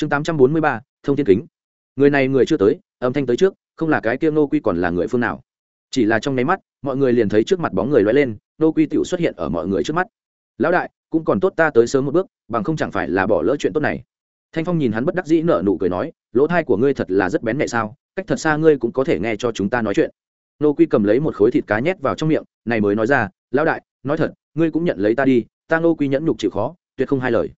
chương tám trăm bốn mươi ba, thông thiên kính. Người này người chưa tới, âm thanh tới trước, không là cái kia nô quy còn là người phương nào. Chỉ là trong nháy mắt, mọi người liền thấy trước mặt bóng người loay lên nô quy tựu xuất hiện ở mọi người trước mắt. Lão đại, cũng còn tốt ta tới sớm một bước, bằng không chẳng phải là bỏ lỡ chuyện tốt này. Thanh phong nhìn hắn bất đắc dĩ nở nụ cười nói, lỗ thai của ngươi thật là rất bén mẹ sao, cách thật xa ngươi cũng có thể nghe cho chúng ta nói chuyện. Nô quy cầm lấy một khối thịt cá nhét vào trong miệng, này mới nói ra, lão đại, nói thật, ngươi cũng nhận lấy ta đi, ta nô quy nhẫn nhục chịu khó, tuyệt không hai lời.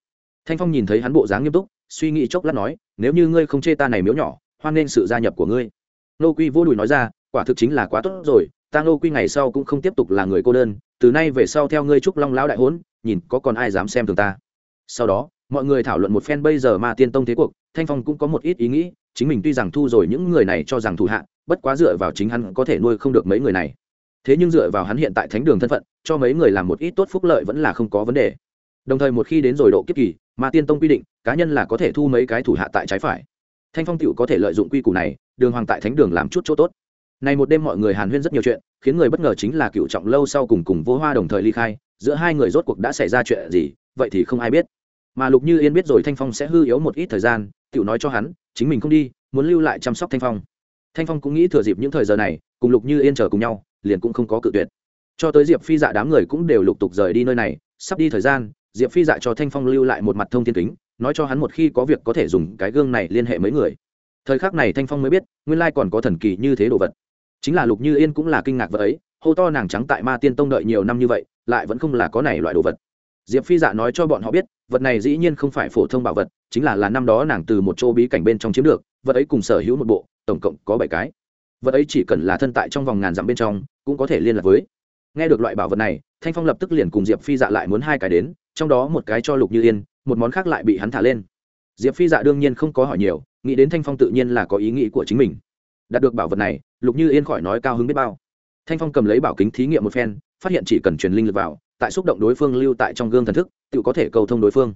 Thanh phong nhìn thấy hắn bộ dáng nghiêm túc suy nghĩ chốc lát nói, nếu như ngươi không chê ta này miếu nhỏ, hoan nghênh sự gia nhập của ngươi. Nô quy vô đùi nói ra, quả thực chính là quá tốt rồi, ta nô quy ngày sau cũng không tiếp tục là người cô đơn, từ nay về sau theo ngươi trúc long lão đại hốn, nhìn có còn ai dám xem thường ta. Sau đó, mọi người thảo luận một phen bây giờ mà tiên tông thế cuộc, thanh phong cũng có một ít ý nghĩ, chính mình tuy rằng thu rồi những người này cho rằng thủ hạ, bất quá dựa vào chính hắn có thể nuôi không được mấy người này. Thế nhưng dựa vào hắn hiện tại thánh đường thân phận, cho mấy người làm một ít tốt phúc lợi vẫn là không có vấn đề. Đồng thời một khi đến rồi độ kiếp kỳ mà tiên tông quy định, cá nhân là có thể thu mấy cái thủ hạ tại trái phải. Thanh phong tựu có thể lợi dụng quy củ này, đường hoàng tại thánh đường làm chút chỗ tốt. Này một đêm mọi người hàn huyên rất nhiều chuyện, khiến người bất ngờ chính là cựu trọng lâu sau cùng cùng vô hoa đồng thời ly khai, giữa hai người rốt cuộc đã xảy ra chuyện gì, vậy thì không ai biết. Mà lục như yên biết rồi thanh phong sẽ hư yếu một ít thời gian tựu nói cho hắn, chính mình không đi, muốn lưu lại chăm sóc thanh phong. Thanh phong cũng nghĩ thừa dịp những thời giờ này, cùng lục như yên chờ cùng nhau, liền cũng không có cự tuyệt. Cho tới diệp phi dạ đám người cũng đều lục tục rời đi nơi này, sắp đi thời gian diệp phi dạ cho thanh phong lưu lại một mặt thông thiên kính, nói cho hắn một khi có việc có thể dùng cái gương này liên hệ mấy người. Thời khắc này thanh phong mới biết, nguyên lai còn có thần kỳ như thế đồ vật. Chính là lục như yên cũng là kinh ngạc vợ ấy, hô to nàng trắng tại ma tiên tông đợi nhiều năm như vậy, lại vẫn không là có này loại đồ vật. Diệp phi dạ nói cho bọn họ biết, vật này dĩ nhiên không phải phổ thông bảo vật, chính là là năm đó nàng từ một chỗ bí cảnh bên trong chiếm được, vật ấy cùng sở hữu một bộ, tổng cộng có bảy cái. Vật ấy chỉ cần là thân tại trong vòng ngàn dặm bên trong, cũng có thể liên lạc với. Nghe được loại bảo vật này, thanh phong lập tức liền cùng diệp phi dạ lại muốn hai cái đến trong đó một cái cho lục như yên, một món khác lại bị hắn thả lên. Diệp phi dạ đương nhiên không có hỏi nhiều, nghĩ đến thanh phong tự nhiên là có ý nghĩ của chính mình. Đạt được bảo vật này, lục như yên khỏi nói cao hứng biết bao. Thanh phong cầm lấy bảo kính thí nghiệm một phen, phát hiện chỉ cần truyền linh lực vào, tại xúc động đối phương lưu tại trong gương thần thức, tự có thể cầu thông đối phương.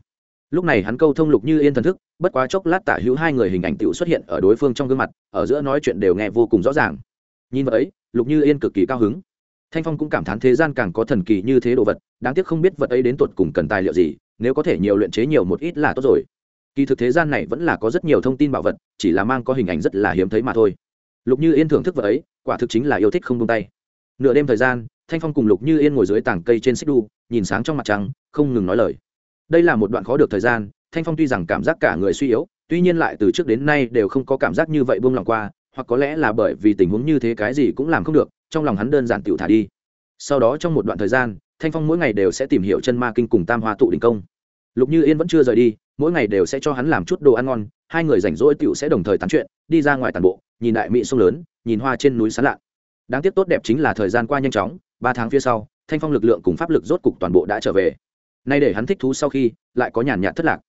Lúc này hắn câu thông lục như yên thần thức, bất quá chốc lát tả hữu hai người hình ảnh tự xuất hiện ở đối phương trong gương mặt, ở giữa nói chuyện đều nghe vô cùng rõ ràng. Nhìn vậy ấy, lục như yên cực kỳ cao hứng thanh phong cũng cảm thán thế gian càng có thần kỳ như thế đồ vật, đáng tiếc không biết vật ấy đến tột cùng cần tài liệu gì, nếu có thể nhiều luyện chế nhiều một ít là tốt rồi. Kỳ thực thế gian này vẫn là có rất nhiều thông tin bảo vật, chỉ là mang có hình ảnh rất là hiếm thấy mà thôi. Lục như yên thưởng thức vật ấy, quả thực chính là yêu thích không tung tay. Nửa đêm thời gian, thanh phong cùng lục như yên ngồi dưới tảng cây trên xích đu, nhìn sáng trong mặt trăng, không ngừng nói lời. Đây là một đoạn khó được thời gian, thanh phong tuy rằng cảm giác cả người suy yếu, tuy nhiên lại từ trước đến nay đều không có cảm giác như vậy buông lòng qua, hoặc có lẽ là bởi vì tình huống như thế cái gì cũng làm không được trong lòng hắn đơn giản tiểu thả đi. Sau đó trong một đoạn thời gian, thanh phong mỗi ngày đều sẽ tìm hiểu chân ma kinh cùng tam hoa tụ đình công. Lục như yên vẫn chưa rời đi, mỗi ngày đều sẽ cho hắn làm chút đồ ăn ngon, hai người rảnh rỗi tiểu sẽ đồng thời tán chuyện, đi ra ngoài tàn bộ, nhìn đại mỹ sông lớn, nhìn hoa trên núi sán lạ. Đáng tiếc tốt đẹp chính là thời gian qua nhanh chóng, ba tháng phía sau, thanh phong lực lượng cùng pháp lực rốt cục toàn bộ đã trở về. Nay để hắn thích thú sau khi, lại có nhàn nhạt thất lạc.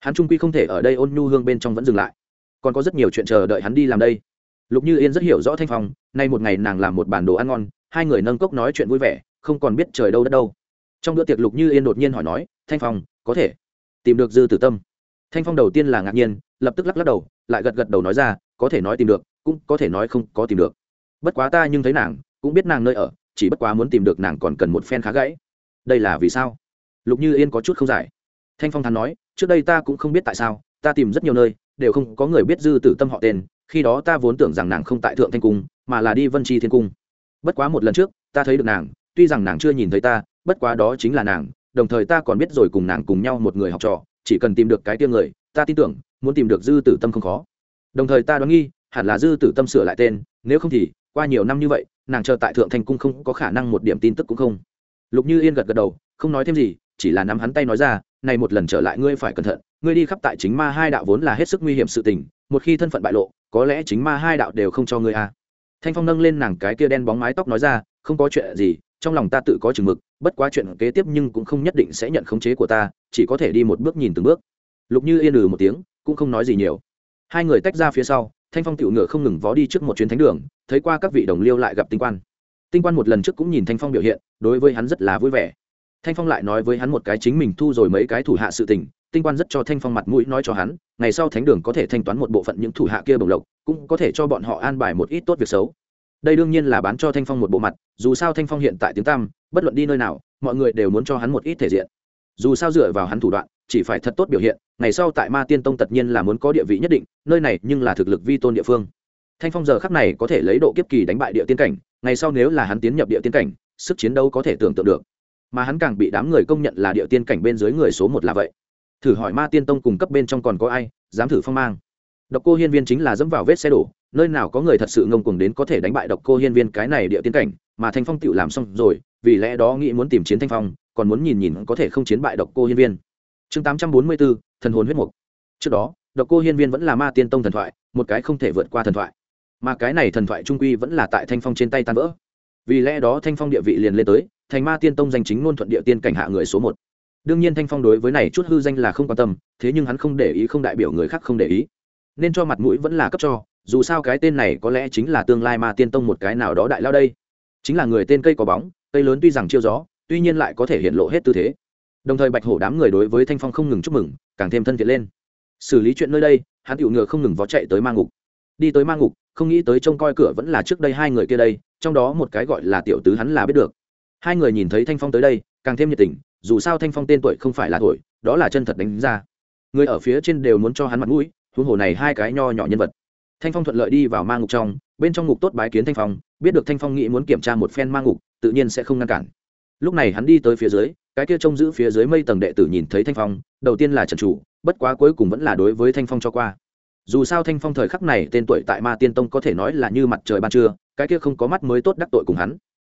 Hắn trung quy không thể ở đây ôn nhu hương bên trong vẫn dừng lại. Còn có rất nhiều chuyện chờ đợi hắn đi làm đây lục như yên rất hiểu rõ thanh phong, nay một ngày nàng làm một bản đồ ăn ngon, hai người nâng cốc nói chuyện vui vẻ, không còn biết trời đâu đất đâu. Trong bữa tiệc lục như yên đột nhiên hỏi nói, thanh phong, có thể tìm được dư tử tâm? Thanh phong đầu tiên là ngạc nhiên, lập tức lắc lắc đầu, lại gật gật đầu nói ra, có thể nói tìm được, cũng có thể nói không có tìm được. Bất quá ta nhưng thấy nàng, cũng biết nàng nơi ở, chỉ bất quá muốn tìm được nàng còn cần một phen khá gãy. Đây là vì sao? Lục như yên có chút không giải. Thanh phong thắn nói, trước đây ta cũng không biết tại sao, ta tìm rất nhiều nơi, đều không có người biết dư tử tâm họ tên khi đó ta vốn tưởng rằng nàng không tại thượng thanh cung, mà là đi vân tri thiên cung. Bất quá một lần trước, ta thấy được nàng, tuy rằng nàng chưa nhìn thấy ta, bất quá đó chính là nàng, đồng thời ta còn biết rồi cùng nàng cùng nhau một người học trò, chỉ cần tìm được cái tiêm người, ta tin tưởng, muốn tìm được dư tử tâm không khó. Đồng thời ta đoán nghi, hẳn là dư tử tâm sửa lại tên, nếu không thì, qua nhiều năm như vậy, nàng chờ tại thượng thanh cung không có khả năng một điểm tin tức cũng không. Lục như yên gật gật đầu, không nói thêm gì, chỉ là nắm hắn tay nói ra, này một lần trở lại ngươi phải cẩn thận, ngươi đi khắp tại chính ma hai đạo vốn là hết sức nguy hiểm sự tình, một khi thân phận bại lộ có lẽ chính ma hai đạo đều không cho ngươi a à. thanh phong nâng lên nàng cái kia đen bóng mái tóc nói ra, không có chuyện gì, trong lòng ta tự có chừng mực, bất quá chuyện kế tiếp nhưng cũng không nhất định sẽ nhận khống chế của ta, chỉ có thể đi một bước nhìn từng bước. Lục như yên ừ một tiếng, cũng không nói gì nhiều. Hai người tách ra phía sau, thanh phong tiểu ngựa không ngừng vó đi trước một chuyến thánh đường, thấy qua các vị đồng liêu lại gặp tinh quan. Tinh quan một lần trước cũng nhìn thanh phong biểu hiện, đối với hắn rất là vui vẻ. Thanh phong lại nói với hắn một cái chính mình thu rồi mấy cái thủ hạ sự tình tinh quan rất cho thanh phong mặt mũi nói cho hắn, ngày sau thánh đường có thể thanh toán một bộ phận những thủ hạ kia bồng lộc, cũng có thể cho bọn họ an bài một ít tốt việc xấu. Đây đương nhiên là bán cho thanh phong một bộ mặt, dù sao thanh phong hiện tại tiếng tam bất luận đi nơi nào, mọi người đều muốn cho hắn một ít thể diện. Dù sao dựa vào hắn thủ đoạn, chỉ phải thật tốt biểu hiện, ngày sau tại ma tiên tông tất nhiên là muốn có địa vị nhất định, nơi này nhưng là thực lực vi tôn địa phương. Thanh phong giờ khắc này có thể lấy độ kiếp kỳ đánh bại địa tiên cảnh, ngày sau nếu là hắn tiến nhập địa tiên cảnh, sức chiến đấu có thể tưởng tượng được. Mà hắn càng bị đám người công nhận là địa tiên cảnh bên dưới người số một là vậy thử hỏi ma tiên tông cùng cấp bên trong còn có ai, dám thử phong mang. Độc cô hiên viên chính là dẫm vào vết xe đổ, nơi nào có người thật sự ngông cuồng đến có thể đánh bại độc cô hiên viên cái này địa tiên cảnh, mà thanh phong tựu làm xong rồi, vì lẽ đó nghĩ muốn tìm chiến thanh phong, còn muốn nhìn nhìn có thể không chiến bại độc cô hiên viên. Chương tám trăm bốn mươi bốn thần hồn huyết mục. Trước đó, độc cô hiên viên vẫn là ma tiên tông thần thoại, một cái không thể vượt qua thần thoại. Mà cái này thần thoại trung quy vẫn là tại thanh phong trên tay tan vỡ. Vì lẽ đó thanh phong địa vị liền lên tới, thành ma tiên tông danh chính ngôn thuận địa tiên cảnh hạ người số một đương nhiên thanh phong đối với này chút hư danh là không quan tâm, thế nhưng hắn không để ý, không đại biểu người khác không để ý. Nên cho mặt mũi vẫn là cấp cho, dù sao cái tên này có lẽ chính là tương lai ma tiên tông một cái nào đó đại lao đây. Chính là người tên cây có bóng, cây lớn tuy rằng chiêu gió, tuy nhiên lại có thể hiện lộ hết tư thế. Đồng thời bạch hổ đám người đối với thanh phong không ngừng chúc mừng, càng thêm thân thiện lên. Xử lý chuyện nơi đây, hắn tiểu ngựa không ngừng vó chạy tới ma ngục. Đi tới ma ngục, không nghĩ tới trông coi cửa vẫn là trước đây hai người kia đây, trong đó một cái gọi là tiểu tứ hắn là biết được. Hai người nhìn thấy thanh phong tới đây, càng thêm nhiệt tình dù sao thanh phong tên tuổi không phải là tuổi đó là chân thật đánh ra. Người ở phía trên đều muốn cho hắn mặt mũi, huống hồ này hai cái nho nhỏ nhân vật. Thanh phong thuận lợi đi vào ma ngục trong, bên trong ngục tốt bái kiến thanh phong, biết được thanh phong nghĩ muốn kiểm tra một phen ma ngục, tự nhiên sẽ không ngăn cản. Lúc này hắn đi tới phía dưới, cái kia trông giữ phía dưới mây tầng đệ tử nhìn thấy thanh phong, đầu tiên là trần chủ, bất quá cuối cùng vẫn là đối với thanh phong cho qua. Dù sao thanh phong thời khắc này tên tuổi tại ma tiên tông có thể nói là như mặt trời ban trưa, cái kia không có mắt mới tốt đắc tội cùng hắn.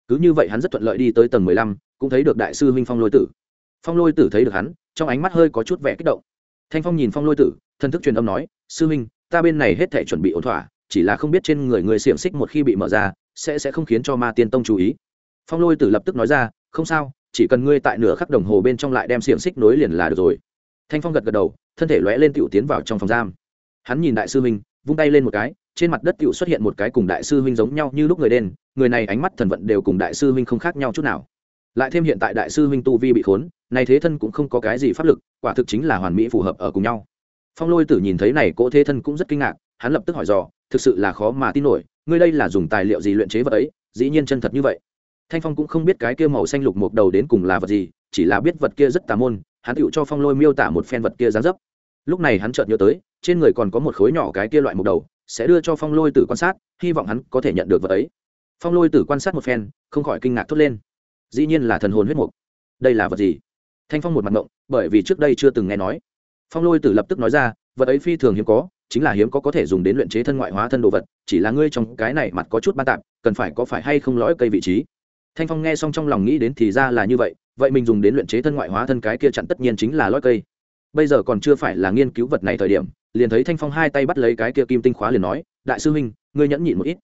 Cứ như vậy hắn rất thuận lợi đi tới tầng mười lăm cũng thấy được đại sư huynh phong lôi tử. Phong lôi tử thấy được hắn, trong ánh mắt hơi có chút vẻ kích động. Thanh phong nhìn phong lôi tử thân thức truyền âm nói, sư huynh, ta bên này hết thể chuẩn bị ổn thỏa, chỉ là không biết trên người người xiềng xích một khi bị mở ra, sẽ sẽ không khiến cho ma tiên tông chú ý. Phong lôi tử lập tức nói ra, không sao, chỉ cần ngươi tại nửa khắc đồng hồ bên trong lại đem xiềng xích nối liền là được rồi. Thanh phong gật gật đầu, thân thể lóe lên tựu tiến vào trong phòng giam. Hắn nhìn đại sư huynh, vung tay lên một cái, trên mặt đất tựu xuất hiện một cái cùng đại sư huynh giống nhau như lúc người đen, người này ánh mắt thần vận đều cùng đại sư huynh không khác nhau chút nào lại thêm hiện tại đại sư huynh tu vi bị khốn này thế thân cũng không có cái gì pháp lực, quả thực chính là hoàn mỹ phù hợp ở cùng nhau. Phong lôi tử nhìn thấy này, cỗ thế thân cũng rất kinh ngạc, hắn lập tức hỏi dò, thực sự là khó mà tin nổi, ngươi đây là dùng tài liệu gì luyện chế vật ấy, dĩ nhiên chân thật như vậy. Thanh phong cũng không biết cái kia màu xanh lục một đầu đến cùng là vật gì, chỉ là biết vật kia rất tà môn, hắn tựu cho phong lôi miêu tả một phen vật kia dán dấp. Lúc này hắn chợt nhớ tới, trên người còn có một khối nhỏ cái kia loại một đầu, sẽ đưa cho phong lôi tử quan sát, hy vọng hắn có thể nhận được vật ấy. Phong lôi tử quan sát một phen, không khỏi kinh ngạc thốt lên dĩ nhiên là thần hồn huyết mục. Đây là vật gì? Thanh phong một mặt ngộng, bởi vì trước đây chưa từng nghe nói. Phong lôi tử lập tức nói ra, vật ấy phi thường hiếm có, chính là hiếm có có thể dùng đến luyện chế thân ngoại hóa thân đồ vật, chỉ là ngươi trong cái này mặt có chút ban tạp, cần phải có phải hay không lõi cây vị trí. Thanh phong nghe xong trong lòng nghĩ đến thì ra là như vậy vậy mình dùng đến luyện chế thân ngoại hóa thân cái kia chặn tất nhiên chính là lõi cây. Bây giờ còn chưa phải là nghiên cứu vật này thời điểm, liền thấy thanh phong hai tay bắt lấy cái kia kim tinh khóa liền nói, đại sư huynh, ngươi nhẫn nhịn một ít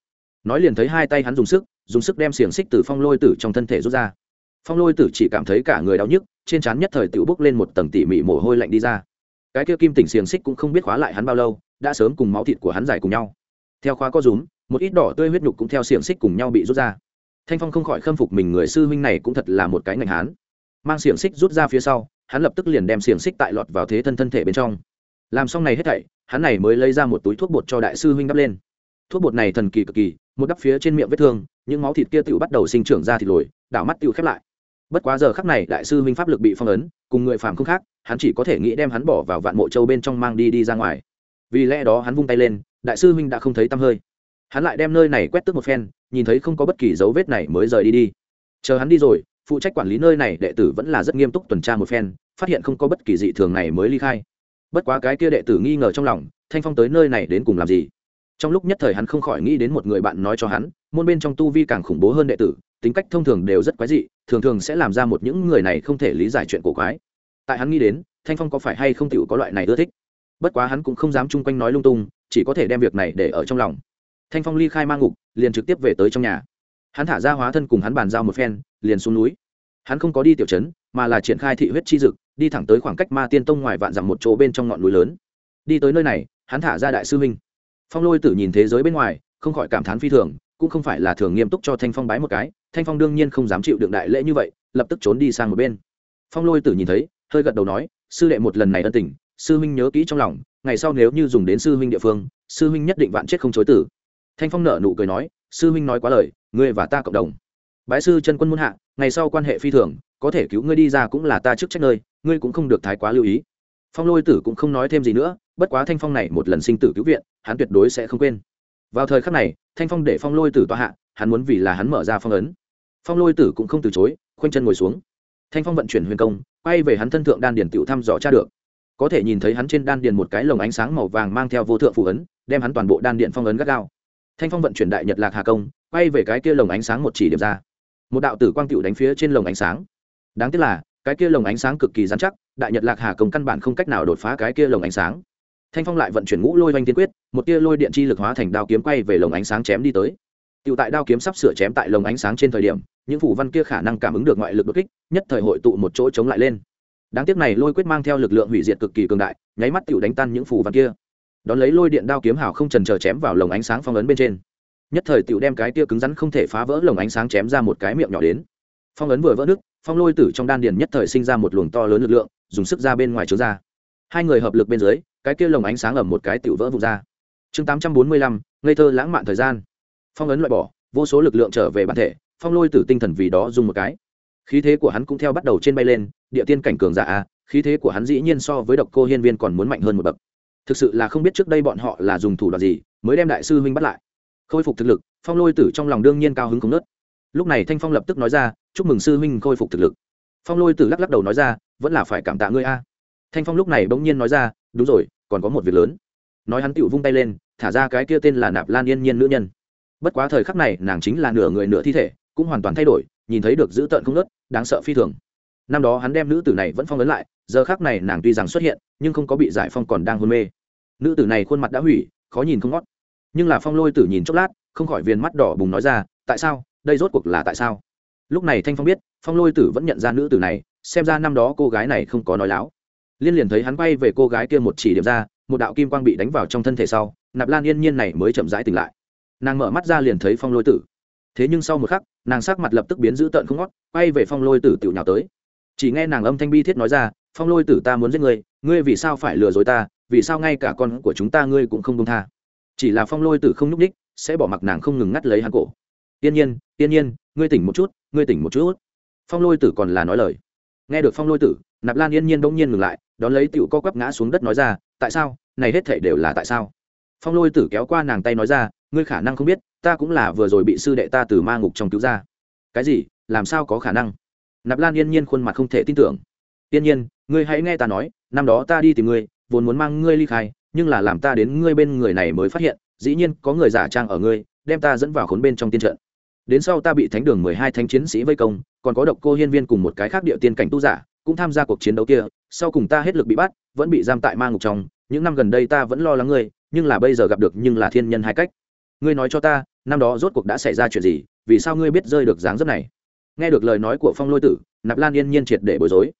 nói liền thấy hai tay hắn dùng sức dùng sức đem xiềng xích từ phong lôi tử trong thân thể rút ra. Phong lôi tử chỉ cảm thấy cả người đau nhức, trên trán nhất thời tự bốc lên một tầng tỉ mỉ mồ hôi lạnh đi ra. Cái kia kim tỉnh xiềng xích cũng không biết khóa lại hắn bao lâu, đã sớm cùng máu thịt của hắn dài cùng nhau. Theo khóa có rúm, một ít đỏ tươi huyết nhục cũng theo xiềng xích cùng nhau bị rút ra. Thanh phong không khỏi khâm phục mình người sư huynh này cũng thật là một cái ngành hán. Mang xiềng xích rút ra phía sau, hắn lập tức liền đem xiềng xích tại lọt vào thế thân thân thể bên trong. Làm xong này hết thảy, hắn này mới lấy ra một túi thuốc bột cho đại sư huynh đắp lên thuốc bột này thần kỳ cực kỳ, một đắp phía trên miệng vết thương, những máu thịt kia tự bắt đầu sinh trưởng ra thịt lồi, đảo mắt tựu khép lại. Bất quá giờ khắc này, đại sư huynh pháp lực bị phong ấn, cùng người phàm không khác, hắn chỉ có thể nghĩ đem hắn bỏ vào vạn mộ châu bên trong mang đi đi ra ngoài. Vì lẽ đó hắn vung tay lên, đại sư huynh đã không thấy tăm hơi. Hắn lại đem nơi này quét tước một phen, nhìn thấy không có bất kỳ dấu vết này mới rời đi đi. Chờ hắn đi rồi, phụ trách quản lý nơi này đệ tử vẫn là rất nghiêm túc tuần tra một phen, phát hiện không có bất kỳ dị thường này mới ly khai. Bất quá cái kia đệ tử nghi ngờ trong lòng, thanh phong tới nơi này đến cùng làm gì? Trong lúc nhất thời hắn không khỏi nghĩ đến một người bạn nói cho hắn, môn bên trong tu vi càng khủng bố hơn đệ tử, tính cách thông thường đều rất quái dị, thường thường sẽ làm ra một những người này không thể lý giải chuyện cổ quái. Tại hắn nghĩ đến, thanh phong có phải hay không tựu có loại này ưa thích? Bất quá hắn cũng không dám chung quanh nói lung tung, chỉ có thể đem việc này để ở trong lòng. Thanh phong ly khai mang ngục, liền trực tiếp về tới trong nhà. Hắn thả ra hóa thân cùng hắn bàn giao một phen, liền xuống núi. Hắn không có đi tiểu trấn, mà là triển khai thị huyết chi dực, đi thẳng tới khoảng cách ma tiên tông ngoài vạn dặm một chỗ bên trong ngọn núi lớn. Đi tới nơi này, hắn thả ra đại sư huynh phong lôi tử nhìn thế giới bên ngoài, không khỏi cảm thán phi thường, cũng không phải là thường nghiêm túc cho thanh phong bái một cái, thanh phong đương nhiên không dám chịu đựng đại lễ như vậy, lập tức trốn đi sang một bên. Phong lôi tử nhìn thấy, hơi gật đầu nói, sư đệ một lần này ân tình, sư huynh nhớ kỹ trong lòng, ngày sau nếu như dùng đến sư huynh địa phương, sư huynh nhất định vạn chết không chối tử. Thanh phong nở nụ cười nói, sư huynh nói quá lời, ngươi và ta cộng đồng. Bái sư chân quân muôn hạ, ngày sau quan hệ phi thường, có thể cứu ngươi đi ra cũng là ta trước trách nơi, ngươi cũng không được thái quá lưu ý phong lôi tử cũng không nói thêm gì nữa, bất quá thanh phong này một lần sinh tử cứu viện, hắn tuyệt đối sẽ không quên. Vào thời khắc này, thanh phong để phong lôi tử tọa hạ, hắn muốn vì là hắn mở ra phong ấn. Phong lôi tử cũng không từ chối, khoanh chân ngồi xuống. Thanh phong vận chuyển huyền công, quay về hắn thân thượng đan điền tựu thăm dò tra được. Có thể nhìn thấy hắn trên đan điền một cái lồng ánh sáng màu vàng mang theo vô thượng phù ấn, đem hắn toàn bộ đan điện phong ấn gắt gao. Thanh phong vận chuyển đại nhật lạc hà công, quay về cái kia lồng ánh sáng một chỉ điểm ra. Một đạo tử quang tựu đánh phía trên lồng ánh sáng. Đáng tiếc là, cái kia lồng ánh sáng cực kỳ dán chắc đại nhật lạc hà công căn bản không cách nào đột phá cái kia lồng ánh sáng. Thanh phong lại vận chuyển ngũ lôi oanh tiên quyết, một tia lôi điện chi lực hóa thành đao kiếm quay về lồng ánh sáng chém đi tới. Tựu tại đao kiếm sắp sửa chém tại lồng ánh sáng trên thời điểm, những phủ văn kia khả năng cảm ứng được ngoại lực đột kích, nhất thời hội tụ một chỗ chống lại lên. Đáng tiếc này lôi quyết mang theo lực lượng hủy diệt cực kỳ cường đại, nháy mắt tựu đánh tan những phủ văn kia. Đón lấy lôi điện đao kiếm hào không trần chờ chém vào lồng ánh sáng phong ấn bên trên. Nhất thời tựu đem cái tia cứng rắn không thể phá vỡ lồng ánh sáng chém ra một cái miệng nhỏ đến. Phong ấn vừa vỡ nứt phong lôi tử trong đan điền nhất thời sinh ra một luồng to lớn lực lượng, dùng sức ra bên ngoài chứa ra. Hai người hợp lực bên dưới, cái kia lồng ánh sáng ở một cái tiểu vỡ vụt ra. Chương tám trăm bốn mươi lăm, ngây thơ lãng mạn thời gian. Phong ấn loại bỏ, vô số lực lượng trở về bản thể, phong lôi tử tinh thần vì đó dùng một cái. Khí thế của hắn cũng theo bắt đầu trên bay lên, địa tiên cảnh cường giả a, khí thế của hắn dĩ nhiên so với độc cô hiên viên còn muốn mạnh hơn một bậc. Thực sự là không biết trước đây bọn họ là dùng thủ đoạn gì, mới đem đại sư huynh bắt lại. Khôi phục thực lực, phong lôi tử trong lòng đương nhiên cao hứng không nớt lúc này thanh phong lập tức nói ra, chúc mừng sư huynh khôi phục thực lực. Phong lôi tử lắc lắc đầu nói ra, vẫn là phải cảm tạ ngươi a. Thanh phong lúc này bỗng nhiên nói ra, đúng rồi, còn có một việc lớn. Nói hắn tựu vung tay lên, thả ra cái kia tên là nạp lan yên nhiên nữ nhân. Bất quá thời khắc này, nàng chính là nửa người nửa thi thể, cũng hoàn toàn thay đổi, nhìn thấy được dữ tợn không nớt đáng sợ phi thường. Năm đó hắn đem nữ tử này vẫn phong ấn lại, giờ khác này nàng tuy rằng xuất hiện, nhưng không có bị giải phong còn đang hôn mê. Nữ tử này khuôn mặt đã hủy, khó nhìn không ngót. Nhưng là phong lôi tử nhìn chốc lát, không khỏi viền mắt đỏ bùng nói ra, tại sao? Đây rốt cuộc là tại sao? Lúc này thanh phong biết, phong lôi tử vẫn nhận ra nữ tử này, xem ra năm đó cô gái này không có nói láo. Liên liền thấy hắn quay về cô gái kia một chỉ điểm ra, một đạo kim quang bị đánh vào trong thân thể sau, nạp lan yên nhiên này mới chậm rãi tỉnh lại. Nàng mở mắt ra liền thấy phong lôi tử. Thế nhưng sau một khắc, nàng sắc mặt lập tức biến dữ tợn không ngót, quay về phong lôi tử tiểu nhào tới. Chỉ nghe nàng âm thanh bi thiết nói ra, phong lôi tử, ta muốn giết ngươi ngươi vì sao phải lừa dối ta, vì sao ngay cả con của chúng ta ngươi cũng không đông tha? Chỉ là phong lôi tử không nhúc ních sẽ bỏ mặc nàng không ngừng ngắt lấy hắn cổ tiên nhiên tiên nhiên, ngươi tỉnh một chút, ngươi tỉnh một chút. Phong lôi tử còn là nói lời. Nghe được phong lôi tử, nạp lan yên nhiên bỗng nhiên ngừng lại, đón lấy tựu co quắp ngã xuống đất nói ra, tại sao? Này hết thể đều là tại sao? Phong lôi tử kéo qua nàng tay nói ra, ngươi khả năng không biết, ta cũng là vừa rồi bị sư đệ ta từ ma ngục trong cứu ra. Cái gì? Làm sao có khả năng? Nạp lan yên nhiên khuôn mặt không thể tin tưởng. Yên nhiên, ngươi hãy nghe ta nói, năm đó ta đi tìm ngươi, vốn muốn mang ngươi ly khai, nhưng là làm ta đến ngươi bên người này mới phát hiện, dĩ nhiên có người giả trang ở ngươi, đem ta dẫn vào khốn bên trong tiên trận đến sau ta bị thánh đường mười hai thánh chiến sĩ vây công, còn có độc cô hiên viên cùng một cái khác địa tiên cảnh tu giả, cũng tham gia cuộc chiến đấu kia, sau cùng ta hết lực bị bắt, vẫn bị giam tại ma ngục trong, những năm gần đây ta vẫn lo lắng ngươi, nhưng là bây giờ gặp được nhưng là thiên nhân hai cách. Ngươi nói cho ta, năm đó rốt cuộc đã xảy ra chuyện gì, vì sao ngươi biết rơi được dáng dấp này? Nghe được lời nói của phong lôi tử, nạp lan yên nhiên triệt để bối rối.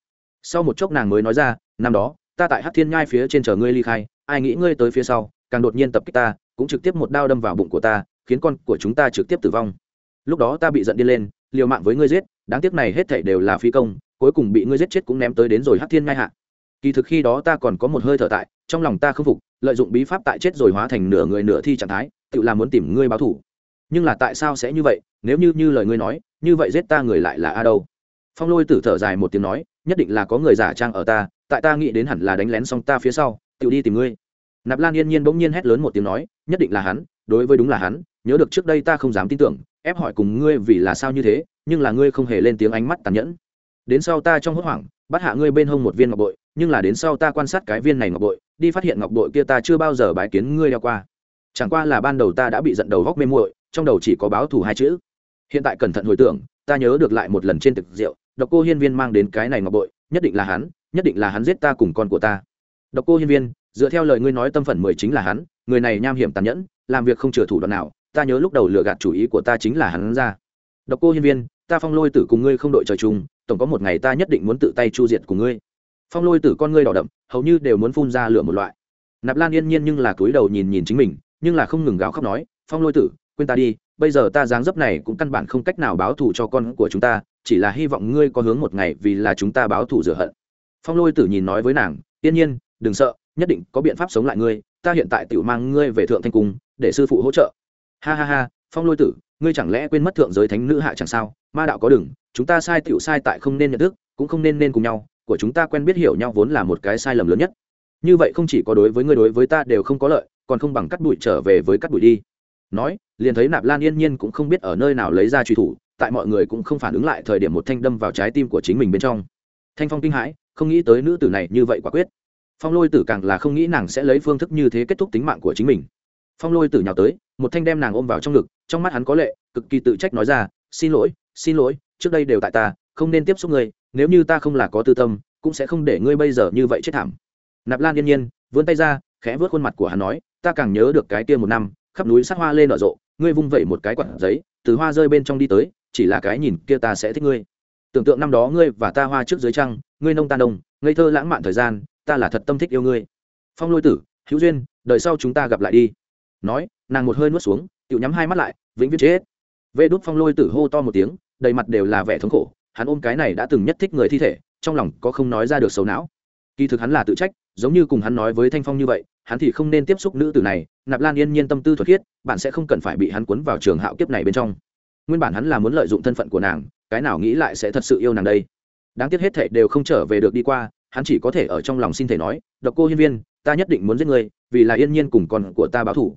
Sau một chốc nàng mới nói ra, năm đó, ta tại hát thiên nhai phía trên chờ ngươi ly khai, ai nghĩ ngươi tới phía sau, càng đột nhiên tập kích ta, cũng trực tiếp một đao đâm vào bụng của ta, khiến con của chúng ta trực tiếp tử vong lúc đó ta bị giận đi lên, liều mạng với ngươi giết, đáng tiếc này hết thảy đều là phi công, cuối cùng bị ngươi giết chết cũng ném tới đến rồi hắc thiên ngai hạ. Kỳ thực khi đó ta còn có một hơi thở tại, trong lòng ta không phục, lợi dụng bí pháp tại chết rồi hóa thành nửa người nửa thi trạng thái, tự làm muốn tìm ngươi báo thủ nhưng là tại sao sẽ như vậy, nếu như như lời ngươi nói, như vậy giết ta người lại là a đâu? Phong lôi tử thở dài một tiếng nói, nhất định là có người giả trang ở ta, tại ta nghĩ đến hẳn là đánh lén xong ta phía sau, tự đi tìm ngươi. Nạp lan yên nhiên bỗng nhiên hét lớn một tiếng nói, nhất định là hắn, đối với đúng là hắn, nhớ được trước đây ta không dám tin tưởng ép hỏi cùng ngươi vì là sao như thế, nhưng là ngươi không hề lên tiếng ánh mắt tàn nhẫn. Đến sau ta trong hốt hoảng, bắt hạ ngươi bên hông một viên ngọc bội, nhưng là đến sau ta quan sát cái viên này ngọc bội, đi phát hiện ngọc bội kia ta chưa bao giờ bái kiến ngươi đeo qua. Chẳng qua là ban đầu ta đã bị giận đầu góc mê muội, trong đầu chỉ có báo thù hai chữ. Hiện tại cẩn thận hồi tưởng, ta nhớ được lại một lần trên thực rượu, độc cô hiên viên mang đến cái này ngọc bội, nhất định là hắn, nhất định là hắn giết ta cùng con của ta. Độc cô hiên viên, dựa theo lời ngươi nói tâm phần mười chính là hắn, người này nham hiểm tàn nhẫn, làm việc không chừa thủ đoạn nào ta nhớ lúc đầu lừa gạt chủ ý của ta chính là hắn ra. Độc cô hiên viên, ta phong lôi tử cùng ngươi không đội trời chung, tổng có một ngày ta nhất định muốn tự tay chu diệt của ngươi. Phong lôi tử con ngươi đỏ đậm, hầu như đều muốn phun ra lửa một loại. Nạp lan yên nhiên nhưng là cúi đầu nhìn nhìn chính mình, nhưng là không ngừng gào khóc nói, phong lôi tử, quên ta đi, bây giờ ta dáng dấp này cũng căn bản không cách nào báo thù cho con của chúng ta, chỉ là hy vọng ngươi có hướng một ngày vì là chúng ta báo thù rửa hận. Phong lôi tử nhìn nói với nàng, yên nhiên, đừng sợ, nhất định có biện pháp sống lại ngươi, ta hiện tại tự mang ngươi về thượng thanh cung, để sư phụ hỗ trợ ha ha ha, phong lôi tử, ngươi chẳng lẽ quên mất thượng giới thánh nữ hạ chẳng sao? Ma đạo có đừng, chúng ta sai tựu sai tại không nên nhận thức, cũng không nên nên cùng nhau. Của chúng ta quen biết hiểu nhau vốn là một cái sai lầm lớn nhất. Như vậy không chỉ có đối với ngươi đối với ta đều không có lợi, còn không bằng cắt bụi trở về với cắt bụi đi. Nói, liền thấy nạp lan yên nhiên cũng không biết ở nơi nào lấy ra truy thủ, tại mọi người cũng không phản ứng lại thời điểm một thanh đâm vào trái tim của chính mình bên trong. Thanh phong kinh hãi, không nghĩ tới nữ tử này như vậy quả quyết. Phong lôi tử càng là không nghĩ nàng sẽ lấy phương thức như thế kết thúc tính mạng của chính mình phong lôi tử nhào tới, một thanh đem nàng ôm vào trong ngực, trong mắt hắn có lệ, cực kỳ tự trách nói ra, xin lỗi xin lỗi, trước đây đều tại ta, không nên tiếp xúc ngươi, nếu như ta không là có tư tâm, cũng sẽ không để ngươi bây giờ như vậy chết thảm. Nạp lan yên nhiên, vươn tay ra, khẽ vớt khuôn mặt của hắn nói, ta càng nhớ được cái kia một năm, khắp núi sát hoa lên nở rộ, ngươi vung vẩy một cái quạt giấy, từ hoa rơi bên trong đi tới, chỉ là cái nhìn kia ta sẽ thích ngươi. Tưởng tượng năm đó ngươi và ta hoa trước dưới trăng, ngươi nông ta nông, ngây thơ lãng mạn thời gian, ta là thật tâm thích yêu ngươi. Phong lôi tử, hữu duyên, đời sau chúng ta gặp lại đi nói, nàng một hơi nuốt xuống tự nhắm hai mắt lại, vĩnh viễn chết. Vê đốt phong lôi tử hô to một tiếng, đầy mặt đều là vẻ thống khổ, hắn ôm cái này đã từng nhất thích người thi thể, trong lòng có không nói ra được xấu não. Kỳ thực hắn là tự trách, giống như cùng hắn nói với thanh phong như vậy, hắn thì không nên tiếp xúc nữ tử này, nạp lan yên nhiên tâm tư thuật khiết, bạn sẽ không cần phải bị hắn cuốn vào trường hạo kiếp này bên trong. Nguyên bản hắn là muốn lợi dụng thân phận của nàng, cái nào nghĩ lại sẽ thật sự yêu nàng đây. Đáng tiếc hết thệ đều không trở về được đi qua, hắn chỉ có thể ở trong lòng xin thể nói, độc cô hiên viên, ta nhất định muốn giết người vì là yên nhiên cùng con của ta báo thủ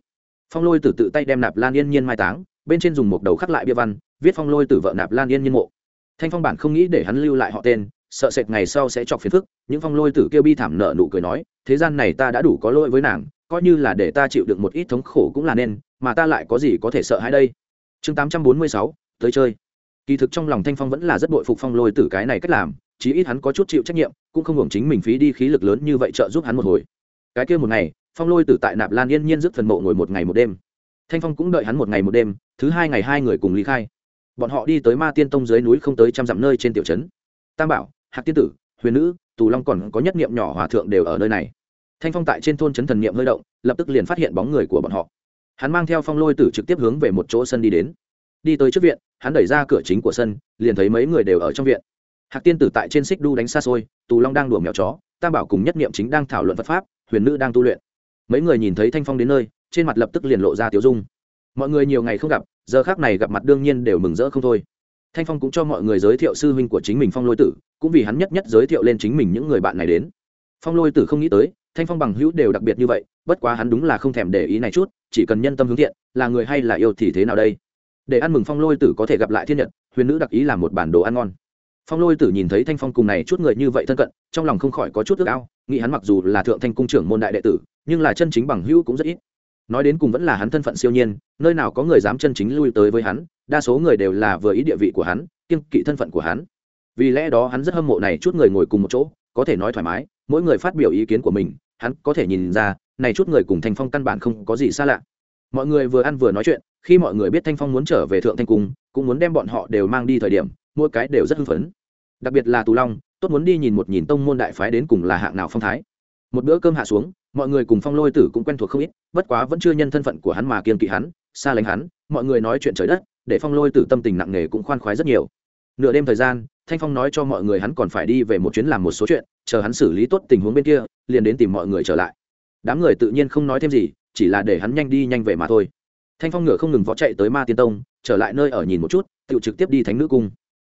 phong lôi tử tự tay đem nạp lan yên nhiên mai táng, bên trên dùng một đầu khắc lại bia văn, viết phong lôi tử vợ nạp lan yên nhiên mộ. Thanh phong bản không nghĩ để hắn lưu lại họ tên, sợ sệt ngày sau sẽ chọc phiền phức, những phong lôi tử kêu bi thảm nợ nụ cười nói, thế gian này ta đã đủ có lỗi với nàng, coi như là để ta chịu được một ít thống khổ cũng là nên, mà ta lại có gì có thể sợ hãi đây? Chương tám trăm bốn mươi sáu, tới chơi. Kỳ thực trong lòng thanh phong vẫn là rất bội phục phong lôi tử cái này cách làm, chí ít hắn có chút chịu trách nhiệm, cũng không hưởng chính mình phí đi khí lực lớn như vậy trợ giúp hắn một hồi. Cái kia một ngày phong lôi tử tại nạp lan yên nhiên dứt phần mộ ngồi một ngày một đêm. Thanh phong cũng đợi hắn một ngày một đêm, thứ hai ngày hai người cùng lý khai. Bọn họ đi tới ma tiên tông dưới núi không tới trăm dặm nơi trên tiểu trấn. Tam bảo, hạc tiên tử, huyền nữ, tù long còn có nhất niệm nhỏ hòa thượng đều ở nơi này. Thanh phong tại trên thôn trấn thần niệm hơi động, lập tức liền phát hiện bóng người của bọn họ. Hắn mang theo phong lôi tử trực tiếp hướng về một chỗ sân đi đến. Đi tới trước viện, hắn đẩy ra cửa chính của sân, liền thấy mấy người đều ở trong viện. Hạc tiên tử tại trên xích đu đánh xa xôi, tù long đang đùa mèo chó, tam bảo cùng nhất niệm chính đang thảo luận phật pháp, huyền nữ đang tu luyện mấy người nhìn thấy thanh phong đến nơi, trên mặt lập tức liền lộ ra tiếu dung. Mọi người nhiều ngày không gặp, giờ khác này gặp mặt đương nhiên đều mừng rỡ không thôi. Thanh phong cũng cho mọi người giới thiệu sư huynh của chính mình phong lôi tử, cũng vì hắn nhất nhất giới thiệu lên chính mình những người bạn này đến. Phong lôi tử không nghĩ tới, thanh phong bằng hữu đều đặc biệt như vậy, bất quá hắn đúng là không thèm để ý này chút, chỉ cần nhân tâm hướng thiện, là người hay là yêu thì thế nào đây? Để ăn mừng phong lôi tử có thể gặp lại thiên nhật, huyền nữ đặc ý làm một bản đồ ăn ngon. Phong lôi tử nhìn thấy thanh phong cùng này chút người như vậy thân cận, trong lòng không khỏi có chút ước ao, nghĩ hắn mặc dù là thượng thanh cung trưởng môn đại đệ tử nhưng là chân chính bằng hữu cũng rất ít. Nói đến cùng vẫn là hắn thân phận siêu nhiên, nơi nào có người dám chân chính lui tới với hắn, đa số người đều là vừa ý địa vị của hắn kiên kỵ thân phận của hắn. Vì lẽ đó hắn rất hâm mộ này chút người ngồi cùng một chỗ, có thể nói thoải mái, mỗi người phát biểu ý kiến của mình, hắn có thể nhìn ra, này chút người cùng thanh phong căn bản không có gì xa lạ. Mọi người vừa ăn vừa nói chuyện, khi mọi người biết thanh phong muốn trở về thượng thanh cung, cũng muốn đem bọn họ đều mang đi thời điểm, mỗi cái đều rất hưng phấn. Đặc biệt là tù long, tốt muốn đi nhìn một nhìn tông môn đại phái đến cùng là hạng nào phong thái. Một bữa cơm hạ xuống mọi người cùng phong lôi tử cũng quen thuộc không ít, bất quá vẫn chưa nhân thân phận của hắn mà kiên kỵ hắn, xa lánh hắn, mọi người nói chuyện trời đất, để phong lôi tử tâm tình nặng nề cũng khoan khoái rất nhiều. Nửa đêm thời gian, thanh phong nói cho mọi người hắn còn phải đi về một chuyến làm một số chuyện, chờ hắn xử lý tốt tình huống bên kia, liền đến tìm mọi người trở lại. Đám người tự nhiên không nói thêm gì, chỉ là để hắn nhanh đi nhanh về mà thôi. Thanh phong ngựa không ngừng võ chạy tới ma tiên tông, trở lại nơi ở nhìn một chút, tự trực tiếp đi thánh nữ cung.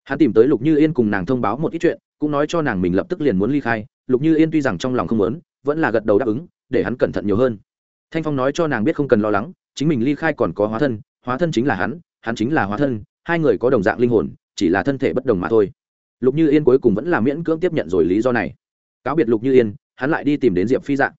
Hắn tìm tới lục như yên cùng nàng thông báo một ít chuyện, cũng nói cho nàng mình lập tức liền muốn ly khai, lục như yên tuy rằng trong lòng không muốn vẫn là gật đầu đáp ứng, để hắn cẩn thận nhiều hơn. Thanh phong nói cho nàng biết không cần lo lắng, chính mình ly khai còn có hóa thân hóa thân chính là hắn hắn chính là hóa thân, hai người có đồng dạng linh hồn, chỉ là thân thể bất đồng mà thôi. Lục như yên cuối cùng vẫn là miễn cưỡng tiếp nhận rồi lý do này. Cáo biệt lục như yên, hắn lại đi tìm đến diệp phi dạ.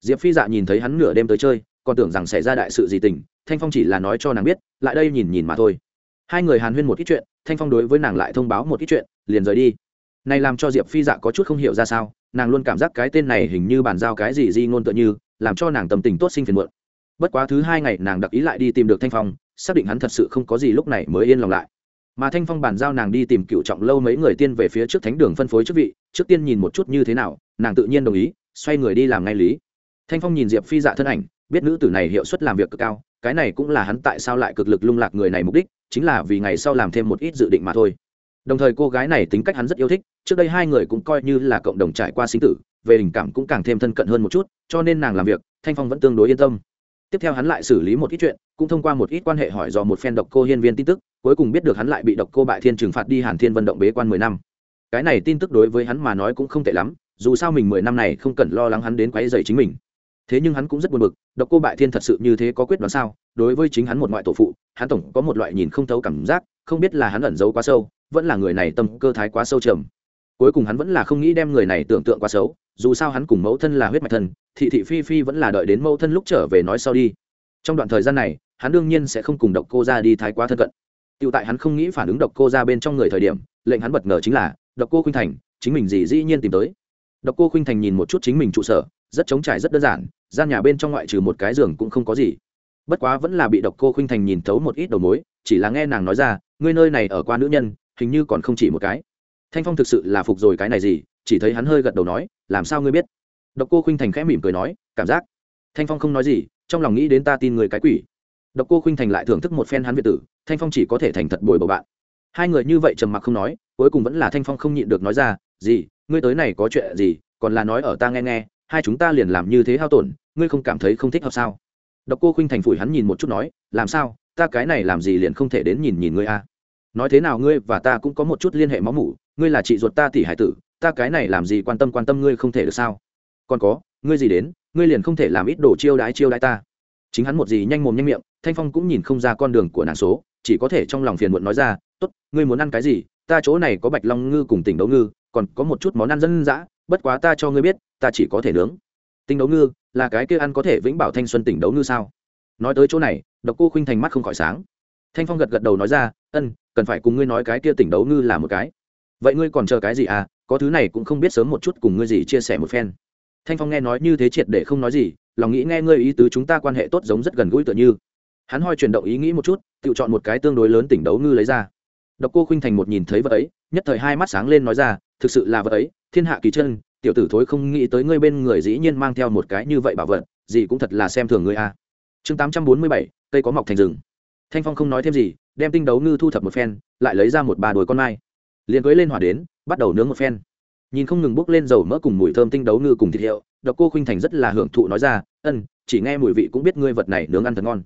Diệp phi dạ nhìn thấy hắn nửa đêm tới chơi, còn tưởng rằng xảy ra đại sự gì tình, thanh phong chỉ là nói cho nàng biết, lại đây nhìn nhìn mà thôi. Hai người hàn huyên một ít chuyện, thanh phong đối với nàng lại thông báo một ít chuyện, liền rời đi này làm cho diệp phi dạ có chút không hiểu ra sao, nàng luôn cảm giác cái tên này hình như bàn giao cái gì di ngôn tựa như, làm cho nàng tâm tình tốt sinh phiền muộn. Bất quá thứ hai ngày nàng đặc ý lại đi tìm được thanh phong, xác định hắn thật sự không có gì lúc này mới yên lòng lại. Mà thanh phong bàn giao nàng đi tìm cựu trọng lâu mấy người tiên về phía trước thánh đường phân phối chức vị, trước tiên nhìn một chút như thế nào, nàng tự nhiên đồng ý, xoay người đi làm ngay lý. Thanh phong nhìn diệp phi dạ thân ảnh, biết nữ tử này hiệu suất làm việc cực cao, cái này cũng là hắn tại sao lại cực lực lung lạc người này mục đích, chính là vì ngày sau làm thêm một ít dự định mà thôi đồng thời cô gái này tính cách hắn rất yêu thích, trước đây hai người cũng coi như là cộng đồng trải qua sinh tử, về tình cảm cũng càng thêm thân cận hơn một chút, cho nên nàng làm việc, thanh phong vẫn tương đối yên tâm. Tiếp theo hắn lại xử lý một ít chuyện, cũng thông qua một ít quan hệ hỏi do một phen độc cô hiên viên tin tức, cuối cùng biết được hắn lại bị độc cô bại thiên trừng phạt đi hàn thiên vận động bế quan mười năm. Cái này tin tức đối với hắn mà nói cũng không tệ lắm, dù sao mình mười năm này không cần lo lắng hắn đến quấy dày chính mình. Thế nhưng hắn cũng rất buồn bực, độc cô bại thiên thật sự như thế có quyết đoán sao? Đối với chính hắn một ngoại tổ phụ, hắn tổng có một loại nhìn không thấu cảm giác, không biết là hắn ẩn giấu quá sâu vẫn là người này tâm cơ thái quá sâu trầm. Cuối cùng hắn vẫn là không nghĩ đem người này tưởng tượng quá xấu, dù sao hắn cùng mẫu thân là huyết mạch thân, thị thị phi phi vẫn là đợi đến mẫu thân lúc trở về nói sau đi. Trong đoạn thời gian này, hắn đương nhiên sẽ không cùng độc cô ra đi thái quá thân cận. Tiểu tại hắn không nghĩ phản ứng độc cô ra bên trong người thời điểm, lệnh hắn bất ngờ chính là, độc cô khuynh thành, chính mình gì dĩ nhiên tìm tới? Độc cô khuynh thành nhìn một chút chính mình trụ sở, rất trống trải, rất đơn giản, gian nhà bên trong ngoại trừ một cái giường cũng không có gì. Bất quá vẫn là bị độc cô khuynh thành nhìn thấu một ít đầu mối, chỉ là nghe nàng nói ra, ngươi nơi này ở qua nữ nhân hình như còn không chỉ một cái. Thanh phong thực sự là phục rồi cái này gì, chỉ thấy hắn hơi gật đầu nói, làm sao ngươi biết? Độc cô khinh thành khẽ mỉm cười nói, cảm giác. Thanh phong không nói gì, trong lòng nghĩ đến ta tin người cái quỷ. Độc cô khinh thành lại thưởng thức một phen hắn việt tử, thanh phong chỉ có thể thành thật bồi bầu bạn. Hai người như vậy trầm mặc không nói, cuối cùng vẫn là thanh phong không nhịn được nói ra, gì, ngươi tới này có chuyện gì, còn là nói ở ta nghe nghe, hai chúng ta liền làm như thế hao tổn, ngươi không cảm thấy không thích hợp sao? Độc cô khinh thành phủi hắn nhìn một chút nói, làm sao? Ta cái này làm gì liền không thể đến nhìn nhìn ngươi a nói thế nào ngươi và ta cũng có một chút liên hệ máu mủ, ngươi là chị ruột ta tỷ hải tử, ta cái này làm gì quan tâm quan tâm ngươi không thể được sao? Còn có, ngươi gì đến, ngươi liền không thể làm ít đồ chiêu đái chiêu đái ta. Chính hắn một gì nhanh mồm nhanh miệng, thanh phong cũng nhìn không ra con đường của nàng số, chỉ có thể trong lòng phiền muộn nói ra, tốt, ngươi muốn ăn cái gì? Ta chỗ này có bạch long ngư cùng tỉnh đấu ngư, còn có một chút món ăn dân dã, bất quá ta cho ngươi biết, ta chỉ có thể nướng. Tinh đấu ngư, là cái kia ăn có thể vĩnh bảo thanh xuân tỉnh đấu ngư sao? Nói tới chỗ này, độc cô khinh thành mắt không khỏi sáng thanh phong gật gật đầu nói ra, ân, cần phải cùng ngươi nói cái kia tỉnh đấu ngư là một cái. Vậy ngươi còn chờ cái gì à? Có thứ này cũng không biết sớm một chút cùng ngươi gì chia sẻ một phen. Thanh phong nghe nói như thế triệt để không nói gì, lòng nghĩ nghe ngươi ý tứ chúng ta quan hệ tốt giống rất gần gũi tựa như. Hắn hoi chuyển động ý nghĩ một chút, tự chọn một cái tương đối lớn tỉnh đấu ngư lấy ra. Độc cô khinh thành một nhìn thấy vật ấy, nhất thời hai mắt sáng lên nói ra, thực sự là vật ấy, thiên hạ kỳ chân, tiểu tử thối không nghĩ tới ngươi bên người dĩ nhiên mang theo một cái như vậy bảo vật, gì cũng thật là xem thường ngươi a chương tám trăm bốn mươi bảy, cây có mọc thành rừng thanh phong không nói thêm gì, đem tinh đấu ngư thu thập một phen, lại lấy ra một bà đồi con mai. Liền cưới lên hỏa đến, bắt đầu nướng một phen. Nhìn không ngừng bốc lên dầu mỡ cùng mùi thơm tinh đấu ngư cùng thịt hiệu, độc cô khinh thành rất là hưởng thụ nói ra, ân, chỉ nghe mùi vị cũng biết ngươi vật này nướng ăn thật ngon.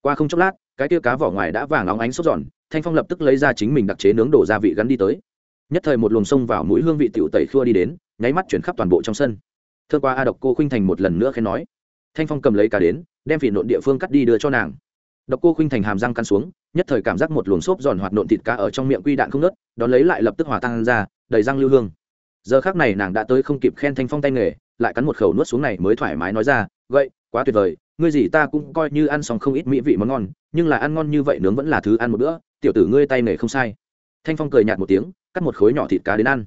Qua không chốc lát, cái tia cá vỏ ngoài đã vàng óng ánh sốt giòn, thanh phong lập tức lấy ra chính mình đặc chế nướng đổ gia vị gắn đi tới. Nhất thời một luồng sông vào mũi hương vị tiểu tẩy khua đi đến, nháy mắt chuyển khắp toàn bộ trong sân. Thơ qua, a độc cô khinh thành một lần nữa khen nói. Thanh phong cầm lấy cá đến, đem phỉ nộn địa phương cắt đi đưa cho nàng độc cô khinh thành hàm răng cắn xuống nhất thời cảm giác một luồng xốp giòn hoạt nộn thịt cá ở trong miệng quy đạn không ngớt, đón lấy lại lập tức hòa tan ra đầy răng lưu hương. Giờ khắc này nàng đã tới không kịp khen thanh phong tay nghề lại cắn một khẩu nuốt xuống này mới thoải mái nói ra vậy quá tuyệt vời ngươi gì ta cũng coi như ăn xong không ít mỹ vị món ngon nhưng là ăn ngon như vậy nướng vẫn là thứ ăn một bữa tiểu tử ngươi tay nghề không sai. Thanh phong cười nhạt một tiếng cắt một khối nhỏ thịt cá đến ăn.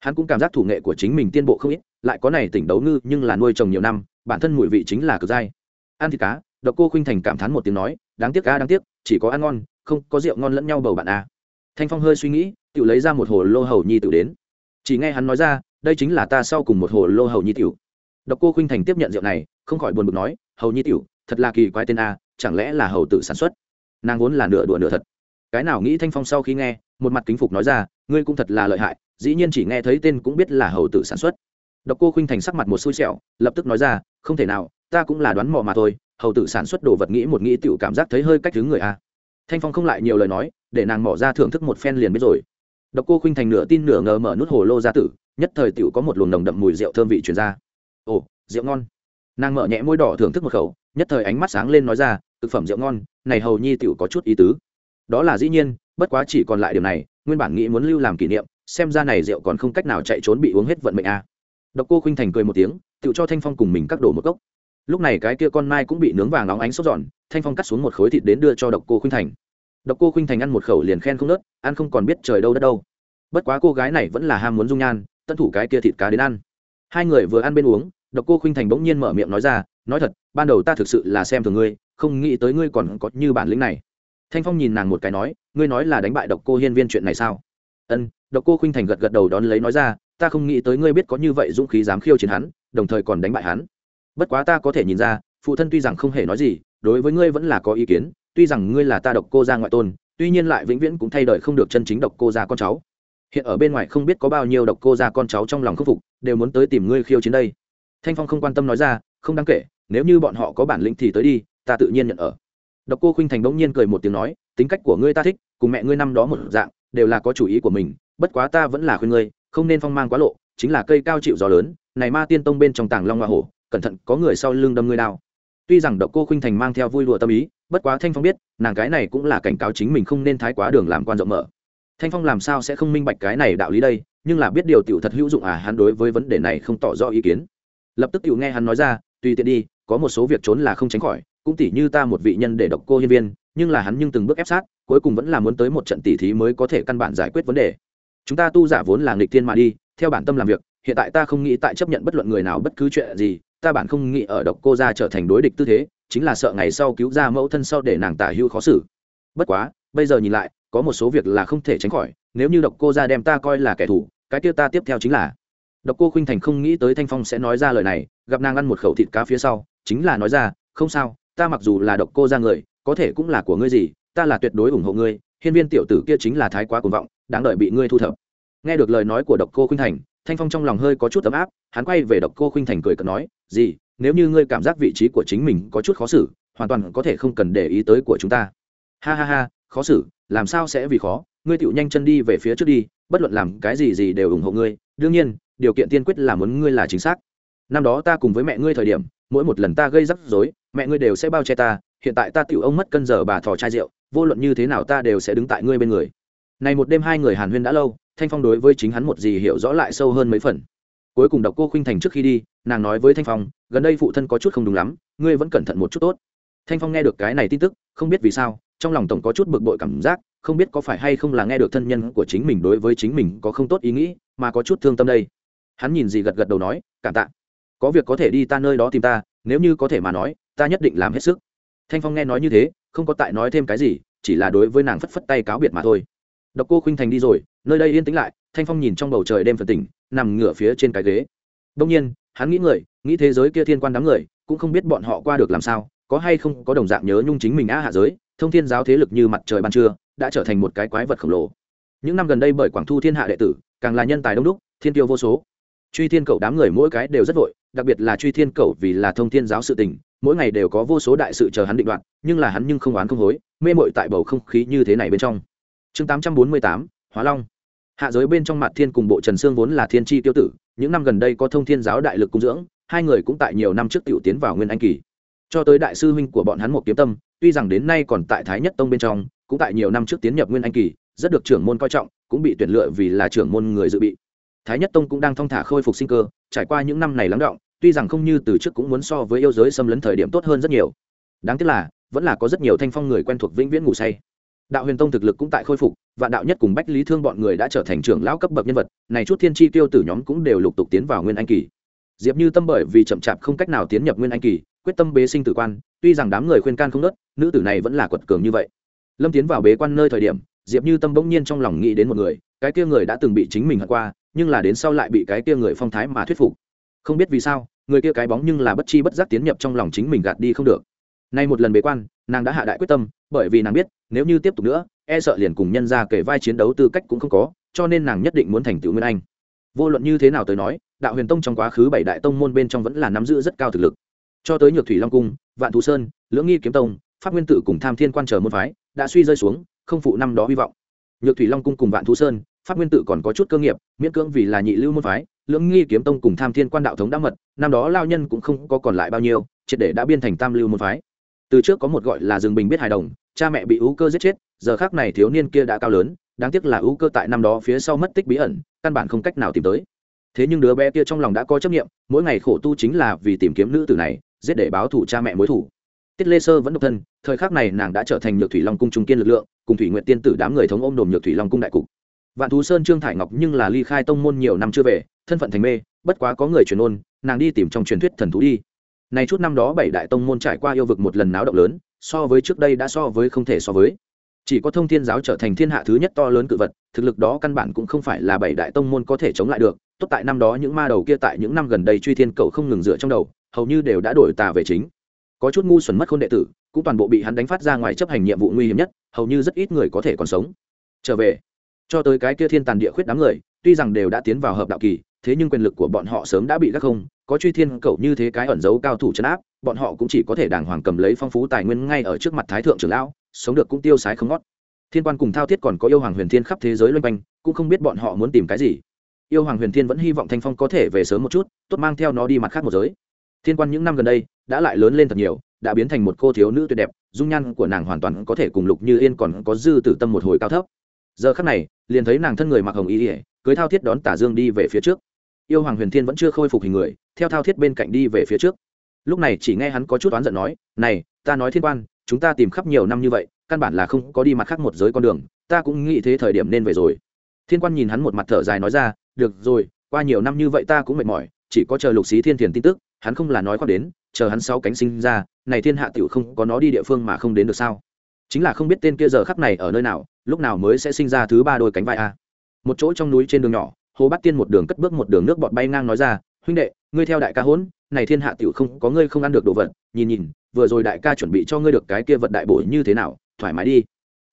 Hắn cũng cảm giác thủ nghệ của chính mình tiên bộ không ít lại có này tỉnh đấu ngư nhưng là nuôi trồng nhiều năm bản thân mùi vị chính là cực dai. Ăn thịt cá độc cô khinh thành cảm thán một tiếng nói, đáng tiếc a, đáng tiếc, chỉ có ăn ngon, không có rượu ngon lẫn nhau bầu bạn a. À. thanh phong hơi suy nghĩ, tự lấy ra một hồ lô hầu nhi tự đến. Chỉ nghe hắn nói ra, đây chính là ta sau cùng một hồ lô hầu nhi tiểu độc cô khinh thành tiếp nhận rượu này, không khỏi buồn bực nói, hầu nhi tiểu thật là kỳ quái tên a, chẳng lẽ là hầu tự sản xuất? Nàng vốn là nửa đùa nửa thật. Cái nào nghĩ thanh phong sau khi nghe, một mặt kính phục nói ra, ngươi cũng thật là lợi hại, dĩ nhiên chỉ nghe thấy tên cũng biết là hầu tự sản xuất. Độc cô khinh thành sắc mặt một xui xẻo, lập tức nói ra, không thể nào ta cũng là đoán mò mà thôi, hầu tử sản xuất đồ vật nghĩ một nghĩ tựu cảm giác thấy hơi cách thứ người a. Thanh phong không lại nhiều lời nói, để nàng mỏ ra thưởng thức một phen liền biết rồi. Độc cô khinh thành nửa tin nửa ngờ mở nút hồ lô ra tử, nhất thời tựu có một luồng nồng đậm mùi rượu thơm vị truyền ra. Ồ, rượu ngon. Nàng mở nhẹ môi đỏ thưởng thức một khẩu, nhất thời ánh mắt sáng lên nói ra, thực phẩm rượu ngon, này hầu nhi tựu có chút ý tứ. Đó là dĩ nhiên, bất quá chỉ còn lại điều này, nguyên bản nghĩ muốn lưu làm kỷ niệm, xem ra này rượu còn không cách nào chạy trốn bị uống hết vận mệnh a. À. độc cô khinh thành cười một tiếng tự cho thanh phong cùng mình cắt đổ một cốc lúc này cái kia con mai cũng bị nướng vàng nóng ánh sốt giòn, thanh phong cắt xuống một khối thịt đến đưa cho độc cô khinh thành. Độc cô khinh thành ăn một khẩu liền khen không nớt, ăn không còn biết trời đâu đất đâu. Bất quá cô gái này vẫn là ham muốn dung nhan tân thủ cái kia thịt cá đến ăn. Hai người vừa ăn bên uống, độc cô khinh thành bỗng nhiên mở miệng nói ra, nói thật, ban đầu ta thực sự là xem thường ngươi, không nghĩ tới ngươi còn có như bản lĩnh này. Thanh phong nhìn nàng một cái nói, ngươi nói là đánh bại độc cô hiên viên chuyện này sao? Ân. Độc cô khinh thành gật gật đầu đón lấy nói ra, ta không nghĩ tới ngươi biết có như vậy dũng khí dám khiêu chiến hắn, đồng thời còn đánh bại hắn bất quá ta có thể nhìn ra, phụ thân tuy rằng không hề nói gì, đối với ngươi vẫn là có ý kiến, tuy rằng ngươi là ta độc cô gia ngoại tôn, tuy nhiên lại vĩnh viễn cũng thay đổi không được chân chính độc cô gia con cháu. Hiện ở bên ngoài không biết có bao nhiêu độc cô gia con cháu trong lòng khâm phục, đều muốn tới tìm ngươi khiêu chiến đây. Thanh phong không quan tâm nói ra, không đáng kể, nếu như bọn họ có bản lĩnh thì tới đi, ta tự nhiên nhận ở. Độc cô khinh thành bỗng nhiên cười một tiếng nói, tính cách của ngươi ta thích, cùng mẹ ngươi năm đó một dạng, đều là có chủ ý của mình, bất quá ta vẫn là khuyên ngươi, không nên phong mang quá lộ, chính là cây cao chịu gió lớn, này ma tiên tông bên trong tàng long hoa hổ cẩn thận, có người sau lưng đâm ngươi đao. Tuy rằng độc cô Khinh thành mang theo vui đùa tâm ý, bất quá thanh phong biết, nàng cái này cũng là cảnh cáo chính mình không nên thái quá đường làm quan rộng mở. Thanh phong làm sao sẽ không minh bạch cái này đạo lý đây, nhưng là biết điều tiểu thật hữu dụng à hắn đối với vấn đề này không tỏ rõ ý kiến. Lập tức tiểu nghe hắn nói ra, tùy tiện đi, có một số việc trốn là không tránh khỏi, cũng tỉ như ta một vị nhân để độc cô nhân viên, nhưng là hắn nhưng từng bước ép sát, cuối cùng vẫn là muốn tới một trận tỉ thí mới có thể căn bản giải quyết vấn đề. Chúng ta tu giả vốn là nghịch thiên mà đi, theo bản tâm làm việc, hiện tại ta không nghĩ tại chấp nhận bất luận người nào bất cứ chuyện gì ta bản không nghĩ ở độc cô ra trở thành đối địch tư thế, chính là sợ ngày sau cứu ra mẫu thân sau để nàng tả hưu khó xử. Bất quá, bây giờ nhìn lại, có một số việc là không thể tránh khỏi, nếu như độc cô ra đem ta coi là kẻ thù, cái kia ta tiếp theo chính là. Độc cô khuynh thành không nghĩ tới thanh phong sẽ nói ra lời này, gặp nàng ăn một khẩu thịt cá phía sau, chính là nói ra, không sao, ta mặc dù là độc cô ra người, có thể cũng là của ngươi gì, ta là tuyệt đối ủng hộ ngươi, hiên viên tiểu tử kia chính là thái quá cuồng vọng, đáng đợi bị ngươi thu thập nghe được lời nói của độc cô khuynh thành, thanh phong trong lòng hơi có chút ấm áp, hắn quay về độc cô khuynh thành cười cợt nói gì nếu như ngươi cảm giác vị trí của chính mình có chút khó xử, hoàn toàn có thể không cần để ý tới của chúng ta. Ha ha ha, khó xử, làm sao sẽ vì khó? Ngươi tựu nhanh chân đi về phía trước đi, bất luận làm cái gì gì đều ủng hộ ngươi. Đương nhiên, điều kiện tiên quyết là muốn ngươi là chính xác. Năm đó ta cùng với mẹ ngươi thời điểm, mỗi một lần ta gây rắc rối, mẹ ngươi đều sẽ bao che ta. Hiện tại ta tựu ông mất cân giờ bà thò chai rượu, vô luận như thế nào ta đều sẽ đứng tại ngươi bên người. Này một đêm hai người hàn huyên đã lâu thanh phong đối với chính hắn một gì hiểu rõ lại sâu hơn mấy phần. Cuối cùng đọc cô khinh thành trước khi đi, nàng nói với thanh phong, gần đây phụ thân có chút không đúng lắm, ngươi vẫn cẩn thận một chút tốt. Thanh phong nghe được cái này tin tức, không biết vì sao, trong lòng tổng có chút bực bội cảm giác, không biết có phải hay không là nghe được thân nhân của chính mình đối với chính mình có không tốt ý nghĩ, mà có chút thương tâm đây. Hắn nhìn gì gật gật đầu nói, cảm tạ. Có việc có thể đi ta nơi đó tìm ta, nếu như có thể mà nói, ta nhất định làm hết sức. Thanh phong nghe nói như thế, không có tại nói thêm cái gì, chỉ là đối với nàng phất phất tay cáo biệt mà thôi. Độc cô khuynh thành đi rồi nơi đây yên tĩnh lại, thanh phong nhìn trong bầu trời đêm phần tỉnh, nằm ngửa phía trên cái ghế. Đông nhiên, hắn nghĩ người, nghĩ thế giới kia thiên quan đám người, cũng không biết bọn họ qua được làm sao, có hay không có đồng dạng nhớ nhung chính mình á hạ giới, thông thiên giáo thế lực như mặt trời ban trưa, đã trở thành một cái quái vật khổng lồ. Những năm gần đây bởi quảng thu thiên hạ đệ tử, càng là nhân tài đông đúc, thiên tiêu vô số. Truy thiên cầu đám người mỗi cái đều rất vội, đặc biệt là truy thiên cầu vì là thông thiên giáo sự tình, mỗi ngày đều có vô số đại sự chờ hắn định đoạt, nhưng là hắn nhưng không oán không hối, mê mội tại bầu không khí như thế này bên trong. Chương tám trăm bốn mươi tám hóa long. Hạ giới bên trong mặt thiên cùng bộ trần sương vốn là thiên tri tiêu tử, những năm gần đây có thông thiên giáo đại lực cung dưỡng, hai người cũng tại nhiều năm trước t tiến vào nguyên anh kỳ. Cho tới đại sư huynh của bọn hắn một kiếm tâm, tuy rằng đến nay còn tại thái nhất tông bên trong, cũng tại nhiều năm trước tiến nhập nguyên anh kỳ, rất được trưởng môn coi trọng, cũng bị tuyển lựa vì là trưởng môn người dự bị. Thái nhất tông cũng đang thong thả khôi phục sinh cơ, trải qua những năm này lắng động, tuy rằng không như từ trước cũng muốn so với yêu giới xâm lấn thời điểm tốt hơn rất nhiều. Đáng tiếc là, vẫn là có rất nhiều thanh phong người quen thuộc vĩnh viễn ngủ say đạo huyền tông thực lực cũng tại khôi phục và đạo nhất cùng bách lý thương bọn người đã trở thành trưởng lão cấp bậc nhân vật, này chút thiên tri tiêu tử nhóm cũng đều lục tục tiến vào nguyên anh kỳ. Diệp như tâm bởi vì chậm chạp không cách nào tiến nhập nguyên anh kỳ, quyết tâm bế sinh tử quan, tuy rằng đám người khuyên can không nớt, nữ tử này vẫn là quật cường như vậy. Lâm tiến vào bế quan nơi thời điểm, diệp như tâm bỗng nhiên trong lòng nghĩ đến một người, cái kia người đã từng bị chính mình hận qua, nhưng là đến sau lại bị cái kia người phong thái mà thuyết phục. Không biết vì sao, người kia cái bóng nhưng là bất chi bất giác tiến nhập trong lòng chính mình gạt đi không được. Nay một lần bế quan nàng đã hạ đại quyết tâm, bởi vì nàng biết, nếu như tiếp tục nữa e sợ liền cùng nhân ra kể vai chiến đấu tư cách cũng không có, cho nên nàng nhất định muốn thành tựu nguyên anh. Vô luận như thế nào tới nói, đạo huyền tông trong quá khứ bảy đại tông môn bên trong vẫn là nắm giữ rất cao thực lực. Cho tới nhược thủy long cung, vạn thú sơn, lưỡng nghi kiếm tông, pháp nguyên tử cùng tham thiên quan chờ môn phái đã suy rơi xuống, không phụ năm đó hy vọng. Nhược thủy long cung cùng vạn thú sơn, pháp nguyên tử còn có chút cơ nghiệp, miễn cưỡng vì là nhị lưu môn phái, lưỡng nghi kiếm tông cùng tham thiên quan đạo thống đã mật, năm đó lao nhân cũng không có còn lại bao nhiêu, triệt để đã biên thành tam lưu môn phái từ trước có một gọi là rừng bình biết hài đồng, cha mẹ bị ưu cơ giết chết, giờ khác này thiếu niên kia đã cao lớn, đáng tiếc là ưu cơ tại năm đó phía sau mất tích bí ẩn, căn bản không cách nào tìm tới. Thế nhưng đứa bé kia trong lòng đã có chấp nghiệm mỗi ngày khổ tu chính là vì tìm kiếm nữ tử này, giết để báo thủ cha mẹ mối thủ tiết lê sơ vẫn độc thân, thời khắc này nàng đã trở thành nhược thủy long cung trung kiên lực lượng, cùng thủy nguyện tiên tử đám người thống ôm đồm nhược thủy long cung đại cục. Vạn thú sơn, trương thải ngọc nhưng là ly khai tông môn nhiều năm chưa về, thân phận thành mê, bất quá có người truyền ôn, nàng đi tìm trong truyền thuyết thần thú đi này chút năm đó bảy đại tông môn trải qua yêu vực một lần náo động lớn, so với trước đây đã so với không thể so với. Chỉ có thông thiên giáo trở thành thiên hạ thứ nhất to lớn cự vật, thực lực đó căn bản cũng không phải là bảy đại tông môn có thể chống lại được. Tốt tại năm đó những ma đầu kia tại những năm gần đây truy thiên cầu không ngừng dựa trong đầu, hầu như đều đã đổi tà về chính. Có chút ngu xuẩn mất khôn đệ tử, cũng toàn bộ bị hắn đánh phát ra ngoài chấp hành nhiệm vụ nguy hiểm nhất, hầu như rất ít người có thể còn sống. Trở về, cho tới cái kia thiên tàn địa khuyết đám người, tuy rằng đều đã tiến vào hợp đạo kỳ thế nhưng quyền lực của bọn họ sớm đã bị gác không, có truy thiên cầu như thế cái ẩn giấu cao thủ chấn áp, bọn họ cũng chỉ có thể đàng hoàng cầm lấy phong phú tài nguyên ngay ở trước mặt thái thượng trưởng lão, sống được cũng tiêu sái không ngót. Thiên quan cùng thao thiết còn có yêu hoàng huyền thiên khắp thế giới loanh quanh, cũng không biết bọn họ muốn tìm cái gì. Yêu hoàng huyền thiên vẫn hy vọng thanh phong có thể về sớm một chút, tốt mang theo nó đi mặt khác một giới. Thiên quan những năm gần đây, đã lại lớn lên thật nhiều, đã biến thành một cô thiếu nữ tuyệt đẹp, dung nhan của nàng hoàn toàn có thể cùng lục như yên còn có dư tử tâm một hồi cao thấp. Giờ khắc này, liền thấy nàng thân người mặc hồng y ỉa cưới thao thiết đón tả dương đi về phía trước yêu hoàng huyền thiên vẫn chưa khôi phục hình người, theo thao thiết bên cạnh đi về phía trước. Lúc này chỉ nghe hắn có chút oán giận nói, này, ta nói thiên quan, chúng ta tìm khắp nhiều năm như vậy, căn bản là không có đi mặt khác một giới con đường, ta cũng nghĩ thế thời điểm nên về rồi. Thiên quan nhìn hắn một mặt thở dài nói ra, được rồi, qua nhiều năm như vậy ta cũng mệt mỏi, chỉ có chờ lục xí thiên thiền tin tức, hắn không là nói khoác đến, chờ hắn sáu cánh sinh ra, này thiên hạ tiểu không có nó đi địa phương mà không đến được sao? Chính là không biết tên kia giờ khắc này ở nơi nào, lúc nào mới sẽ sinh ra thứ ba đôi cánh vai a? Một chỗ trong núi trên đường nhỏ hồ bát tiên một đường cất bước một đường nước bọt bay ngang nói ra, huynh đệ, ngươi theo đại ca hỗn này thiên hạ tiểu không có ngươi không ăn được đồ vật, nhìn nhìn, vừa rồi đại ca chuẩn bị cho ngươi được cái kia vật đại bổ như thế nào, thoải mái đi.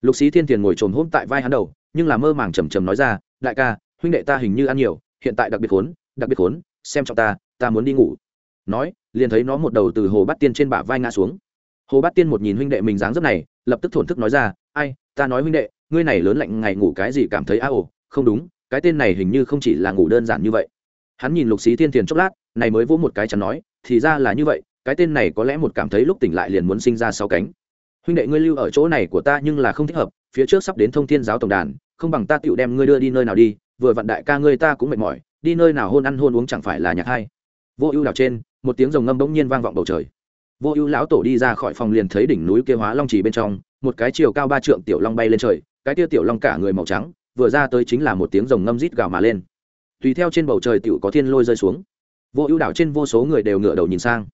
Lục sĩ thiên thiền ngồi trồm hôm tại vai hắn đầu, nhưng là mơ màng trầm trầm nói ra, đại ca, huynh đệ ta hình như ăn nhiều, hiện tại đặc biệt khốn đặc biệt khốn xem trọng ta ta muốn đi ngủ. Nói, liền thấy nó một đầu từ hồ bát tiên trên bả vai ngã xuống. Hồ bát tiên một nhìn huynh đệ mình dáng dấp này, lập tức thổn thức nói ra, ai, ta nói huynh đệ, ngươi này lớn lạnh ngày ngủ cái gì cảm thấy a ồ, không đúng cái tên này hình như không chỉ là ngủ đơn giản như vậy. Hắn nhìn lục xí thiên thiền chốc lát, này mới vỗ một cái chắn nói, thì ra là như vậy, cái tên này có lẽ một cảm thấy lúc tỉnh lại liền muốn sinh ra sáu cánh. Huynh đệ ngươi lưu ở chỗ này của ta nhưng là không thích hợp, phía trước sắp đến thông thiên giáo tổng đàn, không bằng ta tựu đem ngươi đưa đi nơi nào đi, vừa vặn đại ca ngươi ta cũng mệt mỏi, đi nơi nào hôn ăn hôn uống chẳng phải là nhạc hay. Vô ưu đảo trên, một tiếng rồng ngâm bỗng nhiên vang vọng bầu trời. Vô ưu lão tổ đi ra khỏi phòng liền thấy đỉnh núi kia hóa long trì bên trong, một cái chiều cao ba trượng tiểu long bay lên trời, cái kia tiểu long cả người màu trắng vừa ra tới chính là một tiếng rồng ngâm rít gào mà lên. Tùy theo trên bầu trời tiểu có thiên lôi rơi xuống. Vô ưu đảo trên vô số người đều ngửa đầu nhìn sang.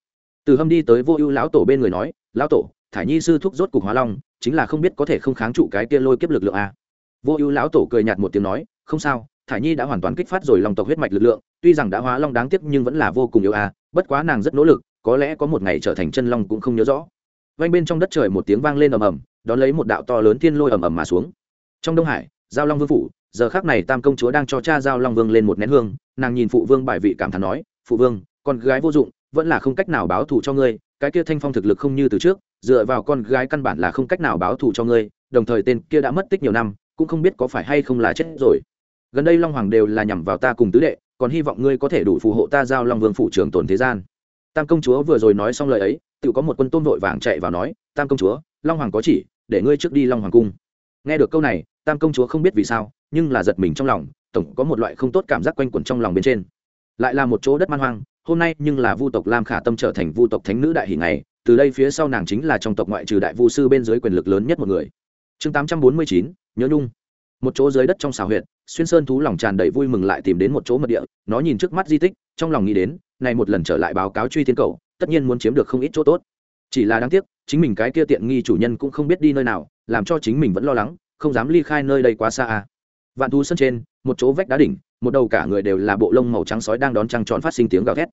Từ hâm đi tới vô ưu lão tổ bên người nói, lão tổ, thải nhi sư thúc rốt cục hóa long, chính là không biết có thể không kháng trụ cái kia lôi kiếp lực lượng a vô ưu lão tổ cười nhạt một tiếng nói, không sao, thải nhi đã hoàn toàn kích phát rồi lòng tộc huyết mạch lực lượng, tuy rằng đã hóa long đáng tiếc nhưng vẫn là vô cùng yêu a à, bất quá nàng rất nỗ lực, có lẽ có một ngày trở thành chân long cũng không nhớ rõ. Vanh bên trong đất trời một tiếng vang lên ầm ầm, đón lấy một đạo to lớn thiên lôi ầm ầm mà xuống. Trong đông hải giao long vương phủ, giờ khác này tam công chúa đang cho cha giao long vương lên một nén hương, nàng nhìn phụ vương bài vị cảm thán nói, phụ vương, con gái vô dụng, vẫn là không cách nào báo thù cho ngươi, cái kia thanh phong thực lực không như từ trước, dựa vào con gái căn bản là không cách nào báo thù cho ngươi, đồng thời tên kia đã mất tích nhiều năm, cũng không biết có phải hay không là chết rồi. Gần đây long hoàng đều là nhằm vào ta cùng tứ đệ, còn hy vọng ngươi có thể đủ phù hộ ta giao long vương phủ trưởng tồn thế gian. Tam công chúa vừa rồi nói xong lời ấy, tự có một quân tôm vội vàng chạy vào nói, tam công chúa, long hoàng có chỉ, để ngươi trước đi long hoàng cung. Nghe được câu này tam công chúa không biết vì sao, nhưng là giật mình trong lòng, tổng có một loại không tốt cảm giác quanh quẩn trong lòng bên trên. Lại là một chỗ đất man hoang, hôm nay nhưng là vu tộc lam khả tâm trở thành vu tộc thánh nữ đại hỷ này từ đây phía sau nàng chính là trong tộc ngoại trừ đại vu sư bên dưới quyền lực lớn nhất một người. Chương tám trăm bốn mươi chín, nhớ nhung. Một chỗ dưới đất trong xào huyện xuyên sơn thú lòng tràn đầy vui mừng lại tìm đến một chỗ mật địa, nó nhìn trước mắt di tích, trong lòng nghĩ đến, này một lần trở lại báo cáo truy thiên cầu, tất nhiên muốn chiếm được không ít chỗ tốt. Chỉ là đáng tiếc, chính mình cái kia tiện nghi chủ nhân cũng không biết đi nơi nào, làm cho chính mình vẫn lo lắng không dám ly khai nơi đây quá xa à. vạn thú sân trên, một chỗ vách đá đỉnh, một đầu cả người đều là bộ lông màu trắng sói đang đón trăng tròn phát sinh tiếng gào thét.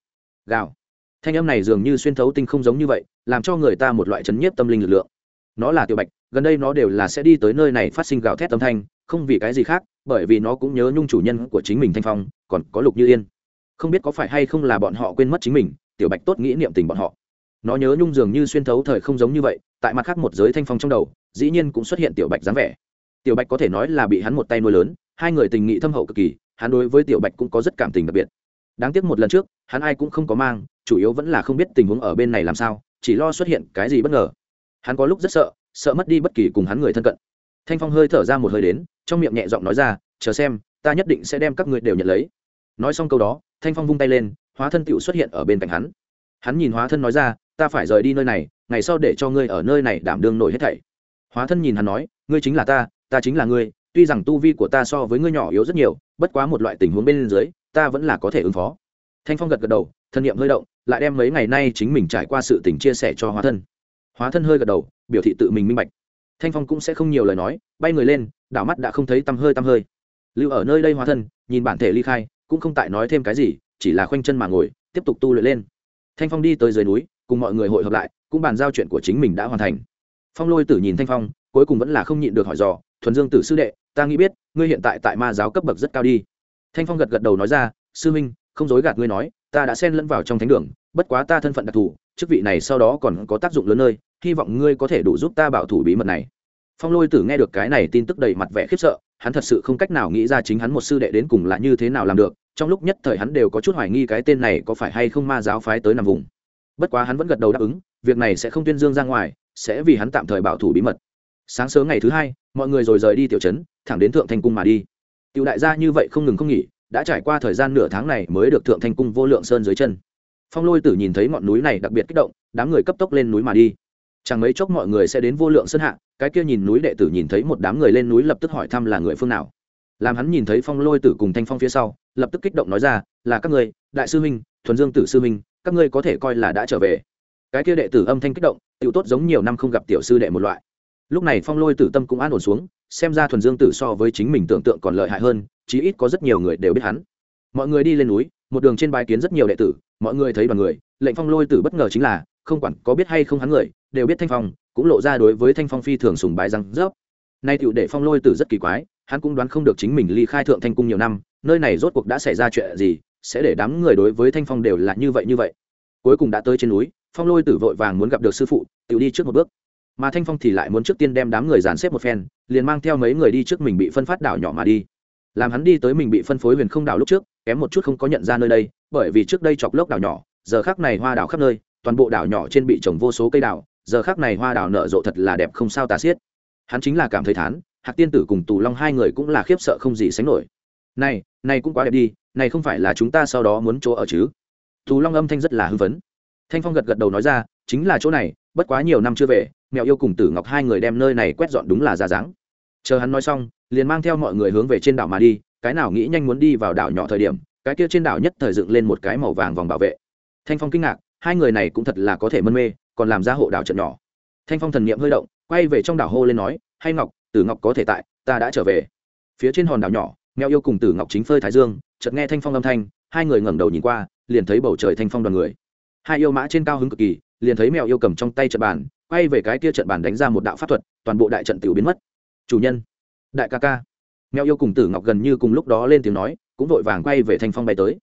Gào. Thanh âm này dường như xuyên thấu tinh không giống như vậy, làm cho người ta một loại chấn nhiếp tâm linh lực lượng. Nó là tiểu bạch, gần đây nó đều là sẽ đi tới nơi này phát sinh gào thét âm thanh, không vì cái gì khác, bởi vì nó cũng nhớ nhung chủ nhân của chính mình thanh phong, còn có lục như yên. Không biết có phải hay không là bọn họ quên mất chính mình, tiểu bạch tốt nghĩ niệm tình bọn họ. Nó nhớ nhung dường như xuyên thấu thời không giống như vậy, tại mặt khác một giới thanh phong trong đầu, dĩ nhiên cũng xuất hiện tiểu bạch dáng vẻ tiểu bạch có thể nói là bị hắn một tay nuôi lớn, hai người tình nghị thâm hậu cực kỳ, hắn đối với tiểu bạch cũng có rất cảm tình đặc biệt. Đáng tiếc một lần trước, hắn ai cũng không có mang, chủ yếu vẫn là không biết tình huống ở bên này làm sao, chỉ lo xuất hiện cái gì bất ngờ. Hắn có lúc rất sợ sợ mất đi bất kỳ cùng hắn người thân cận. Thanh phong hơi thở ra một hơi đến, trong miệng nhẹ giọng nói ra, chờ xem, ta nhất định sẽ đem các người đều nhận lấy. Nói xong câu đó, thanh phong vung tay lên, hóa thân tựu xuất hiện ở bên cạnh hắn. Hắn nhìn hóa thân nói ra, ta phải rời đi nơi này, ngày sau để cho ngươi ở nơi này đảm đương nổi hết thảy. Hóa thân nhìn hắn nói, ngươi chính là ta ta chính là ngươi, tuy rằng tu vi của ta so với ngươi nhỏ yếu rất nhiều, bất quá một loại tình huống bên dưới, ta vẫn là có thể ứng phó. Thanh phong gật gật đầu, thân nhiệm hơi động, lại đem mấy ngày nay chính mình trải qua sự tình chia sẻ cho hóa thân. Hóa thân hơi gật đầu, biểu thị tự mình minh bạch. Thanh phong cũng sẽ không nhiều lời nói, bay người lên, đảo mắt đã không thấy tăm hơi tăm hơi. Lưu ở nơi đây hóa thân, nhìn bản thể ly khai, cũng không tại nói thêm cái gì, chỉ là khoanh chân mà ngồi, tiếp tục tu luyện lên. Thanh phong đi tới dưới núi, cùng mọi người hội hợp lại, cũng bàn giao chuyện của chính mình đã hoàn thành. Phong lôi tử nhìn thanh phong, cuối cùng vẫn là không nhịn được hỏi dò thuần dương tử sư đệ, ta nghĩ biết, ngươi hiện tại tại ma giáo cấp bậc rất cao đi. Thanh phong gật gật đầu nói ra, sư minh không dối gạt ngươi nói, ta đã xen lẫn vào trong thánh đường, bất quá ta thân phận đặc thù, chức vị này sau đó còn có tác dụng lớn nơi, hy vọng ngươi có thể đủ giúp ta bảo thủ bí mật này. Phong lôi tử nghe được cái này tin tức đầy mặt vẻ khiếp sợ, hắn thật sự không cách nào nghĩ ra chính hắn một sư đệ đến cùng là như thế nào làm được, trong lúc nhất thời hắn đều có chút hoài nghi cái tên này có phải hay không ma giáo phái tới nằm vùng. Bất quá hắn vẫn gật đầu đáp ứng, việc này sẽ không tuyên dương ra ngoài, sẽ vì hắn tạm thời bảo thủ bí mật sáng sớm ngày thứ hai, mọi người rồi rời đi tiểu trấn, thẳng đến thượng thanh cung mà đi. Tiểu đại gia như vậy không ngừng không nghỉ, đã trải qua thời gian nửa tháng này mới được thượng thanh cung vô lượng sơn dưới chân. Phong lôi tử nhìn thấy ngọn núi này đặc biệt kích động, đám người cấp tốc lên núi mà đi. Chẳng mấy chốc mọi người sẽ đến vô lượng sơn hạ, cái kia nhìn núi đệ tử nhìn thấy một đám người lên núi lập tức hỏi thăm là người phương nào. Làm hắn nhìn thấy phong lôi tử cùng thanh phong phía sau, lập tức kích động nói ra, là các người đại sư huynh, thuần dương tử sư huynh, các ngươi có thể coi là đã trở về. Cái kia đệ tử âm thanh kích động tự tốt giống nhiều năm không gặp tiểu sư đệ một loại lúc này phong lôi tử tâm cũng an ổn xuống, xem ra thuần dương tử so với chính mình tưởng tượng còn lợi hại hơn, chí ít có rất nhiều người đều biết hắn. Mọi người đi lên núi, một đường trên bãi kiến rất nhiều đệ tử, mọi người thấy đoàn người, lệnh phong lôi tử bất ngờ chính là, không quản có biết hay không hắn người, đều biết thanh phong, cũng lộ ra đối với thanh phong phi thường sùng bái răng rớp. Nay tựu để phong lôi tử rất kỳ quái, hắn cũng đoán không được chính mình ly khai thượng thanh cung nhiều năm, nơi này rốt cuộc đã xảy ra chuyện gì, sẽ để đám người đối với thanh phong đều là như vậy như vậy. Cuối cùng đã tới trên núi, phong lôi tử vội vàng muốn gặp được sư phụ tựu đi trước một bước mà thanh phong thì lại muốn trước tiên đem đám người dàn xếp một phen, liền mang theo mấy người đi trước mình bị phân phát đảo nhỏ mà đi. Làm hắn đi tới mình bị phân phối huyền không đảo lúc trước, kém một chút không có nhận ra nơi đây, bởi vì trước đây chọc lốc đảo nhỏ, giờ khác này hoa đảo khắp nơi, toàn bộ đảo nhỏ trên bị trồng vô số cây đảo, giờ khác này hoa đảo nở rộ thật là đẹp không sao tà xiết. Hắn chính là cảm thấy thán, hạc tiên tử cùng tù long hai người cũng là khiếp sợ không gì sánh nổi. Này này cũng quá đẹp đi, này không phải là chúng ta sau đó muốn chỗ ở chứ? Tù long âm thanh rất là hưng phấn. Thanh phong gật gật đầu nói ra, chính là chỗ này bất quá nhiều năm chưa về, mèo yêu cùng tử ngọc hai người đem nơi này quét dọn đúng là ra dáng. Chờ hắn nói xong, liền mang theo mọi người hướng về trên đảo mà đi, cái nào nghĩ nhanh muốn đi vào đảo nhỏ thời điểm, cái kia trên đảo nhất thời dựng lên một cái màu vàng vòng bảo vệ. Thanh phong kinh ngạc, hai người này cũng thật là có thể mân mê, còn làm ra hộ đảo trận nhỏ. Thanh phong thần niệm hơi động, quay về trong đảo hô lên nói, hay ngọc, tử ngọc có thể tại, ta đã trở về. Phía trên hòn đảo nhỏ, mèo yêu cùng tử ngọc chính phơi thái dương, chợt nghe thanh phong âm thanh, hai người ngẩng đầu nhìn qua, liền thấy bầu trời thanh phong đoàn người. Hai yêu mã trên cao hứng cực kỳ liền thấy mèo yêu cầm trong tay trận bàn, quay về cái kia trận bàn đánh ra một đạo pháp thuật, toàn bộ đại trận tiểu biến mất. Chủ nhân, đại ca ca. Mèo yêu cùng tử ngọc gần như cùng lúc đó lên tiếng nói, cũng vội vàng quay về thanh phong bay tới.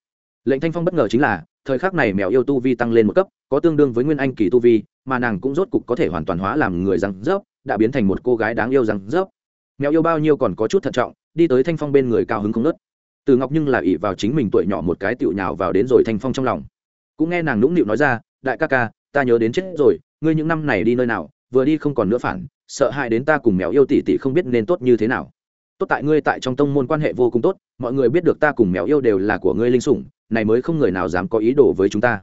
Lệnh thanh phong bất ngờ chính là, thời khắc này mèo yêu tu vi tăng lên một cấp, có tương đương với nguyên anh kỳ tu vi, mà nàng cũng rốt cục có thể hoàn toàn hóa làm người răng rớp, đã biến thành một cô gái đáng yêu răng rớp. Mèo yêu bao nhiêu còn có chút thận trọng, đi tới thanh phong bên người cao hứng không nớt từ ngọc nhưng là ỷ vào chính mình tuổi nhỏ một cái tựu nhào vào đến rồi thanh phong trong lòng. Cũng nghe nàng nũng nịu nói ra, đại ca ca ta nhớ đến chết rồi, ngươi những năm này đi nơi nào, vừa đi không còn nữa phản, sợ hãi đến ta cùng mèo yêu tỷ tỷ không biết nên tốt như thế nào. Tốt tại ngươi tại trong tông môn quan hệ vô cùng tốt, mọi người biết được ta cùng mèo yêu đều là của ngươi linh sủng, này mới không người nào dám có ý đồ với chúng ta.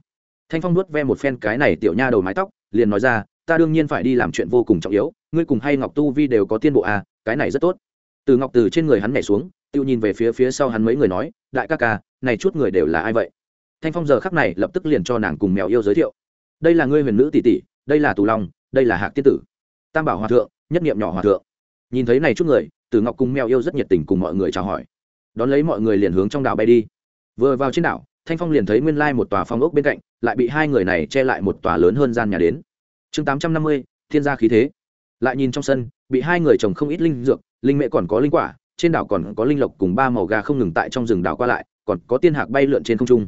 Thanh phong nuốt ve một phen cái này tiểu nha đầu mái tóc, liền nói ra, ta đương nhiên phải đi làm chuyện vô cùng trọng yếu, ngươi cùng hay ngọc tu vi đều có tiên bộ à cái này rất tốt. Từ ngọc từ trên người hắn nhảy xuống, tiêu nhìn về phía phía sau hắn mấy người nói, đại ca ca, này chút người đều là ai vậy? Thanh phong giờ khắc này lập tức liền cho nàng cùng mèo yêu giới thiệu đây là ngươi huyền nữ tỷ tỷ, đây là tù long, đây là hạc tiết tử. Tam bảo hòa thượng, nhất niệm nhỏ hòa thượng. Nhìn thấy này chút người, tử ngọc cùng mèo yêu rất nhiệt tình cùng mọi người chào hỏi. Đón lấy mọi người liền hướng trong đảo bay đi. Vừa vào trên đảo, thanh phong liền thấy nguyên lai một tòa phong ốc bên cạnh, lại bị hai người này che lại một tòa lớn hơn gian nhà đến. Chương tám trăm năm mươi, thiên gia khí thế. Lại nhìn trong sân, bị hai người trồng không ít linh dược, linh mễ còn có linh quả, trên đảo còn có linh lộc cùng ba màu gà không ngừng tại trong rừng đảo qua lại, còn có tiên hạc bay lượn trên không trung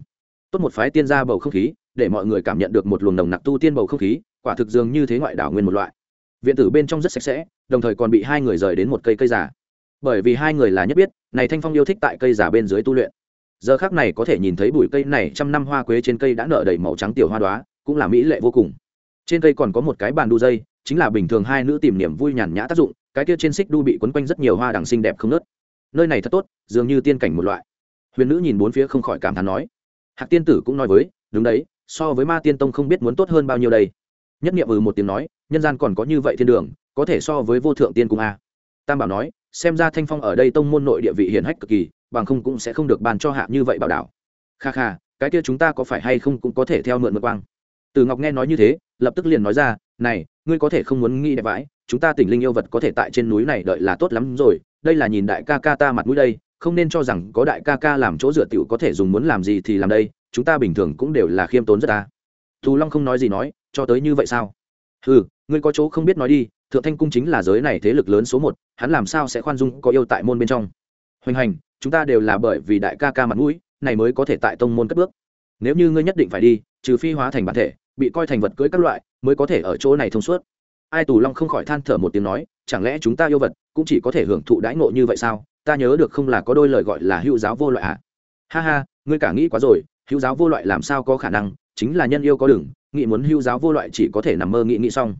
tốt một phái tiên gia bầu không khí, để mọi người cảm nhận được một luồng nồng nặc tu tiên bầu không khí, quả thực dường như thế ngoại đảo nguyên một loại. Viện tử bên trong rất sạch sẽ, đồng thời còn bị hai người rời đến một cây cây giả bởi vì hai người là nhất biết, này thanh phong yêu thích tại cây giả bên dưới tu luyện. Giờ khác này có thể nhìn thấy bụi cây này trăm năm hoa quế trên cây đã nở đầy màu trắng tiểu hoa đoá cũng là mỹ lệ vô cùng. Trên cây còn có một cái bàn đu dây, chính là bình thường hai nữ tìm niềm vui nhàn nhã tác dụng, cái kia trên xích đu bị quấn quanh rất nhiều hoa đằng xinh đẹp không nớt nơi này thật tốt, dường như tiên cảnh một loại. Huyền nữ nhìn bốn phía không khỏi cảm thán nói hạc tiên tử cũng nói với, đúng đấy, so với ma tiên tông không biết muốn tốt hơn bao nhiêu đây. Nhất niệm ừ một tiếng nói, nhân gian còn có như vậy thiên đường, có thể so với vô thượng tiên cung a tam bảo nói, xem ra thanh phong ở đây tông môn nội địa vị hiển hách cực kỳ, bằng không cũng sẽ không được bàn cho hạ như vậy bảo đảo. Kha kha, cái kia chúng ta có phải hay không cũng có thể theo mượn mượn quang? Từ ngọc nghe nói như thế, lập tức liền nói ra, này, ngươi có thể không muốn nghĩ đẹp vãi, chúng ta tỉnh linh yêu vật có thể tại trên núi này đợi là tốt lắm rồi, đây là nhìn đại ca ca ta mặt mũi đây không nên cho rằng có đại ca ca làm chỗ dựa tiểu có thể dùng muốn làm gì thì làm đây, chúng ta bình thường cũng đều là khiêm tốn rất ta thù long không nói gì nói, cho tới như vậy sao? Ừ ngươi có chỗ không biết nói đi, thượng thanh cung chính là giới này thế lực lớn số một, hắn làm sao sẽ khoan dung có yêu tại môn bên trong? Hoành hành, chúng ta đều là bởi vì đại ca ca mặt mũi, này mới có thể tại tông môn cất bước. Nếu như ngươi nhất định phải đi, trừ phi hóa thành bản thể, bị coi thành vật cưới các loại, mới có thể ở chỗ này thông suốt. Ai tù long không khỏi than thở một tiếng nói, chẳng lẽ chúng ta yêu vật cũng chỉ có thể hưởng thụ đãi ngộ như vậy sao? Ta nhớ được không là có đôi lời gọi là hữu giáo vô loại ạ à? ha ha, ngươi cả nghĩ quá rồi, hữu giáo vô loại làm sao có khả năng, chính là nhân yêu có đừng nghĩ muốn hữu giáo vô loại chỉ có thể nằm mơ nghĩ nghĩ xong.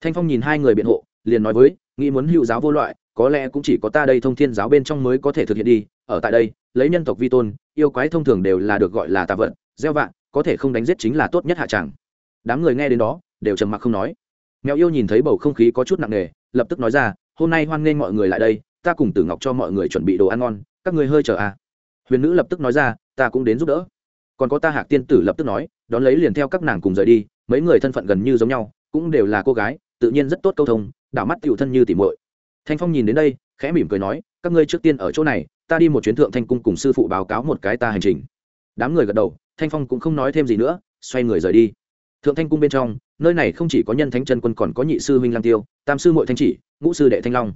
Thanh phong nhìn hai người biện hộ, liền nói với, nghĩ muốn hữu giáo vô loại, có lẽ cũng chỉ có ta đây thông thiên giáo bên trong mới có thể thực hiện đi, ở tại đây, lấy nhân tộc vi tôn, yêu quái thông thường đều là được gọi là tà vận gieo vạn có thể không đánh giết chính là tốt nhất hạ tràng đám người nghe đến đó, đều trầm mặc không nói. Mèo yêu nhìn thấy bầu không khí có chút nặng nề, lập tức nói ra, hôm nay hoan nghênh mọi người lại đây ta cùng tử ngọc cho mọi người chuẩn bị đồ ăn ngon, các người hơi chờ à. Huyền nữ lập tức nói ra, ta cũng đến giúp đỡ. Còn có ta hạc tiên tử lập tức nói, đón lấy liền theo các nàng cùng rời đi, mấy người thân phận gần như giống nhau, cũng đều là cô gái, tự nhiên rất tốt câu thông, đảo mắt tiểu thân như tỉ muội. Thanh phong nhìn đến đây, khẽ mỉm cười nói, các ngươi trước tiên ở chỗ này, ta đi một chuyến thượng thanh cung cùng sư phụ báo cáo một cái ta hành trình. Đám người gật đầu, thanh phong cũng không nói thêm gì nữa, xoay người rời đi. Thượng thanh cung bên trong, nơi này không chỉ có nhân thánh chân quân còn có nhị sư huynh lam tiêu, tam sư mội thanh chỉ, ngũ sư đệ thanh long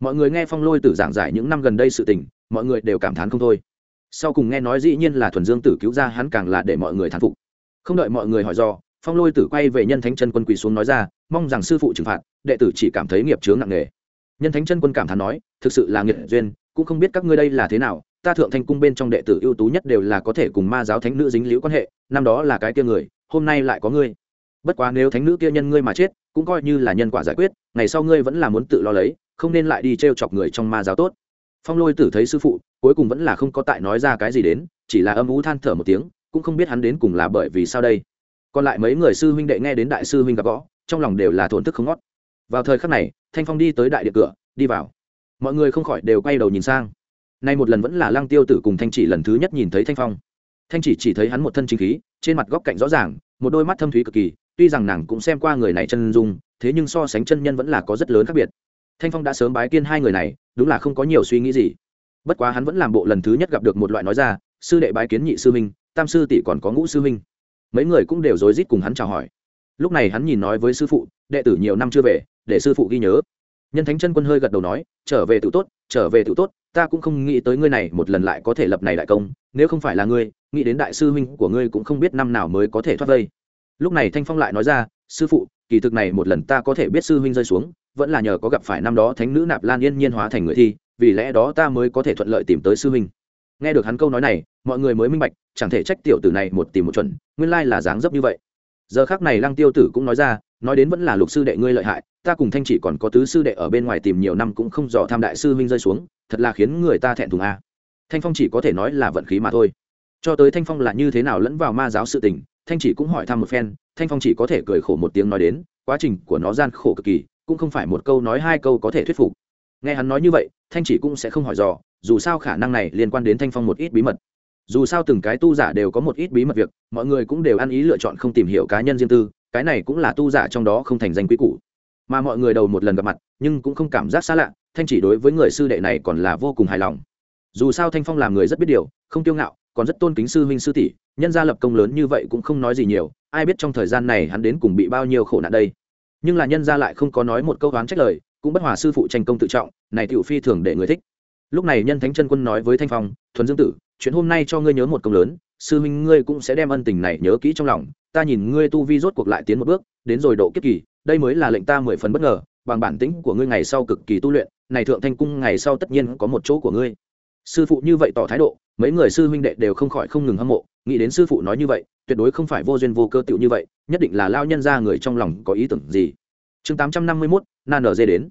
mọi người nghe phong lôi tử giảng giải những năm gần đây sự tình, mọi người đều cảm thán không thôi. Sau cùng nghe nói dĩ nhiên là thuần dương tử cứu ra hắn càng là để mọi người thán phục. Không đợi mọi người hỏi do, phong lôi tử quay về nhân thánh chân quân quỳ xuống nói ra, mong rằng sư phụ trừng phạt, đệ tử chỉ cảm thấy nghiệp chướng nặng nề. Nhân thánh chân quân cảm thán nói, thực sự là nghiệt duyên, cũng không biết các ngươi đây là thế nào, ta thượng thanh cung bên trong đệ tử ưu tú nhất đều là có thể cùng ma giáo thánh nữ dính liễu quan hệ, năm đó là cái kia người, hôm nay lại có ngươi. Bất quá nếu thánh nữ kia nhân ngươi mà chết, cũng coi như là nhân quả giải quyết, ngày sau ngươi vẫn là muốn tự lo lấy không nên lại đi t r e o chọc người trong ma giáo tốt. Phong lôi tử thấy sư phụ, cuối cùng vẫn là không có tại nói ra cái gì đến, chỉ là âm ú than thở một tiếng, cũng không biết hắn đến cùng là bởi vì sao đây. Còn lại mấy người sư huynh đệ nghe đến đại sư huynh gặp gõ, trong lòng đều là thổn thức không ngót. Vào thời khắc này, thanh phong đi tới đại địa cửa, đi vào. Mọi người không khỏi đều quay đầu nhìn sang. Nay một lần vẫn là lăng tiêu tử cùng thanh chỉ lần thứ nhất nhìn thấy thanh phong. Thanh chỉ chỉ thấy hắn một thân chính khí, trên mặt góc cạnh rõ ràng, một đôi mắt thâm thúy cực kỳ, tuy rằng nàng cũng xem qua người này chân dung, thế nhưng so sánh chân nhân vẫn là có rất lớn khác biệt thanh phong đã sớm bái kiên hai người này, đúng là không có nhiều suy nghĩ gì. Bất quá hắn vẫn làm bộ lần thứ nhất gặp được một loại nói ra, sư đệ bái kiến nhị sư minh tam sư tỷ còn có ngũ sư minh mấy người cũng đều rối rít cùng hắn chào hỏi. Lúc này hắn nhìn nói với sư phụ, đệ tử nhiều năm chưa về, để sư phụ ghi nhớ. Nhân thánh chân quân hơi gật đầu nói, trở về tự tốt, trở về tự tốt, ta cũng không nghĩ tới ngươi này một lần lại có thể lập này đại công, nếu không phải là ngươi, nghĩ đến đại sư huynh của ngươi cũng không biết năm nào mới có thể thoát vây. Lúc này thanh phong lại nói ra, sư phụ, kỳ thực này một lần ta có thể biết sư huynh rơi xuống vẫn là nhờ có gặp phải năm đó thánh nữ nạp lan yên nhiên hóa thành người thi, vì lẽ đó ta mới có thể thuận lợi tìm tới sư huynh. Nghe được hắn câu nói này, mọi người mới minh bạch, chẳng thể trách tiểu tử này một tìm một chuẩn, nguyên lai là dáng dấp như vậy. Giờ khác này lăng tiêu tử cũng nói ra, nói đến vẫn là lục sư đệ ngươi lợi hại, ta cùng thanh chỉ còn có tứ sư đệ ở bên ngoài tìm nhiều năm cũng không dò tham đại sư huynh rơi xuống, thật là khiến người ta thẹn thùng a. Thanh phong chỉ có thể nói là vận khí mà thôi. Cho tới thanh phong là như thế nào lẫn vào ma giáo sự tình, thanh chỉ cũng hỏi thăm một phen, thanh phong chỉ có thể cười khổ một tiếng nói đến, quá trình của nó gian khổ cực kỳ cũng không phải một câu nói hai câu có thể thuyết phục. Nghe hắn nói như vậy, thanh chỉ cũng sẽ không hỏi dò, dù sao khả năng này liên quan đến thanh phong một ít bí mật. Dù sao từng cái tu giả đều có một ít bí mật việc, mọi người cũng đều ăn ý lựa chọn không tìm hiểu cá nhân riêng tư, cái này cũng là tu giả trong đó không thành danh quý cũ mà mọi người đầu một lần gặp mặt, nhưng cũng không cảm giác xa lạ, thanh chỉ đối với người sư đệ này còn là vô cùng hài lòng. Dù sao thanh phong làm người rất biết điều, không tiêu ngạo, còn rất tôn kính sư huynh sư tỷ, nhân gia lập công lớn như vậy cũng không nói gì nhiều, ai biết trong thời gian này hắn đến cùng bị bao nhiêu khổ nạn đây nhưng là nhân gia lại không có nói một câu đoán trách lời, cũng bất hòa sư phụ tranh công tự trọng, này tiểu phi thường để người thích. Lúc này nhân thánh chân quân nói với thanh phong, thuần dương tử, chuyện hôm nay cho ngươi nhớ một công lớn, sư huynh ngươi cũng sẽ đem ân tình này nhớ kỹ trong lòng, ta nhìn ngươi tu vi rốt cuộc lại tiến một bước, đến rồi độ kiếp kỳ, đây mới là lệnh ta mười phần bất ngờ, bằng bản tính của ngươi ngày sau cực kỳ tu luyện, này thượng thanh cung ngày sau tất nhiên có một chỗ của ngươi. Sư phụ như vậy tỏ thái độ, mấy người sư huynh đệ đều không khỏi không ngừng hâm mộ nghĩ đến sư phụ nói như vậy, tuyệt đối không phải vô duyên vô cơ tựu như vậy, nhất định là lao nhân ra người trong lòng có ý tưởng gì. Chương tám trăm năm mươi mốt nan nở dê đến.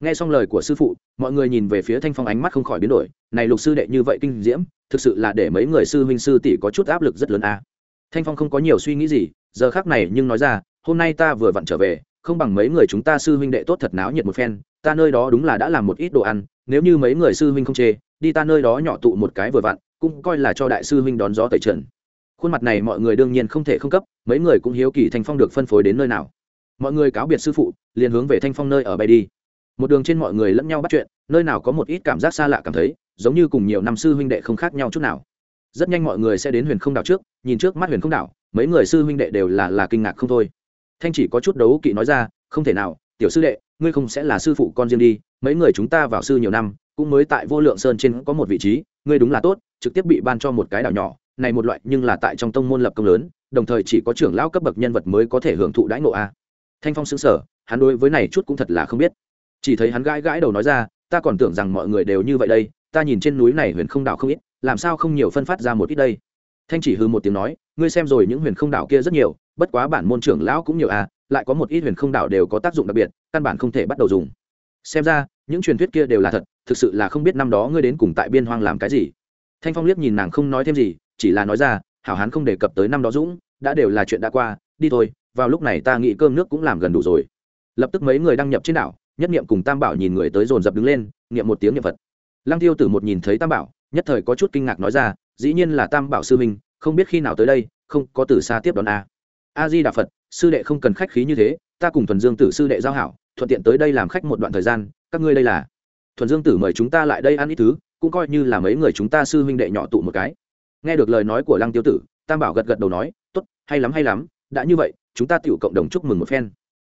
Nghe xong lời của sư phụ, mọi người nhìn về phía thanh phong ánh mắt không khỏi biến đổi. Này lục sư đệ như vậy kinh diễm, thực sự là để mấy người sư huynh sư tỷ có chút áp lực rất lớn a. Thanh phong không có nhiều suy nghĩ gì, giờ khác này nhưng nói ra, hôm nay ta vừa vặn trở về, không bằng mấy người chúng ta sư huynh đệ tốt thật náo nhiệt một phen, ta nơi đó đúng là đã làm một ít đồ ăn, nếu như mấy người sư huynh không chê, đi ta nơi đó nhỏ tụ một cái vừa vặn, cũng coi là cho đại sư huynh đón gió tẩy trần khuôn mặt này mọi người đương nhiên không thể không cấp, mấy người cũng hiếu kỳ thanh phong được phân phối đến nơi nào. Mọi người cáo biệt sư phụ, liền hướng về thanh phong nơi ở bay đi. Một đường trên mọi người lẫn nhau bắt chuyện, nơi nào có một ít cảm giác xa lạ cảm thấy, giống như cùng nhiều năm sư huynh đệ không khác nhau chút nào. Rất nhanh mọi người sẽ đến huyền không đảo trước, nhìn trước mắt huyền không đảo, mấy người sư huynh đệ đều là là kinh ngạc không thôi. Thanh chỉ có chút đấu kỵ nói ra, không thể nào, tiểu sư đệ, ngươi không sẽ là sư phụ con riêng đi, mấy người chúng ta vào sư nhiều năm, cũng mới tại vô lượng sơn trên có một vị trí, ngươi đúng là tốt, trực tiếp bị ban cho một cái đảo nhỏ này một loại nhưng là tại trong tông môn lập công lớn, đồng thời chỉ có trưởng lão cấp bậc nhân vật mới có thể hưởng thụ đãi ngộ a. Thanh phong xứng sở hắn đối với này chút cũng thật là không biết. Chỉ thấy hắn gãi gãi đầu nói ra, ta còn tưởng rằng mọi người đều như vậy đây, ta nhìn trên núi này huyền không đảo không ít, làm sao không nhiều phân phát ra một ít đây? Thanh chỉ hư một tiếng nói, ngươi xem rồi những huyền không đảo kia rất nhiều, bất quá bản môn trưởng lão cũng nhiều à lại có một ít huyền không đảo đều có tác dụng đặc biệt, căn bản không thể bắt đầu dùng. Xem ra, những truyền thuyết kia đều là thật, thực sự là không biết năm đó ngươi đến cùng tại biên hoang làm cái gì. Thanh phong liếc nhìn nàng không nói thêm gì chỉ là nói ra, hảo hán không đề cập tới năm đó dũng, đã đều là chuyện đã qua, đi thôi, vào lúc này ta nghĩ cơm nước cũng làm gần đủ rồi. Lập tức mấy người đăng nhập trên đảo, nhất niệm cùng tam bảo nhìn người tới dồn dập đứng lên, niệm một tiếng niệm phật. Lăng tiêu tử một nhìn thấy tam bảo, nhất thời có chút kinh ngạc nói ra, dĩ nhiên là tam bảo sư minh không biết khi nào tới đây, không có từ xa tiếp đón a. A di đà phật, sư đệ không cần khách khí như thế, ta cùng thuần dương tử sư đệ giao hảo, thuận tiện tới đây làm khách một đoạn thời gian, các ngươi đây là. Thuần dương tử mời chúng ta lại đây ăn ít thứ, cũng coi như là mấy người chúng ta sư huynh đệ nhỏ tụ một cái nghe được lời nói của lăng tiêu tử, tam bảo gật gật đầu nói, tốt, hay lắm hay lắm, đã như vậy, chúng ta tựu cộng đồng chúc mừng một phen.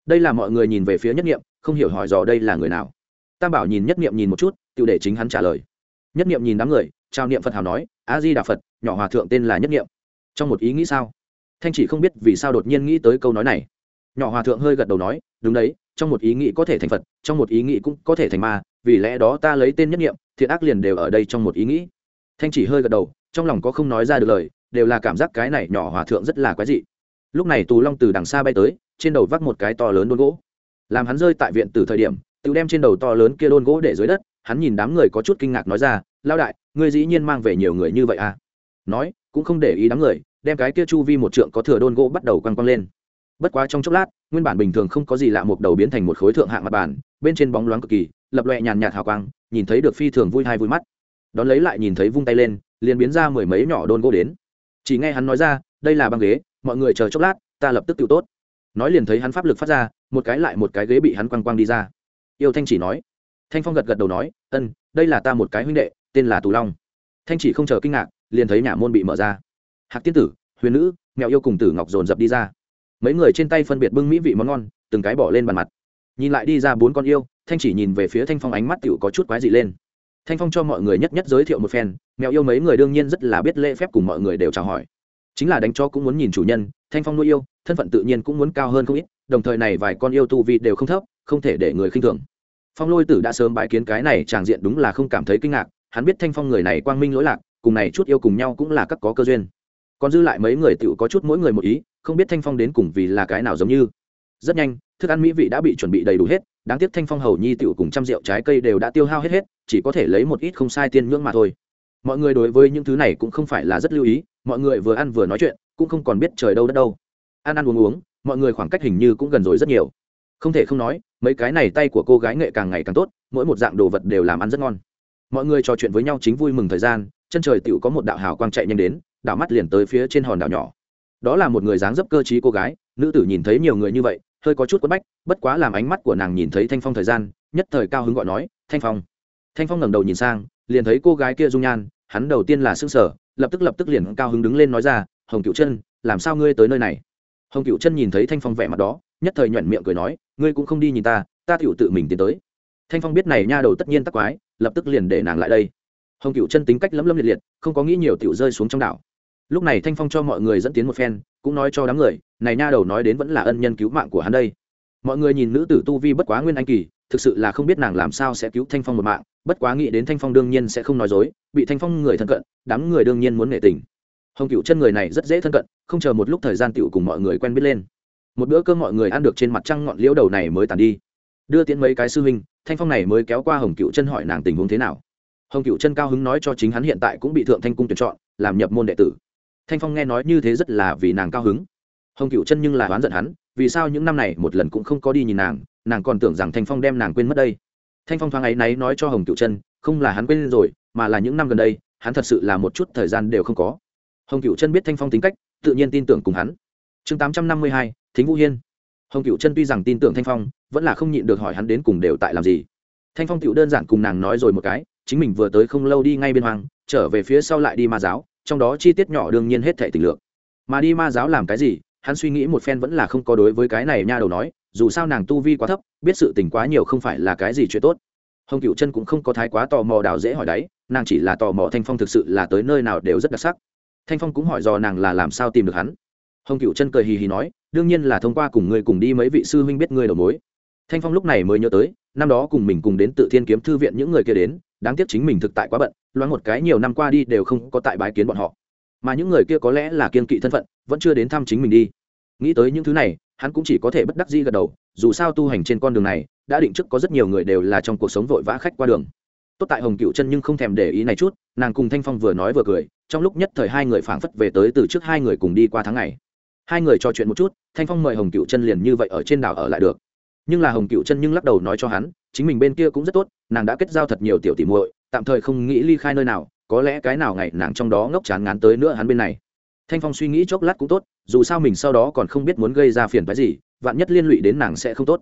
Đây là mọi người nhìn về phía nhất nghiệm không hiểu hỏi dò đây là người nào. Tam bảo nhìn nhất nghiệm nhìn một chút tựu để chính hắn trả lời. Nhất nghiệm nhìn đám người trao niệm phật hào nói, a di đà phật, nhỏ hòa thượng tên là nhất nghiệm trong một ý nghĩ sao? Thanh chỉ không biết vì sao đột nhiên nghĩ tới câu nói này. Nhỏ hòa thượng hơi gật đầu nói, đúng đấy, trong một ý nghĩ có thể thành phật, trong một ý nghĩ cũng có thể thành ma, vì lẽ đó ta lấy tên nhất nghiệm thiện ác liền đều ở đây trong một ý nghĩ. Thanh chỉ hơi gật đầu trong lòng có không nói ra được lời, đều là cảm giác cái này nhỏ hòa thượng rất là quái dị. Lúc này tù long từ đằng xa bay tới, trên đầu vác một cái to lớn đôn gỗ. Làm hắn rơi tại viện từ thời điểm tự đem trên đầu to lớn kia đôn gỗ để dưới đất, hắn nhìn đám người có chút kinh ngạc nói ra lao đại, ngươi dĩ nhiên mang về nhiều người như vậy à? Nói, cũng không để ý đám người, đem cái kia chu vi một trượng có thừa đôn gỗ bắt đầu quăng quăng lên. Bất quá trong chốc lát, nguyên bản bình thường không có gì lạ một đầu biến thành một khối thượng hạng mặt bàn, bên trên bóng loáng cực kỳ, lập loẹ nhàn nhạt hào quang, nhìn thấy được phi thường vui hay vui mắt đón lấy lại nhìn thấy vung tay lên, liền biến ra mười mấy nhỏ đôn gỗ đến. Chỉ nghe hắn nói ra, đây là băng ghế, mọi người chờ chốc lát, ta lập tức tự tốt. Nói liền thấy hắn pháp lực phát ra, một cái lại một cái ghế bị hắn quăng quăng đi ra. Yêu thanh chỉ nói. Thanh phong gật gật đầu nói, ân, đây là ta một cái huynh đệ, tên là tù long. Thanh chỉ không chờ kinh ngạc, liền thấy nhà môn bị mở ra. Hạc tiên tử, huyền nữ mẹo yêu cùng tử ngọc dồn dập đi ra. Mấy người trên tay phân biệt bưng mỹ vị món ngon, từng cái bỏ lên bàn mặt. Nhìn lại đi ra bốn con yêu, thanh chỉ nhìn về phía thanh phong ánh mắt tựu có chút quái dị lên thanh phong cho mọi người nhất nhất giới thiệu một phen, mèo yêu mấy người đương nhiên rất là biết lễ phép cùng mọi người đều chào hỏi. Chính là đánh cho cũng muốn nhìn chủ nhân, thanh phong nuôi yêu, thân phận tự nhiên cũng muốn cao hơn không ít, đồng thời này vài con yêu tu vi đều không thấp, không thể để người khinh thường. Phong lôi tử đã sớm bãi kiến cái này tràng diện đúng là không cảm thấy kinh ngạc, hắn biết thanh phong người này quang minh lỗi lạc, cùng này chút yêu cùng nhau cũng là các có cơ duyên. Còn dư lại mấy người tựu có chút mỗi người một ý, không biết thanh phong đến cùng vì là cái nào giống như. Rất nhanh, thức ăn mỹ vị đã bị chuẩn bị đầy đủ hết đáng tiếc thanh phong hầu nhi tựu cùng trăm rượu trái cây đều đã tiêu hao hết hết, chỉ có thể lấy một ít không sai tiên nhưỡng mà thôi. Mọi người đối với những thứ này cũng không phải là rất lưu ý, mọi người vừa ăn vừa nói chuyện, cũng không còn biết trời đâu đất đâu. Ăn ăn uống uống, mọi người khoảng cách hình như cũng gần rồi rất nhiều. Không thể không nói, mấy cái này tay của cô gái nghệ càng ngày càng tốt, mỗi một dạng đồ vật đều làm ăn rất ngon. Mọi người trò chuyện với nhau chính vui mừng thời gian, chân trời tựu có một đạo hào quang chạy nhanh đến, đảo mắt liền tới phía trên hòn đảo nhỏ. Đó là một người dáng dấp cơ t cô gái, nữ tử nhìn thấy nhiều người như vậy hơi có chút quất bách, bất quá làm ánh mắt của nàng nhìn thấy thanh phong thời gian, nhất thời cao hứng gọi nói, thanh phong. Thanh phong ngẩng đầu nhìn sang, liền thấy cô gái kia dung nhan, hắn đầu tiên là s ư n g sở lập tức lập tức liền cao hứng đứng lên nói ra, hồng cựu chân, làm sao ngươi tới nơi này? Hồng cựu chân nhìn thấy thanh phong vẻ mặt đó, nhất thời nhuận miệng cười nói, ngươi cũng không đi nhìn ta ta tựu tự mình tiến tới. Thanh phong biết này nha đầu tất nhiên tắc quái, lập tức liền để nàng lại đây. Hồng cựu chân tính cách lấm lấm liệt liệt, không có nghĩ nhiều tựu rơi xuống trong đảo. Lúc này thanh phong cho mọi người dẫn tiến một phen cũng nói cho đám người, này nha đầu nói đến vẫn là ân nhân cứu mạng của hắn đây. Mọi người nhìn nữ tử tu vi bất quá nguyên anh kỳ, thực sự là không biết nàng làm sao sẽ cứu thanh phong một mạng, bất quá nghĩ đến thanh phong đương nhiên sẽ không nói dối, bị thanh phong người thân cận, đám người đương nhiên muốn nể tình. Hồng cựu chân người này rất dễ thân cận, không chờ một lúc thời gian tựu cùng mọi người quen biết lên. Một bữa cơm mọi người ăn được trên mặt trăng ngọn liễu đầu này mới tàn đi. Đưa tiễn mấy cái sư huynh, thanh phong này mới kéo qua hồng cựu chân hỏi nàng tình huống thế nào. Hồng cựu chân cao hứng nói cho chính hắn hiện tại cũng bị thượng thanh cung tuyển chọn, làm nhập môn đệ tử thanh phong nghe nói như thế rất là vì nàng cao hứng. Hồng cựu chân nhưng là oán giận hắn, vì sao những năm này một lần cũng không có đi nhìn nàng nàng còn tưởng rằng thanh phong đem nàng quên mất đây. Thanh phong thoáng ấy náy nói cho hồng cựu chân, không là hắn quên rồi, mà là những năm gần đây, hắn thật sự là một chút thời gian đều không có. Hồng cựu chân biết thanh phong tính cách, tự nhiên tin tưởng cùng hắn. Chương tám trăm năm mươi hai, thính vũ hiên. Hồng cựu chân tuy rằng tin tưởng thanh phong, vẫn là không nhịn được hỏi hắn đến cùng đều tại làm gì. Thanh phong cựu đơn giản cùng nàng nói rồi một cái, chính mình vừa tới không lâu đi ngay bên hoàng trở về phía sau lại đi ma giáo trong đó chi tiết nhỏ đương nhiên hết thể tình lượng mà đi ma giáo làm cái gì, hắn suy nghĩ một phen vẫn là không có đối với cái này nha đầu nói, dù sao nàng tu vi quá thấp, biết sự tình quá nhiều không phải là cái gì chuyện tốt. Hồng cựu chân cũng không có thái quá tò mò đào dễ hỏi đáy nàng chỉ là tò mò thanh phong thực sự là tới nơi nào đều rất đặc sắc. Thanh phong cũng hỏi dò nàng là làm sao tìm được hắn. Hồng cựu chân cười hì hì nói, đương nhiên là thông qua cùng ngươi cùng đi mấy vị sư huynh biết ngươi đầu mối. Thanh phong lúc này mới nhớ tới, năm đó cùng mình cùng đến tự thiên kiếm thư viện những người kia đến, đáng tiếc chính mình thực tại quá bận loáng một cái nhiều năm qua đi đều không có tại bái kiến bọn họ. Mà những người kia có lẽ là kiên kỵ thân phận, vẫn chưa đến thăm chính mình đi. Nghĩ tới những thứ này, hắn cũng chỉ có thể bất đắc dĩ gật đầu, dù sao tu hành trên con đường này, đã định trước có rất nhiều người đều là trong cuộc sống vội vã khách qua đường. Tốt tại hồng cựu chân nhưng không thèm để ý này chút, nàng cùng thanh phong vừa nói vừa cười, trong lúc nhất thời hai người phảng phất về tới từ trước hai người cùng đi qua tháng ngày. Hai người trò chuyện một chút, thanh phong mời hồng cựu chân liền như vậy ở trên đảo ở lại được. Nhưng là hồng cựu chân nhưng lắc đầu nói cho hắn, chính mình bên kia cũng rất tốt, nàng đã kết giao thật nhiều tiểu tỉ muội tạm thời không nghĩ ly khai nơi nào, có lẽ cái nào ngày nàng trong đó ngốc chán ngán tới nữa hắn bên này. Thanh phong suy nghĩ chốc lát cũng tốt, dù sao mình sau đó còn không biết muốn gây ra phiền phái gì, vạn nhất liên lụy đến nàng sẽ không tốt.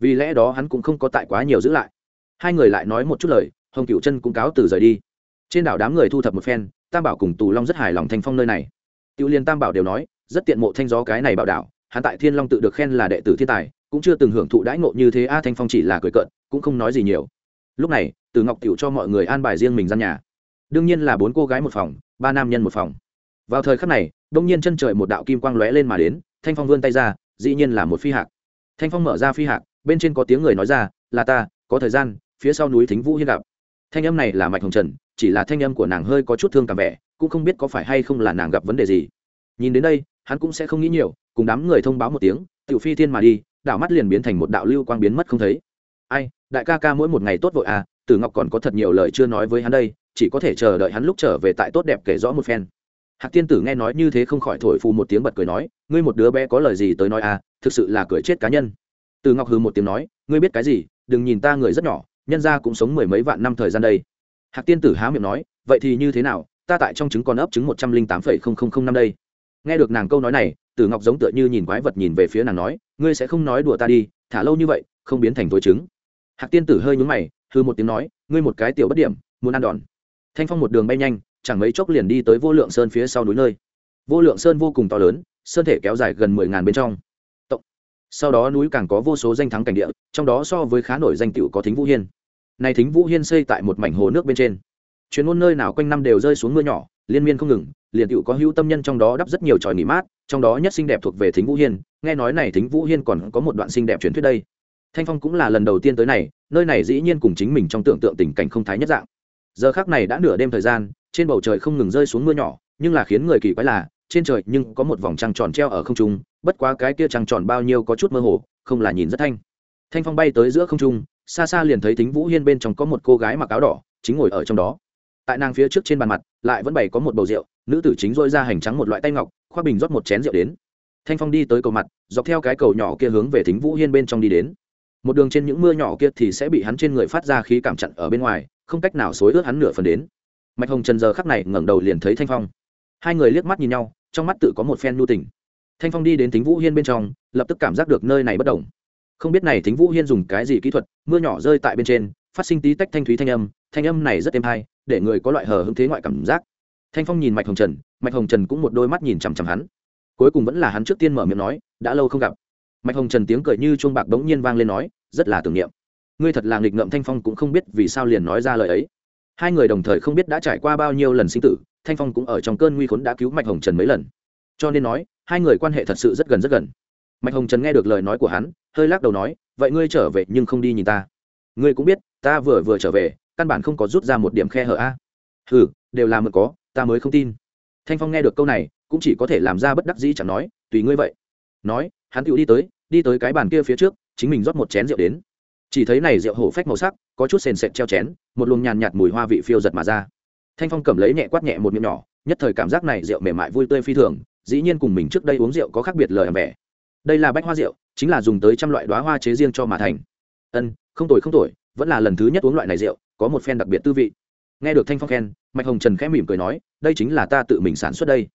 Vì lẽ đó hắn cũng không có tại quá nhiều giữ lại. Hai người lại nói một chút lời, hồng cựu chân cũng cáo từ rời đi. Trên đảo đám người thu thập một phen, tam bảo cùng tù long rất hài lòng thanh phong nơi này. Tiểu liên tam bảo đều nói, rất tiện mộ thanh gió cái này bảo đảo, hắn tại thiên long tự được khen là đệ tử thiên tài, cũng chưa từng hưởng thụ đãi ngộ như thế a, thanh phong chỉ là cười cợt, cũng không nói gì nhiều lúc này, từ ngọc tiểu cho mọi người an bài riêng mình gian nhà. Đương nhiên là bốn cô gái một phòng, ba nam nhân một phòng. Vào thời khắc này, đông nhiên chân trời một đạo kim quang lóe lên mà đến, thanh phong vươn tay ra, dĩ nhiên là một phi hạc. Thanh phong mở ra phi hạc, bên trên có tiếng người nói ra, là ta, có thời gian, phía sau núi thính vũ hiên gặp. Thanh âm này là mạch hồng trần, chỉ là thanh âm của nàng hơi có chút thương cảm vẻ, cũng không biết có phải hay không là nàng gặp vấn đề gì. Nhìn đến đây, hắn cũng sẽ không nghĩ nhiều, cùng đám người thông báo một tiếng, tiểu phi thiên mà đi, đảo mắt liền biến thành một đạo lưu quang biến mất không thấy. Ai đại ca ca mỗi một ngày tốt vội à tử ngọc còn có thật nhiều lời chưa nói với hắn đây, chỉ có thể chờ đợi hắn lúc trở về tại tốt đẹp kể rõ một phen. Hạc tiên tử nghe nói như thế không khỏi thổi phù một tiếng bật cười nói, ngươi một đứa bé có lời gì tới nói à thực sự là cười chết cá nhân. Từ ngọc hừ một tiếng nói, ngươi biết cái gì, đừng nhìn ta người rất nhỏ, nhân ra cũng sống mười mấy vạn năm thời gian đây. Hạc tiên tử há miệng nói, vậy thì như thế nào, ta tại trong trứng còn ấp trứng một trăm linh tám phẩy không không không năm đây. Nghe được nàng câu nói này, tử ngọc giống tựa như nhìn quái vật nhìn về phía nàng nói, ngươi sẽ không nói đùa ta đi, thả lâu như vậy, không biến thành thối trứng hạc tiên tử hơi nhúng mày hư một tiếng nói, ngươi một cái tiểu bất điểm, muốn ăn đòn. Thanh phong một đường bay nhanh, chẳng mấy chốc liền đi tới vô lượng sơn phía sau núi nơi. Vô lượng sơn vô cùng to lớn, sơn thể kéo dài gần mười ngàn bên trong. Tổng. sau đó núi càng có vô số danh thắng cảnh địa, trong đó so với khá nổi danh tựu có thính vũ hiên. Này thính vũ hiên xây tại một mảnh hồ nước bên trên. Chuyến luôn nơi nào quanh năm đều rơi xuống mưa nhỏ, liên miên không ngừng, liền tựu có hữu tâm nhân trong đó đắp rất nhiều tròi nghỉ mát, trong đó nhất xinh đẹp thuộc về thính vũ hiên. Nghe nói này thính vũ hiên còn có một đoạn xinh đẹp truyền thuyết đây thanh phong cũng là lần đầu tiên tới này, nơi này dĩ nhiên cùng chính mình trong tưởng tượng tình cảnh không thái nhất dạng. Giờ khác này đã nửa đêm thời gian, trên bầu trời không ngừng rơi xuống mưa nhỏ, nhưng là khiến người kỳ quái là, trên trời nhưng có một vòng trăng tròn treo ở không trung, bất quá cái kia trăng tròn bao nhiêu có chút mơ hồ, không là nhìn rất thanh. Thanh phong bay tới giữa không trung, xa xa liền thấy thính vũ hiên bên trong có một cô gái mặc áo đỏ, chính ngồi ở trong đó. Tại nàng phía trước trên bàn mặt, lại vẫn bày có một bầu rượu, nữ tử chính dôi ra hành trắng một loại tay ngọc, khoác bình rót một chén rượu đến. Thanh phong đi tới cầu mặt, dọc theo cái cầu nhỏ kia hướng về thính vũ hiên bên trong đi đến một đường trên những mưa nhỏ kia thì sẽ bị hắn trên người phát ra khí cảm chặn ở bên ngoài, không cách nào xối ướt hắn nửa phần đến. Mạch hồng trần giờ khắc này ngẩng đầu liền thấy thanh phong. Hai người liếc mắt nhìn nhau, trong mắt tự có một phen lưu tình. Thanh phong đi đến thính vũ hiên bên trong, lập tức cảm giác được nơi này bất đồng. Không biết này thính vũ hiên dùng cái gì kỹ thuật, mưa nhỏ rơi tại bên trên, phát sinh tí tách thanh thúy thanh âm thanh âm này rất êm hay, để người có loại hờ hứng thế ngoại cảm giác. Thanh phong nhìn mạch hồng trần, mạch hồng trần cũng một đôi mắt nhìn chằm chằm hắn. Cuối cùng vẫn là hắn trước tiên mở miệng nói, đã lâu không gặp mạch hồng trần tiếng cười như chuông bạc bỗng nhiên vang lên nói, rất là tưởng niệm. Ngươi thật là nghịch ngợm thanh phong cũng không biết vì sao liền nói ra lời ấy. Hai người đồng thời không biết đã trải qua bao nhiêu lần sinh tử, thanh phong cũng ở trong cơn nguy khốn đã cứu mạch hồng trần mấy lần. Cho nên nói, hai người quan hệ thật sự rất gần rất gần. Mạch hồng trần nghe được lời nói của hắn, hơi lắc đầu nói, vậy ngươi trở về nhưng không đi nhìn ta. Ngươi cũng biết, ta vừa vừa trở về, căn bản không có rút ra một điểm khe hở a. Ừ đều là mượn có, ta mới không tin. Thanh phong nghe được câu này, cũng chỉ có thể làm ra bất đắc dĩ chẳng nói, tùy ngươi vậy nói, hắn tựu đi tới đi tới cái bàn kia phía trước, chính mình rót một chén rượu đến. Chỉ thấy này rượu hổ phách màu sắc, có chút sền sệt treo chén, một luồng nhàn nhạt mùi hoa vị phiêu giật mà ra. Thanh phong cầm lấy nhẹ quát nhẹ một miệng nhỏ, nhất thời cảm giác này rượu mềm mại vui tươi phi thường, dĩ nhiên cùng mình trước đây uống rượu có khác biệt lời ẩm vẻ. Đây là bách hoa rượu, chính là dùng tới trăm loại đoá hoa chế riêng cho mà thành. Ân, không tuổi không tuổi vẫn là lần thứ nhất uống loại này rượu, có một phen đặc biệt tư vị. Nghe được thanh phong khen, mạch hồng trần khẽ mỉm cười nói, đây chính là ta tự mình sản xuất đây.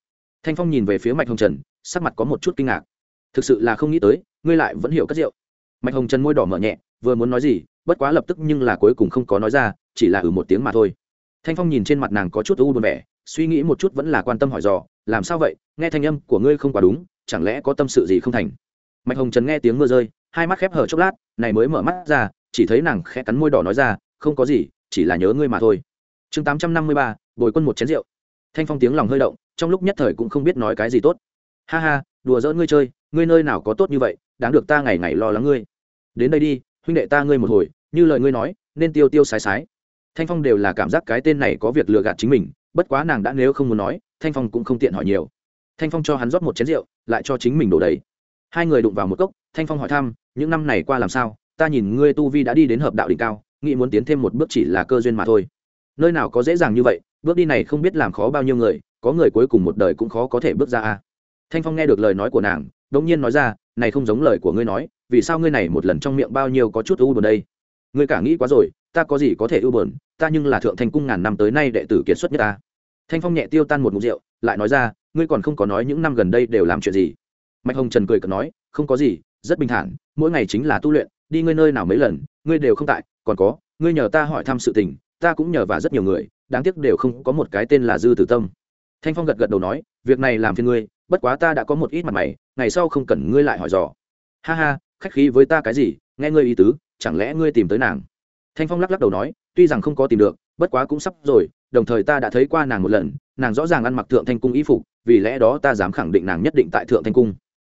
Thanh phong nhìn về phía mạch hồng trần, sắc mặt có một chút kinh ngạc thực sự là không nghĩ tới, ngươi lại vẫn hiểu cất rượu. Mạch hồng trần môi đỏ mở nhẹ, vừa muốn nói gì, bất quá lập tức nhưng là cuối cùng không có nói ra, chỉ là ừ một tiếng mà thôi. Thanh phong nhìn trên mặt nàng có chút u buồn vẻ, suy nghĩ một chút vẫn là quan tâm hỏi dò, làm sao vậy? Nghe thanh âm của ngươi không quá đúng, chẳng lẽ có tâm sự gì không thành? Mạch hồng trần nghe tiếng mưa rơi, hai mắt khép hở chốc lát, này mới mở mắt ra, chỉ thấy nàng khẽ cắn môi đỏ nói ra, không có gì, chỉ là nhớ ngươi mà thôi. Chương tám trăm năm mươi ba, bồi quân một chén rượu. Thanh phong tiếng lòng hơi động, trong lúc nhất thời cũng không biết nói cái gì tốt. Ha ha, đùa dỡ ngươi chơi ngươi nơi nào có tốt như vậy, đáng được ta ngày ngày lo lắng ngươi. Đến đây đi, huynh đệ ta ngươi một hồi, như lời ngươi nói, nên tiêu tiêu sái sái. Thanh phong đều là cảm giác cái tên này có việc lừa gạt chính mình, bất quá nàng đã nếu không muốn nói, thanh phong cũng không tiện hỏi nhiều. Thanh phong cho hắn rót một chén rượu, lại cho chính mình đổ đầy. Hai người đụng vào một cốc, thanh phong hỏi thăm, những năm này qua làm sao? Ta nhìn ngươi tu vi đã đi đến hợp đạo đỉnh cao, nghĩ muốn tiến thêm một bước chỉ là cơ duyên mà thôi. Nơi nào có dễ dàng như vậy, bước đi này không biết làm khó bao nhiêu người, có người cuối cùng một đời cũng khó có thể bước ra a. Thanh phong nghe được lời nói của nàng đông nhiên nói ra, này không giống lời của ngươi nói, vì sao ngươi này một lần trong miệng bao nhiêu có chút u buồn đây? Ngươi cả nghĩ quá rồi, ta có gì có thể ưu buồn, ta nhưng là thượng thành cung ngàn năm tới nay đệ tử kiệt xuất nhất ta. Thanh phong nhẹ tiêu tan một ngụm rượu, lại nói ra, ngươi còn không có nói những năm gần đây đều làm chuyện gì? Mạch hồng trần cười cợt nói, không có gì, rất bình thản, mỗi ngày chính là tu luyện, đi ngươi nơi nào mấy lần, ngươi đều không tại, còn có, ngươi nhờ ta hỏi thăm sự tình, ta cũng nhờ và rất nhiều người, đáng tiếc đều không có một cái tên là dư tử tâm. Thanh phong gật gật đầu nói việc này làm phiền ngươi, bất quá ta đã có một ít mặt mày, ngày sau không cần ngươi lại hỏi dò. Ha ha, khách khí với ta cái gì, nghe ngươi ý tứ, chẳng lẽ ngươi tìm tới nàng? Thanh phong lắc lắc đầu nói, tuy rằng không có tìm được, bất quá cũng sắp rồi, đồng thời ta đã thấy qua nàng một lần, nàng rõ ràng ăn mặc thượng thanh cung y phục, vì lẽ đó ta dám khẳng định nàng nhất định tại thượng thanh cung.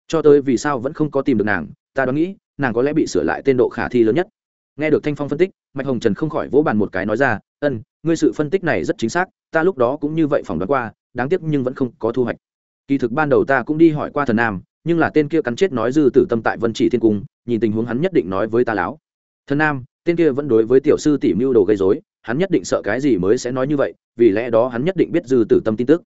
Cho tới vì sao vẫn không có tìm được nàng, ta đoán nghĩ, nàng có lẽ bị sửa lại tên độ khả thi lớn nhất. Nghe được thanh phong phân tích, mạch hồng trần không khỏi vỗ bàn một cái nói ra, ân, ngươi sự phân tích này rất chính xác, ta lúc đó cũng như vậy phỏng đoán qua đáng tiếc nhưng vẫn không có thu hoạch. Kỳ thực ban đầu ta cũng đi hỏi qua thần nam, nhưng là tên kia cắn chết nói dư tử tâm tại vân chỉ thiên cung, nhìn tình huống hắn nhất định nói với ta láo. Thần nam, tên kia vẫn đối với tiểu sư tỷ mưu đồ gây dối hắn nhất định sợ cái gì mới sẽ nói như vậy, vì lẽ đó hắn nhất định biết dư tử tâm tin tức.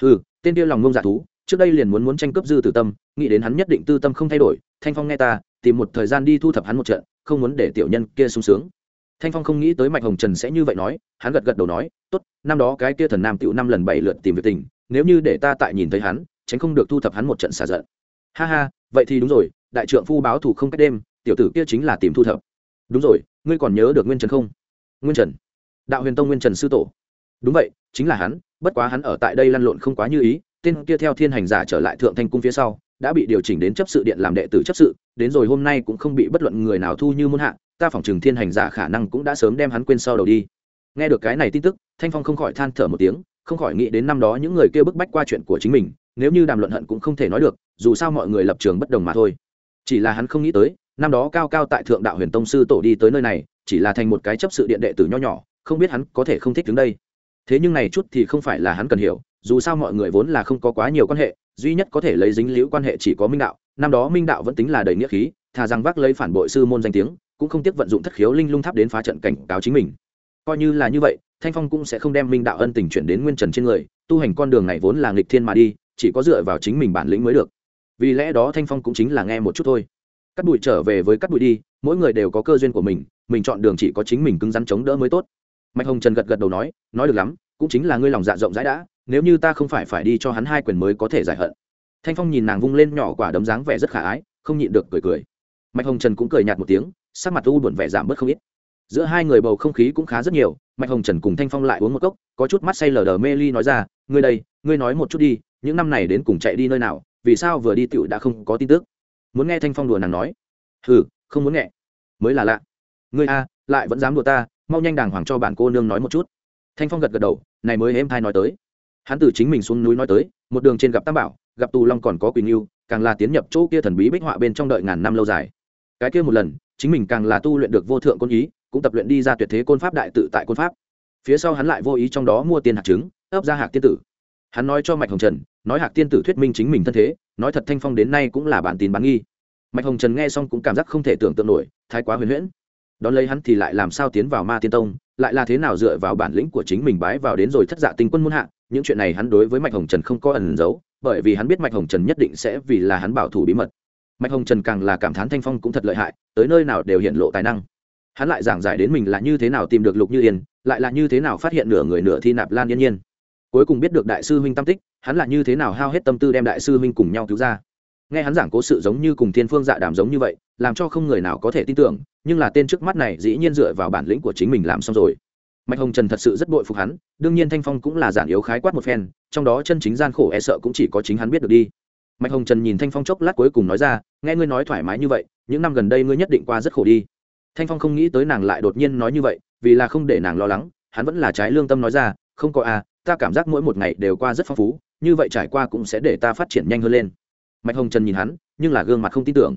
Ừ tên kia lòng ngông giả thú, trước đây liền muốn muốn tranh cướp dư tử tâm, nghĩ đến hắn nhất định tư tâm không thay đổi, thanh phong nghe ta, tìm một thời gian đi thu thập hắn một trận, không muốn để tiểu nhân kia sung sướng thanh phong không nghĩ tới mạch hồng trần sẽ như vậy nói, hắn gật gật đầu nói, tốt, năm đó cái kia thần nam tựu năm lần bảy lượt tìm việc tình, nếu như để ta tại nhìn thấy hắn, tránh không được thu thập hắn một trận xả giận. Ha ha, vậy thì đúng rồi, đại trượng phu báo thủ không cách đêm, tiểu tử kia chính là tìm thu thập. Đúng rồi, ngươi còn nhớ được nguyên trần không? Nguyên trần. Đạo huyền tông nguyên trần sư tổ. Đúng vậy, chính là hắn, bất quá hắn ở tại đây lăn lộn không quá như ý, tên kia theo thiên hành giả trở lại thượng thanh cung phía sau đã bị điều chỉnh đến chấp sự điện làm đệ tử chấp sự, đến rồi hôm nay cũng không bị bất luận người nào thu như muôn hạ, ta phỏng chừng thiên hành giả khả năng cũng đã sớm đem hắn quên sau đầu đi. Nghe được cái này tin tức, thanh phong không khỏi than thở một tiếng, không khỏi nghĩ đến năm đó những người kia bức bách qua chuyện của chính mình, nếu như đàm luận hận cũng không thể nói được, dù sao mọi người lập trường bất đồng mà thôi. Chỉ là hắn không nghĩ tới, năm đó cao cao tại thượng đạo huyền tông sư tổ đi tới nơi này, chỉ là thành một cái chấp sự điện đệ tử nho nhỏ, không biết hắn có thể không thích đứng đây. Thế nhưng này chút thì không phải là hắn cần hiểu dù sao mọi người vốn là không có quá nhiều quan hệ, duy nhất có thể lấy dính liễu quan hệ chỉ có minh đạo. Năm đó minh đạo vẫn tính là đầy nghĩa khí, thà rằng vác lấy phản bội sư môn danh tiếng, cũng không tiếc vận dụng thất khiếu linh lung tháp đến phá trận cảnh cáo chính mình. Coi như là như vậy, thanh phong cũng sẽ không đem minh đạo ân tình chuyển đến nguyên trần trên người, tu hành con đường này vốn là nghịch thiên mà đi, chỉ có dựa vào chính mình bản lĩnh mới được. Vì lẽ đó thanh phong cũng chính là nghe một chút thôi. Cắt bụi trở về với cắt bụi đi, mỗi người đều có cơ duyên của mình mình chọn đường chỉ có chính mình cứng rắn chống đỡ mới tốt. Mạch hồng trần gật gật đầu nói nói được lắm, cũng chính là ngươi lòng dạ rộng rãi đã nếu như ta không phải phải đi cho hắn hai quyền mới có thể giải hận. Thanh phong nhìn nàng vung lên nhỏ quả đấm dáng vẻ rất khả ái, không nhịn được cười cười. Mạch hồng trần cũng cười nhạt một tiếng, sắc mặt u buồn vẻ giảm bớt không ít. Giữa hai người bầu không khí cũng khá rất nhiều, mạch hồng trần cùng thanh phong lại uống một cốc, có chút mắt say lờ đờ mê ly nói ra, ngươi đây, ngươi nói một chút đi, những năm này đến cùng chạy đi nơi nào, vì sao vừa đi tựu đã không có tin tức? Muốn nghe thanh phong đùa nàng nói. Ừ không muốn nghe. Mới là lạ. Ngươi a, lại vẫn dám đùa ta, mau nhanh đàng hoàng cho bản cô nương nói một chút. Thanh phong gật gật đầu, này mới êm thai nói tới hắn từ chính mình xuống núi nói tới, một đường trên gặp tam bảo, gặp tù long còn có quỳnh yêu càng là tiến nhập chỗ kia thần bí bích họa bên trong đợi ngàn năm lâu dài. Cái kia một lần, chính mình càng là tu luyện được vô thượng côn ý, cũng tập luyện đi ra tuyệt thế côn pháp đại tự tại côn pháp. Phía sau hắn lại vô ý trong đó mua tiền hạt trứng, ấp ra hạt tiên tử. Hắn nói cho mạch hồng trần, nói hạc tiên tử thuyết minh chính mình thân thế, nói thật thanh phong đến nay cũng là bản tin bán nghi. Mạch hồng trần nghe xong cũng cảm giác không thể tưởng tượng nổi, thái quá huyền huyễn đón lấy hắn thì lại làm sao tiến vào ma tiên tông, lại là thế nào dựa vào bản lĩnh của chính mình bái vào đến rồi thất dạ tinh quân muôn hạ, những chuyện này hắn đối với mạch hồng trần không có ẩn giấu, bởi vì hắn biết mạch hồng trần nhất định sẽ vì là hắn bảo thủ bí mật. Mạch hồng trần càng là cảm thán thanh phong cũng thật lợi hại, tới nơi nào đều hiện lộ tài năng. Hắn lại giảng giải đến mình là như thế nào tìm được lục như yên, lại là như thế nào phát hiện nửa người nửa thi nạp lan yên nhiên. Cuối cùng biết được đại sư huynh tam tích, hắn là như thế nào hao hết tâm tư đem đại sư huynh cùng nhau cứu ra nghe hắn giảng cố sự giống như cùng thiên phương dạ đàm giống như vậy, làm cho không người nào có thể tin tưởng, nhưng là tên trước mắt này dĩ nhiên dựa vào bản lĩnh của chính mình làm xong rồi. Mạch hồng trần thật sự rất bội phục hắn, đương nhiên thanh phong cũng là giản yếu khái quát một phen, trong đó chân chính gian khổ e sợ cũng chỉ có chính hắn biết được đi. Mạch hồng trần nhìn thanh phong chốc lát cuối cùng nói ra, nghe ngươi nói thoải mái như vậy, những năm gần đây ngươi nhất định qua rất khổ đi. Thanh phong không nghĩ tới nàng lại đột nhiên nói như vậy, vì là không để nàng lo lắng, hắn vẫn là trái lương tâm nói ra, không có à ta cảm giác mỗi một ngày đều qua rất phong phú, như vậy trải qua cũng sẽ để ta phát triển nhanh hơn lên mạch hồng trần nhìn hắn, nhưng là gương mặt không tin tưởng.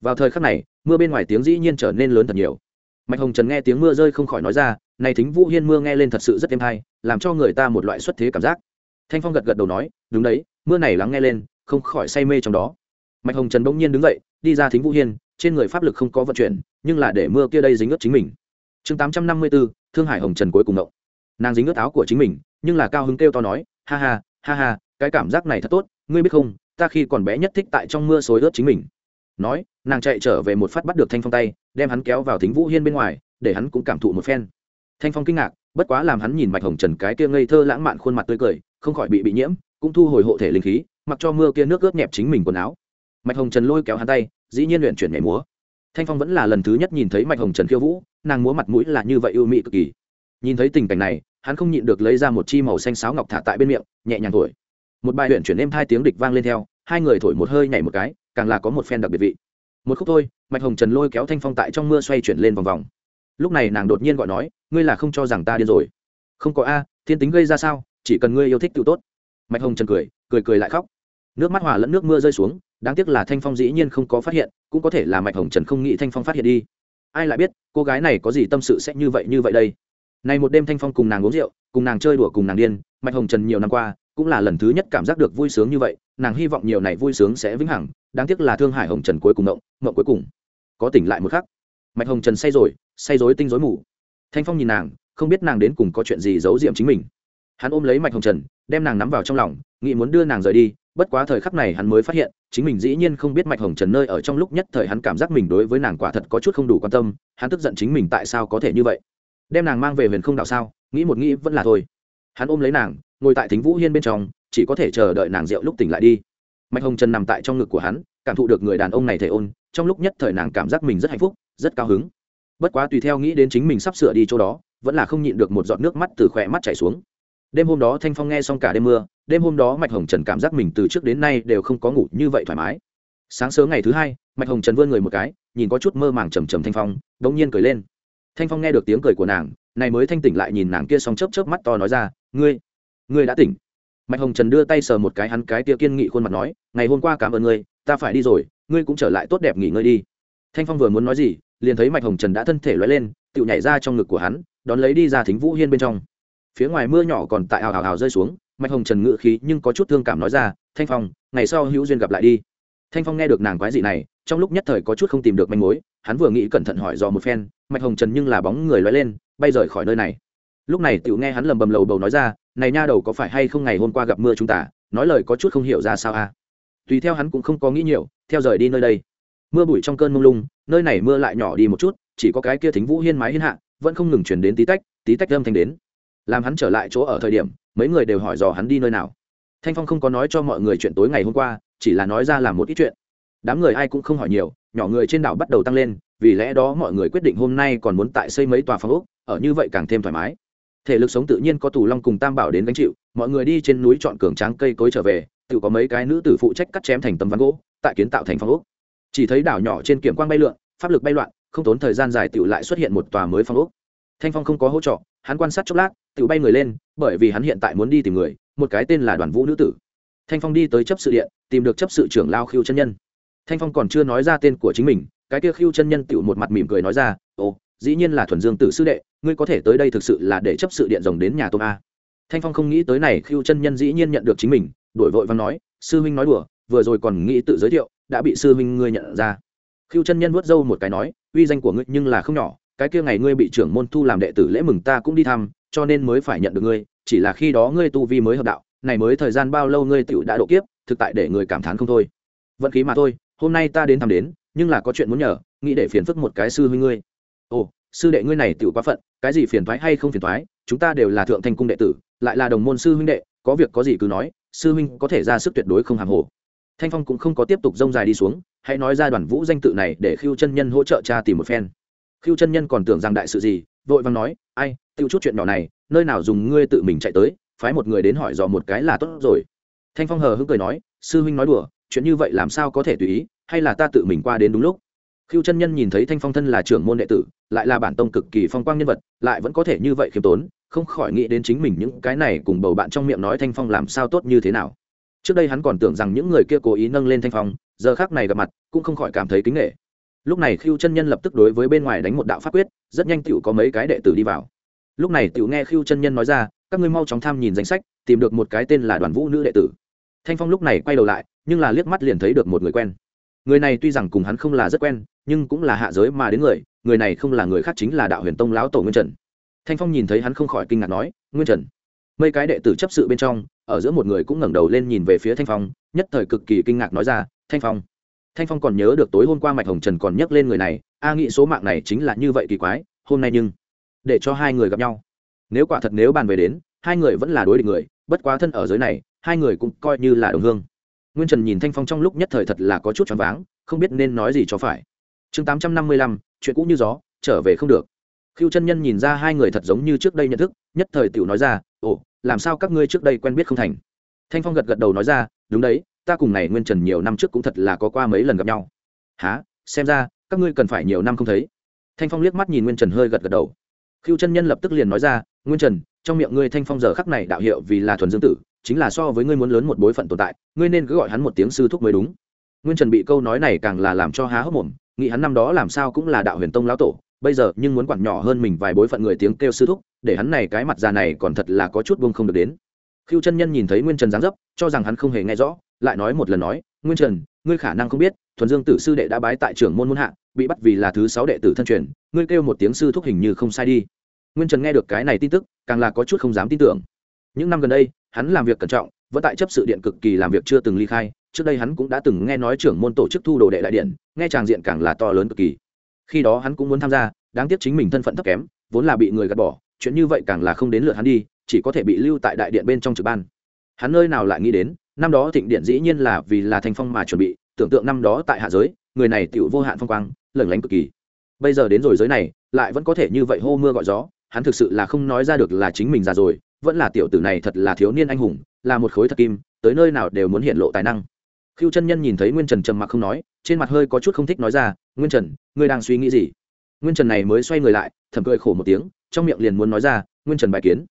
Vào thời khắc này, mưa bên ngoài tiếng dĩ nhiên trở nên lớn thật nhiều. Mạch hồng trần nghe tiếng mưa rơi không khỏi nói ra, này thính vũ hiên mưa nghe lên thật sự rất êm hay, làm cho người ta một loại xuất thế cảm giác. Thanh phong gật gật đầu nói, đúng đấy, mưa này lắng nghe lên, không khỏi say mê trong đó. Mạch hồng trần bỗng nhiên đứng dậy, đi ra thính vũ hiên, trên người pháp lực không có vận chuyển, nhưng là để mưa kia đây dính ướt chính mình. Chương tám trăm năm mươi bốn thương hải hồng trần cuối cùng động. Nàng dính ướt áo của chính mình, nhưng là cao hứng kêu to nói, ha ha ha ha, cái cảm giác này thật tốt, ngươi biết không ta khi còn bé nhất thích tại trong mưa xối ướt chính mình. Nói, nàng chạy trở về một phát bắt được thanh phong tay, đem hắn kéo vào thính vũ hiên bên ngoài, để hắn cũng cảm thụ một phen. Thanh phong kinh ngạc, bất quá làm hắn nhìn mạch hồng trần cái kia ngây thơ lãng mạn khuôn mặt tươi cười, không khỏi bị bị nhiễm, cũng thu hồi hộ thể linh khí, mặc cho mưa kia nước ướt nhẹp chính mình quần áo. Mạch hồng trần lôi kéo hắn tay, dĩ nhiên luyện chuyển nhảy múa. Thanh phong vẫn là lần thứ nhất nhìn thấy mạch hồng trần khiêu vũ, nàng múa mặt mũi là như vậy ưu mị cực kỳ. Nhìn thấy tình cảnh này, hắn không nhịn được lấy ra một chi màu xanh sáo ngọc thả tại bên miệng, nhẹ nhàng thổi một bài luyện chuyển êm hai tiếng địch vang lên theo, hai người thổi một hơi nhảy một cái, càng là có một phen đặc biệt vị. Một khúc thôi, mạch hồng trần lôi kéo thanh phong tại trong mưa xoay chuyển lên vòng vòng. Lúc này nàng đột nhiên gọi nói, ngươi là không cho rằng ta điên rồi. Không có a, thiên tính gây ra sao, chỉ cần ngươi yêu thích tự tốt. Mạch hồng trần cười cười cười lại khóc. Nước mắt hòa lẫn nước mưa rơi xuống, đáng tiếc là thanh phong dĩ nhiên không có phát hiện, cũng có thể là mạch hồng trần không nghĩ thanh phong phát hiện đi. Ai lại biết, cô gái này có gì tâm sự sẽ như vậy như vậy đây. Này một đêm thanh phong cùng nàng uống rượu, cùng nàng chơi đùa cùng nàng điên, mạch hồng trần nhiều năm qua cũng là lần thứ nhất cảm giác được vui sướng như vậy, nàng hy vọng nhiều này vui sướng sẽ vĩnh hằng, đáng tiếc là thương hải hồng trần cuối cùng động mộng cuối cùng. Có tỉnh lại một khắc. Mạch hồng trần say rồi, say rối tinh rối mù. Thanh phong nhìn nàng, không biết nàng đến cùng có chuyện gì giấu diệm chính mình. Hắn ôm lấy mạch hồng trần, đem nàng nắm vào trong lòng, nghĩ muốn đưa nàng rời đi, bất quá thời khắc này hắn mới phát hiện, chính mình dĩ nhiên không biết mạch hồng trần nơi ở trong lúc nhất thời hắn cảm giác mình đối với nàng quả thật có chút không đủ quan tâm, hắn tức giận chính mình tại sao có thể như vậy. Đem nàng mang về huyền không đạo sao, nghĩ một nghĩ vẫn là thôi. Hắn ôm lấy nàng ngồi tại thính vũ hiên bên trong, chỉ có thể chờ đợi nàng rượu lúc tỉnh lại đi. Mạch hồng trần nằm tại trong ngực của hắn, cảm thụ được người đàn ông này thể ôn, trong lúc nhất thời nàng cảm giác mình rất hạnh phúc, rất cao hứng. Bất quá tùy theo nghĩ đến chính mình sắp sửa đi chỗ đó, vẫn là không nhịn được một giọt nước mắt từ khỏe mắt chảy xuống. Đêm hôm đó thanh phong nghe xong cả đêm mưa, đêm hôm đó mạch hồng trần cảm giác mình từ trước đến nay đều không có ngủ như vậy thoải mái. Sáng sớm ngày thứ hai, mạch hồng trần vươn người một cái, nhìn có chút mơ màng trầm trầm thanh phong đ ỗ n g nhiên cười lên. Thanh phong nghe được tiếng cười của nàng, này mới thanh tỉnh lại nhìn nàng kia xong chớp chớp mắt to nói ra, ngươi ngươi đã tỉnh. Mạch hồng trần đưa tay sờ một cái hắn cái tia kiên nghị khuôn mặt nói, ngày hôm qua cảm ơn ngươi, ta phải đi rồi, ngươi cũng trở lại tốt đẹp nghỉ ngơi đi. Thanh phong vừa muốn nói gì, liền thấy mạch hồng trần đã thân thể loay lên tự nhảy ra trong ngực của hắn, đón lấy đi ra thính vũ hiên bên trong. Phía ngoài mưa nhỏ còn tại hào hào hào rơi xuống, mạch hồng trần ngự khí nhưng có chút thương cảm nói ra, thanh phong, ngày sau hữu duyên gặp lại đi. Thanh phong nghe được nàng quái dị này, trong lúc nhất thời có chút không tìm được manh mối, hắn vừa nghĩ cẩn thận hỏi dò một phen, mạch hồng trần nhưng là bóng người loay lên, bay rời khỏi nơi này. Lúc này tựu nghe hắn lầm bầm lầu bầu nói ra này nha đầu có phải hay không ngày hôm qua gặp mưa chúng ta, nói lời có chút không hiểu ra sao a à? tùy theo hắn cũng không có nghĩ nhiều, theo rời đi nơi đây. Mưa bụi trong cơn mông lung, nơi này mưa lại nhỏ đi một chút, chỉ có cái kia thính vũ hiên mái hiên hạ, vẫn không ngừng chuyển đến tí tách tí tách âm thanh đến. Làm hắn trở lại chỗ ở thời điểm, mấy người đều hỏi dò hắn đi nơi nào. Thanh phong không có nói cho mọi người chuyện tối ngày hôm qua, chỉ là nói ra làm một ít chuyện. Đám người ai cũng không hỏi nhiều, nhỏ người trên đảo bắt đầu tăng lên, vì lẽ đó mọi người quyết định hôm nay còn muốn tại xây mấy tòa phòng ốc, ở như vậy càng thêm thoải mái thể lực sống tự nhiên có tù long cùng tam bảo đến gánh chịu, mọi người đi trên núi chọn cường tráng cây cối trở về, tự có mấy cái nữ tử phụ trách cắt chém thành tấm ván gỗ, tại kiến tạo thành phong ốc. Chỉ thấy đảo nhỏ trên kiểm quang bay lượn, pháp lực bay loạn, không tốn thời gian dài tự lại xuất hiện một tòa mới phong ốc. Thanh phong không có hỗ trợ, hắn quan sát chốc lát, tự bay người lên, bởi vì hắn hiện tại muốn đi tìm người, một cái tên là đoàn vũ nữ tử. Thanh phong đi tới chấp sự điện, tìm được chấp sự trưởng lao khiêu chân nhân. Thanh phong còn chưa nói ra tên của chính mình, cái kia khiêu chân nhân tự một mặt mỉm cười nói ra, ồ, dĩ nhiên là thuần dương tử sư đệ ngươi có thể tới đây thực sự là để chấp sự điện rồng đến nhà tôm a. Thanh phong không nghĩ tới này, khiêu chân nhân dĩ nhiên nhận được chính mình, đổi vội và nói, sư huynh nói đùa, vừa rồi còn nghĩ tự giới thiệu, đã bị sư huynh ngươi nhận ra. Khiêu chân nhân vuốt râu một cái nói, uy danh của ngươi nhưng là không nhỏ, cái kia ngày ngươi bị trưởng môn thu làm đệ tử lễ mừng ta cũng đi thăm, cho nên mới phải nhận được ngươi, chỉ là khi đó ngươi tu vi mới hợp đạo, này mới thời gian bao lâu ngươi tựu đã độ kiếp, thực tại để người cảm thán không thôi. Vận khí mà thôi, hôm nay ta đến thăm đến, nhưng là có chuyện muốn nhờ, nghĩ để phiền phức một cái sư huynh ngươi. Ồ sư đệ ngươi này tiểu quá phận, cái gì phiền thoái hay không phiền thoái chúng ta đều là thượng thanh cung đệ tử, lại là đồng môn sư huynh đệ, có việc có gì cứ nói, sư huynh có thể ra sức tuyệt đối không hàng hồ. Thanh phong cũng không có tiếp tục dông dài đi xuống, hãy nói ra đoàn vũ danh tự này để khiêu chân nhân hỗ trợ cha tìm một phen. Khiêu chân nhân còn tưởng rằng đại sự gì, vội vàng nói, ai, tiêu chút chuyện nhỏ này, nơi nào dùng ngươi tự mình chạy tới, phái một người đến hỏi dò một cái là tốt rồi. Thanh phong hờ hững cười nói, sư huynh nói đùa, chuyện như vậy làm sao có thể tùy ý, hay là ta tự mình qua đến đúng lúc? Khiêu chân nhân nhìn thấy thanh phong thân là trưởng môn đệ tử, lại là bản tông cực kỳ phong quang nhân vật, lại vẫn có thể như vậy khiêm tốn, không khỏi nghĩ đến chính mình những cái này cùng bầu bạn trong miệng nói thanh phong làm sao tốt như thế nào. Trước đây hắn còn tưởng rằng những người kia cố ý nâng lên thanh phong, giờ khác này gặp mặt, cũng không khỏi cảm thấy kính nghệ lúc này khiêu chân nhân lập tức đối với bên ngoài đánh một đạo pháp quyết, rất nhanh tựu có mấy cái đệ tử đi vào. Lúc này tựu nghe khiêu chân nhân nói ra, các ngươi mau chóng tham nhìn danh sách, tìm được một cái tên là đoàn vũ nữ đệ tử. Thanh phong lúc này quay đầu lại, nhưng là liếc mắt liền thấy được một người quen người này tuy rằng cùng hắn không là rất quen, nhưng cũng là hạ giới mà đến người người này không là người khác chính là đạo huyền tông lão tổ nguyên trần. Thanh phong nhìn thấy hắn không khỏi kinh ngạc nói, nguyên trần. Mấy cái đệ tử chấp sự bên trong, ở giữa một người cũng ngẩng đầu lên nhìn về phía thanh phong, nhất thời cực kỳ kinh ngạc nói ra, thanh phong. Thanh phong còn nhớ được tối hôm qua mạch hồng trần còn nhắc lên người này, a nghĩ số mạng này chính là như vậy kỳ quái, hôm nay nhưng để cho hai người gặp nhau. Nếu quả thật nếu bàn về đến, hai người vẫn là đối địch người, bất quá thân ở giới này, hai người cũng coi như là đồng hương nguyên trần nhìn thanh phong trong lúc nhất thời thật là có chút choáng váng, không biết nên nói gì cho phải. Chương tám trăm năm mươi lăm, chuyện cũ như gió, trở về không được. Khiêu chân nhân nhìn ra hai người thật giống như trước đây nhận thức, nhất thời tiểu nói ra, ồ, làm sao các ngươi trước đây quen biết không thành? Thanh phong gật gật đầu nói ra, đúng đấy, ta cùng này nguyên trần nhiều năm trước cũng thật là có qua mấy lần gặp nhau. Há xem ra, các ngươi cần phải nhiều năm không thấy. Thanh phong liếc mắt nhìn nguyên trần hơi gật gật đầu. Khiêu chân nhân lập tức liền nói ra, nguyên trần, trong miệng ngươi thanh phong giờ khắc này đạo hiệu vì là thuần dương tử chính là so với ngươi muốn lớn một bối phận tồn tại, ngươi nên cứ gọi hắn một tiếng sư thúc mới đúng. Nguyên trần bị câu nói này càng là làm cho há hốc mồm, nghĩ hắn năm đó làm sao cũng là đạo huyền tông lão tổ, bây giờ nhưng muốn quản nhỏ hơn mình vài bối phận người tiếng kêu sư thúc, để hắn này cái mặt già này còn thật là có chút buông không được đến. Khiêu chân nhân nhìn thấy nguyên trần dáng dấp, cho rằng hắn không hề nghe rõ, lại nói một lần nói, nguyên trần, ngươi khả năng không biết, thuần dương tử sư đệ đã bái tại trưởng môn môn hạ, bị bắt vì là thứ sáu đệ tử thân truyền, ngươi kêu một tiếng sư thúc hình như không sai đi. Nguyên trần nghe được cái này tin tức, càng là có chút không dám tin tưởng những năm gần đây, hắn làm việc cẩn trọng, vẫn tại chấp sự điện cực kỳ làm việc chưa từng ly khai. Trước đây hắn cũng đã từng nghe nói trưởng môn tổ chức thu đồ đệ đại điện, nghe tràng diện càng là to lớn cực kỳ. Khi đó hắn cũng muốn tham gia, đáng tiếc chính mình thân phận thấp kém, vốn là bị người gạt bỏ, chuyện như vậy càng là không đến lượt hắn đi, chỉ có thể bị lưu tại đại điện bên trong trực ban. Hắn nơi nào lại nghĩ đến, năm đó thịnh điện dĩ nhiên là vì là thành phong mà chuẩn bị, tưởng tượng năm đó tại hạ giới, người này tựu vô hạn phong quang lẩn lánh cực kỳ. Bây giờ đến rồi giới này, lại vẫn có thể như vậy hô mưa gọi gió, hắn thực sự là không nói ra được là chính mình già rồi vẫn là tiểu tử này thật là thiếu niên anh hùng, là một khối thật kim, tới nơi nào đều muốn hiện lộ tài năng. Khiêu chân nhân nhìn thấy nguyên trần trầm mặc không nói, trên mặt hơi có chút không thích nói ra, nguyên trần, ngươi đang suy nghĩ gì? Nguyên trần này mới xoay người lại, thầm cười khổ một tiếng, trong miệng liền muốn nói ra, nguyên trần bài kiến.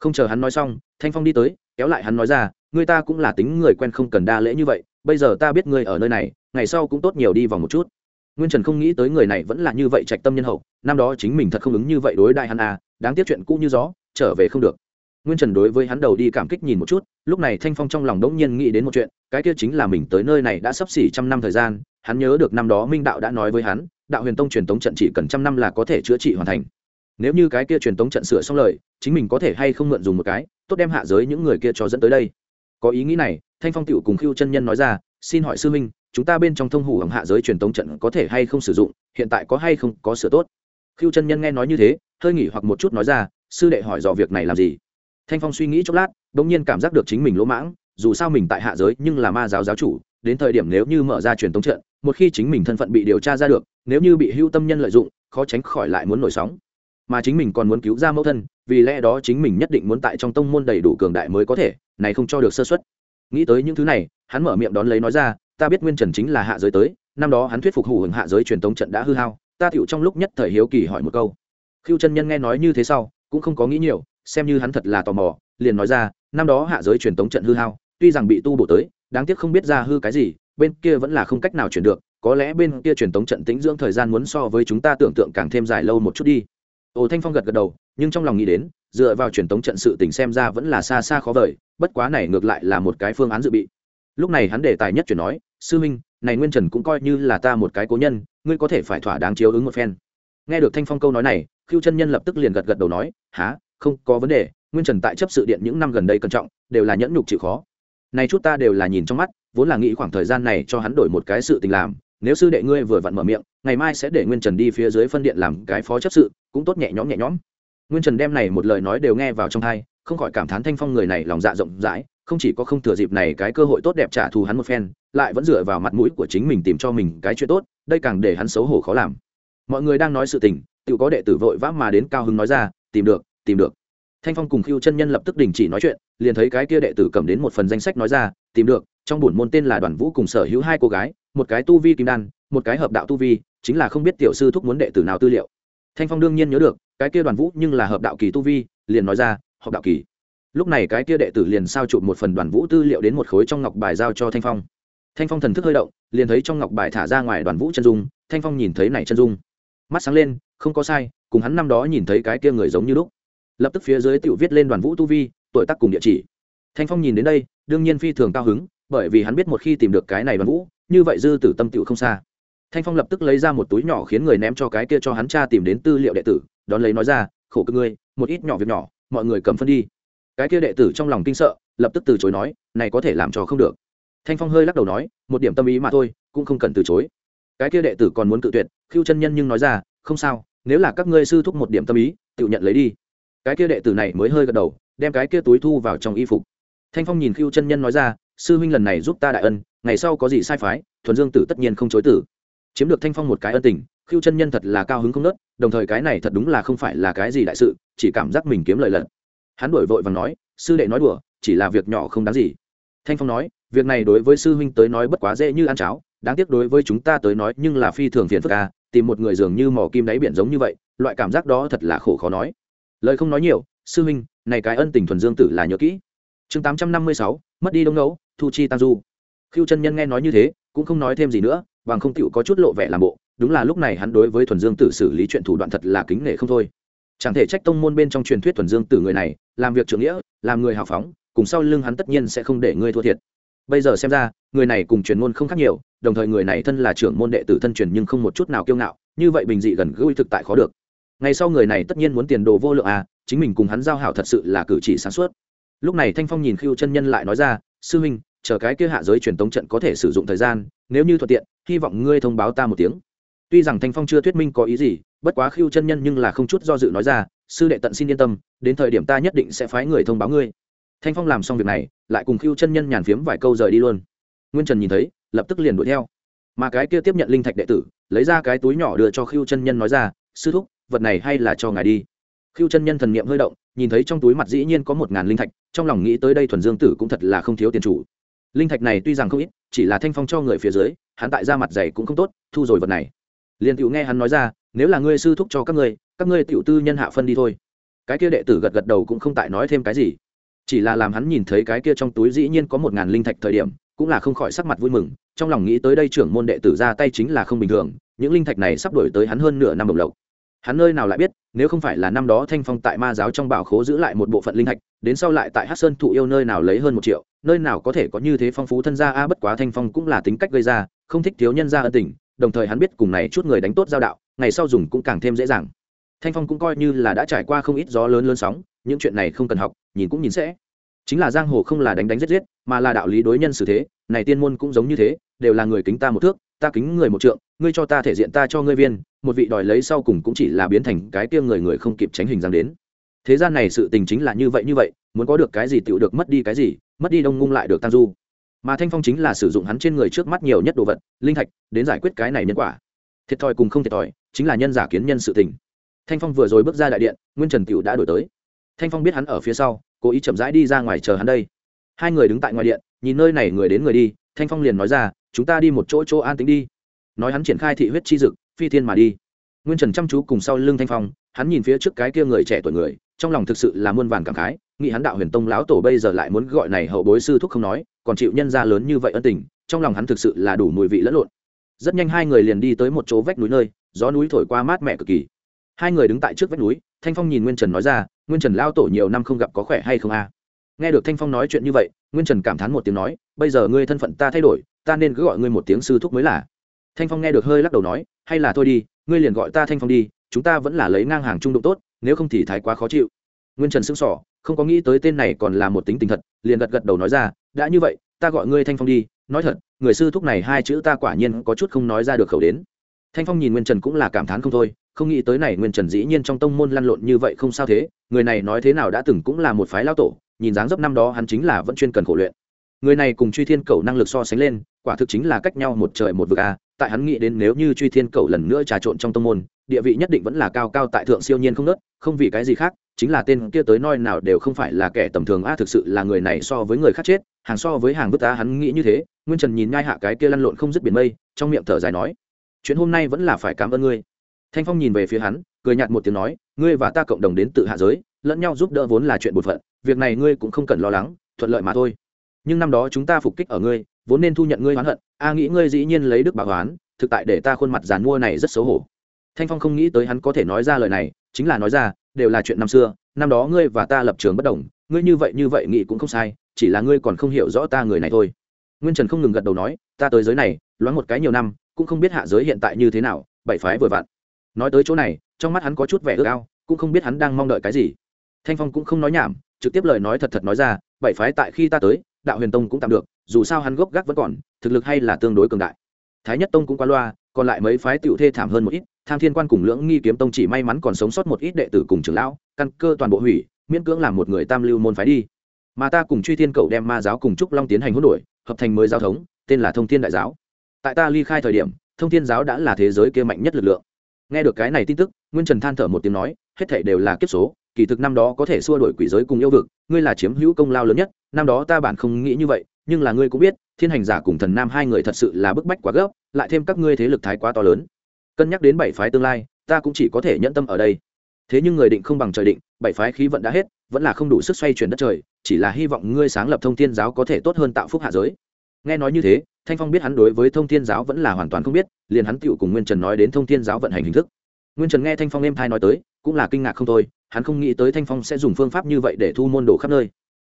Không chờ hắn nói xong, thanh phong đi tới, kéo lại hắn nói ra người ta cũng là tính người quen không cần đa lễ như vậy, bây giờ ta biết ngươi ở nơi này, ngày sau cũng tốt nhiều đi vòng một chút. Nguyên trần không nghĩ tới người này vẫn là như vậy trạch tâm nhân hậu, năm đó chính mình thật không ứng như vậy đối đại hắn à đáng tiếc chuyện cũ như gió, trở về không được nguyên trần đối với hắn đầu đi cảm kích nhìn một chút, lúc này thanh phong trong lòng đống nhiên nghĩ đến một chuyện, cái kia chính là mình tới nơi này đã sắp xỉ trăm năm thời gian, hắn nhớ được năm đó minh đạo đã nói với hắn, đạo huyền tông truyền tống trận chỉ cần trăm năm là có thể chữa trị hoàn thành. Nếu như cái kia truyền tống trận sửa xong lời, chính mình có thể hay không mượn dùng một cái, tốt đem hạ giới những người kia cho dẫn tới đây. Có ý nghĩ này, thanh phong tiểu cùng khiêu chân nhân nói ra, xin hỏi sư minh chúng ta bên trong thông hủ hỏng hạ giới truyền tống trận có thể hay không sử dụng, hiện tại có hay không có sửa tốt? Khiêu chân nhân nghe nói như thế, hơi nghỉ hoặc một chút nói ra, sư đệ hỏi dò việc này làm gì? Thanh phong suy nghĩ chốc lát đ ỗ n g nhiên cảm giác được chính mình lỗ mãng, dù sao mình tại hạ giới nhưng là ma giáo giáo chủ, đến thời điểm nếu như mở ra truyền tống trận, một khi chính mình thân phận bị điều tra ra được, nếu như bị hưu tâm nhân lợi dụng, khó tránh khỏi lại muốn nổi sóng. Mà chính mình còn muốn cứu ra mẫu thân, vì lẽ đó chính mình nhất định muốn tại trong tông môn đầy đủ cường đại mới có thể, này không cho được sơ xuất nghĩ tới những thứ này, hắn mở miệng đón lấy nói ra, ta biết nguyên trần chính là hạ giới tới, năm đó hắn thuyết phục hủ hưởng hạ giới truyền tống trận đã hư hao, ta tựu trong lúc nhất thời hiếu kỳ hỏi một câu. Khiêu chân nhân nghe nói như thế sau, cũng không có nghĩ nhiều xem như hắn thật là tò mò, liền nói ra, năm đó hạ giới truyền tống trận hư hao, tuy rằng bị tu bổ tới, đáng tiếc không biết ra hư cái gì, bên kia vẫn là không cách nào chuyển được, có lẽ bên kia truyền tống trận tĩnh dưỡng thời gian muốn so với chúng ta tưởng tượng càng thêm dài lâu một chút đi. Ồ thanh phong gật gật đầu, nhưng trong lòng nghĩ đến, dựa vào truyền tống trận sự tình xem ra vẫn là xa xa khó vời, bất quá này ngược lại là một cái phương án dự bị. Lúc này hắn đề tài nhất chuyển nói, sư minh, này nguyên trần cũng coi như là ta một cái cố nhân, ngươi có thể phải thỏa đáng chiếu ứng một phen. Nghe được thanh phong câu nói này khiêu chân nhân lập tức liền gật gật đầu nói há không có vấn đề, nguyên trần tại chấp sự điện những năm gần đây cẩn trọng, đều là nhẫn nhục chịu khó. Này chút ta đều là nhìn trong mắt, vốn là nghĩ khoảng thời gian này cho hắn đổi một cái sự tình làm, nếu sư đệ ngươi vừa vặn mở miệng, ngày mai sẽ để nguyên trần đi phía dưới phân điện làm cái phó chấp sự, cũng tốt nhẹ nhõm nhẹ nhõm. Nguyên trần đem này một lời nói đều nghe vào trong thai không khỏi cảm thán thanh phong người này lòng dạ rộng rãi, không chỉ có không thừa dịp này cái cơ hội tốt đẹp trả thù hắn một phen, lại vẫn dựa vào mặt mũi của chính mình tìm cho mình cái chuyện tốt, đây càng để hắn xấu hổ khó làm. Mọi người đang nói sự tình tự có đệ tử vội vã mà đến cao hứng nói ra, tìm được tìm được. Thanh phong cùng khiêu chân nhân lập tức đình chỉ nói chuyện, liền thấy cái kia đệ tử cầm đến một phần danh sách nói ra, tìm được, trong bổn môn tên là đoàn vũ cùng sở hữu hai cô gái, một cái tu vi kim đan, một cái hợp đạo tu vi, chính là không biết tiểu sư thúc muốn đệ tử nào tư liệu. Thanh phong đương nhiên nhớ được, cái kia đoàn vũ nhưng là hợp đạo kỳ tu vi, liền nói ra, hợp đạo kỳ. Lúc này cái kia đệ tử liền sao chụp một phần đoàn vũ tư liệu đến một khối trong ngọc bài giao cho thanh phong. Thanh phong thần thức hơi động, liền thấy trong ngọc bài thả ra ngoài đoàn vũ chân dung, thanh phong nhìn thấy này chân dung. Mắt sáng lên, không có sai, cùng hắn năm đó nhìn thấy cái kia người giống như lúc lập tức phía dưới tự viết lên đoàn vũ tu vi, tuổi tác cùng địa chỉ. Thanh phong nhìn đến đây, đương nhiên phi thường cao hứng, bởi vì hắn biết một khi tìm được cái này đoàn vũ, như vậy dư tử tâm tựu không xa. Thanh phong lập tức lấy ra một túi nhỏ khiến người ném cho cái kia cho hắn cha tìm đến tư liệu đệ tử, đón lấy nói ra, khổ cực ngươi, một ít nhỏ việc nhỏ, mọi người cầm phân đi. Cái kia đệ tử trong lòng kinh sợ, lập tức từ chối nói, này có thể làm cho không được. Thanh phong hơi lắc đầu nói, một điểm tâm ý mà thôi, cũng không cần từ chối. Cái kia đệ tử còn muốn cự tuyệt, khiêu chân nhân nhưng nói ra, không sao, nếu là các ngươi sư thúc một điểm tâm ý tự nhận lấy đi cái kia đệ tử này mới hơi gật đầu, đem cái kia túi thu vào trong y phục. Thanh phong nhìn khiêu chân nhân nói ra, sư huynh lần này giúp ta đại ân, ngày sau có gì sai phái, thuần dương tử tất nhiên không chối tử. Chiếm được thanh phong một cái ân tình khiêu chân nhân thật là cao hứng không nớt, đồng thời cái này thật đúng là không phải là cái gì đại sự, chỉ cảm giác mình kiếm lời lận. Hắn đổi vội và nói, sư đệ nói đùa, chỉ là việc nhỏ không đáng gì. Thanh phong nói, việc này đối với sư huynh tới nói bất quá dễ như ăn cháo, đáng tiếc đối với chúng ta tới nói nhưng là phi thường phiền phức ca tìm một người dường như mỏ kim đáy biển giống như vậy, loại cảm giác đó thật là khổ khó nói lời không nói nhiều, sư huynh, này cái ân tình thuần dương tử là nhớ kỹ. Chương tám trăm năm mươi sáu, mất đi đông ngẫu, thu chi tam du. Khiêu chân nhân nghe nói như thế, cũng không nói thêm gì nữa, bằng không tựu có chút lộ vẻ làm bộ, đúng là lúc này hắn đối với thuần dương tử xử lý chuyện thủ đoạn thật là kính nể không thôi. Chẳng thể trách tông môn bên trong truyền thuyết thuần dương tử người này, làm việc trưởng nghĩa, làm người hào phóng, cùng sau lưng hắn tất nhiên sẽ không để ngươi thua thiệt. Bây giờ xem ra, người này cùng truyền môn không khác nhiều, đồng thời người này thân là trưởng môn đệ tử thân truyền nhưng không một chút nào kiêu ngạo, như vậy bình dị gần gũi thực tại khó được ngày sau người này tất nhiên muốn tiền đồ vô lượng à chính mình cùng hắn giao hảo thật sự là cử chỉ sáng suốt. Lúc này thanh phong nhìn khiêu chân nhân lại nói ra, sư huynh, chờ cái kia hạ giới truyền tống trận có thể sử dụng thời gian, nếu như thuận tiện, hy vọng ngươi thông báo ta một tiếng. Tuy rằng thanh phong chưa thuyết minh có ý gì, bất quá khiêu chân nhân nhưng là không chút do dự nói ra, sư đệ tận xin yên tâm, đến thời điểm ta nhất định sẽ phái người thông báo ngươi. Thanh phong làm xong việc này, lại cùng khiêu chân nhân nhàn phiếm vài câu rời đi luôn. Nguyên trần nhìn thấy, lập tức liền đuổi theo. Mà cái kia tiếp nhận linh thạch đệ tử, lấy ra cái túi nhỏ đưa cho khiêu chân nhân nói ra, sư thúc vật này hay là cho ngài đi. Khiêu chân nhân thần niệm hơi động, nhìn thấy trong túi mặt dĩ nhiên có một ngàn linh thạch, trong lòng nghĩ tới đây thuần dương tử cũng thật là không thiếu tiền chủ. Linh thạch này tuy rằng không ít, chỉ là thanh phong cho người phía dưới, hắn tại ra mặt dày cũng không tốt, thu rồi vật này. Liền tựu nghe hắn nói ra, nếu là ngươi sư thúc cho các ngươi các ngươi tựu tư nhân hạ phân đi thôi. Cái kia đệ tử gật gật đầu cũng không tại nói thêm cái gì. Chỉ là làm hắn nhìn thấy cái kia trong túi dĩ nhiên có một ngàn linh thạch thời điểm, cũng là không khỏi sắc mặt vui mừng, trong lòng nghĩ tới đây trưởng môn đệ tử ra tay chính là không bình thường, những linh thạch này sắp đổi tới hắn hơn nửa năm đồng lộc hắn nơi nào lại biết, nếu không phải là năm đó thanh phong tại ma giáo trong bảo khố giữ lại một bộ phận linh hạch đến sau lại tại hát sơn thụ yêu nơi nào lấy hơn một triệu, nơi nào có thể có như thế phong phú thân gia, a, bất quá thanh phong cũng là tính cách gây ra, không thích thiếu nhân gia ân tình, đồng thời hắn biết cùng này chút người đánh tốt giao đạo, ngày sau dùng cũng càng thêm dễ dàng. Thanh phong cũng coi như là đã trải qua không ít gió lớn lớn sóng, những chuyện này không cần học, nhìn cũng nhìn sẽ. Chính là giang hồ không là đánh đánh giết giết, mà là đạo lý đối nhân xử thế, này tiên môn cũng giống như thế, đều là người kính ta một thước ta kính người một trượng, ngươi cho ta thể diện ta cho ngươi viên, một vị đòi lấy sau cùng cũng chỉ là biến thành cái tiêm người người không kịp tránh hình dáng đến. Thế gian này sự tình chính là như vậy như vậy, muốn có được cái gì tựu được mất đi cái gì, mất đi đông ngung lại được tăng du. Mà thanh phong chính là sử dụng hắn trên người trước mắt nhiều nhất đồ vật, linh thạch, đến giải quyết cái này nhân quả. Thiệt thòi cùng không thiệt thòi, chính là nhân giả kiến nhân sự tình. Thanh phong vừa rồi bước ra đại điện, nguyên trần tựu đã đổi tới. Thanh phong biết hắn ở phía sau, cố ý chậm rãi đi ra ngoài chờ hắn đây. Hai người đứng tại ngoài điện, nhìn nơi này người đến người đi, thanh phong liền nói ra chúng ta đi một chỗ chỗ an tính đi. Nói hắn triển khai thị huyết chi dực, phi thiên mà đi. Nguyên trần chăm chú cùng sau lưng thanh phong, hắn nhìn phía trước cái kia người trẻ tuổi người, trong lòng thực sự là muôn vàn cảm khái, nghĩ hắn đạo huyền tông lão tổ bây giờ lại muốn gọi này hậu bối sư thúc không nói, còn chịu nhân gia lớn như vậy ân tình, trong lòng hắn thực sự là đủ mùi vị lẫn lộn. Rất nhanh hai người liền đi tới một chỗ vách núi nơi, gió núi thổi qua mát mẻ cực kỳ. Hai người đứng tại trước vách núi, thanh phong nhìn nguyên trần nói ra, nguyên trần lao tổ nhiều năm không gặp có khỏe hay không a? Nghe được thanh phong nói chuyện như vậy, nguyên trần cảm thán một tiếng nói, bây giờ ngươi thân phận ta thay đổi ta nên cứ gọi ngươi một tiếng sư thúc mới là. Thanh phong nghe được hơi lắc đầu nói, hay là thôi đi, ngươi liền gọi ta thanh phong đi, chúng ta vẫn là lấy ngang hàng trung độ tốt, nếu không thì thái quá khó chịu. Nguyên trần sững sỏ không có nghĩ tới tên này còn là một tính tình thật, liền gật gật đầu nói ra, đã như vậy, ta gọi ngươi thanh phong đi, nói thật, người sư thúc này hai chữ ta quả nhiên có chút không nói ra được khẩu đến. Thanh phong nhìn nguyên trần cũng là cảm thán không thôi, không nghĩ tới này nguyên trần dĩ nhiên trong tông môn lăn lộn như vậy không sao thế, người này nói thế nào đã từng cũng là một phái lao tổ, nhìn dáng dấp năm đó hắn chính là vẫn chuyên cần khổ luyện người này cùng truy thiên cầu năng lực so sánh lên, quả thực chính là cách nhau một trời một vực a. Tại hắn nghĩ đến nếu như truy thiên cầu lần nữa trà trộn trong tông môn, địa vị nhất định vẫn là cao cao tại thượng siêu nhiên không nớt, không vì cái gì khác, chính là tên kia tới noi nào đều không phải là kẻ tầm thường a, thực sự là người này so với người khác chết, hàng so với hàng vứt ta hắn nghĩ như thế. Nguyên trần nhìn ngai hạ cái kia lăn lộn không dứt biển mây, trong miệng thở dài nói, chuyện hôm nay vẫn là phải cảm ơn ngươi. Thanh phong nhìn về phía hắn, cười nhạt một tiếng nói, ngươi và ta cộng đồng đến tự hạ giới, lẫn nhau giúp đỡ vốn là chuyện bột phận, việc này ngươi cũng không cần lo lắng, thuận lợi mà thôi nhưng năm đó chúng ta phục kích ở ngươi, vốn nên thu nhận ngươi oán hận, a nghĩ ngươi dĩ nhiên lấy đức bảo hoán thực tại để ta khuôn mặt giàn mua này rất xấu hổ. Thanh phong không nghĩ tới hắn có thể nói ra lời này, chính là nói ra, đều là chuyện năm xưa, năm đó ngươi và ta lập trường bất đồng, ngươi như vậy như vậy nghĩ cũng không sai, chỉ là ngươi còn không hiểu rõ ta người này thôi. Nguyên trần không ngừng gật đầu nói, ta tới giới này, loáng một cái nhiều năm, cũng không biết hạ giới hiện tại như thế nào, bảy phái vừa vặn. Nói tới chỗ này, trong mắt hắn có chút vẻ ước ao, cũng không biết hắn đang mong đợi cái gì. Thanh phong cũng không nói nhảm, trực tiếp lời nói thật thật nói ra, bảy phái tại khi ta tới đạo huyền tông cũng tạm được, dù sao hắn gốc gác vẫn còn, thực lực hay là tương đối cường đại. Thái nhất tông cũng qua loa, còn lại mấy phái tựu thê thảm hơn một ít, tham thiên quan cùng lưỡng nghi kiếm tông chỉ may mắn còn sống sót một ít đệ tử cùng trưởng lão, căn cơ toàn bộ hủy, miễn cưỡng làm một người tam lưu môn phái đi. Mà ta cùng truy thiên cậu đem ma giáo cùng trúc long tiến hành hỗn đổi hợp thành mới giao thống, tên là thông thiên đại giáo. Tại ta ly khai thời điểm, thông thiên giáo đã là thế giới kia mạnh nhất lực lượng. Nghe được cái này tin tức, nguyên trần than thở một tiếng nói, hết thảy đều là kiếp số kỳ thực năm đó có thể xua đổi quỷ giới cùng yêu vực, ngươi là chiếm hữu công lao lớn nhất, năm đó ta bản không nghĩ như vậy, nhưng là ngươi cũng biết, thiên hành giả cùng thần nam hai người thật sự là bức bách quá gấp, lại thêm các ngươi thế lực thái quá to lớn. Cân nhắc đến bảy phái tương lai, ta cũng chỉ có thể nhẫn tâm ở đây. Thế nhưng người định không bằng trời định, bảy phái khí vận đã hết, vẫn là không đủ sức xoay chuyển đất trời, chỉ là hy vọng ngươi sáng lập thông thiên giáo có thể tốt hơn tạo phúc hạ giới. Nghe nói như thế, thanh phong biết hắn đối với thông thiên giáo vẫn là hoàn toàn không biết, liền hắn tựu cùng nguyên trần nói đến thông thiên giáo vận hành hình thức. Nguyên trần nghe thanh phong êm thai nói tới, cũng là kinh ngạc không thôi hắn không nghĩ tới thanh phong sẽ dùng phương pháp như vậy để thu môn đồ khắp nơi.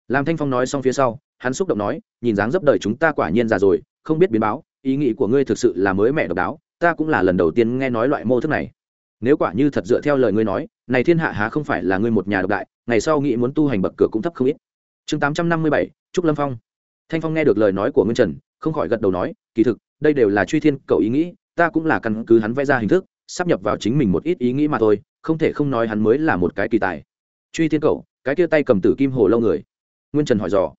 Làm thanh phong nói xong phía sau, hắn xúc động nói, nhìn dáng dấp đời chúng ta quả nhiên già rồi, không biết biến báo, ý nghĩ của ngươi thực sự là mới mẹ độc đáo, ta cũng là lần đầu tiên nghe nói loại mô thức này. Nếu quả như thật dựa theo lời ngươi nói, này thiên hạ há không phải là ngươi một nhà độc đại, ngày sau nghĩ muốn tu hành bậc cửa cũng thấp không ít. Chương tám trăm năm mươi bảy, trúc lâm phong. Thanh phong nghe được lời nói của nguyên trần, không khỏi gật đầu nói, kỳ thực, đây đều là truy thiên cầu ý nghĩ, ta cũng là căn cứ hắn vẽ ra hình thức, sắp nhập vào chính mình một ít ý nghĩ mà thôi không thể không nói hắn mới là một cái kỳ tài. Truy thiên cầu cái kia tay cầm tử kim hồ lâu người. Nguyên trần hỏi dò.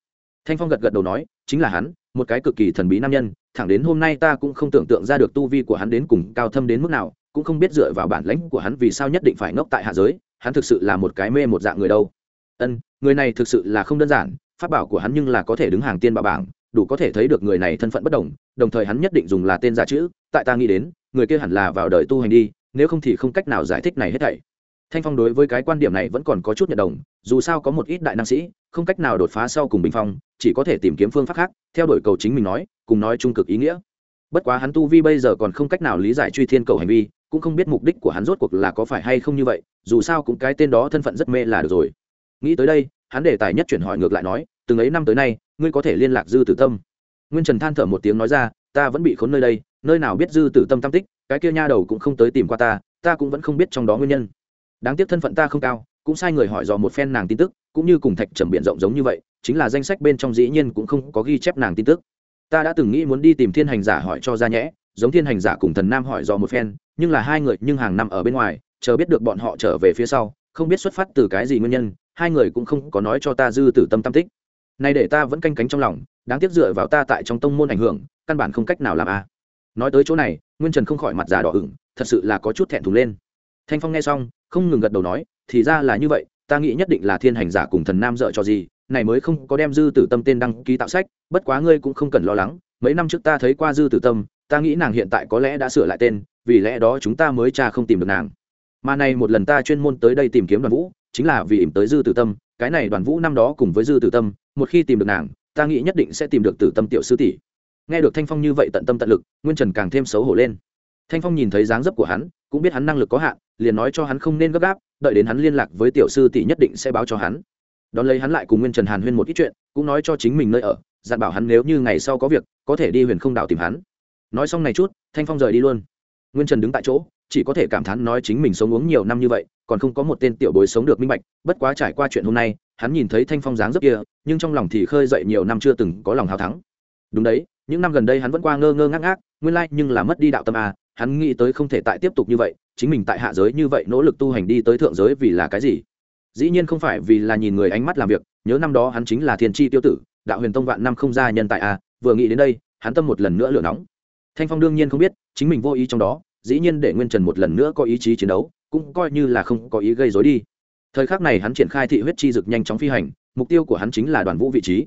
Thanh phong gật gật đầu nói, chính là hắn, một cái cực kỳ thần bí nam nhân, thẳng đến hôm nay ta cũng không tưởng tượng ra được tu vi của hắn đến cùng cao thâm đến mức nào, cũng không biết dựa vào bản lãnh của hắn vì sao nhất định phải ngốc tại hạ giới, hắn thực sự là một cái mê một dạng người đâu. Ân, người này thực sự là không đơn giản, pháp bảo của hắn nhưng là có thể đứng hàng tiên bà bảng, đủ có thể thấy được người này thân phận bất đồng đồng thời hắn nhất định dùng là tên giả chữ, tại ta nghĩ đến, người kia hẳn là vào đời tu hành đi nếu không thì không cách nào giải thích này hết thảy. Thanh phong đối với cái quan điểm này vẫn còn có chút nhận đồng, dù sao có một ít đại năng sĩ, không cách nào đột phá sau cùng bình phong, chỉ có thể tìm kiếm phương pháp khác, theo đuổi cầu chính mình nói, cùng nói trung cực ý nghĩa. Bất quá hắn tu vi bây giờ còn không cách nào lý giải truy thiên cầu hành vi, cũng không biết mục đích của hắn rốt cuộc là có phải hay không như vậy, dù sao cũng cái tên đó thân phận rất mê là được rồi. Nghĩ tới đây, hắn đề tài nhất chuyển hỏi ngược lại nói, từng ấy năm tới nay, ngươi có thể liên lạc dư tử tâm? Nguyên trần than thở một tiếng nói ra, ta vẫn bị khốn nơi đây, nơi nào biết dư tử tâm tam tích cái kia nha đầu cũng không tới tìm qua ta ta cũng vẫn không biết trong đó nguyên nhân. Đáng tiếc thân phận ta không cao, cũng sai người hỏi dò một phen nàng tin tức, cũng như cùng thạch trầm biện rộng giống như vậy, chính là danh sách bên trong dĩ nhiên cũng không có ghi chép nàng tin tức. Ta đã từng nghĩ muốn đi tìm thiên hành giả hỏi cho ra nhẽ, giống thiên hành giả cùng thần nam hỏi dò một phen, nhưng là hai người nhưng hàng năm ở bên ngoài, chờ biết được bọn họ trở về phía sau, không biết xuất phát từ cái gì nguyên nhân, hai người cũng không có nói cho ta dư tử tâm tam tích. Nay để ta vẫn canh cánh trong lòng, đáng tiếc dựa vào ta tại trong tông môn ảnh hưởng, căn bản không cách nào làm a. Nói tới chỗ này nguyên trần không khỏi mặt già đỏ ửng, thật sự là có chút thẹn thùng lên. Thanh phong nghe xong, không ngừng gật đầu nói, thì ra là như vậy, ta nghĩ nhất định là thiên hành giả cùng thần nam dợ cho gì, này mới không có đem dư tử tâm tên đăng ký tạo sách, bất quá ngươi cũng không cần lo lắng, mấy năm trước ta thấy qua dư tử tâm, ta nghĩ nàng hiện tại có lẽ đã sửa lại tên, vì lẽ đó chúng ta mới cha không tìm được nàng. Mà này một lần ta chuyên môn tới đây tìm kiếm đoàn vũ, chính là vì ỉm tới dư tử tâm, cái này đoàn vũ năm đó cùng với dư tử tâm, một khi tìm được nàng, ta nghĩ nhất định sẽ tìm được tử tâm tiểu sư tỷ nghe được thanh phong như vậy tận tâm tận lực, nguyên trần càng thêm xấu hổ lên. Thanh phong nhìn thấy dáng dấp của hắn, cũng biết hắn năng lực có hạn, liền nói cho hắn không nên gấp gáp, đợi đến hắn liên lạc với tiểu sư tỷ nhất định sẽ báo cho hắn. Đón lấy hắn lại cùng nguyên trần hàn huyên một ít chuyện, cũng nói cho chính mình nơi ở, dặn bảo hắn nếu như ngày sau có việc, có thể đi huyền không đảo tìm hắn. Nói xong này chút, thanh phong rời đi luôn. Nguyên trần đứng tại chỗ, chỉ có thể cảm thán nói chính mình sống uống nhiều năm như vậy, còn không có một tên tiểu bối sống được minh bạch, bất quá trải qua chuyện hôm nay, hắn nhìn thấy thanh phong dáng dấp kia, nhưng trong lòng thì khơi dậy nhiều năm chưa từng có lòng hào thắng đúng đấy, những năm gần đây hắn vẫn qua ngơ ngơ ngác ngác, nguyên lai nhưng là mất đi đạo tâm à hắn nghĩ tới không thể tại tiếp tục như vậy, chính mình tại hạ giới như vậy nỗ lực tu hành đi tới thượng giới vì là cái gì? Dĩ nhiên không phải vì là nhìn người ánh mắt làm việc, nhớ năm đó hắn chính là thiên tri tiêu tử, đạo huyền tông vạn năm không ra nhân tại a vừa nghĩ đến đây, hắn tâm một lần nữa lửa nóng. Thanh phong đương nhiên không biết, chính mình vô ý trong đó, dĩ nhiên để nguyên trần một lần nữa có ý chí chiến đấu, cũng coi như là không có ý gây dối đi. Thời khắc này hắn triển khai thị huyết chi dực nhanh chóng phi hành, mục tiêu của hắn chính là đoàn vũ vị trí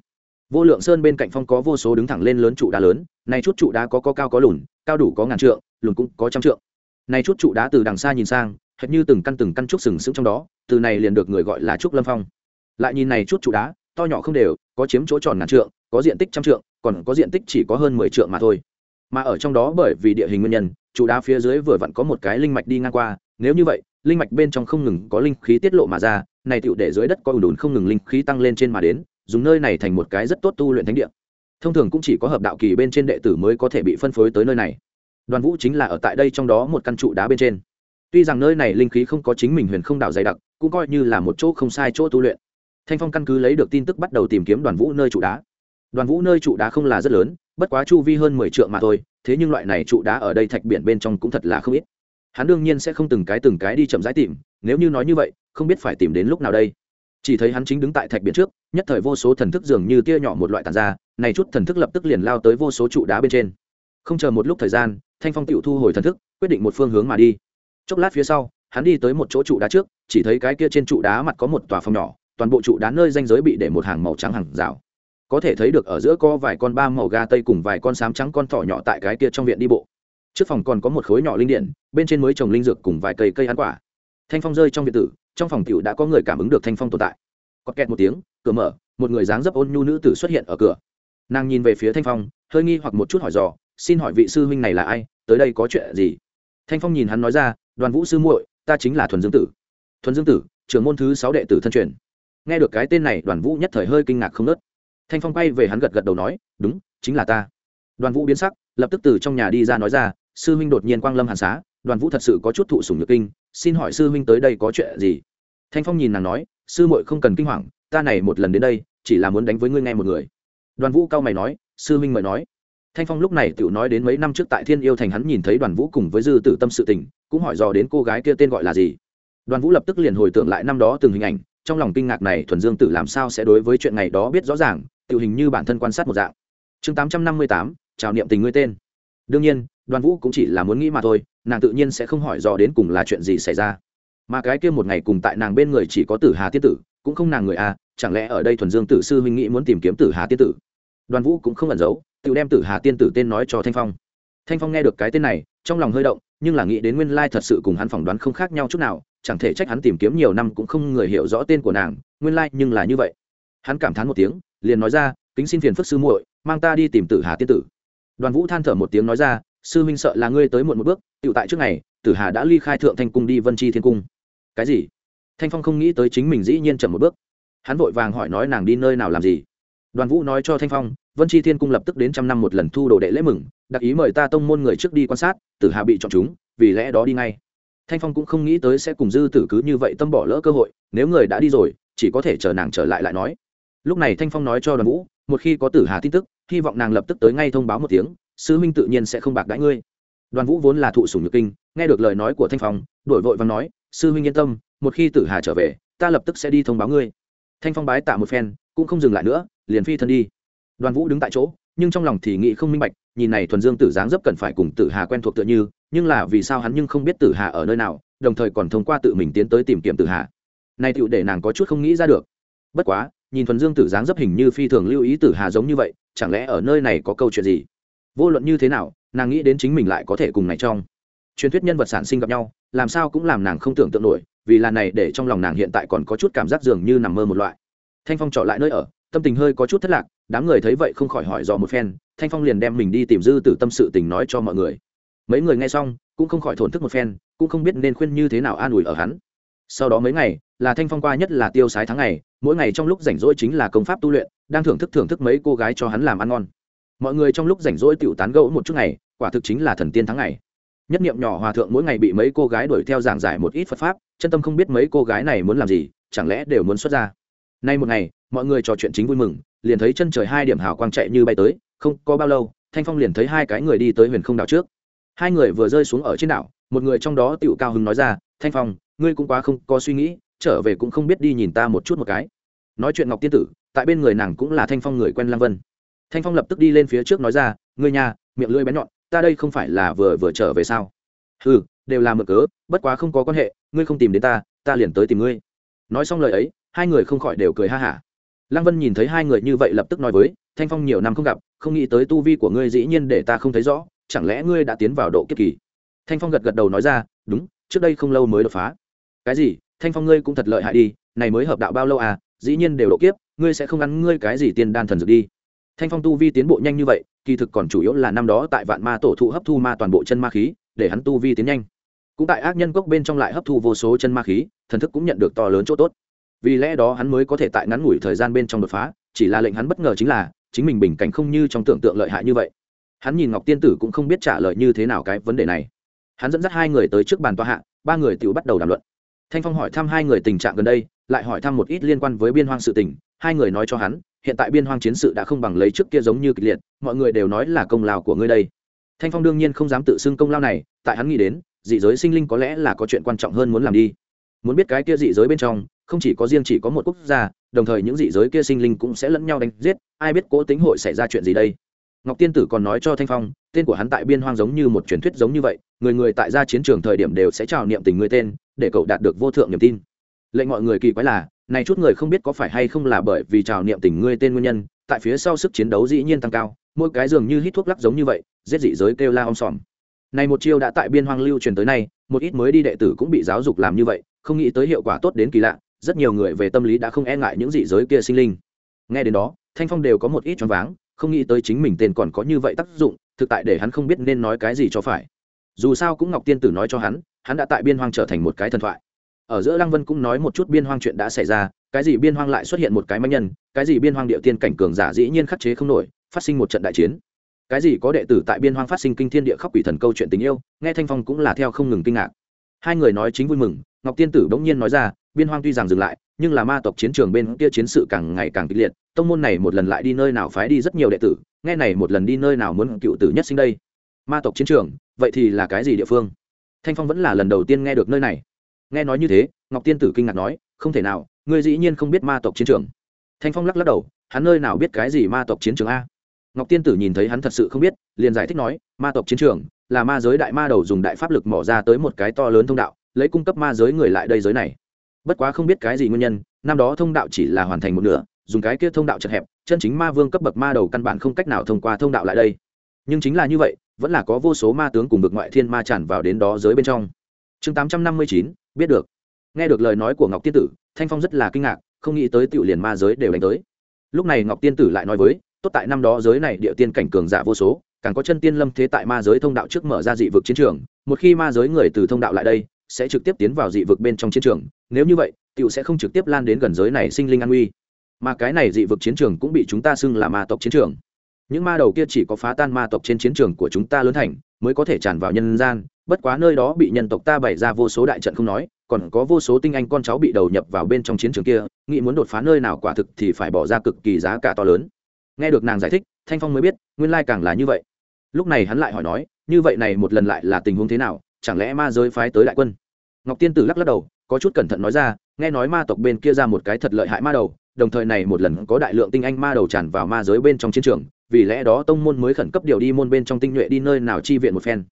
vô lượng sơn bên cạnh phong có vô số đứng thẳng lên lớn trụ đá lớn, này chút trụ đá có có cao có lùn, cao đủ có ngàn trượng, lùn cũng có trăm trượng. Này chút trụ đá từ đằng xa nhìn sang, hệt như từng căn từng căn trúc sừng sững trong đó, từ này liền được người gọi là trúc lâm phong. Lại nhìn này chút trụ đá, to nhỏ không đều, có chiếm chỗ tròn ngàn trượng, có diện tích trăm trượng, còn có diện tích chỉ có hơn mười trượng mà thôi. Mà ở trong đó bởi vì địa hình nguyên nhân, trụ đá phía dưới vừa vặn có một cái linh mạch đi ngang qua, nếu như vậy, linh mạch bên trong không ngừng có linh khí tiết lộ mà ra, này tựu để dưới đất có ùn đùn không ngừng linh khí tăng lên trên mà đến dùng nơi này thành một cái rất tốt tu luyện thánh địa. Thông thường cũng chỉ có hợp đạo kỳ bên trên đệ tử mới có thể bị phân phối tới nơi này. Đoàn vũ chính là ở tại đây trong đó một căn trụ đá bên trên. Tuy rằng nơi này linh khí không có chính mình huyền không đạo dày đặc, cũng coi như là một chỗ không sai chỗ tu luyện. Thanh phong căn cứ lấy được tin tức bắt đầu tìm kiếm đoàn vũ nơi trụ đá. Đoàn vũ nơi trụ đá không là rất lớn, bất quá chu vi hơn mười trượng mà thôi, thế nhưng loại này trụ đá ở đây thạch biển bên trong cũng thật là không ít. Hắn đương nhiên sẽ không từng cái từng cái đi chậm rãi tìm, nếu như nói như vậy, không biết phải tìm đến lúc nào đây chỉ thấy hắn chính đứng tại thạch biển trước, nhất thời vô số thần thức dường như tia nhỏ một loại tàn ra, này chút thần thức lập tức liền lao tới vô số trụ đá bên trên. Không chờ một lúc thời gian, thanh phong tựu thu hồi thần thức, quyết định một phương hướng mà đi. Chốc lát phía sau, hắn đi tới một chỗ trụ đá trước, chỉ thấy cái kia trên trụ đá mặt có một tòa phòng nhỏ, toàn bộ trụ đá nơi danh giới bị để một hàng màu trắng hàng rào. Có thể thấy được ở giữa có vài con ba màu ga tây cùng vài con sám trắng con thỏ nhỏ tại cái kia trong viện đi bộ. Trước phòng còn có một khối nhỏ linh điện, bên trên mới trồng linh dược cùng vài cây cây ăn quả. Thanh phong rơi trong viện tử trong phòng tiểu đã có người cảm ứng được thanh phong tồn tại. Có kẹt một tiếng, cửa mở, một người dáng dấp ôn nhu nữ tử xuất hiện ở cửa. Nàng nhìn về phía thanh phong, hơi nghi hoặc một chút hỏi dò, xin hỏi vị sư huynh này là ai, tới đây có chuyện gì? Thanh phong nhìn hắn nói ra, đoàn vũ sư muội, ta chính là thuần dương tử. Thuần dương tử, trưởng môn thứ sáu đệ tử thân truyền. Nghe được cái tên này, đoàn vũ nhất thời hơi kinh ngạc không nớt. Thanh phong bay về hắn gật gật đầu nói, đúng, chính là ta. Đoàn vũ biến sắc, lập tức từ trong nhà đi ra nói ra, sư huynh đột nhiên quang lâm hàn xá đoàn vũ thật sự có chút thụ sùng nhược kinh, xin hỏi sư huynh tới đây có chuyện gì? Thanh phong nhìn nàng nói, sư muội không cần kinh hoàng, ta này một lần đến đây, chỉ là muốn đánh với ngươi nghe một người. Đoàn vũ cao mày nói, sư huynh mời nói. Thanh phong lúc này tự nói đến mấy năm trước tại thiên yêu thành hắn nhìn thấy đoàn vũ cùng với dư tử tâm sự tình, cũng hỏi dò đến cô gái kia tên gọi là gì. Đoàn vũ lập tức liền hồi tưởng lại năm đó từng hình ảnh, trong lòng kinh ngạc này thuần dương tử làm sao sẽ đối với chuyện ngày đó biết rõ ràng, tự hình như bản thân quan sát một dạng. Chương tám trăm năm mươi tám, chào niệm tình ngươi tên. Đương nhiên, đoàn vũ cũng chỉ là muốn nghĩ mà thôi nàng tự nhiên sẽ không hỏi dò đến cùng là chuyện gì xảy ra. Mà cái kia một ngày cùng tại nàng bên người chỉ có tử hà tiên tử cũng không nàng người a à, chẳng lẽ ở đây thuần dương tử sư huynh nghĩ muốn tìm kiếm tử hà tiên tử? Đoàn vũ cũng không ẩn giấu tự đem tử hà tiên tử tên nói cho thanh phong. Thanh phong nghe được cái tên này trong lòng hơi động nhưng là nghĩ đến nguyên lai thật sự cùng hắn phỏng đoán không khác nhau chút nào chẳng thể trách hắn tìm kiếm nhiều năm cũng không người hiểu rõ tên của nàng nguyên lai nhưng là như vậy. Hắn cảm thán một tiếng liền nói ra kính xin phiền phức sư muội mang ta đi tìm tử hà tiên tử. Đoàn vũ than thở một tiếng nói ra sư huynh sợ là ngươi tới muộn một bước tự tại trước ngày, tử hà đã ly khai thượng thanh cung đi vân chi thiên cung. Cái gì? Thanh phong không nghĩ tới chính mình dĩ nhiên chậm một bước. Hắn vội vàng hỏi nói nàng đi nơi nào làm gì? Đoàn vũ nói cho thanh phong, vân chi thiên cung lập tức đến trăm năm một lần thu đồ đệ lễ mừng, đặc ý mời ta tông môn người trước đi quan sát, tử hà bị chọn chúng, vì lẽ đó đi ngay. Thanh phong cũng không nghĩ tới sẽ cùng dư tử cứ như vậy tâm bỏ lỡ cơ hội, nếu người đã đi rồi, chỉ có thể chờ nàng trở lại lại nói. Lúc này thanh phong nói cho đoàn vũ, một khi có tử hà tin tức, hy vọng nàng lập tức tới ngay thông báo một tiếng sư Minh tự nhiên sẽ không bạc đãi ngươi. Đoàn vũ vốn là thụ sủng nhược kinh, nghe được lời nói của thanh phong, đổi vội và nói, sư huynh yên tâm, một khi tử hà trở về, ta lập tức sẽ đi thông báo ngươi. Thanh phong bái tạ một phen, cũng không dừng lại nữa, liền phi thân đi. Đoàn vũ đứng tại chỗ, nhưng trong lòng thì nghĩ không minh bạch, nhìn này thuần dương tử dáng dấp cần phải cùng tử hà quen thuộc tựa như, nhưng là vì sao hắn nhưng không biết tử hà ở nơi nào, đồng thời còn thông qua tự mình tiến tới tìm kiếm tử hà. Nay tựu để nàng có chút không nghĩ ra được. Bất quá, nhìn thuần dương tử dáng dấp hình như phi thường lưu ý tử hà giống như vậy, chẳng lẽ ở nơi này có câu chuyện gì? Vô luận như thế nào, nàng nghĩ đến chính mình lại có thể cùng này trong. Truyền thuyết nhân vật sản sinh gặp nhau, làm sao cũng làm nàng không tưởng tượng nổi, vì là này để trong lòng nàng hiện tại còn có chút cảm giác dường như nằm mơ một loại. Thanh phong trọ lại nơi ở, tâm tình hơi có chút thất lạc, đám người thấy vậy không khỏi hỏi dò một phen, thanh phong liền đem mình đi tìm dư tử tâm sự tình nói cho mọi người. Mấy người nghe xong, cũng không khỏi thổn thức một phen, cũng không biết nên khuyên như thế nào an ủi ở hắn. Sau đó mấy ngày, là thanh phong qua nhất là tiêu sái tháng ngày, mỗi ngày trong lúc rảnh rỗi chính là công pháp tu luyện, đang thưởng thức thưởng thức mấy cô gái cho hắn làm ăn ngon mọi người trong lúc rảnh rỗi tiểu tán gẫu một chút ngày, quả thực chính là thần tiên tháng ngày. Nhất niệm nhỏ hòa thượng mỗi ngày bị mấy cô gái đuổi theo giảng giải một ít phật pháp, chân tâm không biết mấy cô gái này muốn làm gì, chẳng lẽ đều muốn xuất ra nay một ngày, mọi người trò chuyện chính vui mừng, liền thấy chân trời hai điểm hào quang chạy như bay tới, không có bao lâu, thanh phong liền thấy hai cái người đi tới huyền không đảo trước. Hai người vừa rơi xuống ở trên đảo, một người trong đó tựu cao hưng nói ra, thanh phong, ngươi cũng quá không có suy nghĩ, trở về cũng không biết đi nhìn ta một chút một cái. Nói chuyện ngọc tiên tử, tại bên người nàng cũng là thanh phong người quen lang vân thanh phong lập tức đi lên phía trước nói ra, ngươi nhà, miệng lưỡi bén nhọn, ta đây không phải là vừa vừa trở về sao? Ừ đều là mực cớ, bất quá không có quan hệ, ngươi không tìm đến ta ta liền tới tìm ngươi. Nói xong lời ấy, hai người không khỏi đều cười ha hả. Lăng vân nhìn thấy hai người như vậy lập tức nói với, thanh phong nhiều năm không gặp, không nghĩ tới tu vi của ngươi dĩ nhiên để ta không thấy rõ, chẳng lẽ ngươi đã tiến vào độ kiếp kỳ? Thanh phong gật gật đầu nói ra, đúng, trước đây không lâu mới đột phá. Cái gì? Thanh phong ngươi cũng thật lợi hại đi, này mới hợp đạo bao lâu à? Dĩ nhiên đều độ kiếp, ngươi sẽ không ăn ngươi cái gì tiên đan thần dược đi thanh phong tu vi tiến bộ nhanh như vậy, kỳ thực còn chủ yếu là năm đó tại vạn ma tổ thụ hấp thu ma toàn bộ chân ma khí, để hắn tu vi tiến nhanh. Cũng tại ác nhân cốc bên trong lại hấp thu vô số chân ma khí, thần thức cũng nhận được to lớn chỗ tốt. Vì lẽ đó hắn mới có thể tại ngắn ngủi thời gian bên trong đột phá, chỉ là lệnh hắn bất ngờ chính là, chính mình bình cảnh không như trong tưởng tượng lợi hại như vậy. Hắn nhìn ngọc tiên tử cũng không biết trả lời như thế nào cái vấn đề này. Hắn dẫn dắt hai người tới trước bàn tòa hạ, ba người tự bắt đầu đàm luận. Thanh phong hỏi thăm hai người tình trạng gần đây, lại hỏi thăm một ít liên quan với biên hoang sự tình, hai người nói cho hắn hiện tại biên hoang chiến sự đã không bằng lấy trước kia giống như kịch liệt, mọi người đều nói là công lao của ngươi đây. Thanh phong đương nhiên không dám tự xưng công lao này, tại hắn nghĩ đến, dị giới sinh linh có lẽ là có chuyện quan trọng hơn muốn làm đi. Muốn biết cái kia dị giới bên trong, không chỉ có riêng chỉ có một quốc gia, đồng thời những dị giới kia sinh linh cũng sẽ lẫn nhau đánh giết, ai biết cố tính hội xảy ra chuyện gì đây? Ngọc tiên tử còn nói cho thanh phong, tên của hắn tại biên hoang giống như một truyền thuyết giống như vậy, người người tại ra chiến trường thời điểm đều sẽ trào niệm tình người tên, để cậu đạt được vô thượng niềm tin. Lệnh mọi người kỳ quái là này chút người không biết có phải hay không là bởi vì trào niệm tình ngươi tên nguyên nhân, tại phía sau sức chiến đấu dĩ nhiên tăng cao, mỗi cái dường như hít thuốc lắc giống như vậy, giết dị giới kêu la om sòm. Này một chiêu đã tại biên hoang lưu truyền tới nay, một ít mới đi đệ tử cũng bị giáo dục làm như vậy, không nghĩ tới hiệu quả tốt đến kỳ lạ, rất nhiều người về tâm lý đã không e ngại những dị giới kia sinh linh. Nghe đến đó, thanh phong đều có một ít choáng váng, không nghĩ tới chính mình tên còn có như vậy tác dụng, thực tại để hắn không biết nên nói cái gì cho phải. Dù sao cũng ngọc tiên tử nói cho hắn hắn đã tại biên hoang trở thành một cái thần thoại ở giữa lăng vân cũng nói một chút biên hoang chuyện đã xảy ra, cái gì biên hoang lại xuất hiện một cái manh nhân, cái gì biên hoang địa tiên cảnh cường giả dĩ nhiên khắc chế không nổi, phát sinh một trận đại chiến. Cái gì có đệ tử tại biên hoang phát sinh kinh thiên địa khóc quỷ thần câu chuyện tình yêu, nghe thanh phong cũng là theo không ngừng kinh ngạc. Hai người nói chính vui mừng, ngọc tiên tử bỗng nhiên nói ra, biên hoang tuy rằng dừng lại, nhưng là ma tộc chiến trường bên kia chiến sự càng ngày càng kịch liệt, tông môn này một lần lại đi nơi nào phái đi rất nhiều đệ tử, nghe này một lần đi nơi nào muốn cựu tử nhất sinh đây. Ma tộc chiến trường, vậy thì là cái gì địa phương? Thanh phong vẫn là lần đầu tiên nghe được nơi này nghe nói như thế, ngọc tiên tử kinh ngạc nói, không thể nào, ngươi dĩ nhiên không biết ma tộc chiến trường. Thanh phong lắc lắc đầu, hắn nơi nào biết cái gì ma tộc chiến trường a? Ngọc tiên tử nhìn thấy hắn thật sự không biết, liền giải thích nói, ma tộc chiến trường là ma giới đại ma đầu dùng đại pháp lực mỏ ra tới một cái to lớn thông đạo, lấy cung cấp ma giới người lại đây giới này. Bất quá không biết cái gì nguyên nhân, năm đó thông đạo chỉ là hoàn thành một nửa, dùng cái kia thông đạo chật hẹp, chân chính ma vương cấp bậc ma đầu căn bản không cách nào thông qua thông đạo lại đây. Nhưng chính là như vậy, vẫn là có vô số ma tướng cùng vực ngoại thiên ma tràn vào đến đó giới bên trong. Chương tám trăm năm mươi chín biết được. Nghe được lời nói của ngọc tiên tử, thanh phong rất là kinh ngạc, không nghĩ tới tiểu liền ma giới đều đánh tới. Lúc này ngọc tiên tử lại nói với, tốt tại năm đó giới này địa tiên cảnh cường giả vô số, càng có chân tiên lâm thế tại ma giới thông đạo trước mở ra dị vực chiến trường, một khi ma giới người từ thông đạo lại đây, sẽ trực tiếp tiến vào dị vực bên trong chiến trường, nếu như vậy, tiểu sẽ không trực tiếp lan đến gần giới này sinh linh an nguy. Mà cái này dị vực chiến trường cũng bị chúng ta xưng là ma tộc chiến trường. Những ma đầu kia chỉ có phá tan ma tộc trên chiến trường của chúng ta lớn thành, mới có thể tràn vào nhân gian bất quá nơi đó bị nhân tộc ta bày ra vô số đại trận không nói, còn có vô số tinh anh con cháu bị đầu nhập vào bên trong chiến trường kia, nghĩ muốn đột phá nơi nào quả thực thì phải bỏ ra cực kỳ giá cả to lớn. Nghe được nàng giải thích, thanh phong mới biết, nguyên lai càng là như vậy. Lúc này hắn lại hỏi nói, như vậy này một lần lại là tình huống thế nào, chẳng lẽ ma giới phái tới đại quân? Ngọc tiên tử lắc lắc đầu, có chút cẩn thận nói ra, nghe nói ma tộc bên kia ra một cái thật lợi hại ma đầu, đồng thời này một lần có đại lượng tinh anh ma đầu tràn vào ma giới bên trong chiến trường, vì lẽ đó tông môn mới khẩn cấp điều đi môn bên trong tinh nhuệ đi nơi nào chi viện một phen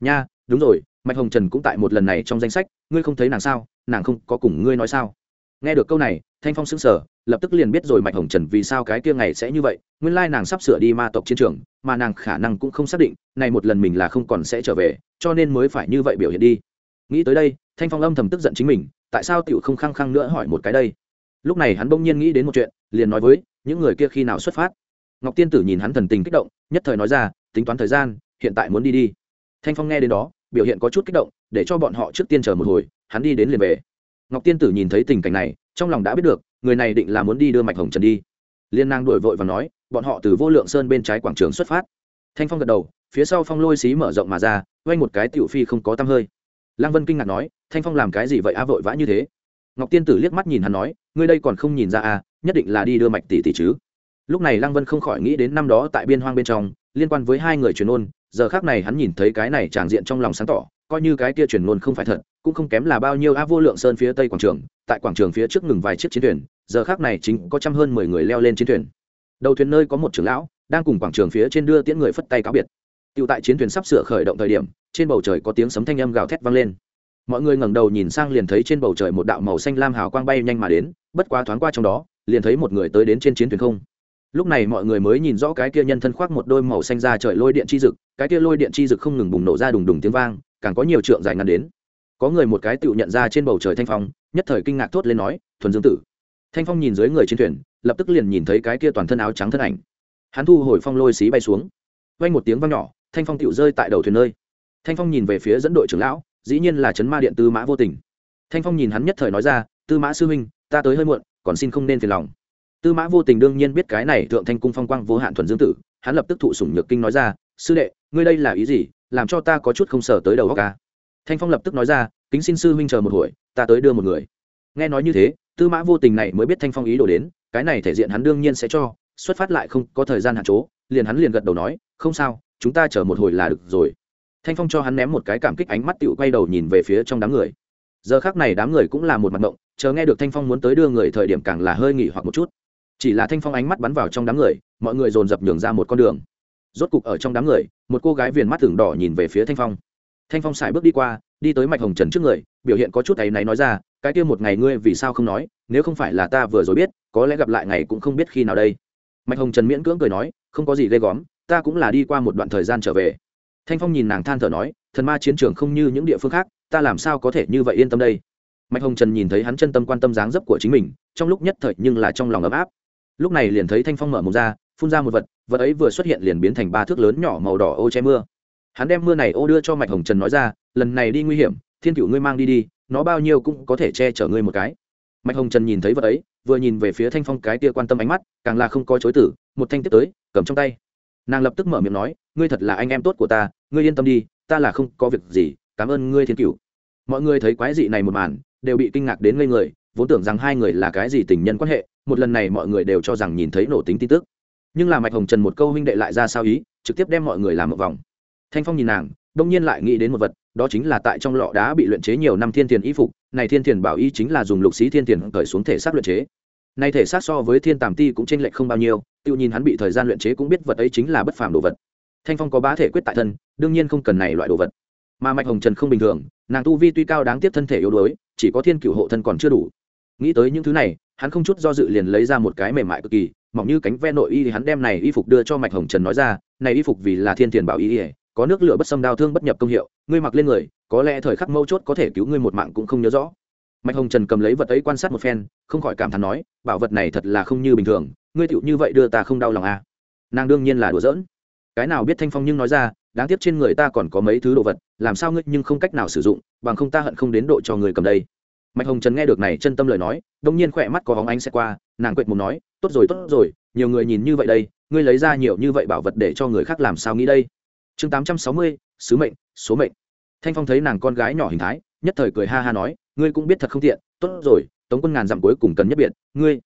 nha, đúng rồi, mạch hồng trần cũng tại một lần này trong danh sách, ngươi không thấy nàng sao? Nàng không có cùng ngươi nói sao? Nghe được câu này, thanh phong sững sở lập tức liền biết rồi mạch hồng trần vì sao cái kia ngày sẽ như vậy. Nguyên lai nàng sắp sửa đi ma tộc chiến trường, mà nàng khả năng cũng không xác định, này một lần mình là không còn sẽ trở về, cho nên mới phải như vậy biểu hiện đi. Nghĩ tới đây, thanh phong âm thầm tức giận chính mình, tại sao tiểu không khăng khăng nữa hỏi một cái đây? Lúc này hắn bỗng nhiên nghĩ đến một chuyện, liền nói với những người kia khi nào xuất phát. Ngọc tiên tử nhìn hắn thần tình kích động, nhất thời nói ra, tính toán thời gian, hiện tại muốn đi đi thanh phong nghe đến đó, biểu hiện có chút kích động, để cho bọn họ trước tiên chờ một hồi, hắn đi đến liền về. Ngọc tiên tử nhìn thấy tình cảnh này, trong lòng đã biết được, người này định là muốn đi đưa mạch hồng trần đi. Liên Năng đổi vội và nói, bọn họ từ vô lượng sơn bên trái quảng trường xuất phát. Thanh phong gật đầu, phía sau phong lôi xí mở rộng mà ra, quanh một cái tiểu phi không có tăm hơi. Lăng vân kinh ngạc nói, thanh phong làm cái gì vậy a vội vã như thế? Ngọc tiên tử liếc mắt nhìn hắn nói, ngươi đây còn không nhìn ra a nhất định là đi đưa mạch tỷ tỷ chứ. Lúc này lăng vân không khỏi nghĩ đến năm đó tại biên hoang bên trong, liên quan với hai người truyền ôn giờ khác này hắn nhìn thấy cái này tràng diện trong lòng sáng tỏ, coi như cái kia truyền ngôn không phải thật, cũng không kém là bao nhiêu a vô lượng sơn phía tây quảng trường, tại quảng trường phía trước ngừng vài chiếc chiến thuyền, giờ khác này chính có trăm hơn mười người leo lên chiến thuyền. Đầu thuyền nơi có một trưởng lão, đang cùng quảng trường phía trên đưa tiễn người phất tay cáo biệt. Tựu tại chiến thuyền sắp sửa khởi động thời điểm, trên bầu trời có tiếng sấm thanh âm gào thét vang lên. Mọi người ngẩng đầu nhìn sang liền thấy trên bầu trời một đạo màu xanh lam hào quang bay nhanh mà đến, bất quá thoáng qua trong đó, liền thấy một người tới đến trên chiến thuyền không lúc này mọi người mới nhìn rõ cái kia nhân thân khoác một đôi màu xanh ra trời lôi điện chi dực, cái kia lôi điện chi dực không ngừng bùng nổ ra đùng đùng tiếng vang càng có nhiều trượng dài ngắn đến. Có người một cái tựu nhận ra trên bầu trời thanh phong nhất thời kinh ngạc thốt lên nói thuần dương tử. Thanh phong nhìn dưới người trên thuyền lập tức liền nhìn thấy cái kia toàn thân áo trắng thân ảnh. Hắn thu hồi phong lôi xí bay xuống. Vang một tiếng vang nhỏ thanh phong tựu rơi tại đầu thuyền nơi. Thanh phong nhìn về phía dẫn đội trưởng lão dĩ nhiên là trấn ma điện tư mã vô tình. Thanh phong nhìn hắn nhất thời nói ra tư mã sư huynh ta tới hơi muộn còn xin không nên phiền lòng tư mã vô tình đương nhiên biết cái này thượng thanh cung phong quang vô hạn thuần dương tử, hắn lập tức thụ sủng nhược kinh nói ra, sư đệ, ngươi đây là ý gì? Làm cho ta có chút không sở tới đầu óc ca thanh phong lập tức nói ra, kính xin sư huynh chờ một hồi, ta tới đưa một người. Nghe nói như thế, tư mã vô tình này mới biết thanh phong ý đồ đến, cái này thể diện hắn đương nhiên sẽ cho, xuất phát lại không có thời gian hạn chỗ liền hắn liền gật đầu nói, không sao, chúng ta chờ một hồi là được rồi. Thanh phong cho hắn ném một cái cảm kích ánh mắt tựu quay đầu nhìn về phía trong đám người. Giờ khác này đám người cũng là một mặt mộng chờ nghe được thanh phong muốn tới đưa người thời điểm càng là hơi nghỉ hoặc một chút chỉ là thanh phong ánh mắt bắn vào trong đám người, mọi người dồn dập nhường ra một con đường. Rốt cục ở trong đám người, một cô gái viền mắt thường đỏ nhìn về phía thanh phong. Thanh phong xài bước đi qua, đi tới mạch hồng trần trước người, biểu hiện có chút áy náy nói ra, cái kia một ngày ngươi vì sao không nói, nếu không phải là ta vừa rồi biết, có lẽ gặp lại ngày cũng không biết khi nào đây. Mạch hồng trần miễn cưỡng cười nói, không có gì ghê góm ta cũng là đi qua một đoạn thời gian trở về. Thanh phong nhìn nàng than thở nói, thần ma chiến trường không như những địa phương khác, ta làm sao có thể như vậy yên tâm đây? Mạch hồng trần nhìn thấy hắn chân tâm quan tâm dáng dấp của chính mình, trong lúc nhất thời nhưng là trong lòng ấm áp lúc này liền thấy thanh phong mở mồm ra, phun ra một vật vật ấy vừa xuất hiện liền biến thành ba thước lớn nhỏ màu đỏ ô che mưa. Hắn đem mưa này ô đưa cho mạch hồng trần nói ra, lần này đi nguy hiểm, thiên cựu ngươi mang đi đi, nó bao nhiêu cũng có thể che chở ngươi một cái. Mạch hồng trần nhìn thấy vật ấy, vừa nhìn về phía thanh phong cái tia quan tâm ánh mắt, càng là không có chối tử một thanh tiếp tới, cầm trong tay. Nàng lập tức mở miệng nói, ngươi thật là anh em tốt của ta, ngươi yên tâm đi, ta là không có việc gì, cảm ơn ngươi thiên cựu mọi người thấy quái dị này một màn, đều bị kinh ngạc đến ngây người, vốn tưởng rằng hai người là cái gì tình nhân quan hệ một lần này mọi người đều cho rằng nhìn thấy nổ tính tin tức. Nhưng là mạch hồng trần một câu huynh đệ lại ra sao ý, trực tiếp đem mọi người làm một vòng. Thanh phong nhìn nàng, đông nhiên lại nghĩ đến một vật, đó chính là tại trong lọ đá bị luyện chế nhiều năm thiên tiền y phục, này thiên tiền bảo y chính là dùng lục xí thiên tiền cởi xuống thể xác luyện chế. Nay thể xác so với thiên tàm ti cũng tranh lệch không bao nhiêu, tự nhìn hắn bị thời gian luyện chế cũng biết vật ấy chính là bất phàm đồ vật. Thanh phong có bá thể quyết tại thân, đương nhiên không cần này loại đồ vật. Mà mạch hồng trần không bình thường, nàng tu vi tuy cao đáng tiếc thân thể yếu đuối, chỉ có thiên cửu hộ thân còn chưa đủ. Nghĩ tới những thứ này hắn không chút do dự liền lấy ra một cái mềm mại cực kỳ, mỏng như cánh ve nội y thì hắn đem này y phục đưa cho mạch hồng trần nói ra, này y phục vì là thiên tiền bảo y ỉa có nước lửa bất xâm đau thương bất nhập công hiệu, ngươi mặc lên người, có lẽ thời khắc mâu chốt có thể cứu ngươi một mạng cũng không nhớ rõ. Mạch hồng trần cầm lấy vật ấy quan sát một phen, không khỏi cảm thán nói, bảo vật này thật là không như bình thường, ngươi tựu như vậy đưa ta không đau lòng à. nàng đương nhiên là đùa giỡn. Cái nào biết thanh phong nhưng nói ra, đáng tiếc trên người ta còn có mấy thứ đồ vật, làm sao ngươi nhưng không cách nào sử dụng, bằng không ta hận không đến độ cho người cầm đây mạch hồng trần nghe được này chân tâm lời nói, đông nhiên khỏe mắt có hóng ánh sẽ qua, nàng quệt mồm nói, tốt rồi tốt rồi, nhiều người nhìn như vậy đây, ngươi lấy ra nhiều như vậy bảo vật để cho người khác làm sao nghĩ đây? Chương tám trăm sáu mươi, sứ mệnh, số mệnh. Thanh phong thấy nàng con gái nhỏ hình thái, nhất thời cười ha ha nói, ngươi cũng biết thật không tiện, tốt rồi, tống quân ngàn dặm cuối cùng cần nhất biệt, ngươi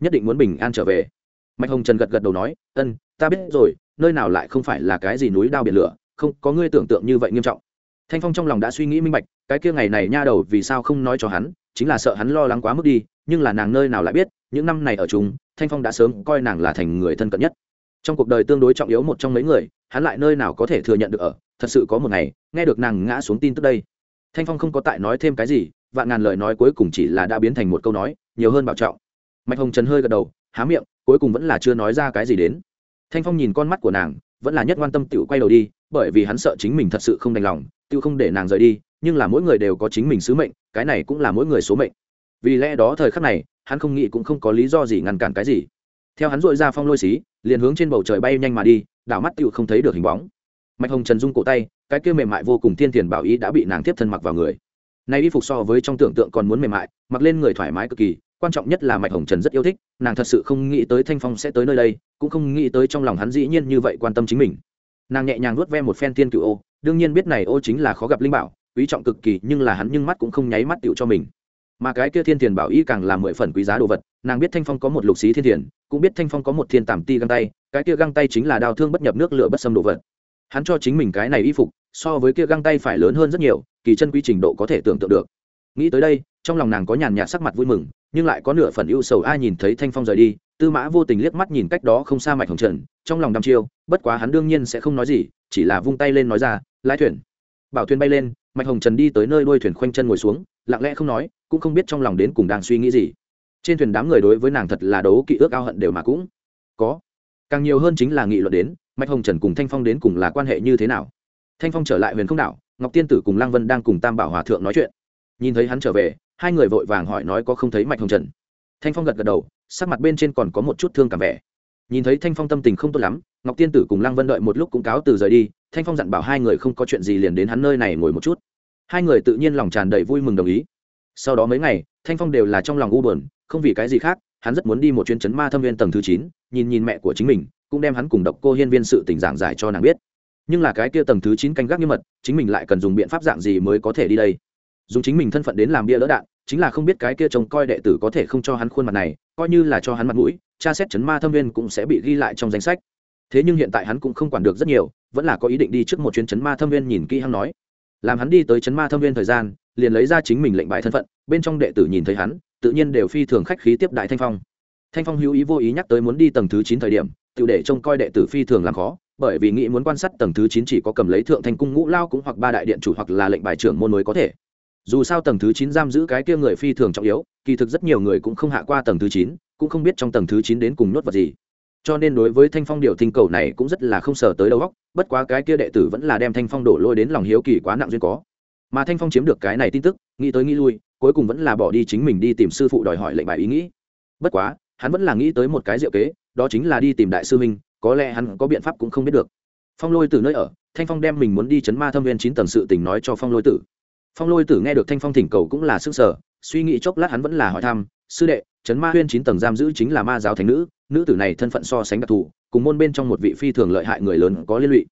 nhất định muốn bình an trở về. Mạch hồng trần gật gật đầu nói, ân, ta biết rồi, nơi nào lại không phải là cái gì núi đao biển lửa, không có ngươi tưởng tượng như vậy nghiêm trọng thanh phong trong lòng đã suy nghĩ minh bạch, cái kia ngày này nha đầu vì sao không nói cho hắn, chính là sợ hắn lo lắng quá mức đi, nhưng là nàng nơi nào lại biết, những năm này ở chúng thanh phong đã sớm coi nàng là thành người thân cận nhất. Trong cuộc đời tương đối trọng yếu một trong mấy người, hắn lại nơi nào có thể thừa nhận được ở, thật sự có một ngày, nghe được nàng ngã xuống tin tức đây. Thanh phong không có tại nói thêm cái gì, vạn ngàn lời nói cuối cùng chỉ là đã biến thành một câu nói, nhiều hơn bảo trọng. Mạch hồng trần hơi gật đầu, há miệng, cuối cùng vẫn là chưa nói ra cái gì đến. Thanh phong nhìn con mắt của nàng, vẫn là nhất quan tâm tự quay đầu đi, bởi vì hắn sợ chính mình thật sự không đành lòng tự không để nàng rời đi, nhưng là mỗi người đều có chính mình sứ mệnh, cái này cũng là mỗi người số mệnh. Vì lẽ đó thời khắc này, hắn không nghĩ cũng không có lý do gì ngăn cản cái gì. Theo hắn dội ra phong lôi xí, liền hướng trên bầu trời bay nhanh mà đi, đảo mắt tiêu không thấy được hình bóng. Mạch hồng trần dung cổ tay, cái kia mềm mại vô cùng thiên tiền bảo ý đã bị nàng tiếp thân mặc vào người. Nay y phục so với trong tưởng tượng còn muốn mềm mại, mặc lên người thoải mái cực kỳ, quan trọng nhất là mạch hồng trần rất yêu thích, nàng thật sự không nghĩ tới thanh phong sẽ tới nơi đây, cũng không nghĩ tới trong lòng hắn dĩ nhiên như vậy quan tâm chính mình. Nàng nhẹ nhàng nuốt ve một phen thiên cựu ô đương nhiên biết này ô chính là khó gặp linh bảo, quý trọng cực kỳ, nhưng là hắn nhưng mắt cũng không nháy mắt tựu cho mình. Mà cái kia thiên tiền bảo y càng là mười phần quý giá đồ vật, nàng biết thanh phong có một lục xí thiên tiền cũng biết thanh phong có một thiên tàm ti găng tay, cái kia găng tay chính là đào thương bất nhập nước lửa bất xâm đồ vật. Hắn cho chính mình cái này y phục, so với kia găng tay phải lớn hơn rất nhiều, kỳ chân quy trình độ có thể tưởng tượng được. Nghĩ tới đây, trong lòng nàng có nhàn nhạt sắc mặt vui mừng, nhưng lại có nửa phần ưu sầu ai nhìn thấy thanh phong rời đi, tư mã vô tình liếc mắt nhìn cách đó không xa mạch hồng trần, trong lòng đăm chiêu, bất quá hắn đương nhiên sẽ không nói gì, chỉ là vung tay lên nói ra lái thuyền. Bảo thuyền bay lên, mạch hồng trần đi tới nơi đuôi thuyền khoanh chân ngồi xuống, lặng lẽ không nói, cũng không biết trong lòng đến cùng đang suy nghĩ gì. Trên thuyền đám người đối với nàng thật là đấu kỵ ước ao hận đều mà cũng có. Càng nhiều hơn chính là nghị luận đến, mạch hồng trần cùng thanh phong đến cùng là quan hệ như thế nào? Thanh phong trở lại huyền không đảo, ngọc tiên tử cùng lăng vân đang cùng tam bảo hòa thượng nói chuyện. Nhìn thấy hắn trở về, hai người vội vàng hỏi nói có không thấy mạch hồng trần. Thanh phong gật gật đầu, sắc mặt bên trên còn có một chút thương cảm vẻ nhìn thấy thanh phong tâm tình không tốt lắm, ngọc tiên tử cùng lăng vân đợi một lúc cũng cáo từ rời đi, thanh phong dặn bảo hai người không có chuyện gì liền đến hắn nơi này ngồi một chút. Hai người tự nhiên lòng tràn đầy vui mừng đồng ý. Sau đó mấy ngày, thanh phong đều là trong lòng u buồn, không vì cái gì khác, hắn rất muốn đi một chuyến chấn ma thâm viên tầng thứ chín, nhìn nhìn mẹ của chính mình, cũng đem hắn cùng độc cô hiên viên sự tình giảng giải cho nàng biết. Nhưng là cái kia tầng thứ chín canh gác như mật, chính mình lại cần dùng biện pháp dạng gì mới có thể đi đây? Dùng chính mình thân phận đến làm bia lỡ đạn, chính là không biết cái kia trông coi đệ tử có thể không cho hắn khuôn mặt này, coi như là cho hắn mặt mũi tra xét chấn ma thâm viên cũng sẽ bị ghi lại trong danh sách. Thế nhưng hiện tại hắn cũng không quản được rất nhiều, vẫn là có ý định đi trước một chuyến chấn ma thâm viên nhìn kỹ hắn nói. Làm hắn đi tới chấn ma thâm viên thời gian, liền lấy ra chính mình lệnh bài thân phận, bên trong đệ tử nhìn thấy hắn, tự nhiên đều phi thường khách khí tiếp đại thanh phong. Thanh phong hữu ý vô ý nhắc tới muốn đi tầng thứ chín thời điểm, tự để trông coi đệ tử phi thường làm khó, bởi vì nghĩ muốn quan sát tầng thứ chín chỉ có cầm lấy thượng thanh cung ngũ lao cũng hoặc ba đại điện chủ hoặc là lệnh bài trưởng môn mới có thể dù sao tầng thứ chín giam giữ cái kia người phi thường trọng yếu, kỳ thực rất nhiều người cũng không hạ qua tầng thứ chín, cũng không biết trong tầng thứ chín đến cùng nốt vật gì. Cho nên đối với thanh phong điều thinh cầu này cũng rất là không sờ tới đầu góc bất quá cái kia đệ tử vẫn là đem thanh phong đổ lôi đến lòng hiếu kỳ quá nặng duyên có. Mà thanh phong chiếm được cái này tin tức, nghĩ tới nghĩ lui, cuối cùng vẫn là bỏ đi chính mình đi tìm sư phụ đòi hỏi lệnh bài ý nghĩ. Bất quá, hắn vẫn là nghĩ tới một cái diệu kế, đó chính là đi tìm đại sư minh có lẽ hắn có biện pháp cũng không biết được. Phong lôi từ nơi ở, thanh phong đem mình muốn đi chấn ma thâm viên chín tầng sự tình nói cho phong lôi tử phong lôi tử nghe được thanh phong thỉnh cầu cũng là sức sở suy nghĩ chốc lát hắn vẫn là hỏi thăm, sư đệ chấn ma huyên chín tầng giam giữ chính là ma giáo thành nữ nữ tử này thân phận so sánh đặc thù, cùng môn bên trong một vị phi thường lợi hại người lớn có liên lụy.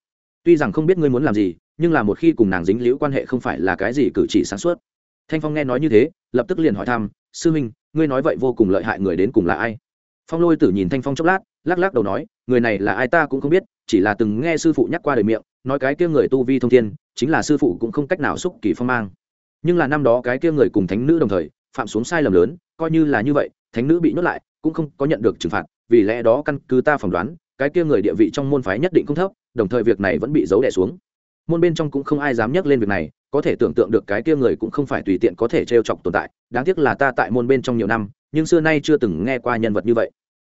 Tuy rằng không biết ngươi muốn làm gì, nhưng là một khi cùng nàng dính liễu quan hệ không phải là cái gì cử chỉ sáng suốt. Thanh phong nghe nói như thế, lập tức liền hỏi thăm, sư huynh, ngươi nói vậy vô cùng lợi hại người đến cùng là ai? Phong lôi tử nhìn thanh phong chốc lát, lắc lắc đầu nói, người này là ai ta cũng không biết, chỉ là từng nghe sư phụ nhắc qua đời miệng nói cái kia người tu vi thông thiên, chính là sư phụ cũng không cách nào xúc kỳ phong mang. Nhưng là năm đó cái kia người cùng thánh nữ đồng thời, phạm xuống sai lầm lớn, coi như là như vậy, thánh nữ bị nhốt lại, cũng không có nhận được trừng phạt, vì lẽ đó căn cứ ta phỏng đoán, cái kia người địa vị trong môn phái nhất định không thấp, đồng thời việc này vẫn bị giấu đẻ xuống. Môn bên trong cũng không ai dám nhắc lên việc này, có thể tưởng tượng được cái kia người cũng không phải tùy tiện có thể trêu chọc tồn tại, đáng tiếc là ta tại môn bên trong nhiều năm, nhưng xưa nay chưa từng nghe qua nhân vật như vậy.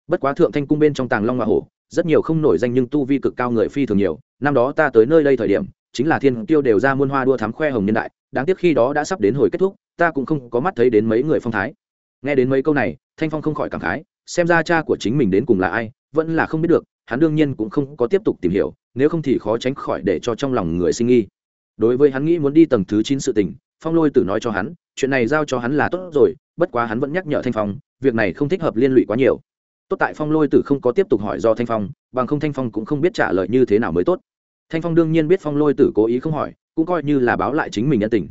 Bất quá thượng thanh cung bên trong tàng long hoa hổ rất nhiều không nổi danh nhưng tu vi cực cao người phi thường nhiều. Năm đó ta tới nơi đây thời điểm, chính là thiên tiêu đều ra muôn hoa đua thám khoe hồng nhân đại, đáng tiếc khi đó đã sắp đến hồi kết thúc, ta cũng không có mắt thấy đến mấy người phong thái. Nghe đến mấy câu này, thanh phong không khỏi cảm khái, xem ra cha của chính mình đến cùng là ai, vẫn là không biết được, hắn đương nhiên cũng không có tiếp tục tìm hiểu, nếu không thì khó tránh khỏi để cho trong lòng người sinh nghi. Đối với hắn nghĩ muốn đi tầng thứ chín sự tình, phong lôi tử nói cho hắn, chuyện này giao cho hắn là tốt rồi, bất quá hắn vẫn nhắc nhở thanh phong, việc này không thích hợp liên lụy quá nhiều tốt tại phong lôi tử không có tiếp tục hỏi do thanh phong, bằng không thanh phong cũng không biết trả lời như thế nào mới tốt. Thanh phong đương nhiên biết phong lôi tử cố ý không hỏi, cũng coi như là báo lại chính mình nhân tình.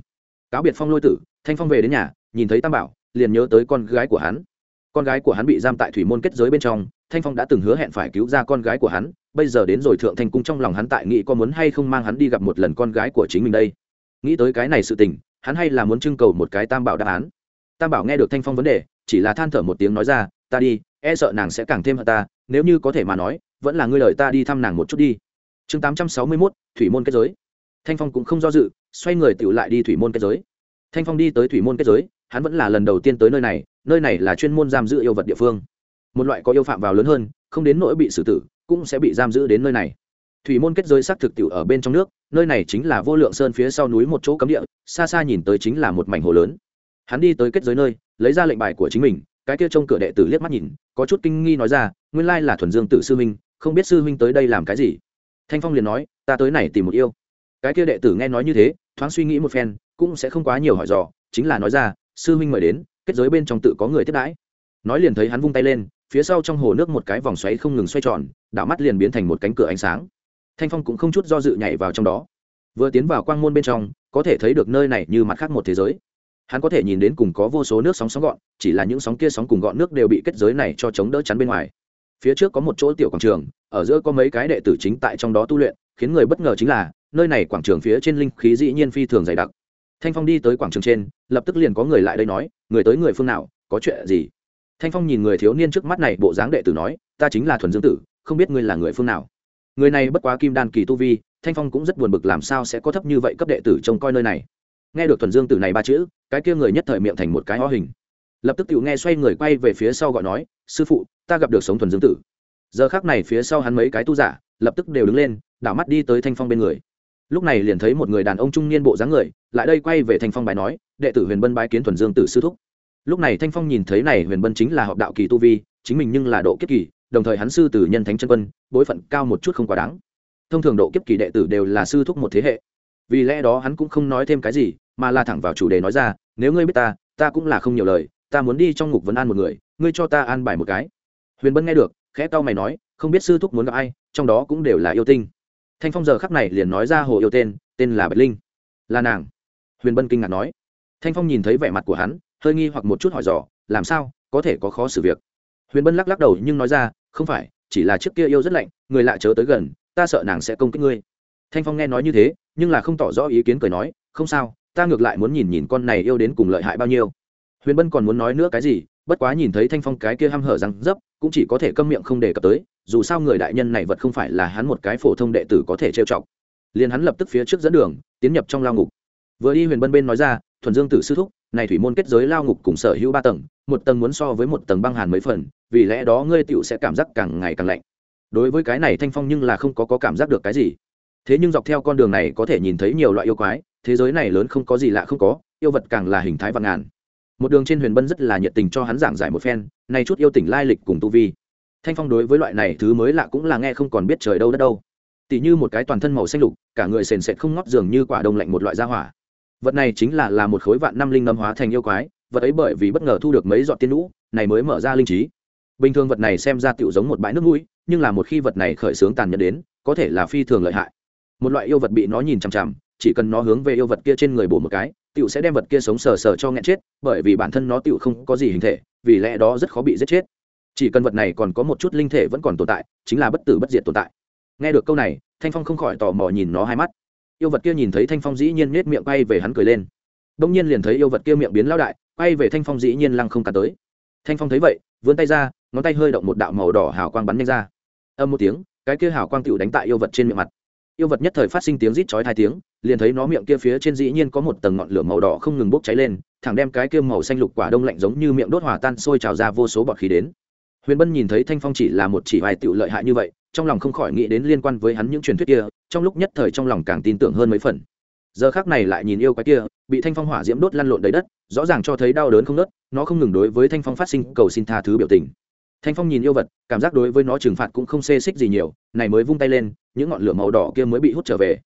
Cáo biệt phong lôi tử, thanh phong về đến nhà, nhìn thấy tam bảo, liền nhớ tới con gái của hắn. Con gái của hắn bị giam tại thủy môn kết giới bên trong, thanh phong đã từng hứa hẹn phải cứu ra con gái của hắn, bây giờ đến rồi thượng thanh cung trong lòng hắn tại nghĩ có muốn hay không mang hắn đi gặp một lần con gái của chính mình đây. Nghĩ tới cái này sự tình, hắn hay là muốn trưng cầu một cái tam bảo đáp án. Tam bảo nghe được thanh phong vấn đề, chỉ là than thở một tiếng nói ra, ta đi e sợ nàng sẽ càng thêm hận ta, nếu như có thể mà nói, vẫn là ngươi lời ta đi thăm nàng một chút đi. Chương tám trăm sáu mươi mốt, thủy môn kết giới. Thanh phong cũng không do dự, xoay người tựu lại đi thủy môn kết giới. Thanh phong đi tới thủy môn kết giới, hắn vẫn là lần đầu tiên tới nơi này nơi này là chuyên môn giam giữ yêu vật địa phương. Một loại có yêu phạm vào lớn hơn, không đến nỗi bị xử tử, cũng sẽ bị giam giữ đến nơi này. Thủy môn kết giới xác thực tiểu ở bên trong nước, nơi này chính là vô lượng sơn phía sau núi một chỗ cấm địa, xa xa nhìn tới chính là một mảnh hồ lớn. Hắn đi tới kết giới nơi, lấy ra lệnh bài của chính mình cái kia trông cửa đệ tử liếc mắt nhìn, có chút kinh nghi nói ra, nguyên lai là thuần dương tử sư minh không biết sư minh tới đây làm cái gì? Thanh phong liền nói, ta tới này tìm một yêu. Cái kia đệ tử nghe nói như thế, thoáng suy nghĩ một phen, cũng sẽ không quá nhiều hỏi dò, chính là nói ra, sư minh mời đến, kết giới bên trong tự có người tiếp đãi. Nói liền thấy hắn vung tay lên, phía sau trong hồ nước một cái vòng xoáy không ngừng xoay tròn, đảo mắt liền biến thành một cánh cửa ánh sáng. Thanh phong cũng không chút do dự nhảy vào trong đó. Vừa tiến vào quang môn bên trong, có thể thấy được nơi này như mặt khác một thế giới hắn có thể nhìn đến cùng có vô số nước sóng sóng gọn, chỉ là những sóng kia sóng cùng gọn nước đều bị kết giới này cho chống đỡ chắn bên ngoài. Phía trước có một chỗ tiểu quảng trường, ở giữa có mấy cái đệ tử chính tại trong đó tu luyện, khiến người bất ngờ chính là, nơi này quảng trường phía trên linh khí dĩ nhiên phi thường dày đặc. Thanh phong đi tới quảng trường trên, lập tức liền có người lại đây nói, người tới người phương nào, có chuyện gì? Thanh phong nhìn người thiếu niên trước mắt này, bộ dáng đệ tử nói, ta chính là thuần dương tử, không biết ngươi là người phương nào. Người này bất quá kim đan kỳ tu vi, thanh phong cũng rất buồn bực làm sao sẽ có thấp như vậy cấp đệ tử trông coi nơi này. Nghe được thuần dương tử này ba chữ cái kia người nhất thời miệng thành một cái ho hình. Lập tức tự nghe xoay người quay về phía sau gọi nói, sư phụ, ta gặp được sống thuần dương tử. Giờ khác này phía sau hắn mấy cái tu giả, lập tức đều đứng lên, đảo mắt đi tới thanh phong bên người. Lúc này liền thấy một người đàn ông trung niên bộ dáng người, lại đây quay về thanh phong bài nói, đệ tử huyền bân bái kiến thuần dương tử sư thúc. Lúc này thanh phong nhìn thấy này, huyền bân chính là họp đạo kỳ tu vi, chính mình nhưng là độ kiếp kỳ, đồng thời hắn sư tử nhân thánh chân quân, bối phận cao một chút không quá đáng. Thông thường độ kiếp kỳ đệ tử đều là sư thúc một thế hệ. Vì lẽ đó hắn cũng không nói thêm cái gì mà là thẳng vào chủ đề nói ra, nếu ngươi biết ta ta cũng là không nhiều lời, ta muốn đi trong ngục vấn an một người, ngươi cho ta an bài một cái. Huyền bân nghe được, khẽ tao mày nói, không biết sư thúc muốn gặp ai, trong đó cũng đều là yêu tinh. Thanh phong giờ khắc này liền nói ra hồ yêu tên tên là bạch linh. Là nàng. Huyền bân kinh ngạc nói. Thanh phong nhìn thấy vẻ mặt của hắn, hơi nghi hoặc một chút hỏi dò, làm sao, có thể có khó xử việc? Huyền bân lắc lắc đầu nhưng nói ra, không phải, chỉ là trước kia yêu rất lạnh, người lạ chớ tới gần, ta sợ nàng sẽ công kích ngươi. Thanh phong nghe nói như thế, nhưng là không tỏ rõ ý kiến cười nói, không sao ta ngược lại muốn nhìn nhìn con này yêu đến cùng lợi hại bao nhiêu. Huyền bân còn muốn nói nữa cái gì bất quá nhìn thấy thanh phong cái kia hăm hở răng dấp cũng chỉ có thể câm miệng không đề cập tới dù sao người đại nhân này vật không phải là hắn một cái phổ thông đệ tử có thể trêu chọc. Liền hắn lập tức phía trước dẫn đường tiến nhập trong lao ngục. Vừa đi huyền bân bên nói ra thuần dương tử sư thúc này thủy môn kết giới lao ngục cùng sở hữu ba tầng một tầng muốn so với một tầng băng hàn mấy phần vì lẽ đó ngươi tựu sẽ cảm giác càng ngày càng lạnh. Đối với cái này thanh phong nhưng là không có, có cảm giác được cái gì. Thế nhưng dọc theo con đường này có thể nhìn thấy nhiều loại yêu quái thế giới này lớn không có gì lạ không có, yêu vật càng là hình thái vạn ngàn. Một đường trên huyền bân rất là nhiệt tình cho hắn giảng giải một phen, nay chút yêu tỉnh lai lịch cùng tu vi. Thanh phong đối với loại này thứ mới lạ cũng là nghe không còn biết trời đâu đất đâu. Tỉ như một cái toàn thân màu xanh lục, cả người sền sệt không ngót dường như quả đông lạnh một loại da hỏa. Vật này chính là là một khối vạn năm linh ngâm hóa thành yêu quái, vật ấy bởi vì bất ngờ thu được mấy giọt tiên lũ, này mới mở ra linh trí. Bình thường vật này xem ra tựu giống một bãi nước mũi, nhưng là một khi vật này khởi xướng tàn nhẫn đến, có thể là phi thường lợi hại. Một loại yêu vật bị nó nhìn chằm chằm chỉ cần nó hướng về yêu vật kia trên người bổ một cái tựu sẽ đem vật kia sống sờ sờ cho nghẹn chết, bởi vì bản thân nó tựu không có gì hình thể, vì lẽ đó rất khó bị giết chết. Chỉ cần vật này còn có một chút linh thể vẫn còn tồn tại, chính là bất tử bất diệt tồn tại. Nghe được câu này, thanh phong không khỏi tò mò nhìn nó hai mắt. Yêu vật kia nhìn thấy thanh phong dĩ nhiên nết miệng quay về hắn cười lên. Đông nhiên liền thấy yêu vật kia miệng biến lao đại, quay về thanh phong dĩ nhiên lăng không cả tới. Thanh phong thấy vậy, vươn tay ra, ngón tay hơi động một đạo màu đỏ hào quang bắn nhanh ra. Âm một tiếng, cái kia hào quang tựu đánh tại yêu vật trên miệng mặt yêu vật nhất thời phát sinh tiếng rít chói hai tiếng, liền thấy nó miệng kia phía trên dĩ nhiên có một tầng ngọn lửa màu đỏ không ngừng bốc cháy lên, thẳng đem cái kia màu xanh lục quả đông lạnh giống như miệng đốt hòa tan sôi trào ra vô số bọt khí đến. Huyền bân nhìn thấy thanh phong chỉ là một chỉ vài tựu lợi hại như vậy, trong lòng không khỏi nghĩ đến liên quan với hắn những truyền thuyết kia, trong lúc nhất thời trong lòng càng tin tưởng hơn mấy phần. Giờ khác này lại nhìn yêu cái kia, bị thanh phong hỏa diễm đốt lăn lộn đầy đất, rõ ràng cho thấy đau đớn không nớt nó không ngừng đối với thanh phong phát sinh cầu xin tha thứ biểu tình thanh phong nhìn yêu vật cảm giác đối với nó trừng phạt cũng không xê xích gì nhiều này mới vung tay lên những ngọn lửa màu đỏ kia mới bị hút trở về.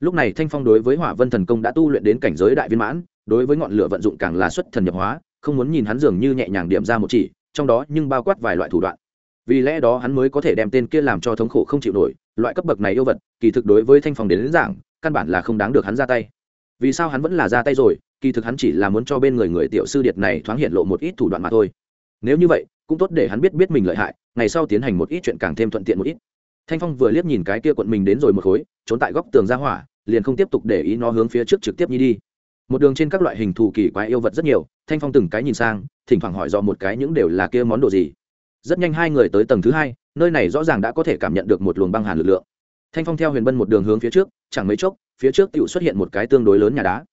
Lúc này thanh phong đối với hỏa vân thần công đã tu luyện đến cảnh giới đại viên mãn đối với ngọn lửa vận dụng càng là xuất thần nhập hóa không muốn nhìn hắn dường như nhẹ nhàng điểm ra một chỉ trong đó nhưng bao quát vài loại thủ đoạn. Vì lẽ đó hắn mới có thể đem tên kia làm cho thống khổ không chịu nổi loại cấp bậc này yêu vật kỳ thực đối với thanh phong đến, đến giảng căn bản là không đáng được hắn ra tay. Vì sao hắn vẫn là ra tay rồi kỳ thực hắn chỉ là muốn cho bên người người tiểu sư điệt này thoáng hiện lộ một ít thủ đoạn mà thôi. Nếu như vậy cũng tốt để hắn biết biết mình lợi hại, ngày sau tiến hành một ít chuyện càng thêm thuận tiện một ít. Thanh phong vừa liếc nhìn cái kia quận mình đến rồi một khối, trốn tại góc tường ra hỏa, liền không tiếp tục để ý nó hướng phía trước trực tiếp nhi đi. Một đường trên các loại hình thù kỳ quái yêu vật rất nhiều, thanh phong từng cái nhìn sang, thỉnh thoảng hỏi do một cái những đều là kia món đồ gì. Rất nhanh hai người tới tầng thứ hai, nơi này rõ ràng đã có thể cảm nhận được một luồng băng hàn lực lượng. Thanh phong theo huyền bân một đường hướng phía trước, chẳng mấy chốc, phía trước tự xuất hiện một cái tương đối lớn nhà đá.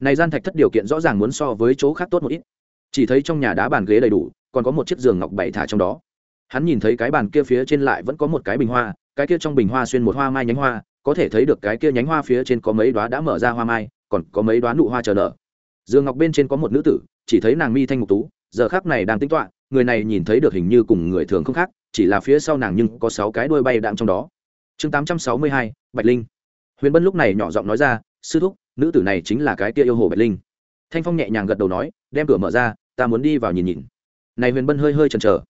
Này gian thạch thất điều kiện rõ ràng muốn so với chỗ khác tốt một ít. Chỉ thấy trong nhà đá bàn ghế đầy đủ còn có một chiếc giường ngọc bảy thả trong đó. Hắn nhìn thấy cái bàn kia phía trên lại vẫn có một cái bình hoa, cái kia trong bình hoa xuyên một hoa mai nhánh hoa, có thể thấy được cái kia nhánh hoa phía trên có mấy đoá đã mở ra hoa mai, còn có mấy đoá nụ hoa chờ nở giường ngọc bên trên có một nữ tử, chỉ thấy nàng mi thanh ngục tú, giờ khác này đang tính toạ người này nhìn thấy được hình như cùng người thường không khác, chỉ là phía sau nàng nhưng có sáu cái đuôi bay đạm trong đó. Chương tám trăm sáu mươi hai, bạch linh. Huyền bân lúc này nhỏ giọng nói ra, sư thúc, nữ tử này chính là cái kia yêu hồ bạch linh. Thanh phong nhẹ nhàng gật đầu nói, đem cửa mở ra, ta muốn đi vào nhìn nhìn này huyền bân hơi hơi chần chờ.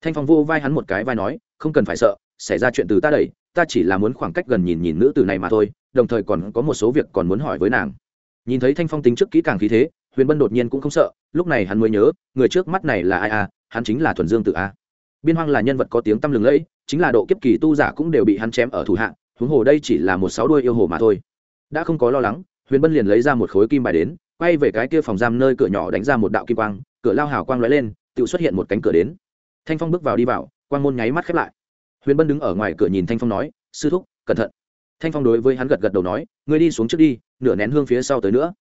Thanh phong vô vai hắn một cái vai nói, không cần phải sợ, xảy ra chuyện từ ta đẩy, ta chỉ là muốn khoảng cách gần nhìn nhìn nữ tử này mà thôi, đồng thời còn có một số việc còn muốn hỏi với nàng. Nhìn thấy thanh phong tính trước kỹ càng khí thế, huyền bân đột nhiên cũng không sợ, lúc này hắn mới nhớ, người trước mắt này là ai à hắn chính là thuần dương tự a. Biên hoang là nhân vật có tiếng tăm lừng lẫy, chính là độ kiếp kỳ tu giả cũng đều bị hắn chém ở thủ hạng huống hồ đây chỉ là một sáu đuôi yêu hồ mà thôi. Đã không có lo lắng, huyền bân liền lấy ra một khối kim bài đến, quay về cái kia phòng giam nơi cửa nhỏ đánh ra một đạo kim quang, cửa lao hào quang lóe lên tự xuất hiện một cánh cửa đến. Thanh phong bước vào đi vào quan môn nháy mắt khép lại. Huyền bân đứng ở ngoài cửa nhìn thanh phong nói, sư thúc, cẩn thận. Thanh phong đối với hắn gật gật đầu nói, ngươi đi xuống trước đi, nửa nén hương phía sau tới nữa.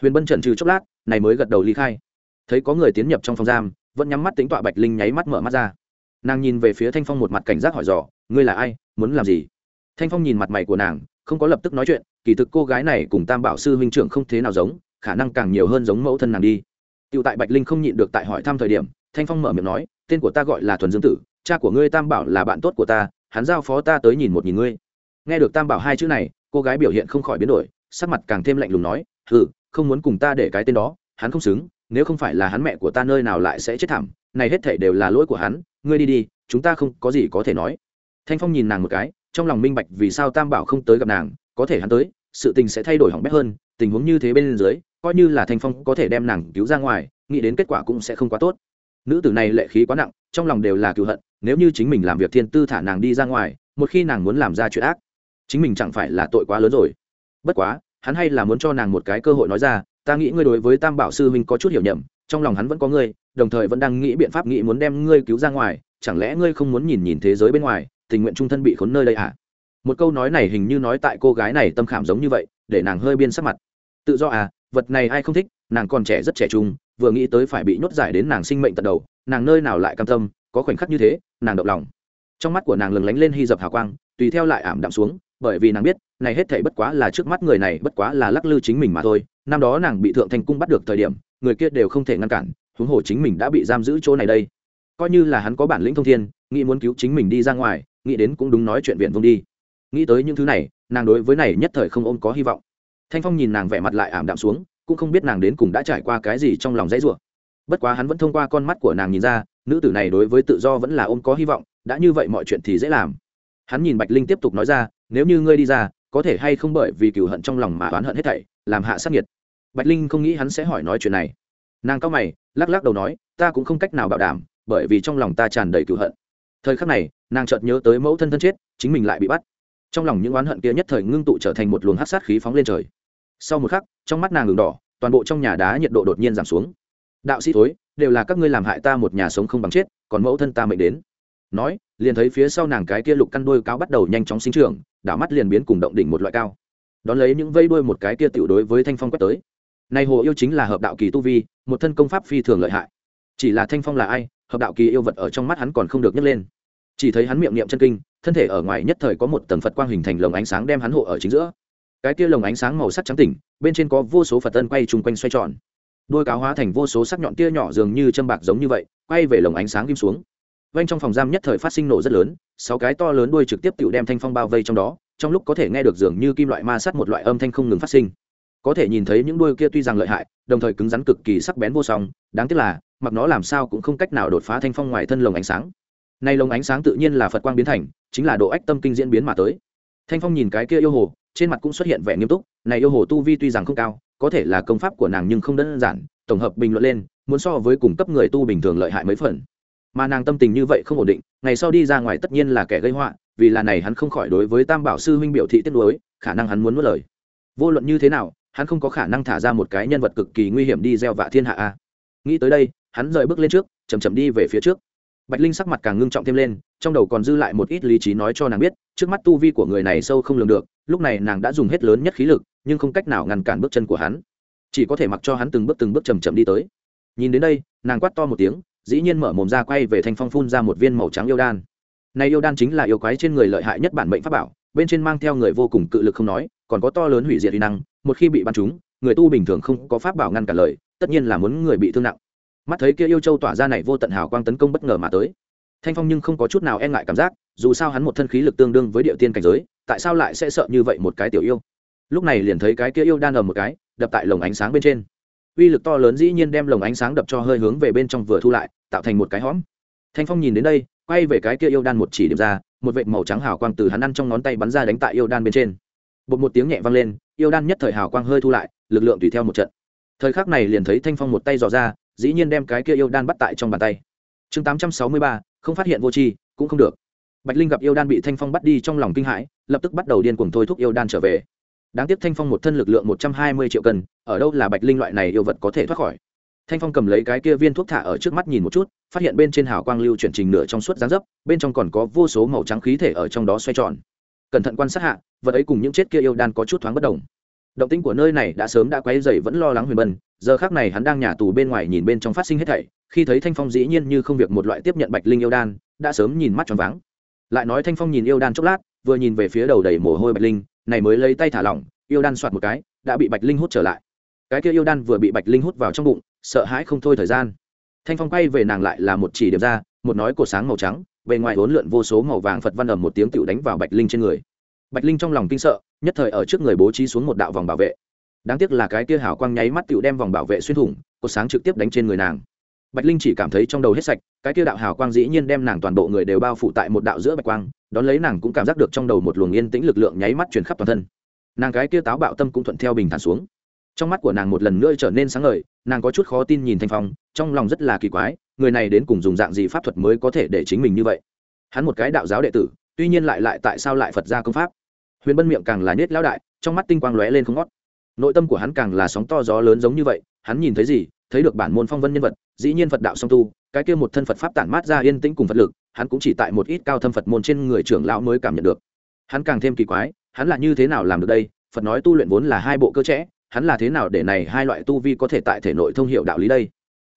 Huyền bân trần trừ chốc lát, này mới gật đầu ly khai. Thấy có người tiến nhập trong phòng giam, vẫn nhắm mắt tính tọa bạch linh nháy mắt mở mắt ra. Nàng nhìn về phía thanh phong một mặt cảnh giác hỏi dò, ngươi là ai, muốn làm gì? Thanh phong nhìn mặt mày của nàng, không có lập tức nói chuyện, kỳ thực cô gái này cùng tam bảo sư huynh trưởng không thế nào giống, khả năng càng nhiều hơn giống mẫu thân nàng đi. Tựu tại bạch linh không nhịn được tại hỏi thăm thời điểm thanh phong mở miệng nói, tên của ta gọi là thuần dương tử, cha của ngươi tam bảo là bạn tốt của ta, hắn giao phó ta tới nhìn một nhìn ngươi. Nghe được tam bảo hai chữ này, cô gái biểu hiện không khỏi biến đổi, sắc mặt càng thêm lạnh lùng nói ừ không muốn cùng ta để cái tên đó, hắn không xứng, nếu không phải là hắn mẹ của ta nơi nào lại sẽ chết thảm, này hết thể đều là lỗi của hắn, ngươi đi đi, chúng ta không có gì có thể nói. Thanh phong nhìn nàng một cái, trong lòng minh bạch vì sao tam bảo không tới gặp nàng, có thể hắn tới, sự tình sẽ thay đổi hỏng bét hơn, tình huống như thế bên dưới, coi như là thanh phong có thể đem nàng cứu ra ngoài, nghĩ đến kết quả cũng sẽ không quá tốt nữ tử này lệ khí quá nặng, trong lòng đều là cựu hận, nếu như chính mình làm việc thiên tư thả nàng đi ra ngoài, một khi nàng muốn làm ra chuyện ác, chính mình chẳng phải là tội quá lớn rồi. Bất quá, hắn hay là muốn cho nàng một cái cơ hội nói ra, ta nghĩ ngươi đối với tam bảo sư huynh có chút hiểu nhầm, trong lòng hắn vẫn có ngươi, đồng thời vẫn đang nghĩ biện pháp nghĩ muốn đem ngươi cứu ra ngoài, chẳng lẽ ngươi không muốn nhìn nhìn thế giới bên ngoài, tình nguyện trung thân bị khốn nơi đây à? Một câu nói này hình như nói tại cô gái này tâm khảm giống như vậy, để nàng hơi biên sắc mặt. Tự do à vật này ai không thích, nàng còn trẻ rất trẻ trung vừa nghĩ tới phải bị nhốt giải đến nàng sinh mệnh tận đầu, nàng nơi nào lại cam tâm, có khoảnh khắc như thế, nàng động lòng. Trong mắt của nàng lừng lánh lên hy dập hào quang, tùy theo lại ảm đạm xuống, bởi vì nàng biết, này hết thảy bất quá là trước mắt người này, bất quá là lắc lư chính mình mà thôi. Năm đó nàng bị thượng thành cung bắt được thời điểm, người kia đều không thể ngăn cản, huống hồ chính mình đã bị giam giữ chỗ này đây. Coi như là hắn có bản lĩnh thông thiên, nghĩ muốn cứu chính mình đi ra ngoài, nghĩ đến cũng đúng nói chuyện viện vông đi. Nghĩ tới những thứ này, nàng đối với này nhất thời không ôm có hy vọng. Thanh phong nhìn nàng vẻ mặt lại ảm đạm xuống cũng không biết nàng đến cùng đã trải qua cái gì trong lòng dãy rủa. Bất quá hắn vẫn thông qua con mắt của nàng nhìn ra, nữ tử này đối với tự do vẫn là ôm có hy vọng, đã như vậy mọi chuyện thì dễ làm. Hắn nhìn bạch linh tiếp tục nói ra, nếu như ngươi đi ra, có thể hay không bởi vì cừu hận trong lòng mà oán hận hết thảy, làm hạ sát nhiệt bạch linh không nghĩ hắn sẽ hỏi nói chuyện này. Nàng cao mày, lắc lắc đầu nói, ta cũng không cách nào bảo đảm, bởi vì trong lòng ta tràn đầy cừu hận. Thời khắc này, nàng chợt nhớ tới mẫu thân thân chết, chính mình lại bị bắt. Trong lòng những oán hận kia nhất thời ngưng tụ trở thành một luồng hắc sát khí phóng lên trời sau một khắc, trong mắt nàng ngừng đỏ, toàn bộ trong nhà đá nhiệt độ đột nhiên giảm xuống. Đạo sĩ thối, đều là các ngươi làm hại ta một nhà sống không bằng chết, còn mẫu thân ta mệnh đến. Nói, liền thấy phía sau nàng cái kia lục căn đôi cao bắt đầu nhanh chóng sinh trưởng, đảo mắt liền biến cùng động đỉnh một loại cao. Đón lấy những vây đuôi một cái kia tiểu đối với thanh phong quét tới. Này hồ yêu chính là hợp đạo kỳ tu vi, một thân công pháp phi thường lợi hại. Chỉ là thanh phong là ai, hợp đạo kỳ yêu vật ở trong mắt hắn còn không được nhấc lên. Chỉ thấy hắn miệng niệm chân kinh, thân thể ở ngoài nhất thời có một tầng phật quang hình thành lồng ánh sáng đem hắn hộ ở chính giữa cái kia lồng ánh sáng màu sắc trắng tỉnh, bên trên có vô số phật tân quay chung quanh xoay tròn. Đôi cáo hóa thành vô số sắc nhọn tia nhỏ dường như châm bạc giống như vậy, quay về lồng ánh sáng kim xuống. Vanh trong phòng giam nhất thời phát sinh nổ rất lớn, sáu cái to lớn đuôi trực tiếp tự đem thanh phong bao vây trong đó, trong lúc có thể nghe được dường như kim loại ma sát một loại âm thanh không ngừng phát sinh. Có thể nhìn thấy những đuôi kia tuy rằng lợi hại, đồng thời cứng rắn cực kỳ sắc bén vô song, đáng tiếc là, mặc nó làm sao cũng không cách nào đột phá thanh phong ngoài thân lồng ánh sáng. Nay lồng ánh sáng tự nhiên là phật quang biến thành, chính là độ ách tâm kinh diễn biến mà tới. Thanh phong nhìn cái kia yêu hồ trên mặt cũng xuất hiện vẻ nghiêm túc, này yêu hồ tu vi tuy rằng không cao, có thể là công pháp của nàng nhưng không đơn giản, tổng hợp bình luận lên, muốn so với cùng cấp người tu bình thường lợi hại mấy phần. Mà nàng tâm tình như vậy không ổn định, ngày sau đi ra ngoài tất nhiên là kẻ gây họa, vì là này hắn không khỏi đối với tam bảo sư huynh biểu thị tiết đối khả năng hắn muốn mất lời. Vô luận như thế nào, hắn không có khả năng thả ra một cái nhân vật cực kỳ nguy hiểm đi gieo vạ thiên hạ a. Nghĩ tới đây, hắn rời bước lên trước chầm chậm đi về phía trước bạch linh sắc mặt càng ngưng trọng thêm lên, trong đầu còn dư lại một ít lý trí nói cho nàng biết, trước mắt tu vi của người này sâu không lường được, lúc này nàng đã dùng hết lớn nhất khí lực, nhưng không cách nào ngăn cản bước chân của hắn. Chỉ có thể mặc cho hắn từng bước từng bước chầm chậm đi tới. Nhìn đến đây, nàng quát to một tiếng, dĩ nhiên mở mồm ra quay về thanh phong phun ra một viên màu trắng yêu đan. Này yêu đan chính là yêu quái trên người lợi hại nhất bản mệnh pháp bảo, bên trên mang theo người vô cùng cự lực không nói, còn có to lớn hủy diệt uy năng, một khi bị bắn trúng, người tu bình thường không có pháp bảo ngăn cản lời, tất nhiên là muốn người bị thương nặng mắt thấy kia yêu châu tỏa ra này vô tận hào quang tấn công bất ngờ mà tới. Thanh phong nhưng không có chút nào e ngại cảm giác, dù sao hắn một thân khí lực tương đương với địa tiên cảnh giới, tại sao lại sẽ sợ như vậy một cái tiểu yêu? Lúc này liền thấy cái kia yêu đan ầm một cái, đập tại lồng ánh sáng bên trên. Uy lực to lớn dĩ nhiên đem lồng ánh sáng đập cho hơi hướng về bên trong vừa thu lại, tạo thành một cái hõm. Thanh phong nhìn đến đây, quay về cái kia yêu đan một chỉ điểm ra, một vệt màu trắng hào quang từ hắn ăn trong ngón tay bắn ra đánh tại yêu đan bên trên. Bột một tiếng nhẹ vang lên, yêu đan nhất thời hào quang hơi thu lại, lực lượng tùy theo một trận. Thời khắc này liền thấy thanh phong một tay dò ra dĩ nhiên đem cái kia yêu đan bắt tại trong bàn tay. Chương tám trăm sáu mươi ba, không phát hiện vô tri, cũng không được. Bạch linh gặp yêu đan bị thanh phong bắt đi trong lòng kinh hãi, lập tức bắt đầu điên cuồng thôi thúc yêu đan trở về. Đáng tiếc thanh phong một thân lực lượng một trăm hai mươi triệu cân, ở đâu là bạch linh loại này yêu vật có thể thoát khỏi? Thanh phong cầm lấy cái kia viên thuốc thả ở trước mắt nhìn một chút, phát hiện bên trên hào quang lưu chuyển trình nửa trong suốt dáng dấp, bên trong còn có vô số màu trắng khí thể ở trong đó xoay tròn. Cẩn thận quan sát hạ, vật ấy cùng những chết kia yêu đan có chút thoáng bất đồng. Động tĩnh của nơi này đã sớm đã quấy dày vẫn lo lắng huyền bân giờ khác này hắn đang nhà tù bên ngoài nhìn bên trong phát sinh hết thảy, khi thấy thanh phong dĩ nhiên như không việc một loại tiếp nhận bạch linh yêu đan, đã sớm nhìn mắt tròn váng. Lại nói thanh phong nhìn yêu đan chốc lát, vừa nhìn về phía đầu đầy mồ hôi bạch linh, này mới lấy tay thả lỏng, yêu đan soạt một cái, đã bị bạch linh hút trở lại. Cái kia yêu đan vừa bị bạch linh hút vào trong bụng, sợ hãi không thôi thời gian. Thanh phong quay về nàng lại là một chỉ điểm ra, một nói cổ sáng màu trắng, bề ngoài hỗn lượn vô số màu vàng phật văn ầm một tiếng tựu đánh vào bạch linh trên người. Bạch linh trong lòng kinh sợ, nhất thời ở trước người bố trí xuống một đạo vòng bảo vệ đáng tiếc là cái kia hảo quang nháy mắt tựu đem vòng bảo vệ xuyên thủng cột sáng trực tiếp đánh trên người nàng. Bạch linh chỉ cảm thấy trong đầu hết sạch, cái kia đạo hào quang dĩ nhiên đem nàng toàn bộ người đều bao phủ tại một đạo giữa bạch quang, đón lấy nàng cũng cảm giác được trong đầu một luồng yên tĩnh lực lượng nháy mắt truyền khắp toàn thân. Nàng cái kia táo bạo tâm cũng thuận theo bình thản xuống. Trong mắt của nàng một lần nữa trở nên sáng ngời, nàng có chút khó tin nhìn thanh phong, trong lòng rất là kỳ quái, người này đến cùng dùng dạng gì pháp thuật mới có thể để chính mình như vậy? Hắn một cái đạo giáo đệ tử, tuy nhiên lại lại tại sao lại phật ra công pháp? Huyền bân miệng càng là nết lão đại, trong mắt tinh quang lóe lên không ngót nội tâm của hắn càng là sóng to gió lớn giống như vậy, hắn nhìn thấy gì, thấy được bản môn phong vân nhân vật, dĩ nhiên phật đạo song tu, cái kia một thân phật pháp tản mát ra yên tĩnh cùng phật lực, hắn cũng chỉ tại một ít cao thâm phật môn trên người trưởng lão mới cảm nhận được. Hắn càng thêm kỳ quái, hắn là như thế nào làm được đây? Phật nói tu luyện vốn là hai bộ cơ chế hắn là thế nào để này hai loại tu vi có thể tại thể nội thông hiệu đạo lý đây?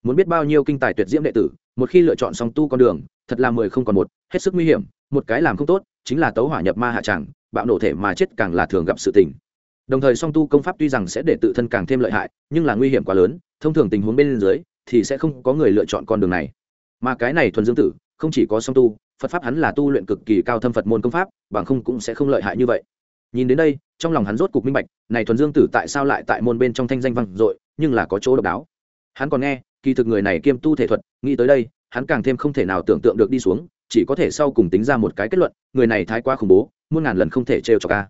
Muốn biết bao nhiêu kinh tài tuyệt diễm đệ tử, một khi lựa chọn song tu con đường, thật là mười không còn một, hết sức nguy hiểm, một cái làm không tốt, chính là tấu hỏa nhập ma hạ tràng bạo nổ thể mà chết càng là thường gặp sự tình đồng thời song tu công pháp tuy rằng sẽ để tự thân càng thêm lợi hại, nhưng là nguy hiểm quá lớn, thông thường tình huống bên dưới thì sẽ không có người lựa chọn con đường này. Mà cái này thuần dương tử, không chỉ có song tu, phật pháp hắn là tu luyện cực kỳ cao thâm phật môn công pháp, bằng không cũng sẽ không lợi hại như vậy. Nhìn đến đây, trong lòng hắn rốt cục minh bạch, này thuần dương tử tại sao lại tại môn bên trong thanh danh vang dội, nhưng là có chỗ độc đáo. Hắn còn nghe, kỳ thực người này kiêm tu thể thuật, nghĩ tới đây, hắn càng thêm không thể nào tưởng tượng được đi xuống, chỉ có thể sau cùng tính ra một cái kết luận, người này thái quá khủng bố, muôn ngàn lần không thể trêu cho ca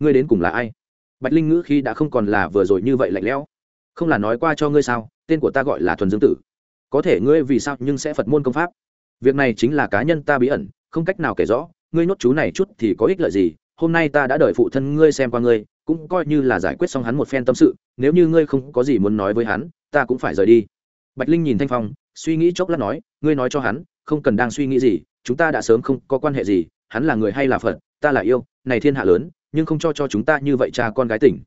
ngươi đến cùng là ai? Bạch linh ngữ khi đã không còn là vừa rồi như vậy lạnh lẽo. Không là nói qua cho ngươi sao, tên của ta gọi là thuần dương tử. Có thể ngươi vì sao nhưng sẽ phật môn công pháp? Việc này chính là cá nhân ta bí ẩn, không cách nào kể rõ, ngươi nhốt chú này chút thì có ích lợi gì? Hôm nay ta đã đợi phụ thân ngươi xem qua ngươi, cũng coi như là giải quyết xong hắn một phen tâm sự, nếu như ngươi không có gì muốn nói với hắn, ta cũng phải rời đi. Bạch linh nhìn thanh phong, suy nghĩ chốc lát nói, ngươi nói cho hắn, không cần đang suy nghĩ gì, chúng ta đã sớm không có quan hệ gì, hắn là người hay là phật, ta là yêu, này thiên hạ lớn nhưng không cho cho chúng ta như vậy cha con gái tỉnh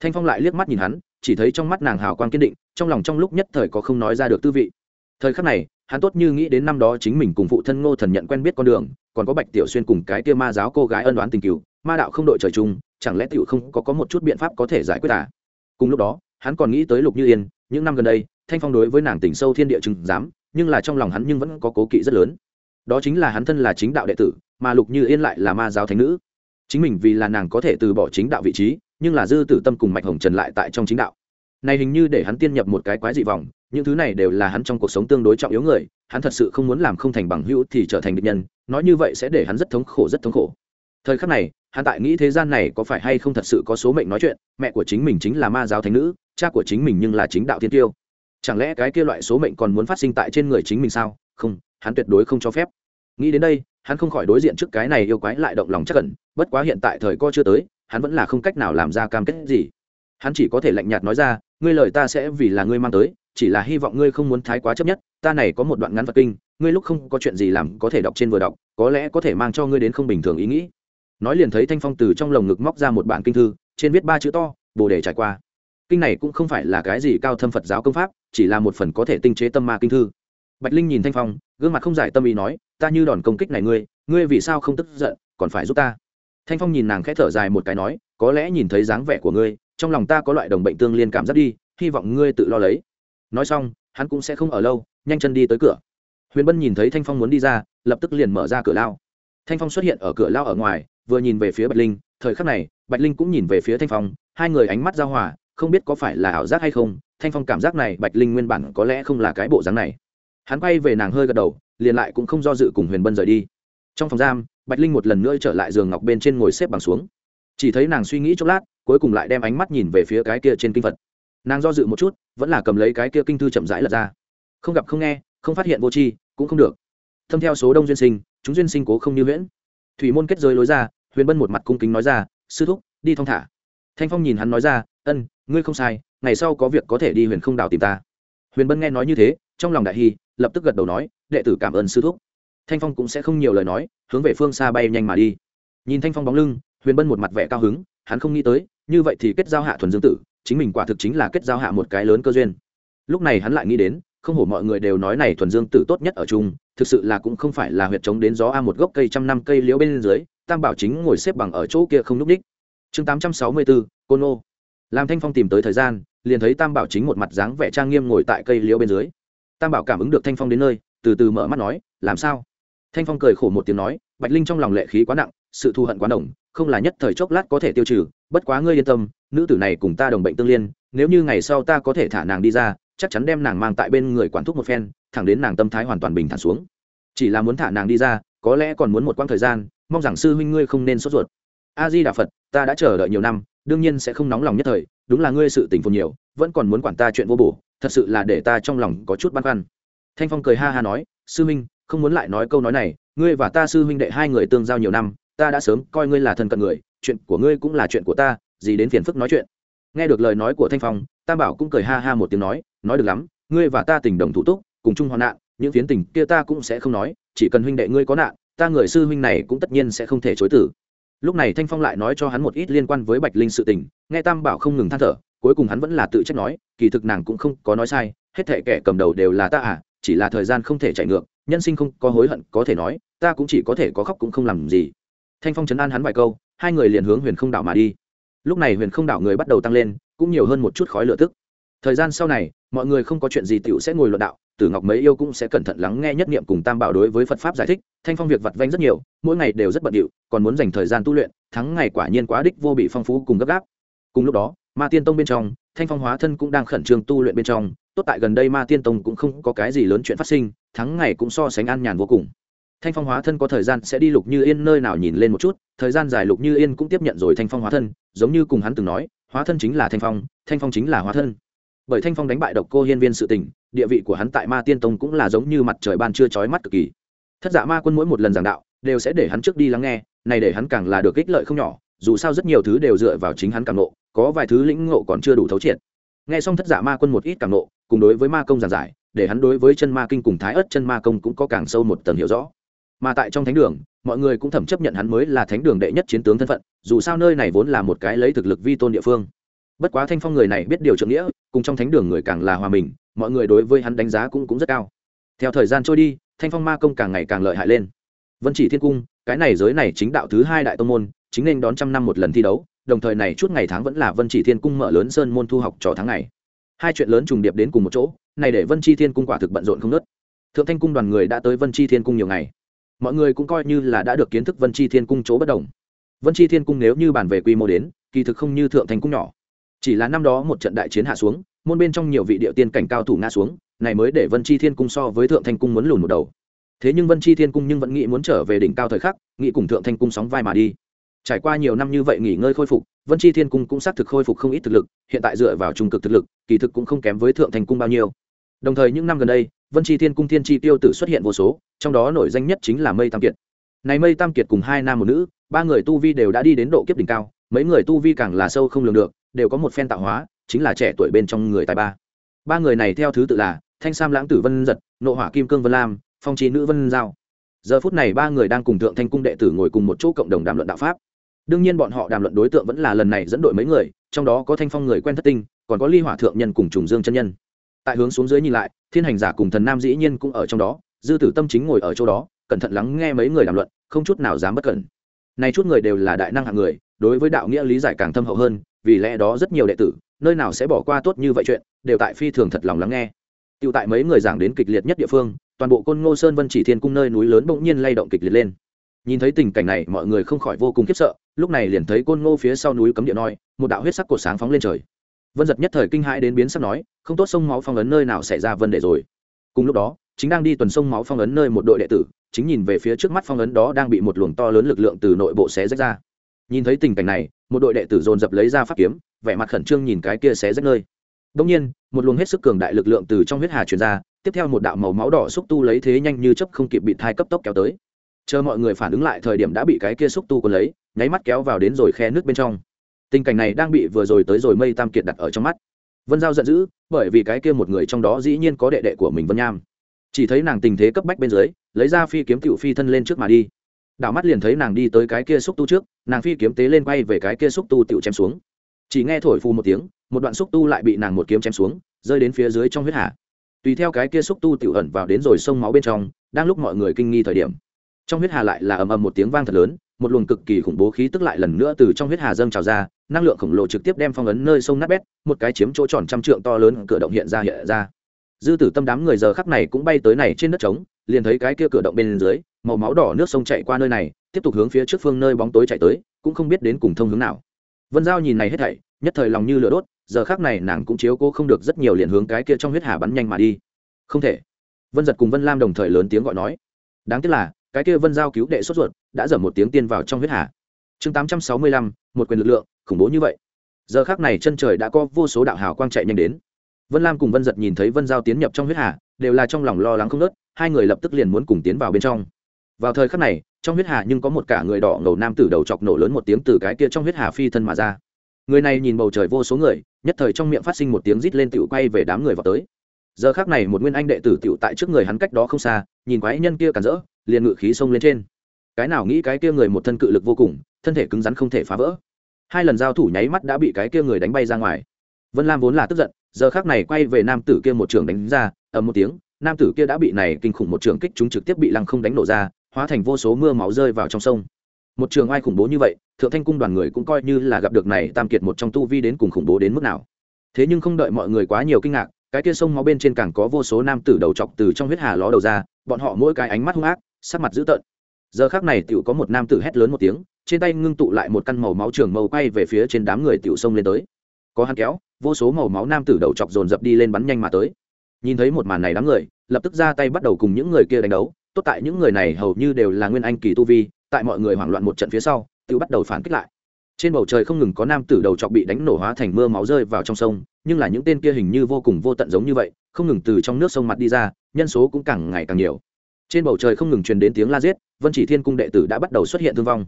thanh phong lại liếc mắt nhìn hắn chỉ thấy trong mắt nàng hào quang kiên định trong lòng trong lúc nhất thời có không nói ra được tư vị. Thời khắc này hắn tốt như nghĩ đến năm đó chính mình cùng phụ thân ngô thần nhận quen biết con đường còn có bạch tiểu xuyên cùng cái kia ma giáo cô gái ân đoán tình cựu ma đạo không đội trời chung chẳng lẽ tiểu không có, có một chút biện pháp có thể giải quyết à? Cùng lúc đó hắn còn nghĩ tới lục như yên những năm gần đây thanh phong đối với nàng tỉnh sâu thiên địa chừng dám nhưng là trong lòng hắn nhưng vẫn có cố kỵ rất lớn. Đó chính là hắn thân là chính đạo đệ tử mà lục như yên lại là ma giáo thánh nữ chính mình vì là nàng có thể từ bỏ chính đạo vị trí, nhưng là dư tử tâm cùng mạch hồng trần lại tại trong chính đạo. Này hình như để hắn tiên nhập một cái quái dị vọng những thứ này đều là hắn trong cuộc sống tương đối trọng yếu người, hắn thật sự không muốn làm không thành bằng hữu thì trở thành địch nhân, nói như vậy sẽ để hắn rất thống khổ, rất thống khổ. Thời khắc này, hắn tại nghĩ thế gian này có phải hay không thật sự có số mệnh nói chuyện, mẹ của chính mình chính là ma giáo thánh nữ, cha của chính mình nhưng là chính đạo thiên tiêu. Chẳng lẽ cái kia loại số mệnh còn muốn phát sinh tại trên người chính mình sao? Không, hắn tuyệt đối không cho phép. Nghĩ đến đây hắn không khỏi đối diện trước cái này yêu quái lại động lòng chắc cẩn bất quá hiện tại thời co chưa tới, hắn vẫn là không cách nào làm ra cam kết gì. Hắn chỉ có thể lạnh nhạt nói ra, ngươi lời ta sẽ vì là ngươi mang tới, chỉ là hy vọng ngươi không muốn thái quá chấp nhất, ta này có một đoạn ngắn vật kinh, ngươi lúc không có chuyện gì làm có thể đọc trên vừa đọc, có lẽ có thể mang cho ngươi đến không bình thường ý nghĩ. Nói liền thấy thanh phong từ trong lồng ngực móc ra một bản kinh thư, trên viết ba chữ to, bồ đề trải qua. Kinh này cũng không phải là cái gì cao thâm phật giáo công pháp, chỉ là một phần có thể tinh chế tâm ma kinh thư. Bạch linh nhìn thanh phong gương mặt không giải tâm ý nói, ta như đòn công kích này ngươi ngươi vì sao không tức giận, còn phải giúp ta? Thanh phong nhìn nàng khẽ thở dài một cái nói, có lẽ nhìn thấy dáng vẻ của ngươi, trong lòng ta có loại đồng bệnh tương liên cảm giác đi, hy vọng ngươi tự lo lấy. Nói xong, hắn cũng sẽ không ở lâu, nhanh chân đi tới cửa. Huyền bân nhìn thấy thanh phong muốn đi ra, lập tức liền mở ra cửa lao. Thanh phong xuất hiện ở cửa lao ở ngoài, vừa nhìn về phía bạch linh, thời khắc này, bạch linh cũng nhìn về phía thanh phong, hai người ánh mắt giao hòa, không biết có phải là ảo giác hay không, thanh phong cảm giác này bạch linh nguyên bản có lẽ không là cái bộ dáng này hắn quay về nàng hơi gật đầu, liền lại cũng không do dự cùng huyền bân rời đi. Trong phòng giam, bạch linh một lần nữa trở lại giường ngọc bên trên ngồi xếp bằng xuống. Chỉ thấy nàng suy nghĩ chốc lát, cuối cùng lại đem ánh mắt nhìn về phía cái kia trên kinh phật. Nàng do dự một chút, vẫn là cầm lấy cái kia kinh thư chậm rãi lật ra. Không gặp không nghe, không phát hiện vô tri, cũng không được. Thâm theo số đông duyên sinh, chúng duyên sinh cố không như huyễn. Thủy môn kết giới lối ra, huyền bân một mặt cung kính nói ra, sư thúc, đi thong thả. Thanh phong nhìn hắn nói ra, ân, ngươi không sai, ngày sau có việc có thể đi huyền không đào tìm ta. Huyền bân nghe nói như thế, trong lòng đại hy lập tức gật đầu nói, đệ tử cảm ơn sư thúc. Thanh phong cũng sẽ không nhiều lời nói, hướng về phương xa bay nhanh mà đi. Nhìn thanh phong bóng lưng, huyền bân một mặt vẻ cao hứng, hắn không nghĩ tới, như vậy thì kết giao hạ thuần dương tử, chính mình quả thực chính là kết giao hạ một cái lớn cơ duyên. Lúc này hắn lại nghĩ đến, không hổ mọi người đều nói này thuần dương tử tốt nhất ở chung, thực sự là cũng không phải là huyệt chống đến gió a một gốc cây trăm năm cây liễu bên dưới, tam bảo chính ngồi xếp bằng ở chỗ kia không n ú c đích. Chương tám trăm sáu mươi bốn côn ô làm thanh phong tìm tới thời gian, liền thấy tam bảo chính một mặt dáng vẻ trang nghiêm ngồi tại cây liễu bên dưới tam bảo cảm ứng được thanh phong đến nơi từ từ mở mắt nói làm sao? Thanh phong cười khổ một tiếng nói bạch linh trong lòng lệ khí quá nặng sự thù hận quá đồng, không là nhất thời chốc lát có thể tiêu trừ bất quá ngươi yên tâm nữ tử này cùng ta đồng bệnh tương liên nếu như ngày sau ta có thể thả nàng đi ra chắc chắn đem nàng mang tại bên người quản thúc một phen thẳng đến nàng tâm thái hoàn toàn bình thản xuống. Chỉ là muốn thả nàng đi ra có lẽ còn muốn một quãng thời gian mong rằng sư huynh ngươi không nên sốt ruột. A di đà phật ta đã chờ đợi nhiều năm đương nhiên sẽ không nóng lòng nhất thời, đúng là ngươi sự tình phồn nhiều, vẫn còn muốn quản ta chuyện vô bổ, thật sự là để ta trong lòng có chút băn khoăn. Thanh phong cười ha ha nói, sư huynh, không muốn lại nói câu nói này, ngươi và ta sư huynh đệ hai người tương giao nhiều năm, ta đã sớm coi ngươi là thân cận người, chuyện của ngươi cũng là chuyện của ta, gì đến phiền phức nói chuyện. Nghe được lời nói của thanh phong, tam bảo cũng cười ha ha một tiếng nói nói được lắm, ngươi và ta tình đồng thủ túc, cùng chung hoạn nạn, những phiến tình kia ta cũng sẽ không nói, chỉ cần huynh đệ ngươi có nạn, ta người sư huynh này cũng tất nhiên sẽ không thể chối tử lúc này thanh phong lại nói cho hắn một ít liên quan với bạch linh sự tình, nghe tam bảo không ngừng than thở, cuối cùng hắn vẫn là tự trách nói, kỳ thực nàng cũng không có nói sai, hết thể kẻ cầm đầu đều là ta à chỉ là thời gian không thể chạy ngược, nhân sinh không có hối hận có thể nói, ta cũng chỉ có thể có khóc cũng không làm gì. Thanh phong chấn an hắn vài câu, hai người liền hướng huyền không đảo mà đi. Lúc này huyền không đảo người bắt đầu tăng lên, cũng nhiều hơn một chút khói lửa tức thời gian sau này, mọi người không có chuyện gì tiểu sẽ ngồi luận đạo, tử ngọc mấy yêu cũng sẽ cẩn thận lắng nghe nhất niệm cùng tam bảo đối với phật pháp giải thích, thanh phong việc vặt vanh rất nhiều, mỗi ngày đều rất bận điệu, còn muốn dành thời gian tu luyện, thắng ngày quả nhiên quá đích vô bị phong phú cùng gấp gáp. Cùng lúc đó, ma tiên tông bên trong, thanh phong hóa thân cũng đang khẩn trương tu luyện bên trong, tốt tại gần đây ma tiên tông cũng không có cái gì lớn chuyện phát sinh, thắng ngày cũng so sánh an nhàn vô cùng. Thanh phong hóa thân có thời gian sẽ đi lục như yên nơi nào nhìn lên một chút, thời gian dài lục như yên cũng tiếp nhận rồi thanh phong hóa thân, giống như cùng hắn từng nói, hóa thân chính là thanh phong thanh phong chính là hóa thân bởi thanh phong đánh bại độc cô hiên viên sự tình, địa vị của hắn tại ma tiên tông cũng là giống như mặt trời ban chưa trói mắt cực kỳ. Thất dạ ma quân mỗi một lần giảng đạo, đều sẽ để hắn trước đi lắng nghe, này để hắn càng là được ích lợi không nhỏ, dù sao rất nhiều thứ đều dựa vào chính hắn càng nộ có vài thứ lĩnh ngộ còn chưa đủ thấu triệt. Nghe xong thất dạ ma quân một ít càng nộ cùng đối với ma công giảng giải, để hắn đối với chân ma kinh cùng thái ất chân ma công cũng có càng sâu một tầng hiểu rõ. Mà tại trong thánh đường, mọi người cũng thẩm chấp nhận hắn mới là thánh đường đệ nhất chiến tướng thân phận, dù sao nơi này vốn là một cái lấy thực lực vi tôn địa phương bất quá thanh phong người này biết điều trượng nghĩa, cùng trong thánh đường người càng là hòa mình, mọi người đối với hắn đánh giá cũng cũng rất cao. Theo thời gian trôi đi, thanh phong ma công càng ngày càng lợi hại lên. Vân chỉ thiên cung, cái này giới này chính đạo thứ hai đại tông môn, chính nên đón trăm năm một lần thi đấu, đồng thời này chút ngày tháng vẫn là vân chỉ thiên cung mở lớn sơn môn thu học trò tháng ngày. Hai chuyện lớn trùng điệp đến cùng một chỗ, này để vân chi thiên cung quả thực bận rộn không nớt thượng thanh cung đoàn người đã tới vân chi thiên cung nhiều ngày. Mọi người cũng coi như là đã được kiến thức vân chi thiên cung chỗ bất đồng. Vân chi thiên cung nếu như bàn về quy mô đến, kỳ thực không như thượng thanh cung nhỏ chỉ là năm đó một trận đại chiến hạ xuống, môn bên trong nhiều vị địa tiên cảnh cao thủ ngã xuống, này mới để vân chi thiên cung so với thượng thanh cung muốn lùn một đầu. Thế nhưng vân chi thiên cung nhưng vẫn nghĩ muốn trở về đỉnh cao thời khắc, nghĩ cùng thượng thanh cung sóng vai mà đi. Trải qua nhiều năm như vậy nghỉ ngơi khôi phục, vân chi thiên cung cũng xác thực khôi phục không ít thực lực, hiện tại dựa vào trung cực thực lực, kỳ thực cũng không kém với thượng thanh cung bao nhiêu. Đồng thời những năm gần đây, vân chi thiên cung thiên chi tiêu tử xuất hiện vô số, trong đó nổi danh nhất chính là mây tam kiệt. Này mây tam kiệt cùng hai nam một nữ, ba người tu vi đều đã đi đến độ kiếp đỉnh cao, mấy người tu vi càng là sâu không lường được đều có một phen tạo hóa, chính là trẻ tuổi bên trong người tài ba. Ba người này theo thứ tự là thanh sam lãng tử vân giật, nộ hỏa kim cương vân lam, phong trí nữ vân giao. Giờ phút này ba người đang cùng thượng thanh cung đệ tử ngồi cùng một chỗ cộng đồng đàm luận đạo pháp. Đương nhiên bọn họ đàm luận đối tượng vẫn là lần này dẫn đội mấy người, trong đó có thanh phong người quen thất tinh, còn có ly hỏa thượng nhân cùng trùng dương chân nhân. Tại hướng xuống dưới nhìn lại, thiên hành giả cùng thần nam dĩ nhiên cũng ở trong đó, dư tử tâm chính ngồi ở chỗ đó, cẩn thận lắng nghe mấy người đàm luận, không chút nào dám bất cẩn. Nay chút người đều là đại năng hạng người, đối với đạo nghĩa lý giải càng thâm hậu hơn vì lẽ đó rất nhiều đệ tử nơi nào sẽ bỏ qua tốt như vậy chuyện đều tại phi thường thật lòng lắng nghe Tiêu tại mấy người giảng đến kịch liệt nhất địa phương, toàn bộ Côn Ngô Sơn Vân Chỉ Thiên cung nơi núi lớn bỗng nhiên lay động kịch liệt lên. Nhìn thấy tình cảnh này, mọi người không khỏi vô cùng khiếp sợ, lúc này liền thấy Côn Ngô phía sau núi cấm địa nói, một đạo huyết sắc cột sáng phóng lên trời. Vân giật nhất thời kinh hãi đến biến sắc nói, không tốt sông máu phong ấn nơi nào xảy ra vấn đề rồi. Cùng lúc đó, chính đang đi tuần sông máu phong ấn nơi một đội đệ tử, chính nhìn về phía trước mắt phong ấn đó đang bị một luồng to lớn lực lượng từ nội bộ xé rách ra. Nhìn thấy tình cảnh này, một đội đệ tử dồn dập lấy ra pháp kiếm, vẻ mặt khẩn trương nhìn cái kia xé rách nơi. Đông nhiên, một luồng hết sức cường đại lực lượng từ trong huyết hà truyền ra, tiếp theo một đạo màu máu đỏ xúc tu lấy thế nhanh như chớp không kịp bị thai cấp tốc kéo tới. Chờ mọi người phản ứng lại thời điểm đã bị cái kia xúc tu cuốn lấy, nháy mắt kéo vào đến rồi khe nước bên trong. Tình cảnh này đang bị vừa rồi tới rồi Mây Tam Kiệt đặt ở trong mắt. Vân Giao giận dữ, bởi vì cái kia một người trong đó dĩ nhiên có đệ đệ của mình Vân Nham. Chỉ thấy nàng tình thế cấp bách bên dưới, lấy ra phi kiếm tiểu phi thân lên trước mà đi. Đảo mắt liền thấy nàng đi tới cái kia xúc tu trước, nàng phi kiếm tế lên quay về cái kia xúc tu tiểu chém xuống. Chỉ nghe thổi phù một tiếng, một đoạn xúc tu lại bị nàng một kiếm chém xuống rơi đến phía dưới trong huyết hà tùy theo cái kia xúc tu tiểu ẩn vào đến rồi sông máu bên trong đang lúc mọi người kinh nghi thời điểm trong huyết hà lại là ầm ầm một tiếng vang thật lớn một luồng cực kỳ khủng bố khí tức lại lần nữa từ trong huyết hà dâng trào ra năng lượng khổng lồ trực tiếp đem phong ấn nơi sông nát bét một cái chiếm chỗ tròn trăm trượng to lớn cửa động hiện ra hiện ra dư tử tâm đám người giờ khắc này cũng bay tới này trên đất trống liền thấy cái kia cửa động bên dưới màu máu đỏ nước sông chạy qua nơi này, tiếp tục hướng phía trước phương nơi bóng tối chạy tới, cũng không biết đến cùng thông hướng nào. Vân giao nhìn này hết thảy, nhất thời lòng như lửa đốt, giờ khác này nàng cũng chiếu cô không được rất nhiều liền hướng cái kia trong huyết hà bắn nhanh mà đi. Không thể. Vân giật cùng vân lam đồng thời lớn tiếng gọi nói. Đáng tiếc là, cái kia vân giao cứu đệ sốt ruột, đã dở một tiếng tiên vào trong huyết hà. Chương tám trăm sáu mươi lăm, một quyền lực lượng, khủng bố như vậy. Giờ khác này chân trời đã có vô số đạo hào quang chạy nhanh đến. Vân lam cùng vân giật nhìn thấy vân giao tiến nhập trong huyết hà, đều là trong lòng lo lắng không nớt hai người lập tức liền muốn cùng tiến vào bên trong vào thời khắc này, trong huyết hà nhưng có một cả người đỏ ngầu nam tử đầu chọc nổ lớn một tiếng từ cái kia trong huyết hà phi thân mà ra. Người này nhìn bầu trời vô số người, nhất thời trong miệng phát sinh một tiếng rít lên tựu quay về đám người vào tới. Giờ khác này một nguyên anh đệ tử tựu tại trước người hắn cách đó không xa, nhìn quái nhân kia cản rỡ, liền ngự khí xông lên trên. Cái nào nghĩ cái kia người một thân cự lực vô cùng, thân thể cứng rắn không thể phá vỡ. Hai lần giao thủ nháy mắt đã bị cái kia người đánh bay ra ngoài. Vân lam vốn là tức giận, giờ khác này quay về nam tử kia một trường đánh ra, ầm một tiếng, nam tử kia đã bị này kinh khủng một trường kích chúng trực tiếp bị lăng không đánh nổ ra hóa thành vô số mưa máu rơi vào trong sông. Một trường ai khủng bố như vậy, thượng thanh cung đoàn người cũng coi như là gặp được này tam kiệt một trong tu vi đến cùng khủng bố đến mức nào. Thế nhưng không đợi mọi người quá nhiều kinh ngạc, cái kia sông máu bên trên càng có vô số nam tử đầu chọc từ trong huyết hà ló đầu ra, bọn họ mỗi cái ánh mắt hung ác, sắc mặt dữ tợn. Giờ khác này tiểu có một nam tử hét lớn một tiếng, trên tay ngưng tụ lại một căn màu máu trường màu quay về phía trên đám người tiểu sông lên tới. Có hắn kéo, vô số màu máu nam tử đầu chọc dồn dập đi lên bắn nhanh mà tới. Nhìn thấy một màn này đám người, lập tức ra tay bắt đầu cùng những người kia đánh đấu tốt tại những người này hầu như đều là nguyên anh kỳ tu vi, tại mọi người hoảng loạn một trận phía sau, tự bắt đầu phản kích lại. Trên bầu trời không ngừng có nam tử đầu chọc bị đánh nổ hóa thành mưa máu rơi vào trong sông, nhưng là những tên kia hình như vô cùng vô tận giống như vậy, không ngừng từ trong nước sông mặt đi ra, nhân số cũng càng ngày càng nhiều. Trên bầu trời không ngừng truyền đến tiếng la giết, vân chỉ thiên cung đệ tử đã bắt đầu xuất hiện thương vong.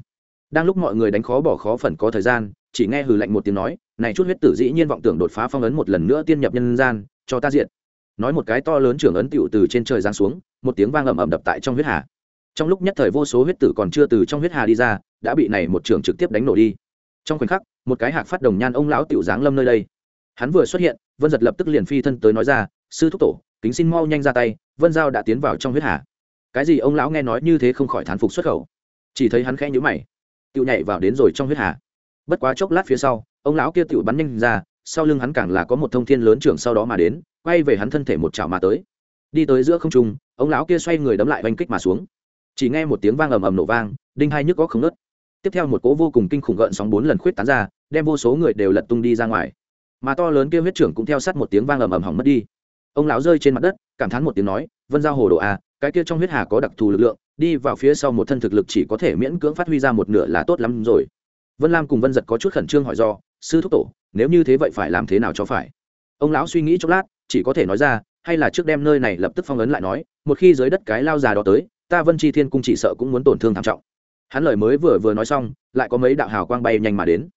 Đang lúc mọi người đánh khó bỏ khó phần có thời gian, chỉ nghe hừ lạnh một tiếng nói, này chút huyết tử dĩ nhiên vọng tưởng đột phá phong ấn một lần nữa tiên nhập nhân gian, cho ta diện nói một cái to lớn trưởng ấn tựu từ trên trời giáng xuống, một tiếng vang ầm ầm đập tại trong huyết hà. Trong lúc nhất thời vô số huyết tử còn chưa từ trong huyết hà đi ra, đã bị này một trưởng trực tiếp đánh nổ đi. Trong khoảnh khắc, một cái hạc phát đồng nhan ông lão tựu giáng lâm nơi đây. Hắn vừa xuất hiện, vân giật lập tức liền phi thân tới nói ra, sư thúc tổ, kính xin mau nhanh ra tay, vân giao đã tiến vào trong huyết hà. Cái gì ông lão nghe nói như thế không khỏi thán phục xuất khẩu. Chỉ thấy hắn khẽ nhữ mày, tựu nhảy vào đến rồi trong huyết hà. Bất quá chốc lát phía sau, ông lão kia tựu bắn nhanh ra sau lưng hắn càng là có một thông thiên lớn trưởng sau đó mà đến, quay về hắn thân thể một chảo mà tới. Đi tới giữa không trung, ông lão kia xoay người đấm lại oanh kích mà xuống. Chỉ nghe một tiếng vang ầm ầm nổ vang, đinh hai nhức có không nớt tiếp theo một cỗ vô cùng kinh khủng gợn sóng bốn lần khuyết tán ra, đem vô số người đều lật tung đi ra ngoài. Mà to lớn kia huyết trưởng cũng theo sát một tiếng vang ầm ầm hỏng mất đi. Ông lão rơi trên mặt đất, cảm thán một tiếng nói, vân giao hồ đồ à cái kia trong huyết hà có đặc thù lực lượng, đi vào phía sau một thân thực lực chỉ có thể miễn cưỡng phát huy ra một nửa là tốt lắm rồi. Vân lam cùng vân giật có chút khẩn trương hỏi do, sư thúc tổ nếu như thế vậy phải làm thế nào cho phải? Ông lão suy nghĩ chốc lát, chỉ có thể nói ra, hay là trước đem nơi này lập tức phong ấn lại nói, một khi dưới đất cái lao già đó tới, ta vân chi thiên cung chỉ sợ cũng muốn tổn thương thảm trọng. Hắn lời mới vừa vừa nói xong, lại có mấy đạo hào quang bay nhanh mà đến.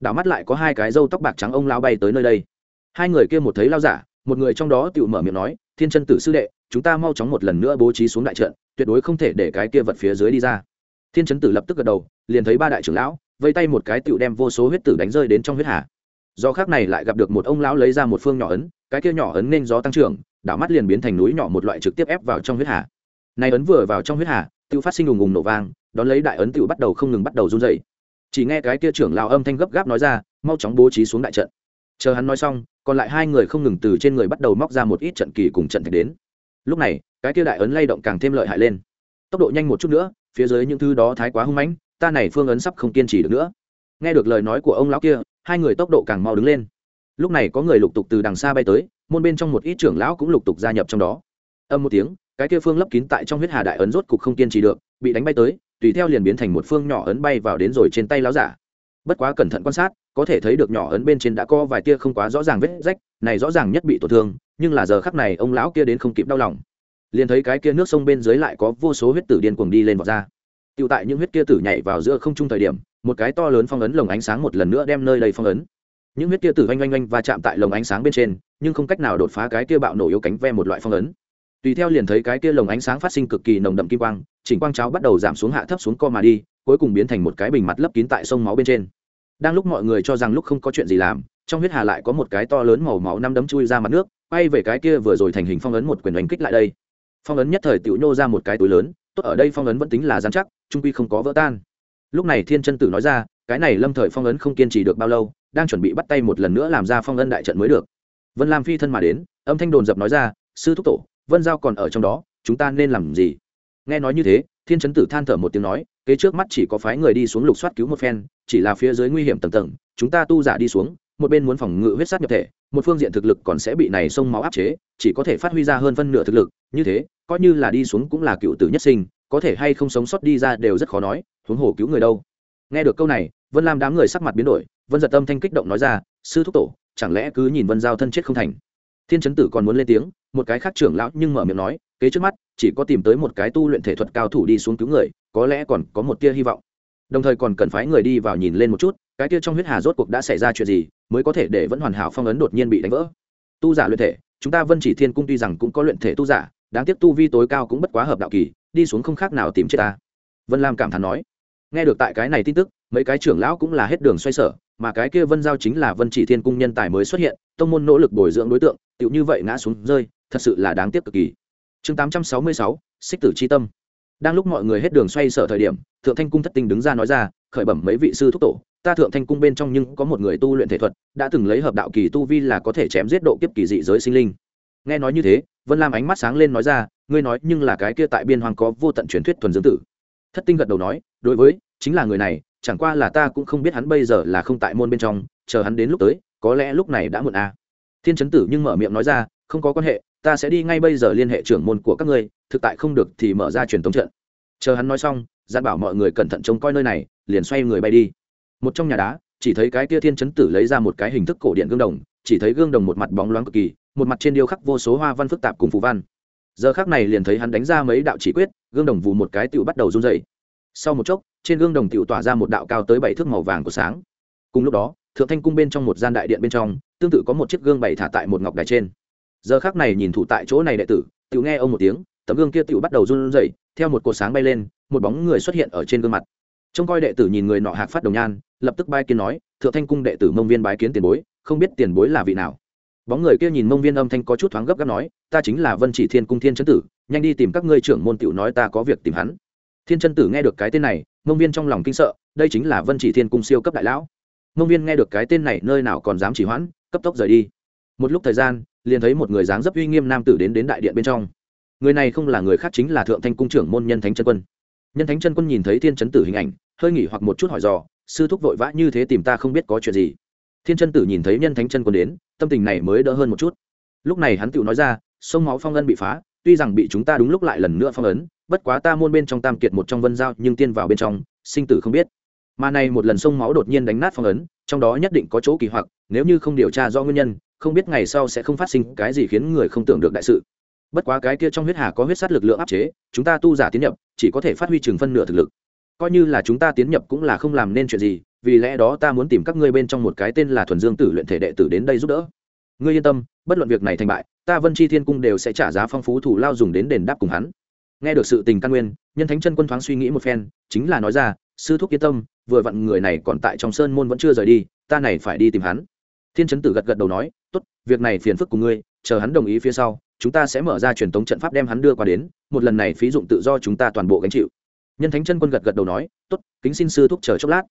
Đảo mắt lại có hai cái râu tóc bạc trắng ông lao bay tới nơi đây. Hai người kia một thấy lao giả, một người trong đó tự mở miệng nói, thiên chân tử sư đệ, chúng ta mau chóng một lần nữa bố trí xuống đại trận, tuyệt đối không thể để cái kia vật phía dưới đi ra. Thiên chấn tử lập tức gật đầu, liền thấy ba đại trưởng lão, vây tay một cái tựu đem vô số huyết tử đánh rơi đến trong huyết hà do khác này lại gặp được một ông lão lấy ra một phương nhỏ ấn, cái kia nhỏ ấn nên gió tăng trưởng, đảo mắt liền biến thành núi nhỏ một loại trực tiếp ép vào trong huyết hà. Này ấn vừa vào trong huyết hà tự phát sinh ùng ùng nổ vang, đón lấy đại ấn tự bắt đầu không ngừng bắt đầu run dậy chỉ nghe cái kia trưởng lão âm thanh gấp gáp nói ra, mau chóng bố trí xuống đại trận. Chờ hắn nói xong, còn lại hai người không ngừng từ trên người bắt đầu móc ra một ít trận kỳ cùng trận thạch đến. Lúc này, cái kia đại ấn lay động càng thêm lợi hại lên. Tốc độ nhanh một chút nữa, phía dưới những thứ đó thái quá hung mãnh, ta này phương ấn sắp không kiên trì được nữa. Nghe được lời nói của ông lão kia hai người tốc độ càng mau đứng lên. Lúc này có người lục tục từ đằng xa bay tới, môn bên trong một ít trưởng lão cũng lục tục gia nhập trong đó. Âm một tiếng, cái kia phương lấp kín tại trong huyết hà đại ấn rốt cục không kiên trì được, bị đánh bay tới, tùy theo liền biến thành một phương nhỏ ấn bay vào đến rồi trên tay lão giả. Bất quá cẩn thận quan sát, có thể thấy được nhỏ ấn bên trên đã có vài tia không quá rõ ràng vết rách, này rõ ràng nhất bị tổn thương, nhưng là giờ khắc này ông lão kia đến không kịp đau lòng. Liền thấy cái kia nước sông bên dưới lại có vô số huyết tử điên cuồng đi lên vọt ra. Tiểu tại những huyết kia tử nhảy vào giữa không trung thời điểm, một cái to lớn phong ấn lồng ánh sáng một lần nữa đem nơi đây phong ấn. Những huyết kia tử oanh oanh oanh và chạm tại lồng ánh sáng bên trên, nhưng không cách nào đột phá cái kia bạo nổ yếu cánh ve một loại phong ấn. Tùy theo liền thấy cái kia lồng ánh sáng phát sinh cực kỳ nồng đậm kim quang, chỉnh quang cháo bắt đầu giảm xuống hạ thấp xuống co mà đi, cuối cùng biến thành một cái bình mặt lấp kín tại sông máu bên trên. Đang lúc mọi người cho rằng lúc không có chuyện gì làm, trong huyết hà lại có một cái to lớn màu máu năm đấm chui ra mặt nước bay về cái kia vừa rồi thành hình phong ấn một quyền đánh kích lại đây. Phong ấn nhất thời tiểu nhô ra một cái túi lớn tốt ở đây phong ấn vẫn tính là dán chắc, trung quy không có vỡ tan. Lúc này thiên chân tử nói ra, cái này lâm thời phong ấn không kiên trì được bao lâu, đang chuẩn bị bắt tay một lần nữa làm ra phong ấn đại trận mới được. Vân lam phi thân mà đến, âm thanh đồn dập nói ra, sư thúc tổ, vân giao còn ở trong đó, chúng ta nên làm gì? Nghe nói như thế, thiên chấn tử than thở một tiếng nói, kế trước mắt chỉ có phái người đi xuống lục soát cứu một phen, chỉ là phía dưới nguy hiểm tầng tầng, chúng ta tu giả đi xuống, một bên muốn phòng ngự huyết sát nhập thể, một phương diện thực lực còn sẽ bị này sông máu áp chế, chỉ có thể phát huy ra hơn phân nửa thực lực, như thế coi như là đi xuống cũng là cựu tử nhất sinh, có thể hay không sống sót đi ra đều rất khó nói, huống hồ cứu người đâu. Nghe được câu này, vân lam đám người sắc mặt biến đổi, vân giật tâm thanh kích động nói ra, sư thúc tổ, chẳng lẽ cứ nhìn vân giao thân chết không thành? Thiên chấn tử còn muốn lên tiếng, một cái khác trưởng lão nhưng mở miệng nói, kế trước mắt, chỉ có tìm tới một cái tu luyện thể thuật cao thủ đi xuống cứu người, có lẽ còn có một tia hy vọng. Đồng thời còn cần phái người đi vào nhìn lên một chút, cái tia trong huyết hà rốt cuộc đã xảy ra chuyện gì, mới có thể để vẫn hoàn hảo phong ấn đột nhiên bị đánh vỡ. Tu giả luyện thể, chúng ta vân chỉ thiên cung tuy rằng cũng có luyện thể tu giả đáng tiếc tu vi tối cao cũng bất quá hợp đạo kỳ, đi xuống không khác nào tìm chết ta. Vân lam cảm thán nói. Nghe được tại cái này tin tức, mấy cái trưởng lão cũng là hết đường xoay sở, mà cái kia vân giao chính là vân chỉ thiên cung nhân tài mới xuất hiện, tông môn nỗ lực bồi dưỡng đối tượng, tựu như vậy ngã xuống rơi, thật sự là đáng tiếc cực kỳ. Chương tám trăm sáu mươi sáu, xích tử c h i tâm. Đang lúc mọi người hết đường xoay sở thời điểm, thượng thanh cung thất tinh đứng ra nói ra, khởi bẩm mấy vị sư thúc tổ, ta thượng thanh cung bên trong nhưng có một người tu luyện thể thuật, đã từng lấy hợp đạo kỳ tu vi là có thể chém giết độ kiếp kỳ dị giới sinh linh. Nghe nói như thế vân lam ánh mắt sáng lên nói ra, ngươi nói, nhưng là cái kia tại biên hoàng có vô tận truyền thuyết thuần dương tử. Thất tinh gật đầu nói, đối với, chính là người này, chẳng qua là ta cũng không biết hắn bây giờ là không tại môn bên trong, chờ hắn đến lúc tới, có lẽ lúc này đã muộn à. thiên chấn tử nhưng mở miệng nói ra, không có quan hệ, ta sẽ đi ngay bây giờ liên hệ trưởng môn của các ngươi, thực tại không được thì mở ra truyền thống trận. Chờ hắn nói xong dặn bảo mọi người cẩn thận trông coi nơi này, liền xoay người bay đi. Một trong nhà đá, chỉ thấy cái kia thiên chấn tử lấy ra một cái hình thức cổ điện gương đồng, chỉ thấy gương đồng một mặt bóng loáng cực kỳ một mặt trên điêu khắc vô số hoa văn phức tạp cùng phù văn. Giờ khác này liền thấy hắn đánh ra mấy đạo chỉ quyết, gương đồng vù một cái tựu bắt đầu run dày sau một chốc, trên gương đồng tựu tỏa ra một đạo cao tới bảy thước màu vàng của sáng. Cùng lúc đó, thượng thanh cung bên trong một gian đại điện bên trong, tương tự có một chiếc gương bày thả tại một ngọc đài trên. Giờ khác này nhìn thủ tại chỗ này đệ tử tựu nghe ông một tiếng, tấm gương kia tựu bắt đầu run dậy theo một cột sáng bay lên, một bóng người xuất hiện ở trên gương mặt. Trông coi đệ tử nhìn người nọ hạc phát đồng nhan, lập tức bay kiến nói, thượng thanh cung đệ tử mông viên bái kiến tiền bối, không biết tiền bối là vị nào? Bóng người kia nhìn mông viên âm thanh có chút thoáng gấp gáp nói, ta chính là vân chỉ thiên cung thiên chân tử, nhanh đi tìm các ngươi trưởng môn tiểu nói ta có việc tìm hắn. Thiên chân tử nghe được cái tên này, mông viên trong lòng kinh sợ, đây chính là vân chỉ thiên cung siêu cấp đại lão. Mông viên nghe được cái tên này nơi nào còn dám chỉ hoãn, cấp tốc rời đi. Một lúc thời gian, liền thấy một người dáng dấp uy nghiêm nam tử đến đến đại điện bên trong. Người này không là người khác chính là thượng thanh cung trưởng môn nhân thánh chân quân. Nhân thánh chân quân nhìn thấy thiên chân tử hình ảnh, hơi nghỉ hoặc một chút hỏi dò, sư thúc vội vã như thế tìm ta không biết có chuyện gì? Thiên chân tử nhìn thấy nhân thánh chân quân đến, tâm tình này mới đỡ hơn một chút. Lúc này hắn tự nói ra, sông máu phong ân bị phá, tuy rằng bị chúng ta đúng lúc lại lần nữa phong ấn, bất quá ta môn bên trong tam kiệt một trong vân giao nhưng tiên vào bên trong, sinh tử không biết. Mà này một lần sông máu đột nhiên đánh nát phong ấn, trong đó nhất định có chỗ kỳ hoặc, nếu như không điều tra do nguyên nhân, không biết ngày sau sẽ không phát sinh cái gì khiến người không tưởng được đại sự. Bất quá cái kia trong huyết hà có huyết sát lực lượng áp chế, chúng ta tu giả tiến nhập, chỉ có thể phát huy chừng phân nửa thực lực. Coi như là chúng ta tiến nhập cũng là không làm nên chuyện gì vì lẽ đó ta muốn tìm các ngươi bên trong một cái tên là thuần dương tử luyện thể đệ tử đến đây giúp đỡ. Ngươi yên tâm, bất luận việc này thành bại, ta vân chi thiên cung đều sẽ trả giá phong phú thủ lao dùng đến đền đáp cùng hắn. Nghe được sự tình căn nguyên, nhân thánh chân quân thoáng suy nghĩ một phen, chính là nói ra, sư thúc yên tâm, vừa vặn người này còn tại trong sơn môn vẫn chưa rời đi, ta này phải đi tìm hắn. Thiên chấn tử gật gật đầu nói, tốt, việc này phiền phức của ngươi, chờ hắn đồng ý phía sau, chúng ta sẽ mở ra truyền thống trận pháp đem hắn đưa qua đến, một lần này phí dụng tự do chúng ta toàn bộ gánh chịu. Nhân thánh chân quân gật gật đầu nói, tốt, kính xin sư thúc chờ chốc lát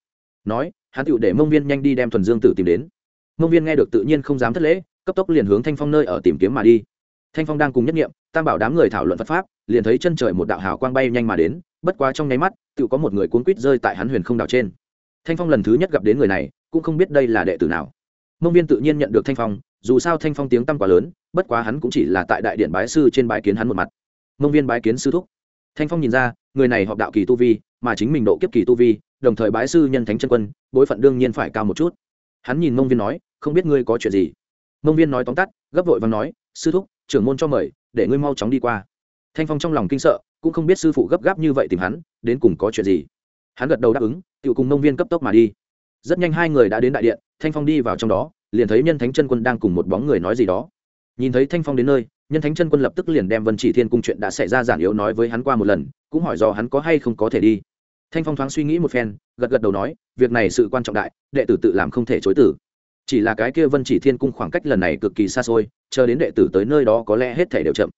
nói, hắn tựu để mông viên nhanh đi đem thuần dương tử tìm đến. Mông viên nghe được tự nhiên không dám thất lễ, cấp tốc liền hướng thanh phong nơi ở tìm kiếm mà đi. Thanh phong đang cùng nhất nghiệm, tam bảo đám người thảo luận phật pháp, liền thấy chân trời một đạo hào quang bay nhanh mà đến, bất quá trong nháy mắt tự có một người cuốn quýt rơi tại hắn huyền không đảo trên. Thanh phong lần thứ nhất gặp đến người này, cũng không biết đây là đệ tử nào. Mông viên tự nhiên nhận được thanh phong, dù sao thanh phong tiếng tăm quá lớn, bất quá hắn cũng chỉ là tại đại điện bái sư trên bái kiến hắn một mặt. Mông viên bái kiến sư thúc. Thanh phong nhìn ra, người này họp đạo kỳ tu vi, mà chính mình độ kiếp kỳ tu vi đồng thời bái sư nhân thánh chân quân, bối phận đương nhiên phải cao một chút. Hắn nhìn mông viên nói, không biết ngươi có chuyện gì? Mông viên nói tóm tắt, gấp vội và nói, sư thúc, trưởng môn cho mời, để ngươi mau chóng đi qua. Thanh phong trong lòng kinh sợ, cũng không biết sư phụ gấp gáp như vậy tìm hắn, đến cùng có chuyện gì. Hắn gật đầu đáp ứng tự cùng mông viên cấp tốc mà đi. Rất nhanh hai người đã đến đại điện, thanh phong đi vào trong đó, liền thấy nhân thánh chân quân đang cùng một bóng người nói gì đó. Nhìn thấy thanh phong đến nơi, nhân thánh chân quân lập tức liền đem vân chỉ thiên cung chuyện đã xảy ra giản yếu nói với hắn qua một lần, cũng hỏi do hắn có hay không có thể đi thanh phong thoáng suy nghĩ một phen, gật gật đầu nói, việc này sự quan trọng đại, đệ tử tự làm không thể chối tử. Chỉ là cái kia vân chỉ thiên cung khoảng cách lần này cực kỳ xa xôi, chờ đến đệ tử tới nơi đó có lẽ hết thể đều chậm.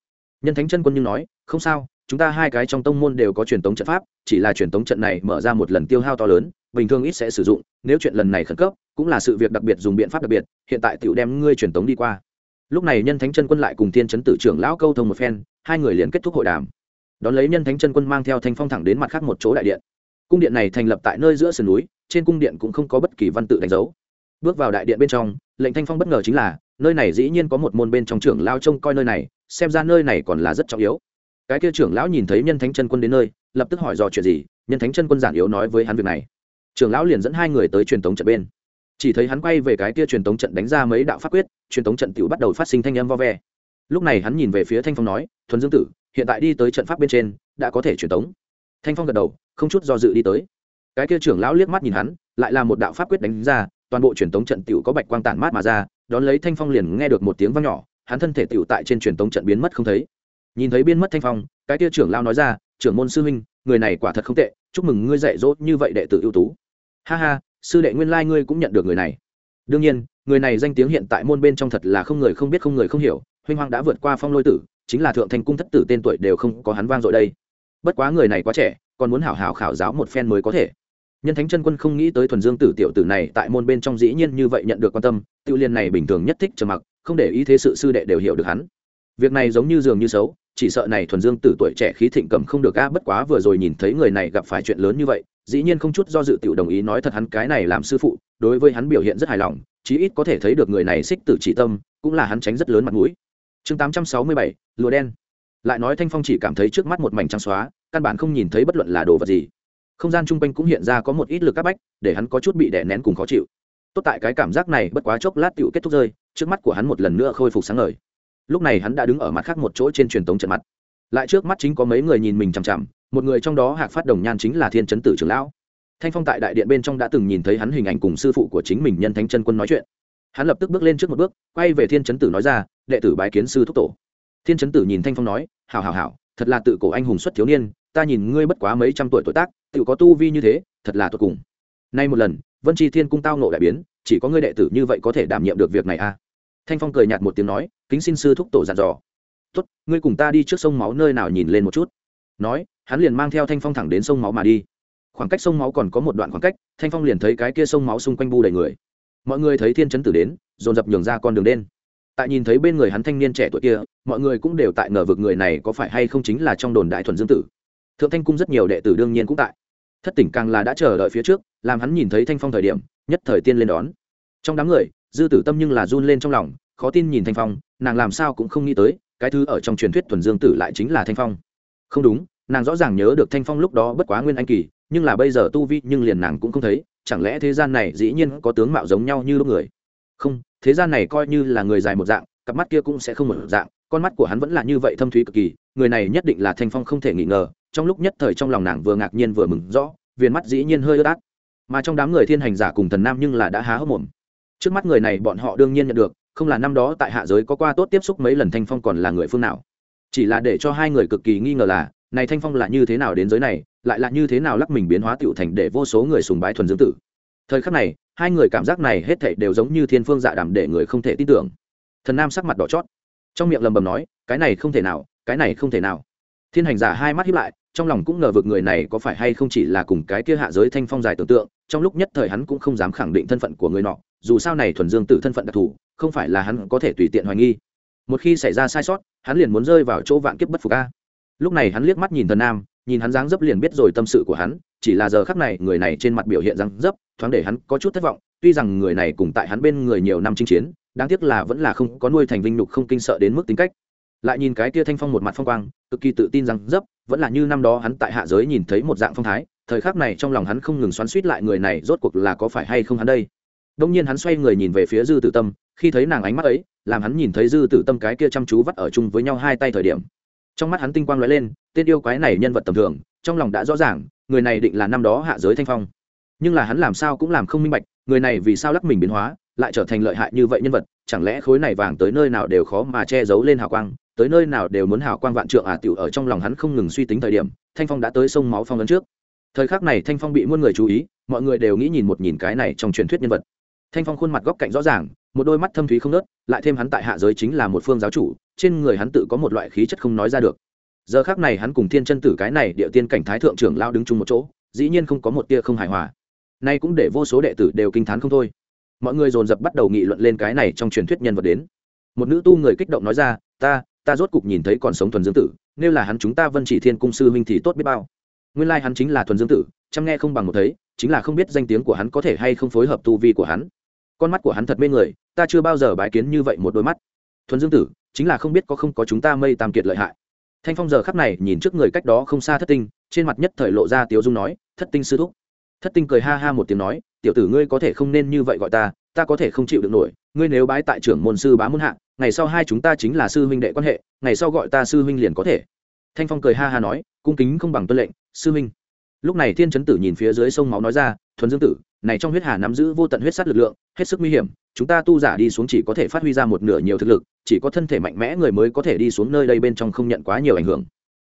Nhân thánh chân quân nhưng nói, không sao, chúng ta hai cái trong tông môn đều có truyền tống trận pháp, chỉ là truyền tống trận này mở ra một lần tiêu hao to lớn, bình thường ít sẽ sử dụng, nếu chuyện lần này khẩn cấp, cũng là sự việc đặc biệt dùng biện pháp đặc biệt, hiện tại tiểu đem ngươi truyền tống đi qua. Lúc này nhân thánh chân quân lại cùng thiên chấn tử trưởng lão câu thông một phen, hai người liền kết thúc hội đàm. Đón lấy nhân thánh chân quân mang theo thanh phong thẳng đến mặt khác một chỗ đại điện cung điện này thành lập tại nơi giữa sườn núi, trên cung điện cũng không có bất kỳ văn tự đánh dấu. Bước vào đại điện bên trong, lệnh thanh phong bất ngờ chính là, nơi này dĩ nhiên có một môn bên trong trưởng lao trông coi nơi này, xem ra nơi này còn là rất trọng yếu. Cái kia trưởng lão nhìn thấy nhân thánh chân quân đến nơi, lập tức hỏi dò chuyện gì, nhân thánh chân quân giản yếu nói với hắn việc này. Trưởng lão liền dẫn hai người tới truyền tống trận bên. Chỉ thấy hắn quay về cái kia truyền tống trận đánh ra mấy đạo pháp quyết, truyền tống trận tự bắt đầu phát sinh thanh âm vo ve. Lúc này hắn nhìn về phía thanh phong nói, thuần dương tử, hiện tại đi tới trận pháp bên trên, đã có thể truyền tống thanh phong gật đầu, không chút do dự đi tới. Cái kia trưởng lão liếc mắt nhìn hắn, lại là một đạo pháp quyết đánh ra, toàn bộ truyền tống trận tiểu có bạch quang tản mát mà ra, đón lấy thanh phong liền nghe được một tiếng vang nhỏ, hắn thân thể tiểu tại trên truyền tống trận biến mất không thấy. Nhìn thấy biến mất thanh phong, cái kia trưởng lão nói ra, trưởng môn sư huynh, người này quả thật không tệ, chúc mừng ngươi dạy dỗ như vậy đệ tử ưu tú. Ha ha, sư đệ nguyên lai ngươi cũng nhận được người này. Đương nhiên, người này danh tiếng hiện tại môn bên trong thật là không người không biết không người không hiểu, huynh hoàng đã vượt qua phong lôi tử, chính là thượng thành cung thất tử tên tuổi đều không có hắn vang dội đây bất quá người này quá trẻ, còn muốn hảo hảo khảo giáo một phen mới có thể. Nhân thánh chân quân không nghĩ tới thuần dương tử tiểu tử này tại môn bên trong dĩ nhiên như vậy nhận được quan tâm tự liên này bình thường nhất thích trầm mặc, không để ý thế sự sư đệ đều hiểu được hắn. Việc này giống như dường như xấu, chỉ sợ này thuần dương tử tuổi trẻ khí thịnh cầm không được a bất quá vừa rồi nhìn thấy người này gặp phải chuyện lớn như vậy, dĩ nhiên không chút do dự tiểu đồng ý nói thật hắn cái này làm sư phụ, đối với hắn biểu hiện rất hài lòng, chí ít có thể thấy được người này xích tử chỉ tâm, cũng là hắn tránh rất lớn mặt mũi. Chương tám trăm sáu mươi bảy lùa đen. Lại nói thanh phong chỉ cảm thấy trước mắt một mảnh trắng xóa căn bản không nhìn thấy bất luận là đồ vật gì. Không gian chung quanh cũng hiện ra có một ít lực các bách, để hắn có chút bị đè nén cùng khó chịu. Tốt tại cái cảm giác này bất quá chốc lát tựu kết thúc rơi, trước mắt của hắn một lần nữa khôi phục sáng ngời. Lúc này hắn đã đứng ở mặt khác một chỗ trên truyền tống trận mặt. Lại trước mắt chính có mấy người nhìn mình chằm chằm, một người trong đó hạc phát đồng nhan chính là thiên chấn tử trưởng lão. Thanh phong tại đại điện bên trong đã từng nhìn thấy hắn hình ảnh cùng sư phụ của chính mình nhân thánh chân quân nói chuyện. Hắn lập tức bước lên trước một bước, quay về thiên chấn tử nói ra, đệ tử bái kiến sư thúc tổ. Thiên chấn tử nhìn thanh phong nói hào hào hào thật là tự cổ anh hùng xuất thiếu niên, ta nhìn ngươi bất quá mấy trăm tuổi tuổi tác, tự có tu vi như thế, thật là tốt cùng. Nay một lần, vân tri thiên cung tao nộ đại biến, chỉ có ngươi đệ tử như vậy có thể đảm nhiệm được việc này a à? thanh phong cười nhạt một tiếng nói, kính xin sư thúc tổ dặn dò. Tốt, ngươi cùng ta đi trước sông máu nơi nào nhìn lên một chút. Nói, hắn liền mang theo thanh phong thẳng đến sông máu mà đi. Khoảng cách sông máu còn có một đoạn khoảng cách, thanh phong liền thấy cái kia sông máu xung quanh bu đầy người. Mọi người thấy thiên chấn tử đến, dồn dập nhường ra con đường đen tại nhìn thấy bên người hắn thanh niên trẻ tuổi kia, mọi người cũng đều tại ngờ vực người này có phải hay không chính là trong đồn đại thuần dương tử. Thượng thanh cung rất nhiều đệ tử đương nhiên cũng tại. Thất tỉnh càng là đã chờ đợi phía trước, làm hắn nhìn thấy thanh phong thời điểm, nhất thời tiên lên đón. Trong đám người, dư tử tâm nhưng là run lên trong lòng, khó tin nhìn thanh phong, nàng làm sao cũng không nghĩ tới, cái thứ ở trong truyền thuyết thuần dương tử lại chính là thanh phong. Không đúng, nàng rõ ràng nhớ được thanh phong lúc đó bất quá nguyên anh kỳ, nhưng là bây giờ tu vi nhưng liền nàng cũng không thấy, chẳng lẽ thế gian này dĩ nhiên có tướng mạo giống nhau như lúc người? Không thế gian này coi như là người dài một dạng, cặp mắt kia cũng sẽ không một dạng, con mắt của hắn vẫn là như vậy thâm thúy cực kỳ, người này nhất định là thanh phong không thể nghi ngờ, trong lúc nhất thời trong lòng nàng vừa ngạc nhiên vừa mừng rõ, viền mắt dĩ nhiên hơi ướt át. Mà trong đám người thiên hành giả cùng thần nam nhưng là đã há hốc mồm. Trước mắt người này bọn họ đương nhiên nhận được, không là năm đó tại hạ giới có qua tốt tiếp xúc mấy lần thanh phong còn là người phương nào. Chỉ là để cho hai người cực kỳ nghi ngờ là, này thanh phong là như thế nào đến giới này, lại là như thế nào lắc mình biến hóa tựu thành để vô số người sùng bái thuần dương tử. Thời khắc này hai người cảm giác này hết thảy đều giống như thiên phương dạ đàm để người không thể tin tưởng. Thần nam sắc mặt đỏ chót, trong miệng lầm bầm nói, cái này không thể nào, cái này không thể nào. Thiên hành giả hai mắt hiếp lại, trong lòng cũng ngờ vực người này có phải hay không chỉ là cùng cái kia hạ giới thanh phong dài tưởng tượng, trong lúc nhất thời hắn cũng không dám khẳng định thân phận của người nọ, dù sao này thuần dương tử thân phận đặc thù, không phải là hắn có thể tùy tiện hoài nghi. Một khi xảy ra sai sót, hắn liền muốn rơi vào chỗ vạn kiếp bất phục a. Lúc này hắn liếc mắt nhìn thần nam nhìn hắn dáng dấp liền biết rồi tâm sự của hắn, chỉ là giờ khắc này người này trên mặt biểu hiện dáng dấp, thoáng để hắn có chút thất vọng, tuy rằng người này cùng tại hắn bên người nhiều năm chinh chiến, đáng tiếc là vẫn là không có nuôi thành vinh nhục không kinh sợ đến mức tính cách. Lại nhìn cái kia thanh phong một mặt phong quang, cực kỳ tự tin rằng dấp, vẫn là như năm đó hắn tại hạ giới nhìn thấy một dạng phong thái, thời khắc này trong lòng hắn không ngừng xoắn suýt lại người này rốt cuộc là có phải hay không hắn đây. Đông nhiên hắn xoay người nhìn về phía dư tử tâm, khi thấy nàng ánh mắt ấy, làm hắn nhìn thấy dư tử tâm cái kia chăm chú vắt ở chung với nhau hai tay thời điểm trong mắt hắn tinh quang lóe lên, tên yêu quái này nhân vật tầm thường, trong lòng đã rõ ràng, người này định là năm đó hạ giới thanh phong. Nhưng là hắn làm sao cũng làm không minh bạch, người này vì sao lắc mình biến hóa, lại trở thành lợi hại như vậy nhân vật, chẳng lẽ khối này vàng tới nơi nào đều khó mà che giấu lên hào quang, tới nơi nào đều muốn hào quang vạn trượng à tiểu, ở trong lòng hắn không ngừng suy tính thời điểm, thanh phong đã tới sông máu phong ấn trước. Thời khắc này thanh phong bị muôn người chú ý, mọi người đều nghĩ nhìn một nhìn cái này trong truyền thuyết nhân vật. Thanh phong khuôn mặt góc cạnh rõ ràng, một đôi mắt thâm thúy không nớt lại thêm hắn tại hạ giới chính là một phương giáo chủ trên người hắn tự có một loại khí chất không nói ra được. Giờ khác này hắn cùng thiên chân tử cái này địa tiên cảnh thái thượng trưởng lao đứng chung một chỗ, dĩ nhiên không có một tia không hài hòa. Nay cũng để vô số đệ tử đều kinh t h á n không thôi. Mọi người dồn dập bắt đầu nghị luận lên cái này trong truyền thuyết nhân vật đến. Một nữ tu người kích động nói ra, ta ta rốt cục nhìn thấy còn sống thuần dương tử, nếu là hắn chúng ta vân chỉ thiên cung sư huynh thì tốt biết bao. Nguyên lai hắn chính là thuần dương tử, chăm nghe không bằng một thấy, chính là không biết danh tiếng của hắn có thể hay không phối hợp tu vi của hắn. Con mắt của hắn thật mê người, ta chưa bao giờ bái kiến như vậy một đôi mắt. Thuần dương tử chính là không biết có không có chúng ta mây tam kiệt lợi hại. Thanh phong giờ khắp này nhìn trước người cách đó không xa thất tinh, trên mặt nhất thời lộ ra tiếu dung nói, thất tinh sư thúc. Thất tinh cười ha ha một tiếng nói, tiểu tử ngươi có thể không nên như vậy gọi ta ta có thể không chịu được nổi, ngươi nếu bái tại trưởng môn sư bá môn hạ, ngày sau hai chúng ta chính là sư huynh đệ quan hệ, ngày sau gọi ta sư huynh liền có thể. Thanh phong cười ha ha nói, cung kính không bằng tuân lệnh, sư huynh. Lúc này thiên chấn tử nhìn phía dưới sông máu nói ra, thuần dương tử, này trong huyết hà nắm giữ vô tận huyết sát lực lượng, hết sức nguy hiểm chúng ta tu giả đi xuống chỉ có thể phát huy ra một nửa nhiều thực lực, chỉ có thân thể mạnh mẽ người mới có thể đi xuống nơi đây bên trong không nhận quá nhiều ảnh hưởng.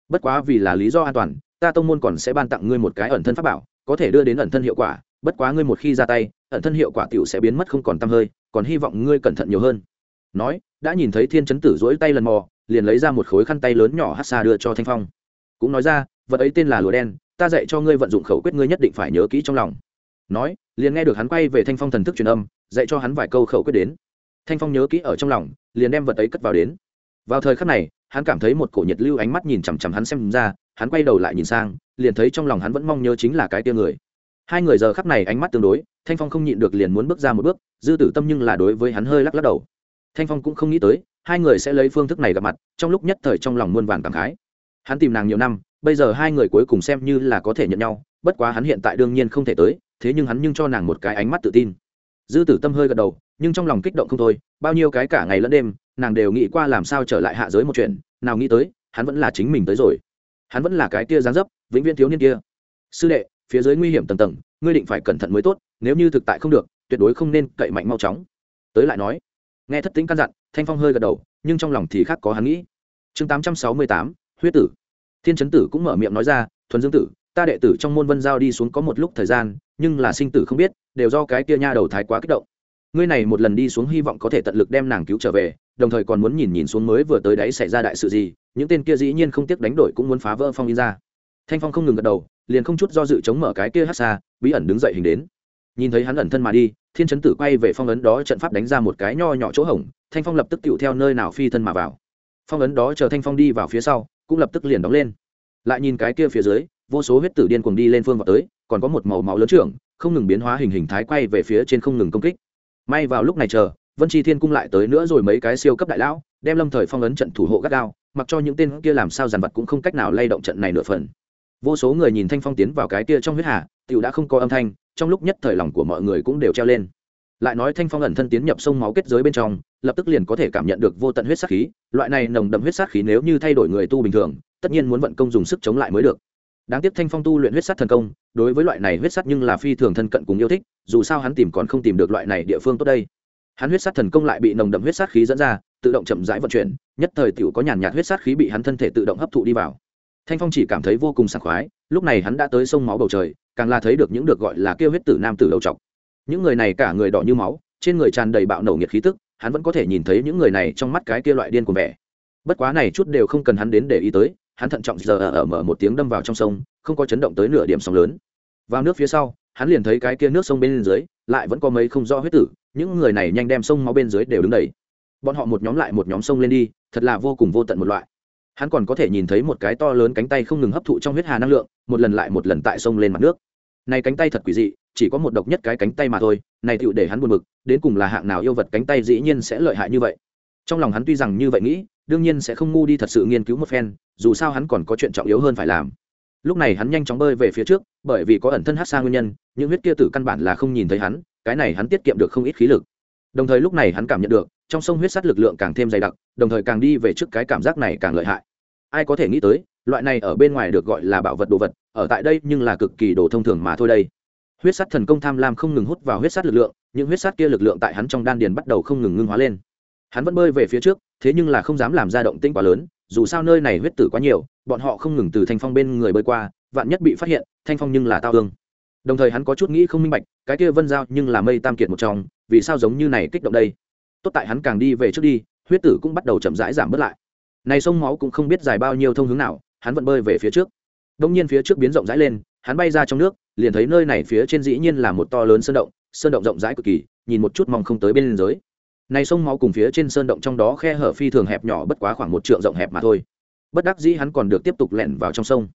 Bất quá vì là lý do an toàn, ta tông môn còn sẽ ban tặng ngươi một cái ẩn thân pháp bảo, có thể đưa đến ẩn thân hiệu quả, bất quá ngươi một khi ra tay, ẩn thân hiệu quả tiểu sẽ biến mất không còn tăm hơi, còn hy vọng ngươi cẩn thận nhiều hơn. Nói, đã nhìn thấy thiên chấn tử dỗi tay lần mò, liền lấy ra một khối khăn tay lớn nhỏ hát xa đưa cho thanh phong. Cũng nói ra, vật ấy tên là lùa đen, ta dạy cho ngươi vận dụng khẩu quyết ngươi nhất định phải nhớ kỹ trong lòng. Nói, liền nghe được hắn quay về thanh phong thần thức truyền âm dạy cho hắn vài câu khẩu quyết đến. Thanh phong nhớ kỹ ở trong lòng, liền đem vật ấy cất vào đến. Vào thời khắc này, hắn cảm thấy một cổ nhiệt lưu ánh mắt nhìn chằm chằm hắn xem ra, hắn quay đầu lại nhìn sang, liền thấy trong lòng hắn vẫn mong nhớ chính là cái tia người. Hai người giờ khắc này ánh mắt tương đối, thanh phong không nhịn được liền muốn bước ra một bước, dư tử tâm nhưng là đối với hắn hơi lắc lắc đầu. Thanh phong cũng không nghĩ tới, hai người sẽ lấy phương thức này gặp mặt, trong lúc nhất thời trong lòng muôn vàn cảm khái. Hắn tìm nàng nhiều năm, bây giờ hai người cuối cùng xem như là có thể nhận nhau, bất quá hắn hiện tại đương nhiên không thể tới, thế nhưng hắn nhưng cho nàng một cái ánh mắt tự tin dư tử tâm hơi gật đầu, nhưng trong lòng kích động không thôi, bao nhiêu cái cả ngày lẫn đêm, nàng đều nghĩ qua làm sao trở lại hạ giới một chuyện, nào nghĩ tới, hắn vẫn là chính mình tới rồi. Hắn vẫn là cái kia gián dấp, vĩnh viễn thiếu niên kia. Sư đệ, phía dưới nguy hiểm tầng tầng, ngươi định phải cẩn thận mới tốt, nếu như thực tại không được, tuyệt đối không nên cậy mạnh mau chóng. Tới lại nói. Nghe thất tính căn dặn, thanh phong hơi gật đầu, nhưng trong lòng thì khác có hắn nghĩ. Chương tám trăm sáu mươi tám, huyết tử. Thiên chấn tử cũng mở miệng nói ra, thuần dương tử, ta đệ tử trong môn vân giao đi xuống có một lúc thời gian nhưng là sinh tử không biết, đều do cái kia nha đầu thái quá kích động. Ngươi này một lần đi xuống hy vọng có thể tận lực đem nàng cứu trở về, đồng thời còn muốn nhìn nhìn xuống mới vừa tới đấy xảy ra đại sự gì, những tên kia dĩ nhiên không tiếc đánh đổi cũng muốn phá vỡ phong in ra. Thanh phong không ngừng gật đầu, liền không chút do dự chống mở cái kia hát xa, bí ẩn đứng dậy hình đến. Nhìn thấy hắn ẩn thân mà đi, thiên chấn tử quay về phong ấn đó trận pháp đánh ra một cái nho nhỏ chỗ hổng, thanh phong lập tức tựu theo nơi nào phi thân mà vào. Phong ấn đó chờ thanh phong đi vào phía sau, cũng lập tức liền đóng lên. Lại nhìn cái kia phía dưới vô số huyết tử điên cuồng đi lên phương vào tới, còn có một màu máu lớn trưởng, không ngừng biến hóa hình hình thái quay về phía trên không ngừng công kích. May vào lúc này chờ, vân tri thiên cung lại tới nữa rồi mấy cái siêu cấp đại lão, đem lâm thời phong ấn trận thủ hộ gắt gao, mặc cho những tên kia làm sao dàn vật cũng không cách nào lay động trận này nửa phần. Vô số người nhìn thanh phong tiến vào cái kia trong huyết hà, tiểu đã không có âm thanh, trong lúc nhất thời lòng của mọi người cũng đều treo lên. Lại nói thanh phong ẩn thân tiến nhập sông máu kết giới bên trong, lập tức liền có thể cảm nhận được vô tận huyết sát khí, loại này nồng đậm huyết sát khí nếu như thay đổi người tu bình thường, tất nhiên muốn vận công dùng sức chống lại mới được đáng tiếc thanh phong tu luyện huyết sát thần công, đối với loại này huyết sát nhưng là phi thường thân cận cùng yêu thích, dù sao hắn tìm còn không tìm được loại này địa phương tốt đây. Hắn huyết sát thần công lại bị nồng đậm huyết sát khí dẫn ra, tự động chậm rãi vận chuyển, nhất thời tiểu có nhàn nhạt huyết sát khí bị hắn thân thể tự động hấp thụ đi vào. Thanh phong chỉ cảm thấy vô cùng sảng khoái, lúc này hắn đã tới sông máu bầu trời, càng là thấy được những được gọi là kêu huyết tử nam tử đầu trọc. Những người này cả người đỏ như máu, trên người tràn đầy bạo nổ nhiệt khí tức, hắn vẫn có thể nhìn thấy những người này trong mắt cái kia loại điên của vẻ. Bất quá này chút đều không cần hắn đến để ý tới hắn thận trọng giờ ở mở một tiếng đâm vào trong sông, không có chấn động tới nửa điểm sóng lớn. Vào nước phía sau, hắn liền thấy cái kia nước sông bên dưới, lại vẫn có mấy không rõ huyết tử, những người này nhanh đem sông máu bên dưới đều đứng đầy. Bọn họ một nhóm lại một nhóm sông lên đi, thật là vô cùng vô tận một loại. Hắn còn có thể nhìn thấy một cái to lớn cánh tay không ngừng hấp thụ trong huyết hà năng lượng, một lần lại một lần tại sông lên mặt nước. Này cánh tay thật quỷ dị, chỉ có một độc nhất cái cánh tay mà thôi, này tựu để hắn buồn bực, đến cùng là hạng nào yêu vật cánh tay dĩ nhiên sẽ lợi hại như vậy. Trong lòng hắn tuy rằng như vậy nghĩ đương nhiên sẽ không ngu đi thật sự nghiên cứu một phen, dù sao hắn còn có chuyện trọng yếu hơn phải làm. Lúc này hắn nhanh chóng bơi về phía trước, bởi vì có ẩn thân hát xa nguyên nhân, những huyết kia tử căn bản là không nhìn thấy hắn, cái này hắn tiết kiệm được không ít khí lực. Đồng thời lúc này hắn cảm nhận được, trong sông huyết sắt lực lượng càng thêm dày đặc, đồng thời càng đi về trước cái cảm giác này càng lợi hại. Ai có thể nghĩ tới, loại này ở bên ngoài được gọi là bảo vật đồ vật, ở tại đây nhưng là cực kỳ đồ thông thường mà thôi đây. Huyết sắt thần công tham lam không ngừng hút vào huyết sắt lực lượng, những huyết sắt kia lực lượng tại hắn trong đan điền bắt đầu không ngừng ngưng hóa lên. Hắn vẫn bơi về phía trước thế nhưng là không dám làm ra động tĩnh quá lớn, dù sao nơi này huyết tử quá nhiều, bọn họ không ngừng từ thanh phong bên người bơi qua, vạn nhất bị phát hiện, thanh phong nhưng là tao thương. Đồng thời hắn có chút nghĩ không minh bạch, cái kia vân giao nhưng là mây tam kiệt một trong, vì sao giống như này kích động đây? Tốt tại hắn càng đi về trước đi, huyết tử cũng bắt đầu chậm rãi giảm bớt lại. Này sông máu cũng không biết dài bao nhiêu thông hướng nào, hắn vẫn bơi về phía trước. Đông nhiên phía trước biến rộng rãi lên, hắn bay ra trong nước, liền thấy nơi này phía trên dĩ nhiên là một to lớn sơn động sơn động rộng rãi cực kỳ, nhìn một chút mong không tới bên liên giới này sông máu cùng phía trên sơn động trong đó khe hở phi thường hẹp nhỏ bất quá khoảng một trượng rộng hẹp mà thôi. Bất đắc dĩ hắn còn được tiếp tục lẻn vào trong sông.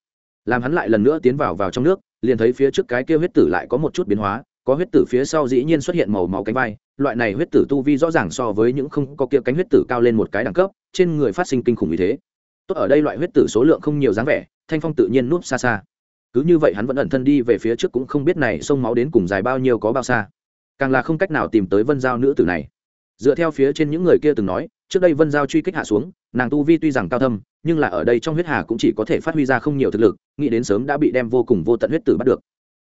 Làm hắn lại lần nữa tiến vào vào trong nước, liền thấy phía trước cái kia huyết tử lại có một chút biến hóa, có huyết tử phía sau dĩ nhiên xuất hiện màu máu cánh vai, loại này huyết tử tu vi rõ ràng so với những không có kia cánh huyết tử cao lên một cái đẳng cấp, trên người phát sinh kinh khủng như thế. Tốt ở đây loại huyết tử số lượng không nhiều dáng vẻ, thanh phong tự nhiên núp xa xa. Cứ như vậy hắn vẫn ẩn thân đi về phía trước cũng không biết này sông máu đến cùng dài bao nhiêu có bao xa. Càng là không cách nào tìm tới vân giao nữ tử này dựa theo phía trên những người kia từng nói, trước đây vân giao truy kích hạ xuống, nàng tu vi tuy rằng cao thâm, nhưng là ở đây trong huyết hà cũng chỉ có thể phát huy ra không nhiều thực lực, nghĩ đến sớm đã bị đem vô cùng vô tận huyết tử bắt được.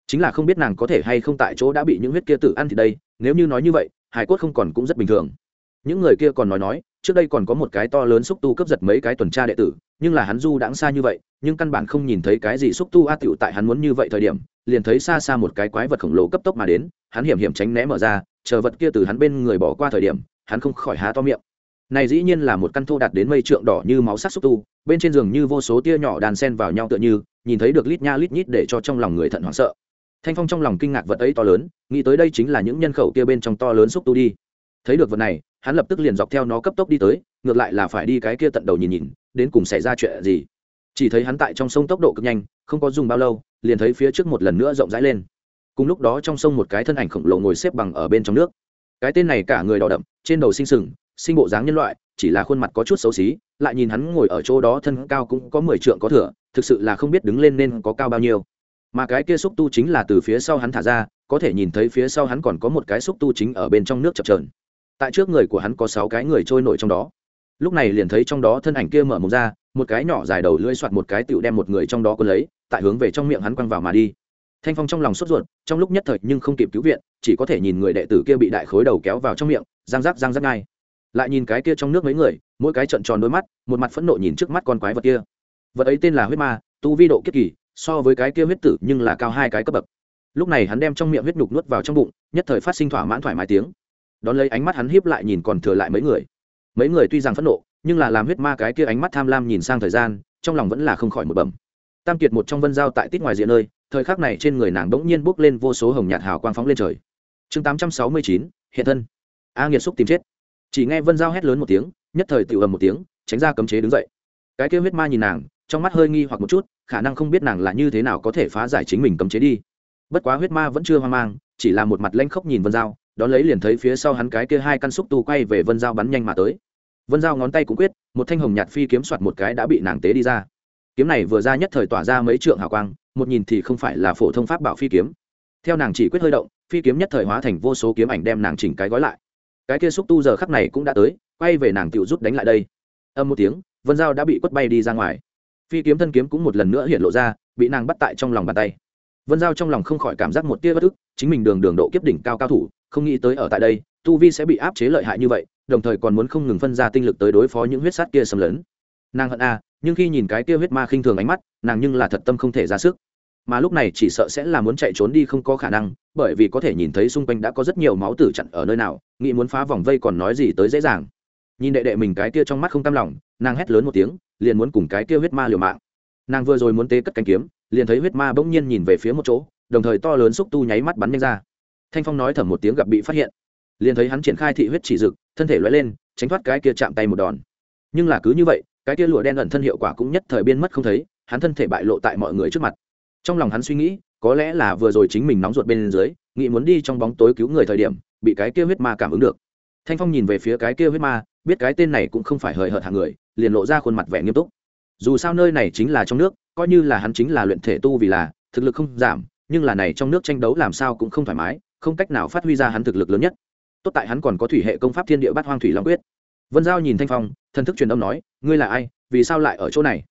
Chính là không biết nàng có thể hay không tại chỗ đã bị những huyết kia tử ăn thì đây, nếu như nói như vậy, hải cốt không còn cũng rất bình thường. Những người kia còn nói nói, trước đây còn có một cái to lớn xúc tu cướp giật mấy cái tuần tra đệ tử, nhưng là hắn du đãng xa như vậy, nhưng căn bản không nhìn thấy cái gì xúc tu a tựu tại hắn muốn như vậy thời điểm, liền thấy xa xa một cái quái vật khổng lồ cấp tốc mà đến, hắn hiểm hiểm tránh né mở ra, chờ vật kia từ hắn bên người bỏ qua thời điểm hắn không khỏi há to miệng. Này dĩ nhiên là một căn thô đạt đến mây trượng đỏ như máu sắc xúc tu, bên trên giường như vô số tia nhỏ đàn sen vào nhau tựa như, nhìn thấy được lít nha lít nhít để cho trong lòng người thận hoảng sợ. Thanh phong trong lòng kinh ngạc vật ấy to lớn, nghĩ tới đây chính là những nhân khẩu kia bên trong to lớn xúc tu đi. Thấy được vật này, hắn lập tức liền dọc theo nó cấp tốc đi tới, ngược lại là phải đi cái kia tận đầu nhìn nhìn, đến cùng xảy ra chuyện gì. Chỉ thấy hắn tại trong sông tốc độ cực nhanh, không có dùng bao lâu, liền thấy phía trước một lần nữa rộng rãi lên. Cùng lúc đó trong sông một cái thân ảnh khổng lồ ngồi xếp bằng ở bên trong nước cái tên này cả người đỏ đậm, trên đầu sinh sừng sinh bộ dáng nhân loại, chỉ là khuôn mặt có chút xấu xí, lại nhìn hắn ngồi ở chỗ đó thân cao cũng có mười trượng có thừa, thực sự là không biết đứng lên nên có cao bao nhiêu. Mà cái kia xúc tu chính là từ phía sau hắn thả ra, có thể nhìn thấy phía sau hắn còn có một cái xúc tu chính ở bên trong nước chập trờn tại trước người của hắn có sáu cái người trôi nổi trong đó. Lúc này liền thấy trong đó thân ảnh kia mở mồm ra, một cái nhỏ dài đầu lưỡi soạt một cái tựu đem một người trong đó quân lấy, tại hướng về trong miệng hắn quăng vào mà đi thanh phong trong lòng sốt ruột, trong lúc nhất thời nhưng không kịp cứu viện, chỉ có thể nhìn người đệ tử kia bị đại khối đầu kéo vào trong miệng, răng rắc răng rắc ngay. Lại nhìn cái kia trong nước mấy người, mỗi cái trận tròn đôi mắt, một mặt phẫn nộ nhìn trước mắt con quái vật kia. Vật ấy tên là huyết ma, tu vi độ kiết kỳ, so với cái kia huyết tử nhưng là cao hai cái cấp bậc. Lúc này hắn đem trong miệng huyết nhục nuốt vào trong bụng, nhất thời phát sinh thỏa mãn thoải mái tiếng. Đón lấy ánh mắt hắn hiếp lại nhìn còn thừa lại mấy người. Mấy người tuy rằng phẫn nộ, nhưng là làm huyết ma cái kia ánh mắt tham lam nhìn sang thời gian, trong lòng vẫn là không khỏi một bẩm. Tam kiệt một trong vân giao tại tít ngoài diện nơi thời khắc này trên người nàng bỗng nhiên bốc lên vô số hồng nhạt hào quang phóng lên trời. Chương tám trăm sáu mươi chín, hiện thân. A nghiệt xúc tìm chết. Chỉ nghe vân giao hét lớn một tiếng, nhất thời tự ầm một tiếng, tránh ra cấm chế đứng dậy. Cái kia huyết ma nhìn nàng, trong mắt hơi nghi hoặc một chút, khả năng không biết nàng là như thế nào có thể phá giải chính mình cấm chế đi. Bất quá huyết ma vẫn chưa hoang mang, chỉ là một mặt lanh khóc nhìn vân giao, đón lấy liền thấy phía sau hắn cái kia hai căn xúc tu quay về vân giao bắn nhanh mà tới. Vân giao ngón tay cũng quyết, một thanh hồng nhạt phi kiếm soạt một cái đã bị nàng tế đi ra. Kiếm này vừa ra nhất thời tỏa ra mấy trượng hào quang một nhìn thì không phải là phổ thông pháp bảo phi kiếm. Theo nàng chỉ quyết hơi động, phi kiếm nhất thời hóa thành vô số kiếm ảnh đem nàng chỉnh cái gói lại. Cái kia xúc tu giờ khắc này cũng đã tới, quay về nàng tiểu rút đánh lại đây. Âm một tiếng, vân dao đã bị quất bay đi ra ngoài. Phi kiếm thân kiếm cũng một lần nữa hiện lộ ra, bị nàng bắt tại trong lòng bàn tay. Vân giao trong lòng không khỏi cảm giác một tia bất ức, chính mình đường đường độ kiếp đỉnh cao cao thủ, không nghĩ tới ở tại đây, tu vi sẽ bị áp chế lợi hại như vậy, đồng thời còn muốn không ngừng phân ra tinh lực tới đối phó những huyết sát kia xâm lấn. Nàng hận a nhưng khi nhìn cái kia huyết ma khinh thường ánh mắt, nàng nhưng là thật tâm không thể ra sức. Mà lúc này chỉ sợ sẽ là muốn chạy trốn đi không có khả năng, bởi vì có thể nhìn thấy xung quanh đã có rất nhiều máu tử chặn ở nơi nào, nghĩ muốn phá vòng vây còn nói gì tới dễ dàng. Nhìn đệ đệ mình cái kia trong mắt không tam lòng, nàng hét lớn một tiếng, liền muốn cùng cái kia huyết ma liều mạng. Nàng vừa rồi muốn tế cất cánh kiếm, liền thấy huyết ma bỗng nhiên nhìn về phía một chỗ, đồng thời to lớn xúc tu nháy mắt bắn nhanh ra. Thanh phong nói thầm một tiếng gặp bị phát hiện. Liền thấy hắn triển khai thị huyết chỉ dực thân thể loay lên, tránh thoát cái kia chạm tay một đòn. Nhưng là cứ như vậy cái kia lụa đen ẩn thân hiệu quả cũng nhất thời biên mất không thấy, hắn thân thể bại lộ tại mọi người trước mặt. Trong lòng hắn suy nghĩ, có lẽ là vừa rồi chính mình nóng ruột bên dưới, nghĩ muốn đi trong bóng tối cứu người thời điểm, bị cái kia huyết ma cảm ứng được. Thanh phong nhìn về phía cái kia huyết ma, biết cái tên này cũng không phải hời hợt hàng người, liền lộ ra khuôn mặt vẻ nghiêm túc. Dù sao nơi này chính là trong nước, coi như là hắn chính là luyện thể tu vì là, thực lực không giảm, nhưng là này trong nước tranh đấu làm sao cũng không thoải mái, không cách nào phát huy ra hắn thực lực lớn nhất. Tốt tại hắn còn có thủy hệ công pháp thiên địa bát hoang thủy long quyết vân giao nhìn thanh phong, thần thức truyền âm nói, ngươi là ai? Vì sao lại ở chỗ này?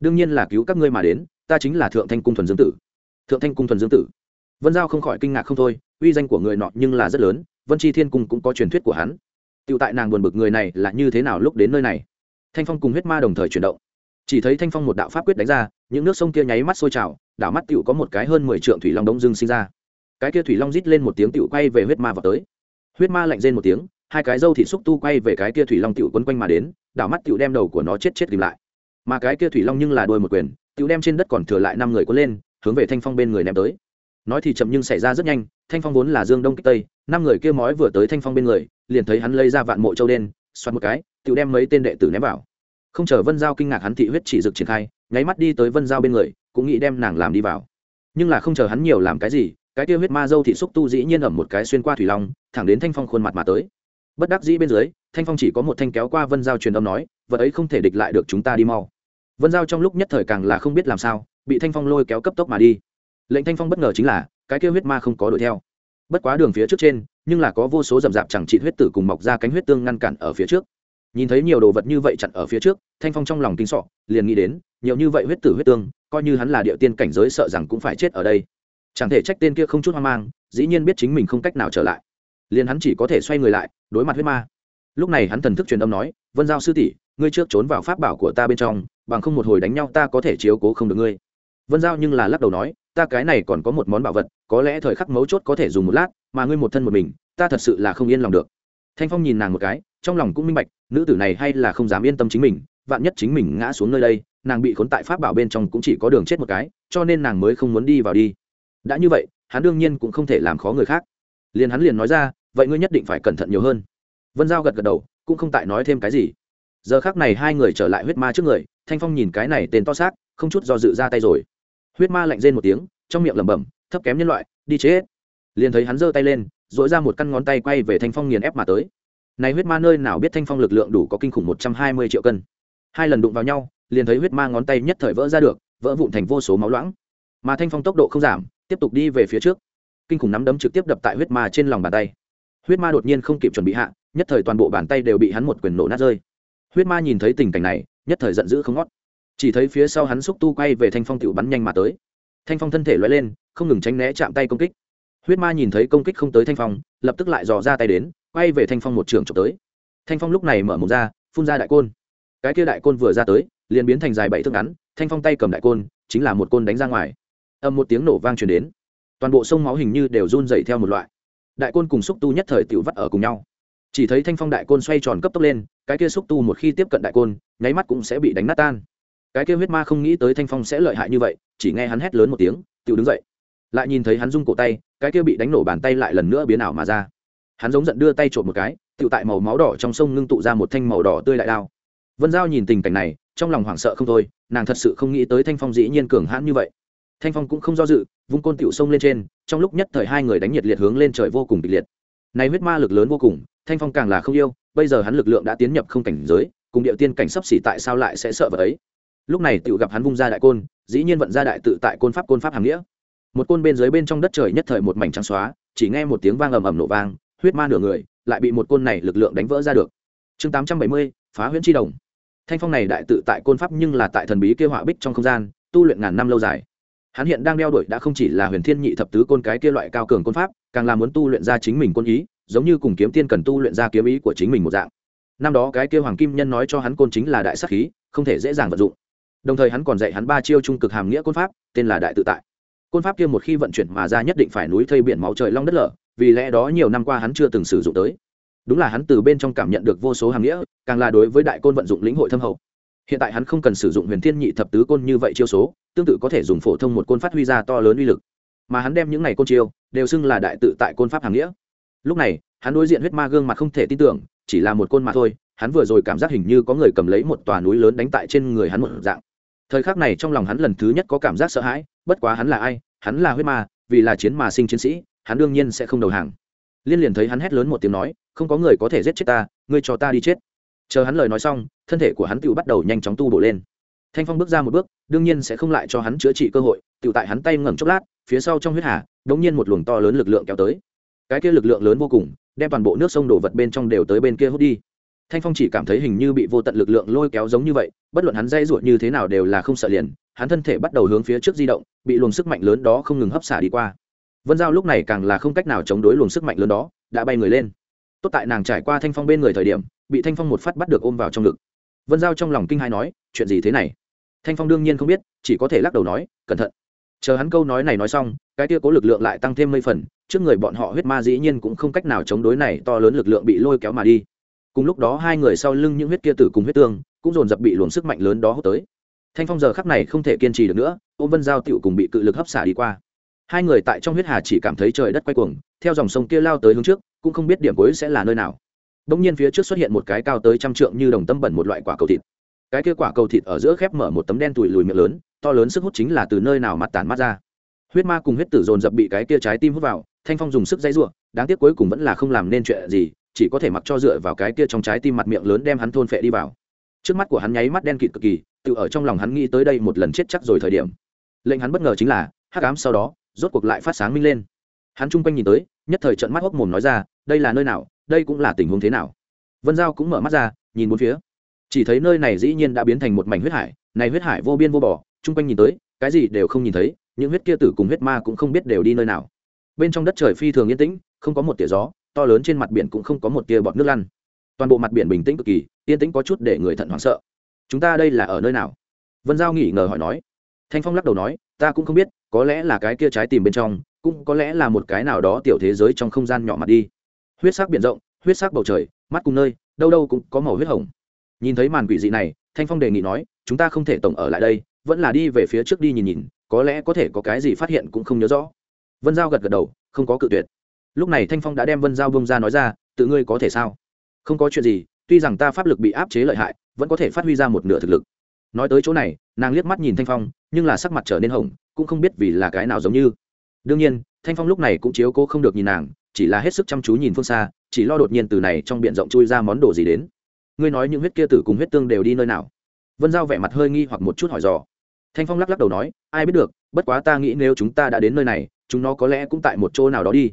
Đương nhiên là cứu các ngươi mà đến, ta chính là thượng thanh cung thuần dương tử. Thượng thanh cung thuần dương tử. Vân giao không khỏi kinh ngạc không thôi, uy danh của người nọ nhưng là rất lớn, vân chi thiên cung cũng có truyền thuyết của hắn. Tựu tại nàng buồn bực người này là như thế nào lúc đến nơi này? Thanh phong cùng huyết ma đồng thời chuyển động. Chỉ thấy thanh phong một đạo pháp quyết đánh ra, những nước sông kia nháy mắt sôi trào, đảo mắt tựu có một cái hơn mười trượng thủy long đông dương sinh ra. Cái kia thủy long rít lên một tiếng tựu quay về huyết ma vào tới. Huyết ma lạnh rên một tiếng hai cái dâu thị xúc tu quay về cái kia thủy long tiểu quấn quanh mà đến, đảo mắt tiểu đem đầu của nó chết chết tìm lại. Mà cái kia thủy long nhưng là đôi một quyền, tiểu đem trên đất còn thừa lại năm người cuốn lên, hướng về thanh phong bên người ném tới. Nói thì chậm nhưng xảy ra rất nhanh, thanh phong vốn là dương đông kích tây, năm người kia mói vừa tới thanh phong bên người, liền thấy hắn lấy ra vạn mộ châu đen xoát một cái, tiểu đem mấy tên đệ tử ném vào. Không chờ vân giao kinh ngạc hắn thị huyết chỉ dực triển khai, nháy mắt đi tới vân giao bên người, cũng nghĩ đem nàng làm đi vào. Nhưng là không chờ hắn nhiều làm cái gì, cái kia huyết ma dâu thị xúc tu dĩ nhiên ẩm một cái xuyên qua thủy long, thẳng đến thanh phong khuôn mặt mà tới bất đắc dĩ bên dưới, thanh phong chỉ có một thanh kéo qua vân giao truyền âm nói, vật ấy không thể địch lại được chúng ta đi mau. Vân giao trong lúc nhất thời càng là không biết làm sao, bị thanh phong lôi kéo cấp tốc mà đi. Lệnh thanh phong bất ngờ chính là, cái kêu huyết ma không có đuổi theo. Bất quá đường phía trước trên, nhưng là có vô số rậm rạp chẳng trị huyết tử cùng mọc ra cánh huyết tương ngăn cản ở phía trước. Nhìn thấy nhiều đồ vật như vậy chặn ở phía trước, thanh phong trong lòng kinh sọ, liền nghĩ đến, nhiều như vậy huyết tử huyết tương, coi như hắn là địa tiên cảnh giới sợ rằng cũng phải chết ở đây. Chẳng thể trách tên kia không chút hoang mang, dĩ nhiên biết chính mình không cách nào trở lại. Liền hắn chỉ có thể xoay người lại đối mặt huyết ma. Lúc này hắn thần thức truyền âm nói, vân giao sư tỷ, ngươi trước trốn vào pháp bảo của ta bên trong, bằng không một hồi đánh nhau ta có thể chiếu cố không được ngươi. Vân giao nhưng là lắc đầu nói, ta cái này còn có một món bảo vật, có lẽ thời khắc mấu chốt có thể dùng một lát, mà ngươi một thân một mình, ta thật sự là không yên lòng được. Thanh phong nhìn nàng một cái, trong lòng cũng minh bạch, nữ tử này hay là không dám yên tâm chính mình, vạn nhất chính mình ngã xuống nơi đây, nàng bị khốn tại pháp bảo bên trong cũng chỉ có đường chết một cái, cho nên nàng mới không muốn đi vào đi. Đã như vậy, hắn đương nhiên cũng không thể làm khó người khác. Liền hắn liền nói ra vậy ngươi nhất định phải cẩn thận nhiều hơn. Vân giao gật gật đầu, cũng không tại nói thêm cái gì. Giờ khác này hai người trở lại huyết ma trước người, thanh phong nhìn cái này tên to xác, không chút do dự ra tay rồi. Huyết ma lạnh rên một tiếng, trong miệng lẩm bẩm, thấp kém nhân loại, đi chết. Liền thấy hắn giơ tay lên dội ra một căn ngón tay quay về thanh phong nghiền ép mà tới. Này huyết ma nơi nào biết thanh phong lực lượng đủ có kinh khủng một trăm hai mươi triệu cân. Hai lần đụng vào nhau, liền thấy huyết ma ngón tay nhất thời vỡ ra được, vỡ vụn thành vô số máu loãng. Mà thanh phong tốc độ không giảm, tiếp tục đi về phía trước. Kinh khủng nắm đấm trực tiếp đập tại huyết ma trên lòng bàn tay huyết ma đột nhiên không kịp chuẩn bị hạ, nhất thời toàn bộ bàn tay đều bị hắn một quyền nổ nát rơi. Huyết ma nhìn thấy tình cảnh này, nhất thời giận dữ không ngót. Chỉ thấy phía sau hắn xúc tu quay về thanh phong tự bắn nhanh mà tới. Thanh phong thân thể loay lên, không ngừng tránh né chạm tay công kích. Huyết ma nhìn thấy công kích không tới thanh phong, lập tức lại dò ra tay đến, quay về thanh phong một trường trộm tới. Thanh phong lúc này mở mồm ra, phun ra đại côn. Cái kia đại côn vừa ra tới, liền biến thành dài bảy thước ngắn, thanh phong tay cầm đại côn, chính là một côn đánh ra ngoài. Âm một tiếng nổ vang truyền đến. Toàn bộ sông máu hình như đều run dậy theo một loại đại côn cùng xúc tu nhất thời tiểu vắt ở cùng nhau. Chỉ thấy thanh phong đại côn xoay tròn cấp tốc lên, cái kia xúc tu một khi tiếp cận đại côn, nháy mắt cũng sẽ bị đánh nát tan. Cái kia huyết ma không nghĩ tới thanh phong sẽ lợi hại như vậy, chỉ nghe hắn hét lớn một tiếng, tiểu đứng dậy. Lại nhìn thấy hắn rung cổ tay, cái kia bị đánh nổ bàn tay lại lần nữa biến ảo mà ra. Hắn giống giận đưa tay trộm một cái, tiểu tại màu máu đỏ trong sông ngưng tụ ra một thanh màu đỏ tươi lại đao. Vân giao nhìn tình cảnh này, trong lòng hoảng sợ không thôi, nàng thật sự không nghĩ tới thanh phong dĩ nhiên cường hãn như vậy thanh phong cũng không do dự, vung côn tiểu sông lên trên, trong lúc nhất thời hai người đánh nhiệt liệt hướng lên trời vô cùng kịch liệt. Này huyết ma lực lớn vô cùng, thanh phong càng là không yêu, bây giờ hắn lực lượng đã tiến nhập không cảnh giới, cùng điệu tiên cảnh sắp xỉ tại sao lại sẽ sợ vợ ấy? Lúc này tiểu gặp hắn vung ra đại côn, dĩ nhiên vận ra đại tự tại côn pháp côn pháp hàm nghĩa. Một côn bên dưới bên trong đất trời nhất thời một mảnh trắng xóa, chỉ nghe một tiếng vang ầm ầm nổ vang, huyết ma nửa người, lại bị một côn này lực lượng đánh vỡ ra được. Chương tám trăm bảy mươi, phá huyễn tri đồng. Thanh phong này đại tự tại côn pháp nhưng là tại thần bí kêu họa bích trong không gian, tu luyện ngàn năm lâu dài hắn hiện đang đeo đuổi đã không chỉ là huyền thiên nhị thập tứ côn cái kia loại cao cường côn pháp, càng là muốn tu luyện ra chính mình côn ý, giống như cùng kiếm tiên cần tu luyện ra kiếm ý của chính mình một dạng. Năm đó cái kia hoàng kim nhân nói cho hắn côn chính là đại sắc khí, không thể dễ dàng vận dụng. Đồng thời hắn còn dạy hắn ba chiêu trung cực hàm nghĩa côn pháp, tên là đại tự tại. Côn pháp kia một khi vận chuyển mà ra nhất định phải núi thây biển máu trời long đất lở, vì lẽ đó nhiều năm qua hắn chưa từng sử dụng tới. Đúng là hắn từ bên trong cảm nhận được vô số hàm nghĩa, càng là đối với đại côn vận dụng lĩnh hội thâm hậu. Hiện tại hắn không cần sử dụng huyền thiên nhị thập tứ côn như vậy chiêu số tương tự có thể dùng phổ thông một côn phát huy ra to lớn uy lực. Mà hắn đem những này côn chiêu đều xưng là đại tự tại côn pháp hàng nghĩa. Lúc này, hắn đối diện huyết ma gương mặt không thể tin tưởng, chỉ là một côn mà thôi, hắn vừa rồi cảm giác hình như có người cầm lấy một tòa núi lớn đánh tại trên người hắn một dạng. Thời khắc này trong lòng hắn lần thứ nhất có cảm giác sợ hãi, bất quá hắn là ai? Hắn là huyết ma, vì là chiến mà sinh chiến sĩ, hắn đương nhiên sẽ không đầu hàng. Liên liền thấy hắn hét lớn một tiếng nói, không có người có thể giết chết ta, ngươi cho ta đi chết. Chờ hắn lời nói xong, thân thể của hắn tự bắt đầu nhanh chóng tu bổ lên thanh phong bước ra một bước, đương nhiên sẽ không lại cho hắn chữa trị cơ hội tự tại hắn tay ngẩng chốc lát, phía sau trong huyết hà, đống nhiên một luồng to lớn lực lượng kéo tới. Cái kia lực lượng lớn vô cùng, đem toàn bộ nước sông đổ vật bên trong đều tới bên kia hút đi. Thanh phong chỉ cảm thấy hình như bị vô tận lực lượng lôi kéo giống như vậy, bất luận hắn dây ruột như thế nào đều là không sợ liền, hắn thân thể bắt đầu hướng phía trước di động, bị luồng sức mạnh lớn đó không ngừng hấp xả đi qua. Vân giao lúc này càng là không cách nào chống đối luồng sức mạnh lớn đó, đã bay người lên. Tốt tại nàng trải qua thanh phong bên người thời điểm, bị thanh phong một phát bắt được ôm vào trong ngực. Vân giao trong lòng kinh hai nói, chuyện gì thế này? Thanh phong đương nhiên không biết, chỉ có thể lắc đầu nói, cẩn thận. Chờ hắn câu nói này nói xong, cái tia cố lực lượng lại tăng thêm mây phần, trước người bọn họ huyết ma dĩ nhiên cũng không cách nào chống đối này to lớn lực lượng bị lôi kéo mà đi. Cùng lúc đó hai người sau lưng những huyết kia tử cùng huyết tương, cũng dồn dập bị luồng sức mạnh lớn đó hút tới. Thanh phong giờ khắc này không thể kiên trì được nữa, ôm vân giao tựu cùng bị cự lực hấp xả đi qua. Hai người tại trong huyết hà chỉ cảm thấy trời đất quay cuồng, theo dòng sông kia lao tới hướng trước, cũng không biết điểm cuối sẽ là nơi nào. Bỗng nhiên phía trước xuất hiện một cái cao tới trăm trượng như đồng tâm bẩn một loại quả cầu thịt cái kia quả cầu thịt ở giữa khép mở một tấm đen tùi lùi miệng lớn, to lớn sức hút chính là từ nơi nào mặt tản mắt ra. Huyết ma cùng huyết tử dồn dập bị cái kia trái tim hút vào, thanh phong dùng sức dãy ruộng đáng tiếc cuối cùng vẫn là không làm nên chuyện gì, chỉ có thể mặc cho dựa vào cái kia trong trái tim mặt miệng lớn đem hắn thôn phệ đi vào. Trước mắt của hắn nháy mắt đen kịt cực kỳ, tự ở trong lòng hắn nghĩ tới đây một lần chết chắc rồi thời điểm. Lệnh hắn bất ngờ chính là, hắc ám sau đó, rốt cuộc lại phát sáng minh lên. Hắn chung quanh nhìn tới, nhất thời trận mắt hốc mồm nói ra, đây là nơi nào, đây cũng là tình huống thế nào. Vân giao cũng mở mắt ra, nhìn bốn phía chỉ thấy nơi này dĩ nhiên đã biến thành một mảnh huyết hải, này huyết hải vô biên vô bỏ chung quanh nhìn tới, cái gì đều không nhìn thấy, những huyết kia tử cùng huyết ma cũng không biết đều đi nơi nào. Bên trong đất trời phi thường yên tĩnh, không có một tia gió, to lớn trên mặt biển cũng không có một tia bọt nước lăn. Toàn bộ mặt biển bình tĩnh cực kỳ, yên tĩnh có chút để người thận hoảng sợ. Chúng ta đây là ở nơi nào? Vân giao nghỉ ngờ hỏi nói. Thanh phong lắc đầu nói, ta cũng không biết, có lẽ là cái kia trái tìm bên trong, cũng có lẽ là một cái nào đó tiểu thế giới trong không gian nhỏ mặt đi. Huyết sắc biển rộng, huyết sắc bầu trời, mắt cùng nơi, đâu đâu cũng có màu huyết hồng nhìn thấy màn quỷ dị này, thanh phong đề nghị nói, chúng ta không thể tổng ở lại đây, vẫn là đi về phía trước đi nhìn nhìn, có lẽ có thể có cái gì phát hiện cũng không nhớ rõ. Vân giao gật gật đầu, không có cự tuyệt. Lúc này thanh phong đã đem vân giao bông ra nói ra, tự ngươi có thể sao? Không có chuyện gì, tuy rằng ta pháp lực bị áp chế lợi hại, vẫn có thể phát huy ra một nửa thực lực. Nói tới chỗ này, nàng liếc mắt nhìn thanh phong, nhưng là sắc mặt trở nên hồng, cũng không biết vì là cái nào giống như. Đương nhiên, thanh phong lúc này cũng chiếu cố không được nhìn nàng, chỉ là hết sức chăm chú nhìn phương xa, chỉ lo đột nhiên từ này trong b i ể n rộng chui ra món đồ gì đến ngươi nói những huyết kia tử cùng huyết tương đều đi nơi nào? Vân giao vẻ mặt hơi nghi hoặc một chút hỏi dò. Thanh phong lắc lắc đầu nói, ai biết được, bất quá ta nghĩ nếu chúng ta đã đến nơi này, chúng nó có lẽ cũng tại một chỗ nào đó đi.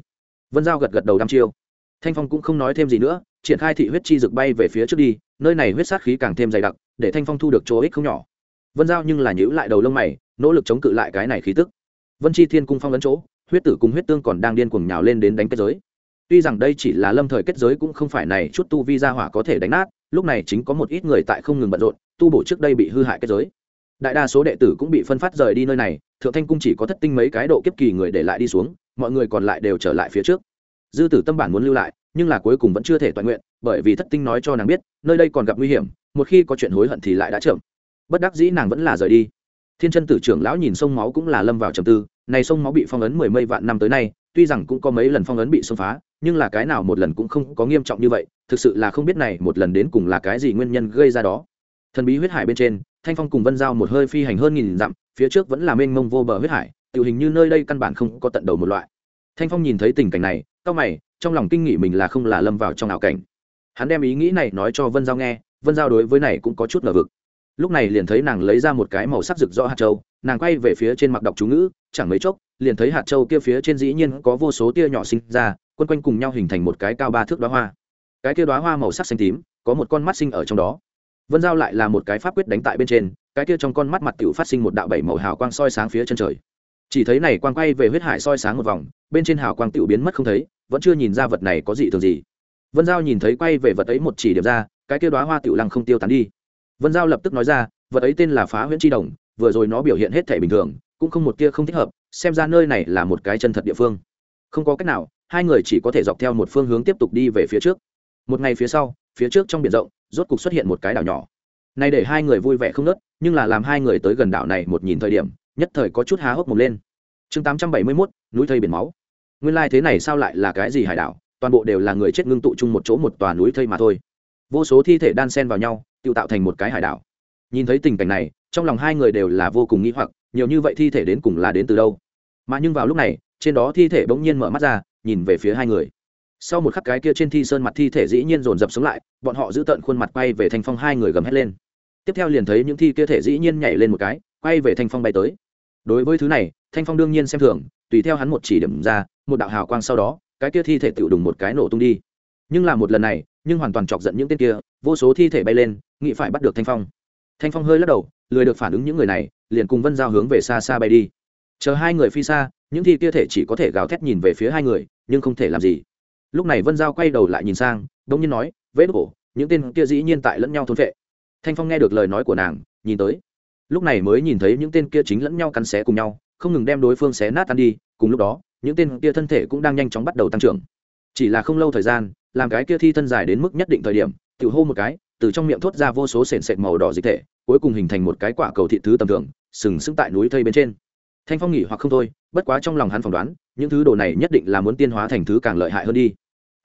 Vân giao gật gật đầu đăm chiêu. Thanh phong cũng không nói thêm gì nữa, triển khai thị huyết chi rực bay về phía trước đi, nơi này huyết sát khí càng thêm dày đặc, để thanh phong thu được chỗ ích không nhỏ. Vân giao nhưng là nhữ lại đầu lông mày, nỗ lực chống cự lại cái này khí tức. Vân chi thiên cung phong ấn chỗ, huyết tử cùng huyết tương còn đang điên cuồng nhào lên đến đánh kết giới. Tuy rằng đây chỉ là lâm thời kết giới cũng không phải này chút tu vi ra hỏa có thể đánh nát lúc này chính có một ít người tại không ngừng bận rộn, tu bổ trước đây bị hư hại kết giới. Đại đa số đệ tử cũng bị phân phát rời đi nơi này, thượng thanh cung chỉ có thất tinh mấy cái độ kiếp kỳ người để lại đi xuống, mọi người còn lại đều trở lại phía trước. Dư tử tâm bản muốn lưu lại, nhưng là cuối cùng vẫn chưa thể toàn nguyện, bởi vì thất tinh nói cho nàng biết, nơi đây còn gặp nguy hiểm, một khi có chuyện hối hận thì lại đã chậm. Bất đắc dĩ nàng vẫn là rời đi. Thiên chân tử trưởng lão nhìn sông máu cũng là lâm vào trầm tư, này sông máu bị phong ấn mười mây vạn năm tới nay, tuy rằng cũng có mấy lần phong ấn bị xông phá, nhưng là cái nào một lần cũng không có nghiêm trọng như vậy thực sự là không biết này một lần đến cùng là cái gì nguyên nhân gây ra đó. Thần bí huyết hải bên trên, thanh phong cùng vân giao một hơi phi hành hơn nghìn dặm, phía trước vẫn là mênh mông vô bờ huyết hải tự hình như nơi đây căn bản không có tận đầu một loại. Thanh phong nhìn thấy tình cảnh này cao mày, trong lòng kinh nghĩ mình là không là lâm vào trong ảo cảnh. Hắn đem ý nghĩ này nói cho vân giao nghe, vân giao đối với này cũng có chút ngờ vực. Lúc này liền thấy nàng lấy ra một cái màu sắc rực rõ hạt châu, nàng quay về phía trên mặt đọc chú ngữ, chẳng mấy chốc, liền thấy hạt châu kia phía trên dĩ nhiên có vô số tia nhỏ sinh ra quân quanh cùng nhau hình thành một cái cao ba thước đóa hoa cái kia đoá hoa màu sắc xanh tím, có một con mắt sinh ở trong đó. Vân giao lại là một cái pháp quyết đánh tại bên trên, cái kia trong con mắt mặt t phát sinh một đạo bảy màu hào quang soi sáng phía chân trời. Chỉ thấy này quang quay về huyết hải soi sáng một vòng, bên trên hào quang t biến mất không thấy, vẫn chưa nhìn ra vật này có gì thường gì. Vân giao nhìn thấy quay về vật ấy một chỉ điểm ra, cái kia đoá hoa tiểu lăng không tiêu tán đi. Vân giao lập tức nói ra, vật ấy tên là phá huyễn tri đồng, vừa rồi nó biểu hiện hết thể bình thường, cũng không một tia không thích hợp, xem ra nơi này là một cái chân thật địa phương. Không có cách nào, hai người chỉ có thể dọc theo một phương hướng tiếp tục đi về phía trước một ngày phía sau, phía trước trong biển rộng, rốt cục xuất hiện một cái đảo nhỏ. Này để hai người vui vẻ không nớt nhưng là làm hai người tới gần đảo này một nhìn thời điểm, nhất thời có chút há hốc mồm lên. Chương tám trăm bảy mươi mốt, núi thây biển máu. Nguyên lai thế này sao lại là cái gì hải đảo? Toàn bộ đều là người chết ngưng tụ chung một chỗ một tòa núi thây mà thôi. Vô số thi thể đan sen vào nhau tự tạo thành một cái hải đảo. Nhìn thấy tình cảnh này, trong lòng hai người đều là vô cùng nghĩ hoặc, nhiều như vậy thi thể đến cùng là đến từ đâu? Mà nhưng vào lúc này, trên đó thi thể bỗng nhiên mở mắt ra, nhìn về phía hai người sau một khắc cái kia trên thi sơn mặt thi thể dĩ nhiên dồn dập sống lại, bọn họ giữ tận khuôn mặt quay về thanh phong hai người gầm hét lên. Tiếp theo liền thấy những thi kia thể dĩ nhiên nhảy lên một cái, quay về thanh phong bay tới. Đối với thứ này thanh phong đương nhiên xem thường, tùy theo hắn một chỉ điểm ra, một đạo hào quang sau đó, cái kia thi thể tự đùng một cái nổ tung đi. Nhưng là một lần này, nhưng hoàn toàn chọc giận những tên kia, vô số thi thể bay lên nghĩ phải bắt được thanh phong. Thanh phong hơi lắc đầu, lười được phản ứng những người này, liền cùng vân giao hướng về xa xa bay đi. Chờ hai người phi xa, những thi kia thể chỉ có thể gào thét nhìn về phía hai người, nhưng không thể làm gì lúc này vân giao quay đầu lại nhìn sang, đông nhiên nói vết đổ những tên kia dĩ nhiên tại lẫn nhau thôn vệ thanh phong nghe được lời nói của nàng, nhìn tới. Lúc này mới nhìn thấy những tên kia chính lẫn nhau cắn xé cùng nhau, không ngừng đem đối phương xé nát tan đi, cùng lúc đó, những tên kia thân thể cũng đang nhanh chóng bắt đầu tăng trưởng. Chỉ là không lâu thời gian, làm cái kia thi thân dài đến mức nhất định thời điểm tự hô một cái, từ trong miệng thốt ra vô số sền sệt màu đỏ dịch thể, cuối cùng hình thành một cái quả cầu thị thứ tầm thường, sừng sững tại núi thây bên trên. Thanh phong nghỉ hoặc không thôi, bất quá trong lòng hắn phỏng đoán, những thứ đồ này nhất định là muốn tiên hóa thành thứ càng lợi hại hơn đi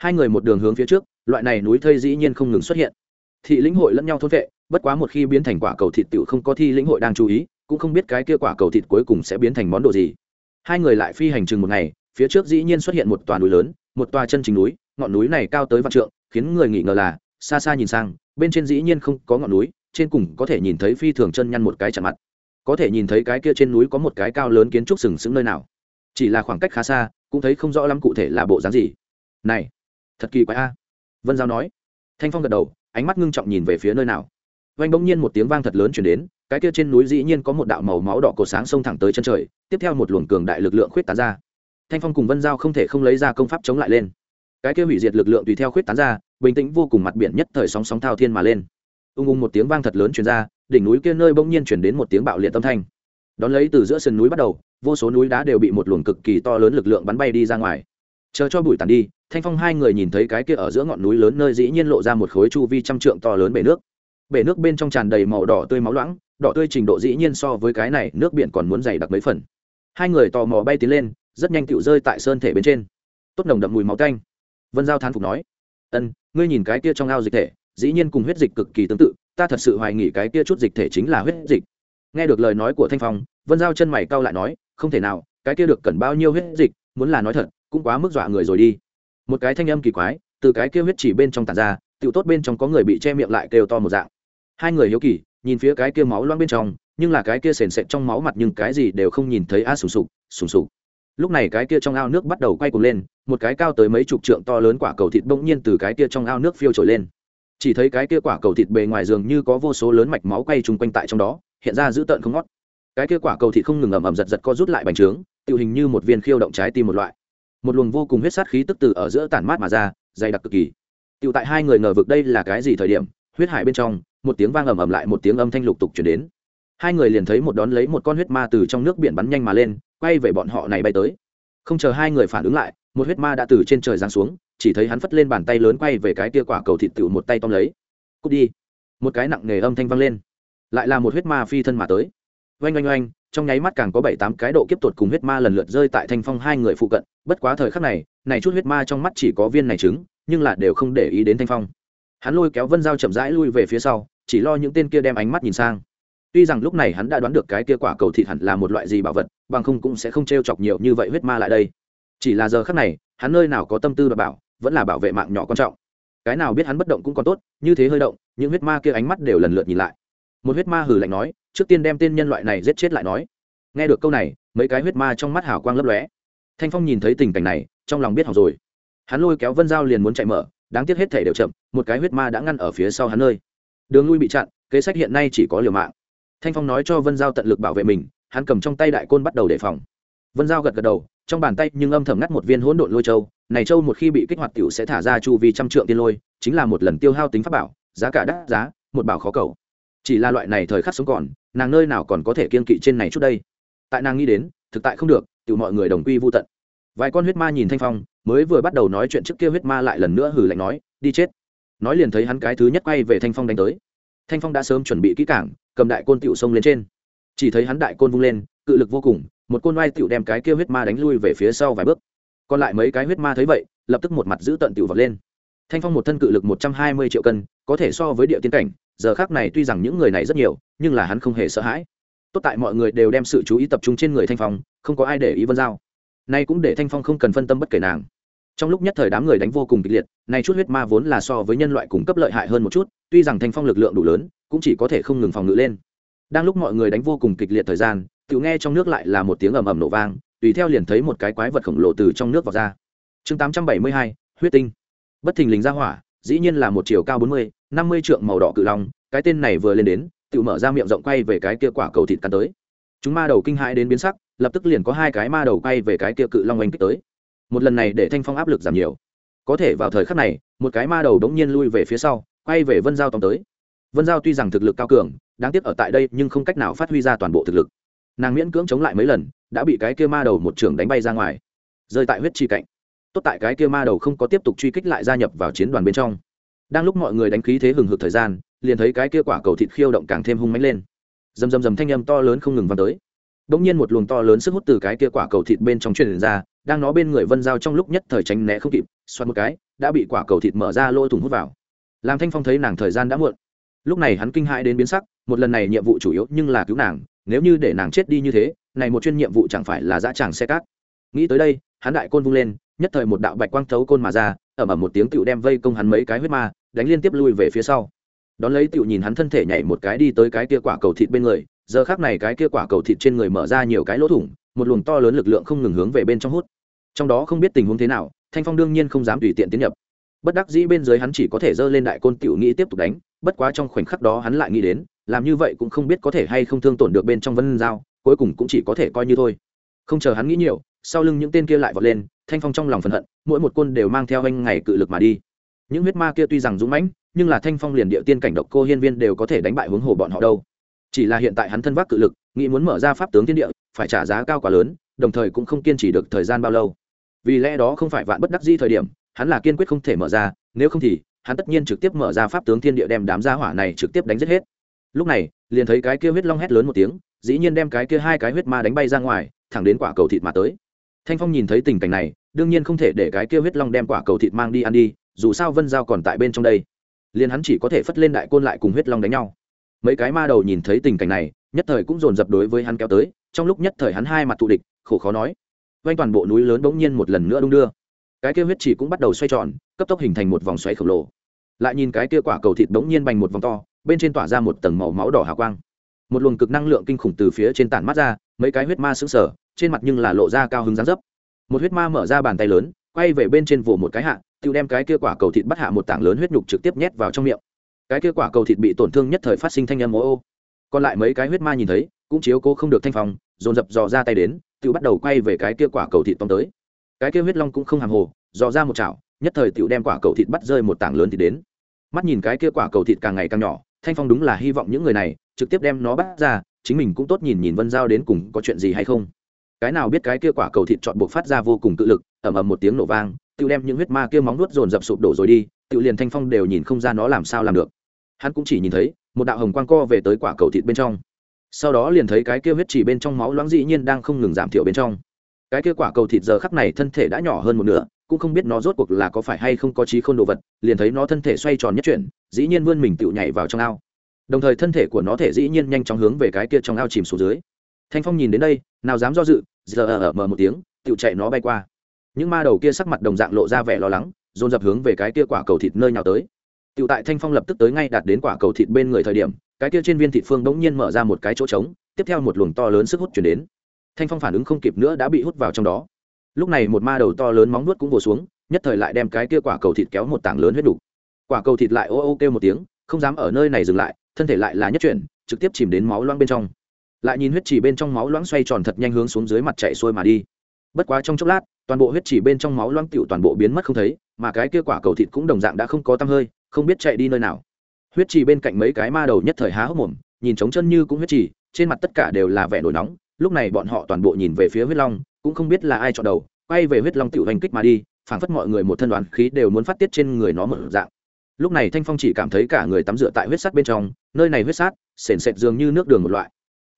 hai người một đường hướng phía trước, loại này núi thây dĩ nhiên không ngừng xuất hiện. Thị lĩnh hội lẫn nhau thôn vệ, bất quá một khi biến thành quả cầu thịt tiểu không có thi lĩnh hội đang chú ý, cũng không biết cái kia quả cầu thịt cuối cùng sẽ biến thành món đồ gì. Hai người lại phi hành chừng một ngày, phía trước dĩ nhiên xuất hiện một tòa núi lớn, một tòa chân chính núi, ngọn núi này cao tới vạn trượng, khiến người nghĩ ngờ là, xa xa nhìn sang, bên trên dĩ nhiên không có ngọn núi, trên cùng có thể nhìn thấy phi thường chân nhăn một cái chạm mặt. Có thể nhìn thấy cái kia trên núi có một cái cao lớn kiến trúc sừng sững nơi nào. Chỉ là khoảng cách khá xa, cũng thấy không rõ lắm cụ thể là bộ dáng gì. Này thật kỳ quái a. Vân giao nói. Thanh phong gật đầu, ánh mắt ngưng trọng nhìn về phía nơi nào. Vanh bỗng nhiên một tiếng vang thật lớn chuyển đến, cái kia trên núi dĩ nhiên có một đạo màu máu đỏ cổ sáng xông thẳng tới chân trời, tiếp theo một luồng cường đại lực lượng khuyết tán ra. Thanh phong cùng vân giao không thể không lấy ra công pháp chống lại lên. Cái kia hủy diệt lực lượng tùy theo khuyết tán ra, bình tĩnh vô cùng mặt biển nhất thời sóng sóng thao thiên mà lên. Ung ung một tiếng vang thật lớn chuyển ra, đỉnh núi kia nơi bỗng nhiên chuyển đến một tiếng bạo liệt tâm thanh. Đón lấy từ giữa sườn núi bắt đầu, vô số núi đá đều bị một luồng cực kỳ to lớn lực lượng bắn bay đi ra ngoài. Chờ cho bụi tàn đi thanh phong hai người nhìn thấy cái kia ở giữa ngọn núi lớn nơi dĩ nhiên lộ ra một khối chu vi trăm trượng to lớn bể nước. Bể nước bên trong tràn đầy màu đỏ tươi máu loãng, đỏ tươi trình độ dĩ nhiên so với cái này nước biển còn muốn dày đặc mấy phần. Hai người tò mò bay tiến lên, rất nhanh tựu rơi tại sơn thể bên trên. Tốt nồng đậm mùi máu tanh. Vân giao thán phục nói, ân, ngươi nhìn cái kia trong ao dịch thể, dĩ nhiên cùng huyết dịch cực kỳ tương tự, ta thật sự hoài nghỉ cái kia chút dịch thể chính là huyết dịch. Nghe được lời nói của thanh phong, vân giao chân mày cau lại nói, không thể nào, cái kia được cần bao nhiêu huyết dịch, muốn là nói thật, cũng quá mức dọa người rồi đi một cái thanh âm kỳ quái, từ cái kia huyết chỉ bên trong tàn ra, tiểu tốt bên trong có người bị che miệng lại kêu to một dạng. Hai người hiếu kỳ, nhìn phía cái kia máu loang bên trong, nhưng là cái kia sền sệt trong máu mặt nhưng cái gì đều không nhìn thấy a sùng sục sùng sục. Lúc này cái kia trong ao nước bắt đầu quay cuồng lên, một cái cao tới mấy chục trượng to lớn quả cầu thịt bỗng nhiên từ cái kia trong ao nước phiêu trồi lên. Chỉ thấy cái kia quả cầu thịt bề ngoài giường như có vô số lớn mạch máu quay chung quanh tại trong đó, hiện ra dữ tợn không ngót. Cái kia quả cầu thịt không ngừng ẩm ẩm giật giật co rút lại bành trướng tự hình như một viên khiêu động trái tim một loại một luồng vô cùng huyết sát khí tức từ ở giữa tản mát mà ra, dày đặc cực kỳ. Tựu tại hai người ngờ vực đây là cái gì thời điểm, huyết hải bên trong, một tiếng vang ầm ầm lại một tiếng âm thanh lục tục chuyển đến. Hai người liền thấy một đón lấy một con huyết ma từ trong nước biển bắn nhanh mà lên, quay về bọn họ này bay tới. Không chờ hai người phản ứng lại, một huyết ma đã từ trên trời giáng xuống, chỉ thấy hắn phất lên bàn tay lớn quay về cái tia quả cầu thịt tựu một tay tóm lấy. Cút đi. Một cái nặng nề âm thanh vang lên. Lại là một huyết ma phi thân mà tới. Oanh oanh oanh trong nháy mắt càng có bảy tám cái độ kiếp tuột cùng huyết ma lần lượt rơi tại thanh phong hai người phụ cận, bất quá thời khắc này này chút huyết ma trong mắt chỉ có viên này trứng, nhưng là đều không để ý đến thanh phong. Hắn lôi kéo vân dao chậm rãi lui về phía sau, chỉ lo những tên kia đem ánh mắt nhìn sang. Tuy rằng lúc này hắn đã đoán được cái kia quả cầu thịt hẳn là một loại gì bảo vật, bằng không cũng sẽ không t r e o chọc nhiều như vậy huyết ma lại đây. Chỉ là giờ khắc này, hắn nơi nào có tâm tư đảm bảo, vẫn là bảo vệ mạng nhỏ quan trọng. Cái nào biết hắn bất động cũng còn tốt, như thế hơi động, những huyết ma kia ánh mắt đều lần lượt nhìn lại. Một huyết ma hừ lạnh nói trước tiên đem tên nhân loại này giết chết lại nói. Nghe được câu này, mấy cái huyết ma trong mắt hào quang lấp lóe. Thanh phong nhìn thấy tình cảnh này, trong lòng biết học rồi. Hắn lôi kéo vân dao liền muốn chạy mở, đáng tiếc hết thể đều chậm, một cái huyết ma đã ngăn ở phía sau hắn nơi. Đường lui bị chặn, kế sách hiện nay chỉ có liều mạng. Thanh phong nói cho vân giao tận lực bảo vệ mình, hắn cầm trong tay đại côn bắt đầu đề phòng. Vân giao gật gật đầu, trong bàn tay nhưng âm thầm ngắt một viên hỗn độn lôi châu, này châu một khi bị kích hoạt tiểu sẽ thả ra chu vi trăm trượng tiên lôi, chính là một lần tiêu hao tính pháp bảo, giá cả đắt giá, một bảo khó cầu chỉ là loại này thời khắc sống còn, nàng nơi nào còn có thể kiên kỵ trên này chút đây? Tại nàng nghĩ đến, thực tại không được tự mọi người đồng quy vô tận. Vài con huyết ma nhìn thanh phong, mới vừa bắt đầu nói chuyện trước kia huyết ma lại lần nữa hử lạnh nói, đi chết. Nói liền thấy hắn cái thứ nhất quay về thanh phong đánh tới. Thanh phong đã sớm chuẩn bị kỹ cảng cầm đại côn tiểu sông lên trên. Chỉ thấy hắn đại côn vung lên, cự lực vô cùng, một côn oai tiểu đem cái kia huyết ma đánh lui về phía sau vài bước. Còn lại mấy cái huyết ma thấy vậy, lập tức một mặt giữ tận tiểu vật lên. Thanh phong một thân cự lực một trăm hai mươi triệu cân, có thể so với địa tiên cảnh giờ khác này tuy rằng những người này rất nhiều, nhưng là hắn không hề sợ hãi. Tốt tại mọi người đều đem sự chú ý tập trung trên người thanh phong, không có ai để ý vân giao. Nay cũng để thanh phong không cần phân tâm bất kể nàng. Trong lúc nhất thời đám người đánh vô cùng kịch liệt, nay chút huyết ma vốn là so với nhân loại cung cấp lợi hại hơn một chút, tuy rằng thanh phong lực lượng đủ lớn, cũng chỉ có thể không ngừng phòng ngự lên. Đang lúc mọi người đánh vô cùng kịch liệt thời gian tự nghe trong nước lại là một tiếng ầm ầm nổ vang, tùy theo liền thấy một cái quái vật khổng lồ từ trong nước vào ra. Chương tám trăm bảy mươi hai, huyết tinh. Bất thình lình ra hỏa dĩ nhiên là một chiều cao bốn mươi, năm mươi trượng màu đỏ cự long, cái tên này vừa lên đến, tự mở ra miệng rộng quay về cái kia quả cầu thịt cắn tới. Chúng ma đầu kinh hãi đến biến sắc, lập tức liền có hai cái ma đầu quay về cái kia cự long oanh kích tới. Một lần này để thanh phong áp lực giảm nhiều. Có thể vào thời khắc này, một cái ma đầu đống nhiên lui về phía sau, quay về vân giao tóm tới. Vân giao tuy rằng thực lực cao cường, đáng tiếc ở tại đây nhưng không cách nào phát huy ra toàn bộ thực lực. Nàng miễn cưỡng chống lại mấy lần, đã bị cái kia ma đầu một trường đánh bay ra ngoài. Rơi tại huyết chi cạnh tốt tại cái kia ma đầu không có tiếp tục truy kích lại gia nhập vào chiến đoàn bên trong. Đang lúc mọi người đánh khí thế hừng hực thời gian, liền thấy cái kia quả cầu thịt khiêu động càng thêm hung mánh lên. Dầm dầm dầm thanh âm to lớn không ngừng vang tới. Bỗng nhiên một luồng to lớn sức hút từ cái kia quả cầu thịt bên trong truyền ra, đang nó bên người vân giao trong lúc nhất thời tránh né không kịp, xoắn một cái, đã bị quả cầu thịt mở ra lôi thủng hút vào. Làm thanh phong thấy nàng thời gian đã muộn. Lúc này hắn kinh hãi đến biến sắc, một lần này nhiệm vụ chủ yếu nhưng là cứu nàng, nếu như để nàng chết đi như thế, này một chuyên nhiệm vụ chẳng phải là dã tràng xe cát. Nghĩ tới đây, hắn đại côn vung lên nhất thời một đạo bạch quang thấu côn mà ra ẩm ẩm một tiếng tựu đem vây công hắn mấy cái huyết ma, đánh liên tiếp lui về phía sau. Đón lấy tựu nhìn hắn thân thể nhảy một cái đi tới cái kia quả cầu thịt bên người, giờ khác này cái kia quả cầu thịt trên người mở ra nhiều cái lỗ thủng, một luồng to lớn lực lượng không ngừng hướng về bên trong hút. Trong đó không biết tình huống thế nào, thanh phong đương nhiên không dám tùy tiện tiến nhập. Bất đắc dĩ bên dưới hắn chỉ có thể giơ lên đại côn tiểu nghĩ tiếp tục đánh, bất quá trong khoảnh khắc đó hắn lại nghĩ đến, làm như vậy cũng không biết có thể hay không thương tổn được bên trong vân giao, cuối cùng cũng chỉ có thể coi như thôi. Không chờ hắn nghĩ nhiều, sau lưng những tên kia lại vọt lên thanh phong trong lòng phẫn hận, mỗi một côn đều mang theo anh ngày cự lực mà đi. Những huyết ma kia tuy rằng dũng mãnh, nhưng là thanh phong liền địa tiên cảnh độc cô hiên viên đều có thể đánh bại hướng hồ bọn họ đâu. Chỉ là hiện tại hắn thân vác cự lực, nghĩ muốn mở ra pháp tướng thiên địa, phải trả giá cao quá lớn, đồng thời cũng không kiên trì được thời gian bao lâu. Vì lẽ đó không phải vạn bất đắc di thời điểm, hắn là kiên quyết không thể mở ra, nếu không thì, hắn tất nhiên trực tiếp mở ra pháp tướng thiên địa đem đám gia hỏa này trực tiếp đánh giết hết. Lúc này, liền thấy cái kia huyết long hét lớn một tiếng, dĩ nhiên đem cái kia hai cái huyết ma đánh bay ra ngoài, thẳng đến quả cầu thịt mà tới. Thanh phong nhìn thấy tình cảnh này đương nhiên không thể để cái kia huyết long đem quả cầu thịt mang đi ăn đi dù sao vân giao còn tại bên trong đây. Liền hắn chỉ có thể phất lên đại côn lại cùng huyết long đánh nhau. Mấy cái ma đầu nhìn thấy tình cảnh này nhất thời cũng dồn dập đối với hắn kéo tới trong lúc nhất thời hắn hai mặt thù địch khổ khó nói. Quanh toàn bộ núi lớn bỗng nhiên một lần nữa đung đưa. Cái kia huyết chỉ cũng bắt đầu xoay tròn cấp tốc hình thành một vòng xoáy khổng lồ. Lại nhìn cái kia quả cầu thịt bỗng nhiên bành một vòng to bên trên tỏa ra một tầng màu máu đỏ hào quang. Một luồng cực năng lượng kinh khủng từ phía trên tản mắt ra mấy cái huyết ma sững sờ, trên mặt nhưng là lộ ra cao hứng dáng dấp một huyết ma mở ra bàn tay lớn, quay về bên trên vồ một cái hạ, tự đem cái kia quả cầu thịt bắt hạ một tảng lớn huyết nhục trực tiếp nhét vào trong miệng. Cái kia quả cầu thịt bị tổn thương nhất thời phát sinh thanh âm ô ô. Còn lại mấy cái huyết ma nhìn thấy, cũng chiếu cố không được thanh phòng dồn dập dò ra tay đến, tự bắt đầu quay về cái kia quả cầu thịt tông tới. Cái kia huyết long cũng không hàng hồ, dò ra một chảo, nhất thời tự đem quả cầu thịt bắt rơi một tảng lớn thì đến. Mắt nhìn cái kia quả cầu thịt càng ngày càng nhỏ, thanh phong đúng là hy vọng những người này trực tiếp đem nó bắt ra, chính mình cũng tốt nhìn nhìn vân giao đến cùng có chuyện gì hay không cái nào biết cái kia quả cầu thịt chọn buộc phát ra vô cùng cự lực, ầm ầm một tiếng nổ vang tự đem những huyết ma kia móng nuốt dồn dập sụp đổ rồi đi tự liền thanh phong đều nhìn không ra nó làm sao làm được. Hắn cũng chỉ nhìn thấy, một đạo hồng quang co về tới quả cầu thịt bên trong. Sau đó liền thấy cái kia huyết chỉ bên trong máu loãng dĩ nhiên đang không ngừng giảm thiểu bên trong. Cái kia quả cầu thịt giờ khắc này thân thể đã nhỏ hơn một nửa, cũng không biết nó rốt cuộc là có phải hay không có trí khôn đồ vật, liền thấy nó thân thể xoay tròn nhất chuyển, dĩ nhiên vươn mình tự nhảy vào trong ao. Đồng thời thân thể của nó thể dĩ nhiên nhanh chóng hướng về cái kia trong ao chìm xuống dưới thanh phong nhìn đến đây, nào dám do dự, giờ ở mờ một tiếng tự chạy nó bay qua. Những ma đầu kia sắc mặt đồng dạng lộ ra vẻ lo lắng, dồn dập hướng về cái kia quả cầu thịt nơi nào tới. Tự tại thanh phong lập tức tới ngay đạt đến quả cầu thịt bên người thời điểm, cái kia trên viên thịt phương bỗng nhiên mở ra một cái chỗ trống, tiếp theo một luồng to lớn sức hút chuyển đến. Thanh phong phản ứng không kịp nữa đã bị hút vào trong đó. Lúc này một ma đầu to lớn móng nuốt cũng vồ xuống, nhất thời lại đem cái kia quả cầu thịt kéo một tảng lớn huyết đủ. quả cầu thịt lại ô ô kêu một tiếng, không dám ở nơi này dừng lại, thân thể lại là nhất chuyển, trực tiếp chìm đến máu loang bên trong lại nhìn huyết chỉ bên trong máu loãng xoay tròn thật nhanh hướng xuống dưới mặt chạy xuôi mà đi. Bất quá trong chốc lát, toàn bộ huyết chỉ bên trong máu loãng tựu toàn bộ biến mất không thấy, mà cái kia quả cầu thịt cũng đồng dạng đã không có tăm hơi, không biết chạy đi nơi nào. Huyết chỉ bên cạnh mấy cái ma đầu nhất thời há hốc mồm, nhìn trống chân như cũng huyết chỉ, trên mặt tất cả đều là vẻ nổi nóng, lúc này bọn họ toàn bộ nhìn về phía huyết long, cũng không biết là ai chọn đầu, quay về huyết long tiểu hành kích mà đi, phảng phất mọi người một thân đoán khí đều muốn phát tiết trên người nó một dạng. Lúc này thanh phong chỉ cảm thấy cả người tắm rửa tại huyết sắt bên trong, nơi này huyết sát sền sệt dường như nước đường một loại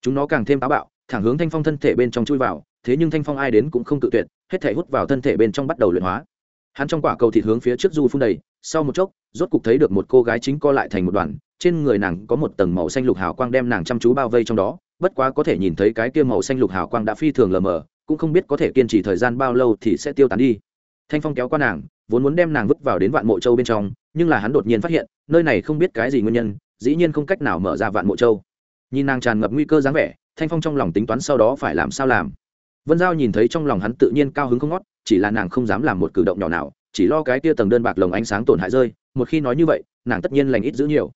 chúng nó càng thêm táo bạo, thẳng hướng thanh phong thân thể bên trong chui vào, thế nhưng thanh phong ai đến cũng không tự tuyệt, hết thể hút vào thân thể bên trong bắt đầu luyện hóa. Hắn trong quả cầu thịt hướng phía trước du phun đầy, sau một chốc, rốt cục thấy được một cô gái chính co lại thành một đoàn, trên người nàng có một tầng màu xanh lục hào quang đem nàng chăm chú bao vây trong đó, bất quá có thể nhìn thấy cái kia màu xanh lục hào quang đã phi thường lờ mờ, cũng không biết có thể kiên trì thời gian bao lâu thì sẽ tiêu tán đi. Thanh phong kéo qua nàng, vốn muốn đem nàng vứt vào đến vạn mộ châu bên trong, nhưng là hắn đột nhiên phát hiện, nơi này không biết cái gì nguyên nhân, dĩ nhiên không cách nào mở ra vạn mộ châu nhìn nàng tràn ngập nguy cơ dáng vẻ, thanh phong trong lòng tính toán sau đó phải làm sao làm. Vân giao nhìn thấy trong lòng hắn tự nhiên cao hứng không ngót, chỉ là nàng không dám làm một cử động nhỏ nào, chỉ lo cái tia tầng đơn bạc lồng ánh sáng tổn hại rơi, một khi nói như vậy, nàng tất nhiên lành ít giữ nhiều.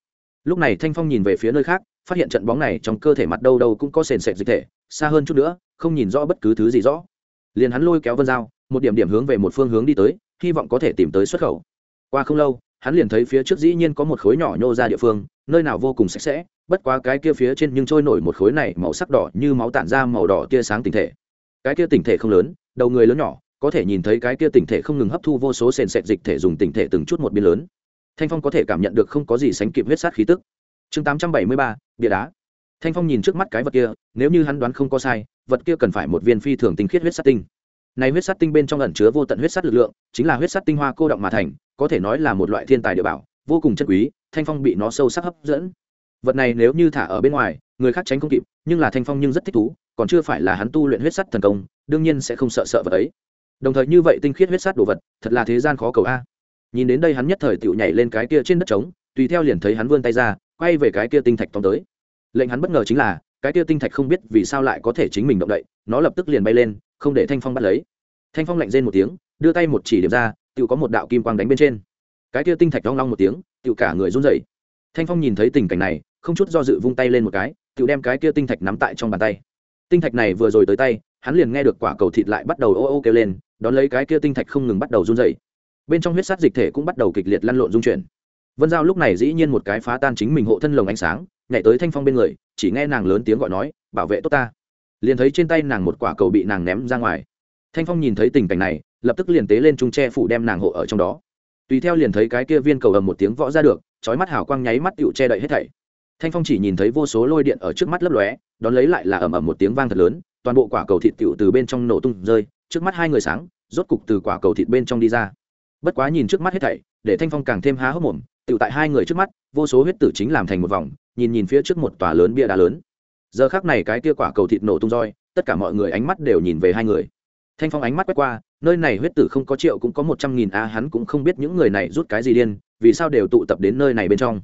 Lúc này thanh phong nhìn về phía nơi khác, phát hiện trận bóng này trong cơ thể mặt đâu đâu cũng có sền sệt dịch thể, xa hơn chút nữa, không nhìn rõ bất cứ thứ gì rõ. Liền hắn lôi kéo vân dao một điểm điểm hướng về một phương hướng đi tới, hy vọng có thể tìm tới xuất khẩu. Qua không lâu, hắn liền thấy phía trước dĩ nhiên có một khối nhỏ nhô ra địa phương nơi nào vô cùng sạch sẽ, bất quá cái kia phía trên nhưng trôi nổi một khối này màu sắc đỏ như máu tản ra màu đỏ tia sáng tinh thể. Cái kia tinh thể không lớn, đầu người lớn nhỏ, có thể nhìn thấy cái kia tinh thể không ngừng hấp thu vô số sền sệt dịch thể dùng tinh thể từng chút một biên lớn. Thanh phong có thể cảm nhận được không có gì sánh kịp huyết sát khí tức. Chương tám trăm bảy mươi ba, bia đá. Thanh phong nhìn trước mắt cái vật kia, nếu như hắn đoán không có sai, vật kia cần phải một viên phi thường tinh khiết huyết sắt tinh. Này huyết sắt tinh bên trong ẩn chứa vô tận huyết sắt lực lượng, chính là huyết sắt tinh hoa cô động mà thành, có thể nói là một loại thiên tài địa bảo vô cùng chân quý, thanh phong bị nó sâu sắc hấp dẫn. Vật này nếu như thả ở bên ngoài, người khác tránh không kịp, nhưng là thanh phong nhưng rất thích thú, còn chưa phải là hắn tu luyện huyết sắt thần công, đương nhiên sẽ không sợ sợ vật ấy. Đồng thời như vậy tinh khiết huyết sắt đồ vật, thật là thế gian khó cầu a. Nhìn đến đây hắn nhất thời tựu nhảy lên cái kia trên đất trống, tùy theo liền thấy hắn vươn tay ra, quay về cái kia tinh thạch tóm tới. Lệnh hắn bất ngờ chính là, cái kia tinh thạch không biết vì sao lại có thể chính mình động đậy, nó lập tức liền bay lên, không để thanh phong bắt lấy. Thanh phong lạnh rên một tiếng, đưa tay một chỉ điểm ra, tự có một đạo kim quang đánh bên trên cái kia tinh thạch long long một tiếng tự cả người run rẩy. Thanh phong nhìn thấy tình cảnh này, không chút do dự vung tay lên một cái tự đem cái kia tinh thạch nắm tại trong bàn tay. Tinh thạch này vừa rồi tới tay, hắn liền nghe được quả cầu thịt lại bắt đầu ô ô kêu lên, đón lấy cái kia tinh thạch không ngừng bắt đầu run rẩy. Bên trong huyết sát dịch thể cũng bắt đầu kịch liệt lăn lộn dung chuyển. Vân giao lúc này dĩ nhiên một cái phá tan chính mình hộ thân lồng ánh sáng, nhảy tới thanh phong bên người, chỉ nghe nàng lớn tiếng gọi nói, bảo vệ tốt ta. Liền thấy trên tay nàng một quả cầu bị nàng ném ra ngoài. Thanh phong nhìn thấy tình cảnh này, lập tức liền tế lên trung tre phủ đem nàng hộ ở trong đó tùy theo liền thấy cái kia viên cầu ầm một tiếng võ ra được trói mắt hào quang nháy mắt tựu che đậy hết thảy. Thanh phong chỉ nhìn thấy vô số lôi điện ở trước mắt lấp lóe, đón lấy lại là ầm ầm một tiếng vang thật lớn, toàn bộ quả cầu thịt tựu từ bên trong nổ tung rơi, trước mắt hai người sáng, rốt cục từ quả cầu thịt bên trong đi ra. Bất quá nhìn trước mắt hết thảy, để thanh phong càng thêm há hốc mồm, tựu tại hai người trước mắt, vô số huyết tử chính làm thành một vòng, nhìn nhìn phía trước một tòa lớn bia đá lớn. Giờ khác này cái kia quả cầu thịt nổ tung roi, tất cả mọi người ánh mắt đều nhìn về hai người thanh phong ánh mắt quét qua, nơi này huyết tử không có triệu cũng có một trăm nghìn a, hắn cũng không biết những người này rút cái gì điên, vì sao đều tụ tập đến nơi này bên trong.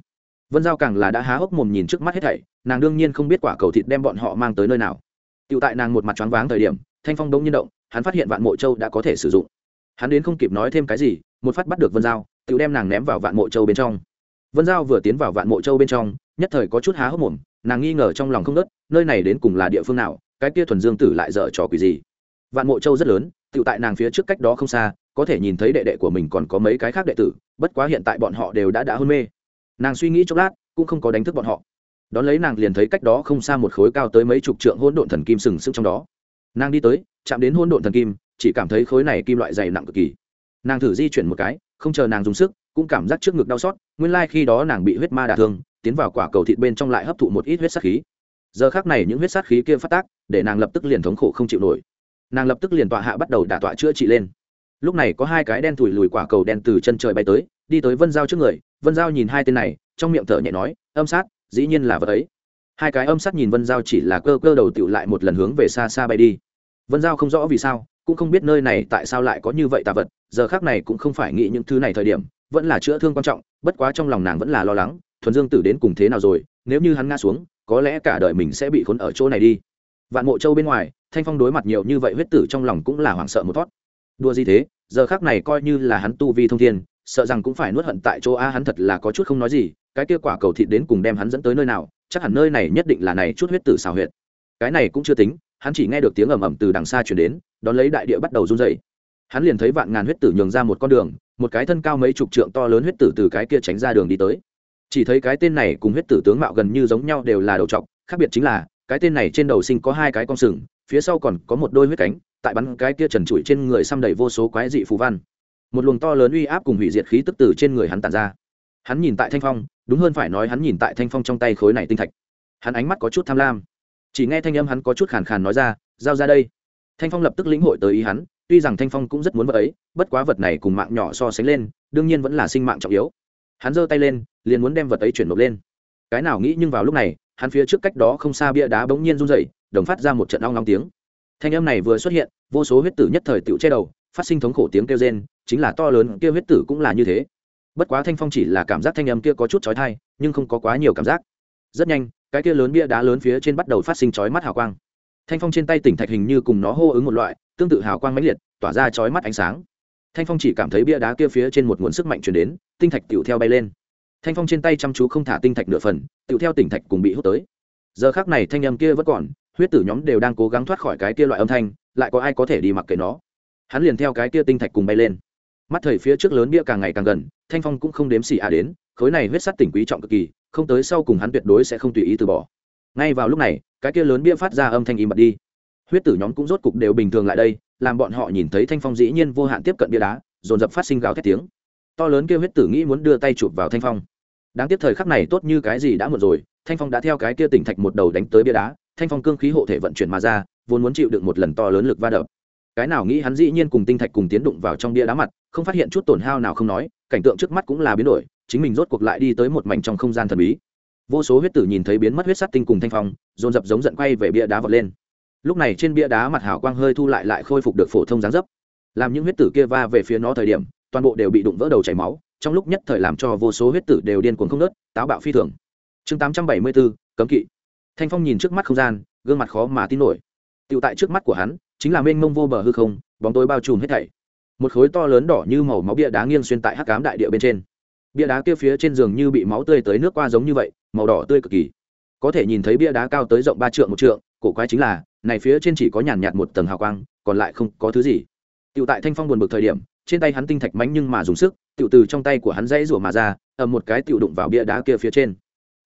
Vân giao càng là đã há hốc mồm nhìn trước mắt hết thảy, nàng đương nhiên không biết quả cầu thịt đem bọn họ mang tới nơi nào. Tựu tại nàng một mặt choáng váng thời điểm, thanh phong đông nhiên động, hắn phát hiện vạn mộ châu đã có thể sử dụng. Hắn đến không kịp nói thêm cái gì, một phát bắt được vân giao tựu đem nàng ném vào vạn mộ châu bên trong. Vân giao vừa tiến vào vạn mộ châu bên trong, nhất thời có chút há hốc mồm, nàng nghi ngờ trong lòng không nớt nơi này đến cùng là địa phương nào, cái kia thuần dương tử lại dở trò quỷ gì vạn mộ châu rất lớn tự tại nàng phía trước cách đó không xa, có thể nhìn thấy đệ đệ của mình còn có mấy cái khác đệ tử, bất quá hiện tại bọn họ đều đã đã hôn mê. Nàng suy nghĩ chốc lát, cũng không có đánh thức bọn họ. Đón lấy nàng liền thấy cách đó không xa một khối cao tới mấy chục trượng hôn độn thần kim sừng sững trong đó. Nàng đi tới, chạm đến hôn độn thần kim, chỉ cảm thấy khối này kim loại dày nặng cực kỳ. Nàng thử di chuyển một cái, không chờ nàng dùng sức, cũng cảm giác trước ngực đau xót, nguyên lai khi đó nàng bị huyết ma đả thương, tiến vào quả cầu thịt bên trong lại hấp thụ một ít huyết sát khí. Giờ khác này những huyết sát khí kia phát tác, để nàng lập tức liền thống khổ không chịu nổi nàng lập tức liền tọa hạ bắt đầu đả tọa chữa trị lên. Lúc này có hai cái đen thủi lùi quả cầu đen từ chân trời bay tới, đi tới vân giao trước người, vân giao nhìn hai tên này, trong miệng thở nhẹ nói, âm sát, dĩ nhiên là vật ấy. Hai cái âm sát nhìn vân giao chỉ là cơ cơ đầu tựu lại một lần hướng về xa xa bay đi. Vân giao không rõ vì sao, cũng không biết nơi này tại sao lại có như vậy tà vật, giờ khác này cũng không phải nghĩ những thứ này thời điểm, vẫn là chữa thương quan trọng, bất quá trong lòng nàng vẫn là lo lắng, thuần dương tử đến cùng thế nào rồi, nếu như hắn ngã xuống, có lẽ cả đời mình sẽ bị khốn ở chỗ này đi. Vạn mộ châu bên ngoài thanh phong đối mặt nhiều như vậy huyết tử trong lòng cũng là hoảng sợ một thoát. Đua gì thế? Giờ khác này coi như là hắn tu vi thông thiên, sợ rằng cũng phải nuốt hận tại chỗ a, hắn thật là có chút không nói gì, cái kia quả cầu thịt đến cùng đem hắn dẫn tới nơi nào, chắc hẳn nơi này nhất định là này chút huyết tử xào huyệt. Cái này cũng chưa tính, hắn chỉ nghe được tiếng ầm ầm từ đằng xa chuyển đến, đón lấy đại địa bắt đầu run dày hắn liền thấy vạn ngàn huyết tử nhường ra một con đường, một cái thân cao mấy chục trượng to lớn huyết tử từ cái kia tránh ra đường đi tới. Chỉ thấy cái tên này cùng huyết tử tướng mạo gần như giống nhau đều là đầu trọc, khác biệt chính là, cái tên này trên đầu sinh có hai cái con sừng phía sau còn có một đôi huyết cánh, tại bắn cái kia trần trụi trên người xăm đầy vô số quái dị phù văn. Một luồng to lớn uy áp cùng hủy diệt khí tức từ trên người hắn tàn ra. Hắn nhìn tại thanh phong, đúng hơn phải nói hắn nhìn tại thanh phong trong tay khối này tinh thạch. Hắn ánh mắt có chút tham lam. Chỉ nghe thanh âm hắn có chút khàn khàn nói ra, giao ra đây. Thanh phong lập tức lĩnh hội tới ý hắn, tuy rằng thanh phong cũng rất muốn vật ấy, bất quá vật này cùng mạng nhỏ so sánh lên, đương nhiên vẫn là sinh mạng trọng yếu. Hắn giơ tay lên, liền muốn đem vật ấy chuyển nộp lên. Cái nào nghĩ nhưng vào lúc này, hắn phía trước cách đó không xa bia đá bỗng nhiên run dậy đồng phát ra một trận long long tiếng. Thanh âm này vừa xuất hiện, vô số huyết tử nhất thời tựu che đầu, phát sinh thống khổ tiếng kêu rên, chính là to lớn kia huyết tử cũng là như thế. Bất quá thanh phong chỉ là cảm giác thanh âm kia có chút chói tai, nhưng không có quá nhiều cảm giác. Rất nhanh, cái kia lớn bia đá lớn phía trên bắt đầu phát sinh chói mắt hào quang. Thanh phong trên tay tỉnh thạch hình như cùng nó hô ứng một loại, tương tự hào quang mãnh liệt, tỏa ra chói mắt ánh sáng. Thanh phong chỉ cảm thấy bia đá kia phía trên một nguồn sức mạnh chuyển đến, tinh thạch tựu theo bay lên. Thanh phong trên tay chăm chú không thả tinh thạch nửa phần, tựu theo tỉnh thạch cùng bị hút tới. Giờ khác này thanh âm kia vẫn còn huyết tử nhóm đều đang cố gắng thoát khỏi cái kia loại âm thanh, lại có ai có thể đi mặc kệ nó. Hắn liền theo cái kia tinh thạch cùng bay lên. Mắt thấy phía trước lớn bia càng ngày càng gần, thanh phong cũng không đếm xì à đến, khối này huyết sắt tỉnh quý trọng cực kỳ, không tới sau cùng hắn tuyệt đối sẽ không tùy ý từ bỏ. Ngay vào lúc này, cái kia lớn bia phát ra âm thanh im bật đi. Huyết tử nhóm cũng rốt cục đều bình thường lại đây, làm bọn họ nhìn thấy thanh phong dĩ nhiên vô hạn tiếp cận bia đá, dồn dập phát sinh gào thét tiếng. To lớn kia huyết tử nghĩ muốn đưa tay chụp vào thanh phong. Đáng tiếc thời khắc này tốt như cái gì đã muộn rồi, thanh phong đã theo cái kia tỉnh thạch một đầu đánh tới bia đá thanh phong cương khí hộ thể vận chuyển mà ra, vốn muốn chịu đựng một lần to lớn lực va đập. Cái nào nghĩ hắn dĩ nhiên cùng tinh thạch cùng tiến đụng vào trong bia đá mặt, không phát hiện chút tổn hao nào không nói, cảnh tượng trước mắt cũng là biến đổi, chính mình rốt cuộc lại đi tới một mảnh trong không gian thần bí. Vô số huyết tử nhìn thấy biến mất huyết sắt tinh cùng thanh phong, dồn dập giống giận quay về bia đá vọt lên. Lúc này trên bia đá mặt hào quang hơi thu lại lại khôi phục được phổ thông dáng dấp. Làm những huyết tử kia va về phía nó thời điểm, toàn bộ đều bị đụng vỡ đầu chảy máu, trong lúc nhất thời làm cho vô số huyết tử đều điên cuồng không nớt táo bạo phi thường. Chương tám trăm bảy mươi bốn cấm kỵ thanh phong nhìn trước mắt không gian, gương mặt khó mà tin nổi. Tựu tại trước mắt của hắn, chính là mênh mông vô bờ hư không, bóng tối bao trùm hết thảy. Một khối to lớn đỏ như màu máu bia đá nghiêng xuyên tại hắc cám đại địa bên trên. Bia đá kia phía trên giường như bị máu tươi tới nước qua giống như vậy, màu đỏ tươi cực kỳ. Có thể nhìn thấy bia đá cao tới rộng ba trượng một trượng, cổ quái chính là, này phía trên chỉ có nhàn nhạt một tầng hào quang, còn lại không có thứ gì. Tựu tại thanh phong buồn bực thời điểm, trên tay hắn tinh thạch mánh nhưng mà dùng sức tựu từ trong tay của hắn dãy rủa mà ra, ầm một cái tựu đụng vào bia đá kia phía trên.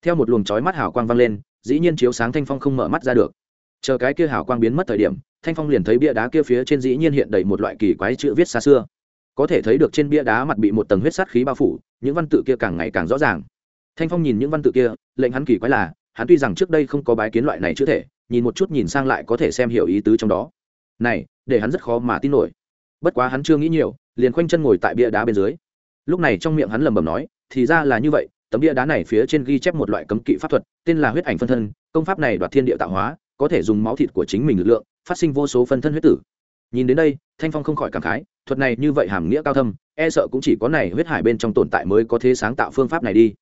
Theo một luồng chói mắt hào quang vang lên dĩ nhiên chiếu sáng thanh phong không mở mắt ra được. Chờ cái kia hào quang biến mất thời điểm, thanh phong liền thấy bia đá kia phía trên dĩ nhiên hiện đầy một loại kỳ quái chữ viết xa xưa. Có thể thấy được trên bia đá mặt bị một tầng huyết sát khí bao phủ, những văn tự kia càng ngày càng rõ ràng. Thanh phong nhìn những văn tự kia, lệnh hắn kỳ quái là, hắn tuy rằng trước đây không có bái kiến loại này chữ thể, nhìn một chút nhìn sang lại có thể xem hiểu ý tứ trong đó. Này, để hắn rất khó mà tin nổi. Bất quá hắn chưa nghĩ nhiều, liền khoanh chân ngồi tại bia đá bên dưới. Lúc này trong miệng hắn lẩm bẩm nói, thì ra là như vậy tấm bia đá này phía trên ghi chép một loại cấm kỵ pháp thuật, tên là huyết ảnh phân thân. Công pháp này đoạt thiên địa tạo hóa, có thể dùng máu thịt của chính mình lực lượng, phát sinh vô số phân thân huyết tử. Nhìn đến đây, thanh phong không khỏi cảm khái, thuật này như vậy hàm nghĩa cao thâm e sợ cũng chỉ có này huyết hải bên trong tồn tại mới có thế sáng tạo phương pháp này đi.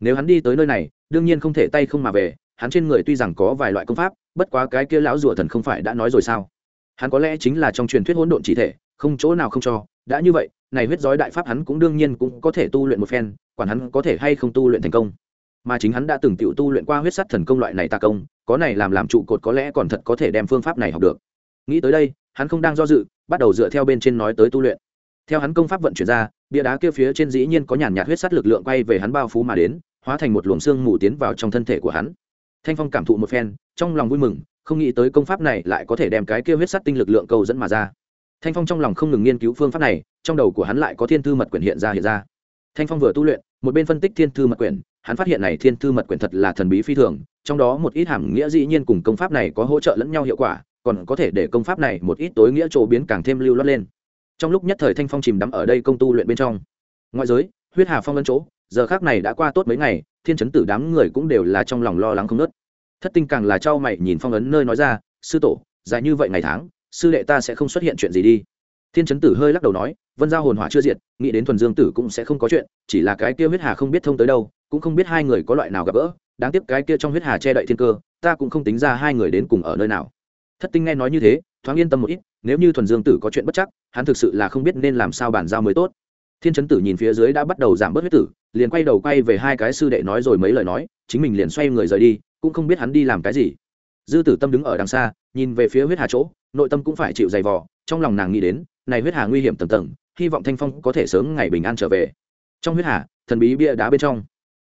Nếu hắn đi tới nơi này, đương nhiên không thể tay không mà về, hắn trên người tuy rằng có vài loại công pháp, bất quá cái kia lão rùa thần không phải đã nói rồi sao? Hắn có lẽ chính là trong truyền thuyết hỗn độn chỉ thể, không chỗ nào không cho, đã như vậy này huyết giói đại pháp hắn cũng đương nhiên cũng có thể tu luyện một phen, quản hắn có thể hay không tu luyện thành công. Mà chính hắn đã từng tiểu tu luyện qua huyết sắt thần công loại này ta công, có này làm làm trụ cột có lẽ còn thật có thể đem phương pháp này học được. Nghĩ tới đây, hắn không đang do dự, bắt đầu dựa theo bên trên nói tới tu luyện. Theo hắn công pháp vận chuyển ra, bia đá kia phía trên dĩ nhiên có nhàn nhạt huyết sắt lực lượng quay về hắn bao phú mà đến, hóa thành một luồng xương mù tiến vào trong thân thể của hắn. Thanh phong cảm thụ một phen, trong lòng vui mừng, không nghĩ tới công pháp này lại có thể đem cái kia huyết sắt tinh lực lượng cầu dẫn mà ra. Thanh phong trong lòng không ngừng nghiên cứu phương pháp này trong đầu của hắn lại có thiên thư mật quyển hiện ra hiện ra. Thanh phong vừa tu luyện, một bên phân tích thiên thư mật quyển, hắn phát hiện này thiên thư mật quyển thật là thần bí phi thường, trong đó một ít hàm nghĩa dĩ nhiên cùng công pháp này có hỗ trợ lẫn nhau hiệu quả, còn có thể để công pháp này một ít tối nghĩa chỗ biến càng thêm lưu loát lên. Trong lúc nhất thời thanh phong chìm đắm ở đây công tu luyện bên trong. Ngoại giới, huyết hà phong lân chỗ, giờ khác này đã qua tốt mấy ngày, thiên chấn tử đám người cũng đều là trong lòng lo lắng không nớt thất tinh càng là trao mày nhìn phong ấn nơi nói ra, sư tổ, dài như vậy ngày tháng, sư đệ ta sẽ không xuất hiện chuyện gì đi thiên chấn tử hơi lắc đầu nói, vân giao hồn hỏa chưa diệt, nghĩ đến thuần dương tử cũng sẽ không có chuyện, chỉ là cái kia huyết hà không biết thông tới đâu, cũng không biết hai người có loại nào gặp gỡ, đáng tiếc cái kia trong huyết hà che đậy thiên cơ, ta cũng không tính ra hai người đến cùng ở nơi nào. Thất tinh nghe nói như thế, thoáng yên tâm một ít, nếu như thuần dương tử có chuyện bất chắc, hắn thực sự là không biết nên làm sao bàn giao mới tốt. Thiên chấn tử nhìn phía dưới đã bắt đầu giảm bớt huyết tử, liền quay đầu quay về hai cái sư đệ nói rồi mấy lời nói, chính mình liền xoay người rời đi, cũng không biết hắn đi làm cái gì. Dư tử tâm đứng ở đằng xa, nhìn về phía huyết hà chỗ, nội tâm cũng phải chịu dày vò, trong lòng nàng nghĩ đến này huyết hà nguy hiểm tầng tầng, hy vọng thanh phong có thể sớm ngày bình an trở về. Trong huyết hà, thần bí bia đá bên trong.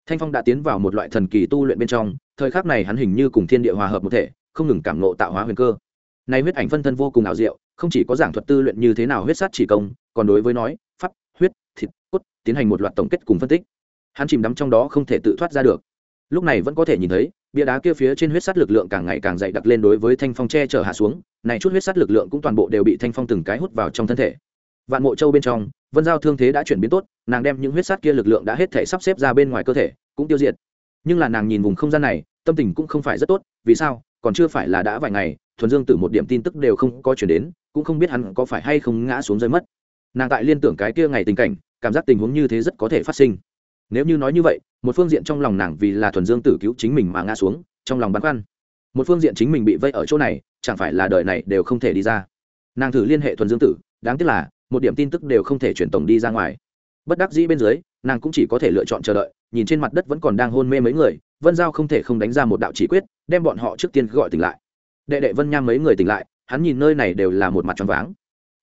Thanh phong đã tiến vào một loại thần kỳ tu luyện bên trong, thời khắc này hắn hình như cùng thiên địa hòa hợp một thể, không ngừng cảm nộ tạo hóa huyền cơ. Này huyết ảnh phân thân vô cùng ảo diệu, không chỉ có giảng thuật tư luyện như thế nào huyết sát chỉ công, còn đối với nói, pháp, huyết, thịt, cốt, tiến hành một loạt tổng kết cùng phân tích. Hắn chìm đắm trong đó không thể tự thoát ra được lúc này vẫn có thể nhìn thấy, bia đá kia phía trên huyết sắt lực lượng càng ngày càng dày đặc lên đối với thanh phong che chở hạ xuống, này chút huyết sắt lực lượng cũng toàn bộ đều bị thanh phong từng cái hút vào trong thân thể. Vạn mộ châu bên trong, vân giao thương thế đã chuyển biến tốt, nàng đem những huyết sắt kia lực lượng đã hết thể sắp xếp ra bên ngoài cơ thể, cũng tiêu diệt. Nhưng là nàng nhìn vùng không gian này, tâm tình cũng không phải rất tốt, vì sao? Còn chưa phải là đã vài ngày, thuần dương từ một điểm tin tức đều không có chuyển đến, cũng không biết hắn có phải hay không ngã xuống rơi mất. Nàng tại liên tưởng cái kia ngày tình cảnh, cảm giác tình huống như thế rất có thể phát sinh nếu như nói như vậy, một phương diện trong lòng nàng vì là thuần dương tử cứu chính mình mà ngã xuống, trong lòng băn khoăn. Một phương diện chính mình bị vây ở chỗ này, chẳng phải là đời này đều không thể đi ra. Nàng thử liên hệ thuần dương tử, đáng tiếc là, một điểm tin tức đều không thể chuyển tổng đi ra ngoài. Bất đắc dĩ bên dưới, nàng cũng chỉ có thể lựa chọn chờ đợi, nhìn trên mặt đất vẫn còn đang hôn mê mấy người, vân giao không thể không đánh ra một đạo chỉ quyết, đem bọn họ trước tiên gọi tỉnh lại. Đệ đệ vân nham mấy người tỉnh lại, hắn nhìn nơi này đều là một mặt tròn váng.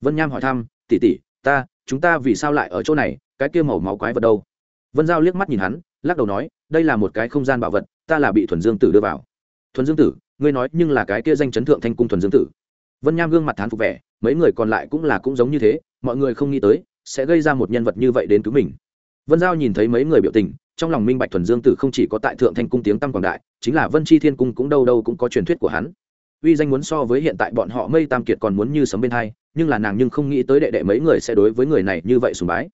Vân nham hỏi thăm tỉ tỉ ta, chúng ta vì sao lại ở chỗ này? Cái kia màu máu quái vật đâu? Vân giao liếc mắt nhìn hắn, lắc đầu nói, đây là một cái không gian bảo vật, ta là bị thuần dương tử đưa vào. Thuần dương tử, ngươi nói nhưng là cái kia danh chấn thượng thanh cung thuần dương tử. Vân nham gương mặt thán phục vẻ, mấy người còn lại cũng là cũng giống như thế, mọi người không nghĩ tới, sẽ gây ra một nhân vật như vậy đến cứu mình. Vân giao nhìn thấy mấy người biểu tình, trong lòng minh bạch thuần dương tử không chỉ có tại thượng thanh cung tiếng tăng quảng đại, chính là vân chi thiên cung cũng đâu đâu cũng có truyền thuyết của hắn. Uy danh muốn so với hiện tại bọn họ mây tam kiệt còn muốn như sấm bên hai, nhưng là nàng nhưng không nghĩ tới đệ đệ mấy người sẽ đối với người này như vậy sùng bái.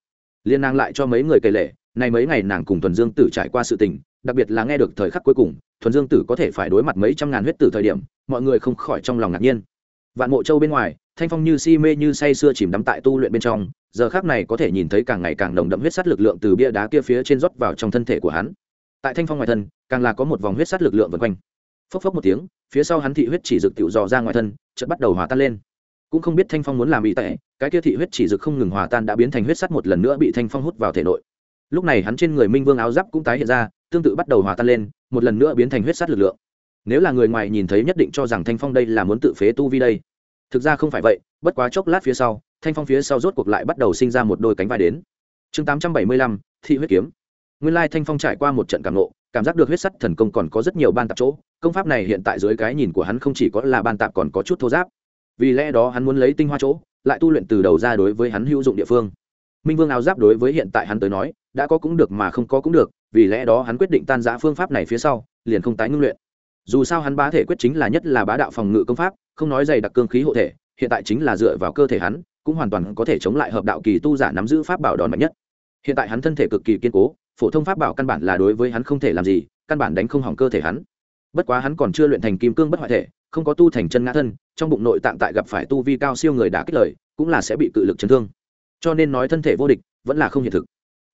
Liên nàng lại cho mấy người kể lệ này mấy ngày nàng cùng thuần dương tử trải qua sự tình, đặc biệt là nghe được thời khắc cuối cùng, thuần dương tử có thể phải đối mặt mấy trăm ngàn huyết tử thời điểm, mọi người không khỏi trong lòng ngạc nhiên. Vạn mộ châu bên ngoài, thanh phong như si mê như say sưa chìm đắm tại tu luyện bên trong, giờ khác này có thể nhìn thấy càng ngày càng nồng đậm huyết sắt lực lượng từ bia đá kia phía trên rót vào trong thân thể của hắn. Tại thanh phong ngoài thân, càng là có một vòng huyết sắt lực lượng vần quanh. Phốc phốc một tiếng, phía sau hắn thị huyết chỉ dực tiểu dò ra ngoài thân, chợt bắt đầu hòa tan lên. Cũng không biết thanh phong muốn làm bị tệ, cái kia thị huyết chỉ dực không ngừng hòa tan đã biến thành huyết sắt một lần nữa bị thanh phong hút vào thể nội lúc này hắn trên người minh vương áo giáp cũng tái hiện ra, tương tự bắt đầu hòa tan lên, một lần nữa biến thành huyết sắt lực lượng. Nếu là người ngoài nhìn thấy nhất định cho rằng thanh phong đây là muốn tự phế tu vi đây. Thực ra không phải vậy, bất quá chốc lát phía sau, thanh phong phía sau rốt cuộc lại bắt đầu sinh ra một đôi cánh vai đến. Chương tám trăm bảy mươi lăm, thị huyết kiếm. Nguyên lai thanh phong trải qua một trận cảm nộ cảm giác được huyết sắt thần công còn có rất nhiều ban tạp chỗ, công pháp này hiện tại dưới cái nhìn của hắn không chỉ có là ban tạp còn có chút thô giáp. Vì lẽ đó hắn muốn lấy tinh hoa chỗ, lại tu luyện từ đầu ra đối với hắn hữu dụng địa phương. Minh vương áo giáp đối với hiện tại hắn tới nói đã có cũng được mà không có cũng được, vì lẽ đó hắn quyết định tan giã phương pháp này phía sau, liền không tái ngưng luyện. Dù sao hắn bá thể quyết chính là nhất là bá đạo phòng ngự công pháp, không nói dày đặc cương khí hộ thể, hiện tại chính là dựa vào cơ thể hắn, cũng hoàn toàn có thể chống lại hợp đạo kỳ tu giả nắm giữ pháp bảo đòn mạnh nhất. Hiện tại hắn thân thể cực kỳ kiên cố, phổ thông pháp bảo căn bản là đối với hắn không thể làm gì, căn bản đánh không hỏng cơ thể hắn. Bất quá hắn còn chưa luyện thành kim cương bất hoại thể, không có tu thành chân ngã thân, trong bụng nội tạng tại gặp phải tu vi cao siêu người đã kích lời, cũng là sẽ bị cự lực chấn thương. Cho nên nói thân thể vô địch, vẫn là không hiện thực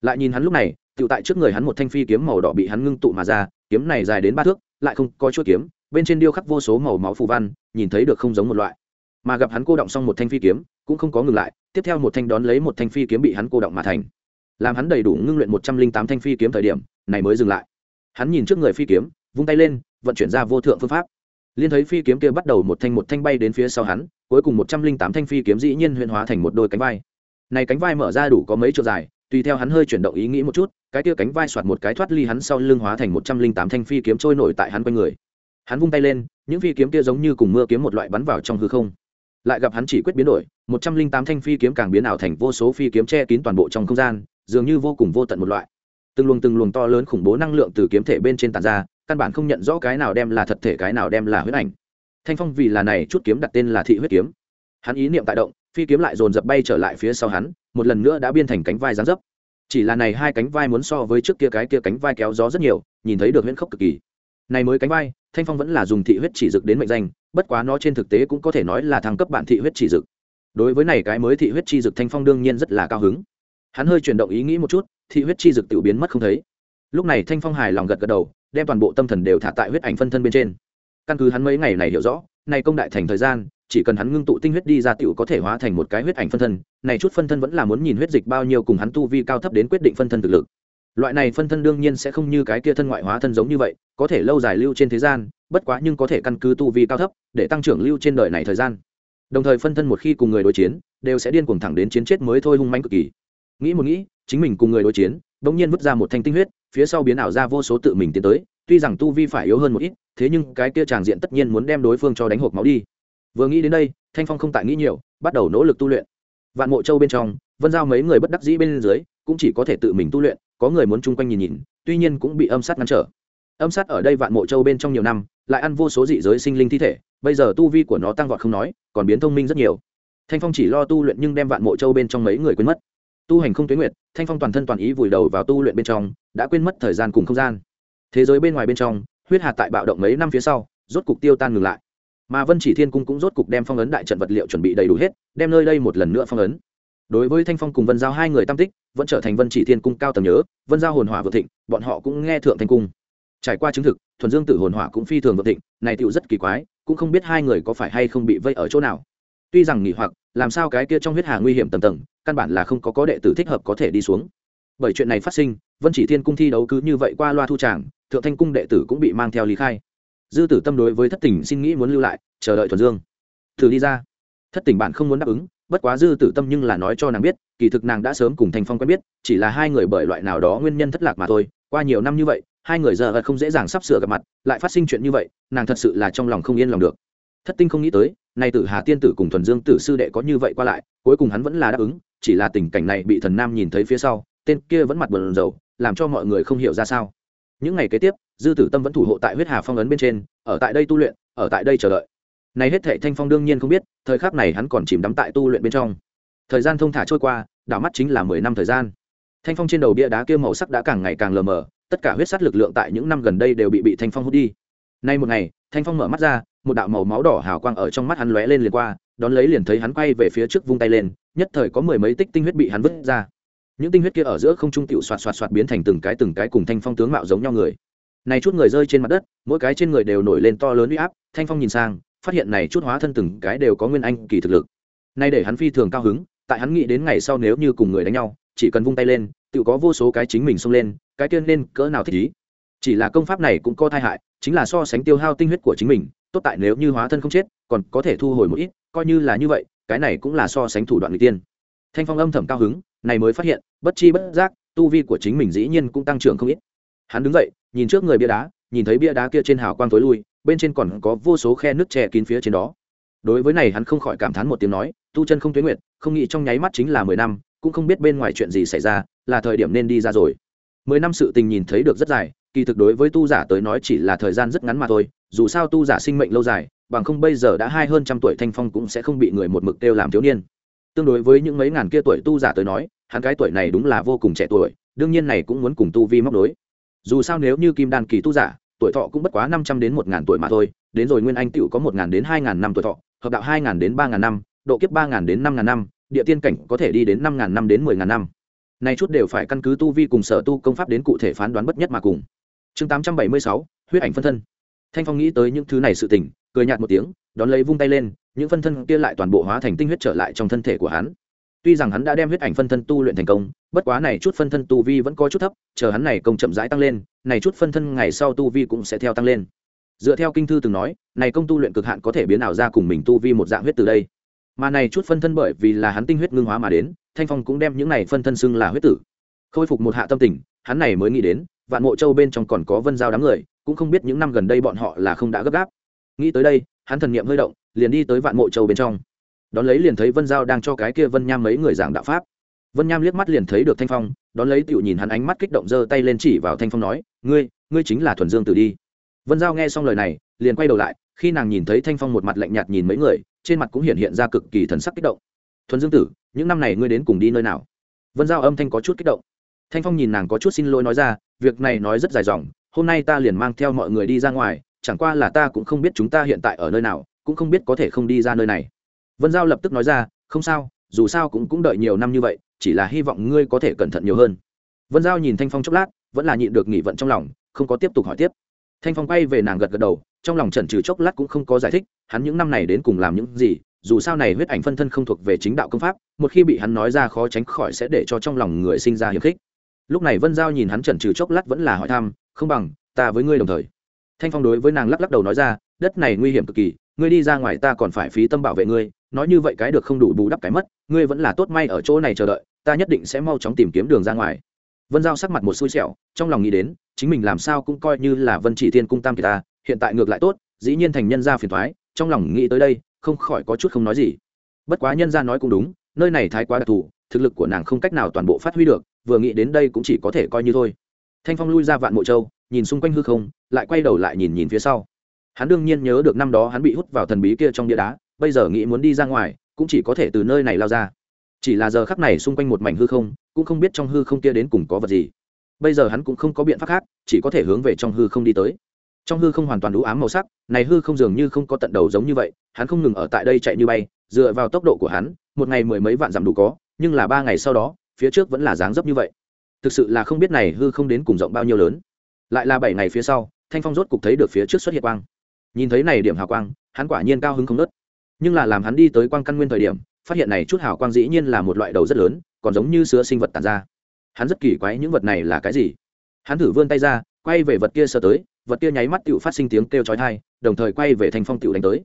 lại nhìn hắn lúc này tự tại trước người hắn một thanh phi kiếm màu đỏ bị hắn ngưng tụ mà ra, kiếm này dài đến ba thước, lại không có chuỗi kiếm, bên trên điêu khắc vô số màu máu phù văn, nhìn thấy được không giống một loại. Mà gặp hắn cô động xong một thanh phi kiếm, cũng không có ngừng lại, tiếp theo một thanh đón lấy một thanh phi kiếm bị hắn cô động mà thành. Làm hắn đầy đủ ngưng luyện một trăm linh tám thanh phi kiếm thời điểm, này mới dừng lại. Hắn nhìn trước người phi kiếm, vung tay lên, vận chuyển ra vô thượng phương pháp. Liên thấy phi kiếm kia bắt đầu một thanh một thanh bay đến phía sau hắn, cuối cùng một trăm linh tám thanh phi kiếm dĩ nhiên huyên hóa thành một đôi cánh vai. Này cánh vai mở ra đủ có mấy chỗ dài tùy theo hắn hơi chuyển động ý nghĩ một chút, cái tia cánh vai soạt một cái thoát ly hắn sau lưng hóa thành một trăm linh tám thanh phi kiếm trôi nổi tại hắn quanh người. Hắn vung tay lên, những phi kiếm kia giống như cùng mưa kiếm một loại bắn vào trong hư không. Lại gặp hắn chỉ quyết biến đổi, một trăm linh tám thanh phi kiếm càng biến ảo thành vô số phi kiếm che kín toàn bộ trong không gian, dường như vô cùng vô tận một loại. Từng luồng từng luồng to lớn khủng bố năng lượng từ kiếm thể bên trên tàn ra, căn bản không nhận rõ cái nào đem là thật thể, cái nào đem là huyết ảnh. Thanh phong vì là này chút kiếm đặt tên là thị huyết kiếm. Hắn ý niệm tại động, phi kiếm lại dồn dập bay trở lại phía sau hắn một lần nữa đã biên thành cánh vai dáng dấp. Chỉ là này hai cánh vai muốn so với trước kia cái kia cánh vai kéo gió rất nhiều, nhìn thấy được huyễn khốc cực kỳ. Này mới cánh vai, thanh phong vẫn là dùng thị huyết chỉ dực đến mệnh danh, bất quá nó trên thực tế cũng có thể nói là thăng cấp bản thị huyết chỉ dực. Đối với này cái mới thị huyết chi dực thanh phong đương nhiên rất là cao hứng. Hắn hơi chuyển động ý nghĩ một chút, thị huyết chi dực tự biến mất không thấy. Lúc này thanh phong hài lòng gật gật đầu, đem toàn bộ tâm thần đều thả tại huyết ảnh phân thân bên trên. Căn cứ hắn mấy ngày này hiểu rõ nay công đại thành thời gian chỉ cần hắn ngưng tụ tinh huyết đi ra tiểu có thể hóa thành một cái huyết ảnh phân thân, này chút phân thân vẫn là muốn nhìn huyết dịch bao nhiêu cùng hắn tu vi cao thấp đến quyết định phân thân thực lực. Loại này phân thân đương nhiên sẽ không như cái kia thân ngoại hóa thân giống như vậy, có thể lâu dài lưu trên thế gian, bất quá nhưng có thể căn cứ tu vi cao thấp, để tăng trưởng lưu trên đời này thời gian. Đồng thời phân thân một khi cùng người đối chiến, đều sẽ điên cuồng thẳng đến chiến chết mới thôi hung manh cực kỳ. Nghĩ một nghĩ, chính mình cùng người đối chiến, bỗng nhiên vứt ra một thanh tinh huyết, phía sau biến ảo ra vô số tự mình tiến tới, tuy rằng tu vi phải yếu hơn một ít, thế nhưng cái kia tràng diện tất nhiên muốn đem đối phương cho đánh hộp máu đi vừa nghĩ đến đây, thanh phong không tại nghĩ nhiều, bắt đầu nỗ lực tu luyện. Vạn mộ châu bên trong, vân giao mấy người bất đắc dĩ bên dưới, cũng chỉ có thể tự mình tu luyện, có người muốn chung quanh nhìn nhìn, tuy nhiên cũng bị âm sát ngăn trở. Âm sát ở đây vạn mộ châu bên trong nhiều năm, lại ăn vô số dị giới sinh linh thi thể, bây giờ tu vi của nó tăng vọt không nói, còn biến thông minh rất nhiều. Thanh phong chỉ lo tu luyện nhưng đem vạn mộ châu bên trong mấy người quên mất. Tu hành không tuyến nguyệt, thanh phong toàn thân toàn ý vùi đầu vào tu luyện bên trong, đã quên mất thời gian cùng không gian. Thế giới bên ngoài bên trong, huyết hạt tại bạo động mấy năm phía sau, rốt cục tiêu tan ngừng lại mà vân chỉ thiên cung cũng rốt cục đem phong ấn đại trận vật liệu chuẩn bị đầy đủ hết đem nơi đây một lần nữa phong ấn đối với thanh phong cùng vân giao hai người tam tích vẫn trở thành vân chỉ thiên cung cao tầm nhớ vân giao hồn hỏa vượt thịnh bọn họ cũng nghe thượng thanh cung trải qua chứng thực thuần dương tử hồn hỏa cũng phi thường vượt thịnh này tựu rất kỳ quái cũng không biết hai người có phải hay không bị vây ở chỗ nào tuy rằng nghỉ hoặc làm sao cái kia trong huyết hà nguy hiểm tầm tầng căn bản là không có có đệ tử thích hợp có thể đi xuống bởi chuyện này phát sinh vân chỉ thiên cung thi đấu cứ như vậy qua loa thu tràng thượng thanh cung đệ tử cũng bị mang theo lý khai dư tử tâm đối với thất tình xin nghĩ muốn lưu lại, chờ đợi thuần dương. Thử đi ra. Thất tình bạn không muốn đáp ứng, bất quá dư tử tâm nhưng là nói cho nàng biết, kỳ thực nàng đã sớm cùng Thành phong quen biết, chỉ là hai người bởi loại nào đó nguyên nhân thất lạc mà thôi. Qua nhiều năm như vậy, hai người giờ không dễ dàng sắp sửa gặp mặt, lại phát sinh chuyện như vậy, nàng thật sự là trong lòng không yên lòng được. Thất tinh không nghĩ tới, nay tử hà tiên tử cùng thuần dương tử sư đệ có như vậy qua lại, cuối cùng hắn vẫn là đáp ứng, chỉ là tình cảnh này bị thần nam nhìn thấy phía sau, tên kia vẫn mặt bờn dầu làm cho mọi người không hiểu ra sao. Những ngày kế tiếp dư tử tâm vẫn thủ hộ tại huyết hà phong ấn bên trên, ở tại đây tu luyện, ở tại đây chờ đợi. Này hết thệ thanh phong đương nhiên không biết, thời khắc này hắn còn chìm đắm tại tu luyện bên trong. Thời gian thông thả trôi qua, đảo mắt chính là mười năm thời gian. Thanh phong trên đầu bia đá kia màu sắc đã càng ngày càng lờ mờ, tất cả huyết sắt lực lượng tại những năm gần đây đều bị bị thanh phong hút đi. Nay một ngày, thanh phong mở mắt ra, một đạo màu máu đỏ hào quang ở trong mắt hắn lóe lên liền qua, đón lấy liền thấy hắn quay về phía trước vung tay lên, nhất thời có mười mấy tích tinh huyết bị hắn vứt ra. Những tinh huyết kia ở giữa không trung tiểu soạt soạt soạt biến thành từng cái từng cái cùng thanh phong tướng mạo giống nhau người này chút người rơi trên mặt đất, mỗi cái trên người đều nổi lên to lớn uy áp, thanh phong nhìn sang, phát hiện này chút hóa thân từng cái đều có nguyên anh kỳ thực lực. Nay để hắn phi thường cao hứng, tại hắn nghĩ đến ngày sau nếu như cùng người đánh nhau, chỉ cần vung tay lên, tự có vô số cái chính mình xông lên, cái tiên nên cỡ nào thích ý. Chỉ là công pháp này cũng có tai hại, chính là so sánh tiêu hao tinh huyết của chính mình, tốt tại nếu như hóa thân không chết, còn có thể thu hồi một ít, coi như là như vậy, cái này cũng là so sánh thủ đoạn người tiên. Thanh phong âm thầm cao hứng, này mới phát hiện, bất chi bất giác, tu vi của chính mình dĩ nhiên cũng tăng trưởng không ít hắn đứng dậy, nhìn trước người bia đá, nhìn thấy bia đá kia trên hào quang tối lui, bên trên còn có vô số khe nước che kín phía trên đó. Đối với này hắn không khỏi cảm thán một tiếng nói, tu chân không tuyến nguyện không nghĩ trong nháy mắt chính là mười năm, cũng không biết bên ngoài chuyện gì xảy ra, là thời điểm nên đi ra rồi. Mười năm sự tình nhìn thấy được rất dài, kỳ thực đối với tu giả tới nói chỉ là thời gian rất ngắn mà thôi, dù sao tu giả sinh mệnh lâu dài, bằng không bây giờ đã hai hơn trăm tuổi thanh phong cũng sẽ không bị người một mực kêu làm thiếu niên. Tương đối với những mấy ngàn kia tuổi tu giả tới nói, hắn cái tuổi này đúng là vô cùng trẻ tuổi, đương nhiên này cũng muốn cùng tu vi móc đối dù sao nếu như kim đan kỳ tu giả, tuổi thọ cũng bất quá năm trăm đến một ngàn tuổi mà thôi, đến rồi nguyên anh tựu có một ngàn đến hai ngàn năm tuổi thọ, hợp đạo hai ngàn đến ba ngàn năm, độ kiếp ba ngàn đến năm ngàn năm, địa tiên cảnh có thể đi đến năm ngàn năm đến mười ngàn năm. Nay chút đều phải căn cứ tu vi cùng sở tu công pháp đến cụ thể phán đoán bất nhất mà cùng. Chương tám trăm bảy mươi sáu, huyết ảnh phân thân. Thanh phong nghĩ tới những thứ này sự tình, cười nhạt một tiếng, đón lấy vung tay lên, những phân thân kia lại toàn bộ hóa thành tinh huyết trở lại trong thân thể của hắn tuy rằng hắn đã đem huyết ảnh phân thân tu luyện thành công, bất quá này chút phân thân tu vi vẫn có chút thấp, chờ hắn này công chậm rãi tăng lên, này chút phân thân ngày sau tu vi cũng sẽ theo tăng lên. Dựa theo kinh thư từng nói, này công tu luyện cực hạn có thể biến ảo ra cùng mình tu vi một dạng huyết từ đây. Mà này chút phân thân bởi vì là hắn tinh huyết ngưng hóa mà đến, thanh phong cũng đem những này phân thân xưng là huyết tử. Khôi phục một hạ tâm tình, hắn này mới nghĩ đến, vạn mộ châu bên trong còn có vân giao đám người, cũng không biết những năm gần đây bọn họ là không đã gấp gáp. Nghĩ tới đây, hắn thần niệm hơi động, liền đi tới vạn mộ châu bên trong đón lấy liền thấy vân giao đang cho cái kia vân nham mấy người giảng đạo pháp. Vân nham liếc mắt liền thấy được thanh phong, đón lấy tựu nhìn hắn ánh mắt kích động giơ tay lên chỉ vào thanh phong nói, ngươi ngươi chính là thuần dương tử đi. Vân giao nghe xong lời này, liền quay đầu lại, khi nàng nhìn thấy thanh phong một mặt lạnh nhạt nhìn mấy người, trên mặt cũng hiện hiện ra cực kỳ thần sắc kích động. Thuần dương tử, những năm này ngươi đến cùng đi nơi nào? Vân giao âm thanh có chút kích động. Thanh phong nhìn nàng có chút xin lỗi nói ra, việc này nói rất dài dòng, hôm nay ta liền mang theo mọi người đi ra ngoài, chẳng qua là ta cũng không biết chúng ta hiện tại ở nơi nào, cũng không biết có thể không đi ra nơi này vân giao lập tức nói ra, không sao, dù sao cũng cũng đợi nhiều năm như vậy, chỉ là hy vọng ngươi có thể cẩn thận nhiều hơn. Vân giao nhìn thanh phong chốc lát, vẫn là nhịn được nghỉ vận trong lòng, không có tiếp tục hỏi tiếp. Thanh phong quay về nàng gật gật đầu, trong lòng trần trừ chốc lát cũng không có giải thích, hắn những năm này đến cùng làm những gì, dù sao này huyết ảnh phân thân không thuộc về chính đạo công pháp, một khi bị hắn nói ra khó tránh khỏi sẽ để cho trong lòng người sinh ra hiềm khích. Lúc này vân giao nhìn hắn trần trừ chốc lát vẫn là hỏi thăm, không bằng, ta với ngươi đồng thời. Thanh phong đối với nàng lắc lắc đầu nói ra, đất này nguy hiểm cực kỳ, ngươi đi ra ngoài ta còn phải phí tâm bảo vệ ngươi nói như vậy cái được không đủ bù đắp cái mất, ngươi vẫn là tốt may ở chỗ này chờ đợi, ta nhất định sẽ mau chóng tìm kiếm đường ra ngoài. Vân giao sắc mặt một xui xẻo, trong lòng nghĩ đến, chính mình làm sao cũng coi như là vân chỉ thiên cung tam kỳ ta, hiện tại ngược lại tốt, dĩ nhiên thành nhân gia phiền thoái trong lòng nghĩ tới đây, không khỏi có chút không nói gì. Bất quá nhân gia nói cũng đúng, nơi này thái quá đặc thù, thực lực của nàng không cách nào toàn bộ phát huy được, vừa nghĩ đến đây cũng chỉ có thể coi như thôi. Thanh phong lui ra vạn mộ châu, nhìn xung quanh hư không, lại quay đầu lại nhìn nhìn phía sau. Hắn đương nhiên nhớ được năm đó hắn bị hút vào thần bí kia trong địa đá bây giờ nghĩ muốn đi ra ngoài, cũng chỉ có thể từ nơi này lao ra. Chỉ là giờ khắc này xung quanh một mảnh hư không, cũng không biết trong hư không kia đến cùng có vật gì. Bây giờ hắn cũng không có biện pháp khác, chỉ có thể hướng về trong hư không đi tới. Trong hư không hoàn toàn đủ ám màu sắc, này hư không dường như không có tận đầu giống như vậy, hắn không ngừng ở tại đây chạy như bay, dựa vào tốc độ của hắn, một ngày mười mấy vạn dặm đủ có, nhưng là ba ngày sau đó, phía trước vẫn là dáng dấp như vậy. Thực sự là không biết này hư không đến cùng rộng bao nhiêu lớn. Lại là bảy ngày phía sau, thanh phong rốt cục thấy được phía trước xuất hiện quang. Nhìn thấy này điểm hào quang, hắn quả nhiên cao hứng không nớt nhưng là làm hắn đi tới quang căn nguyên thời điểm, phát hiện này chút hào quang dĩ nhiên là một loại đầu rất lớn, còn giống như sữa sinh vật tàn ra. Hắn rất kỳ quái những vật này là cái gì. Hắn thử vươn tay ra, quay về vật kia sơ tới, vật kia nháy mắt tựu phát sinh tiếng kêu chói thai đồng thời quay về thanh phong tựu đánh tới.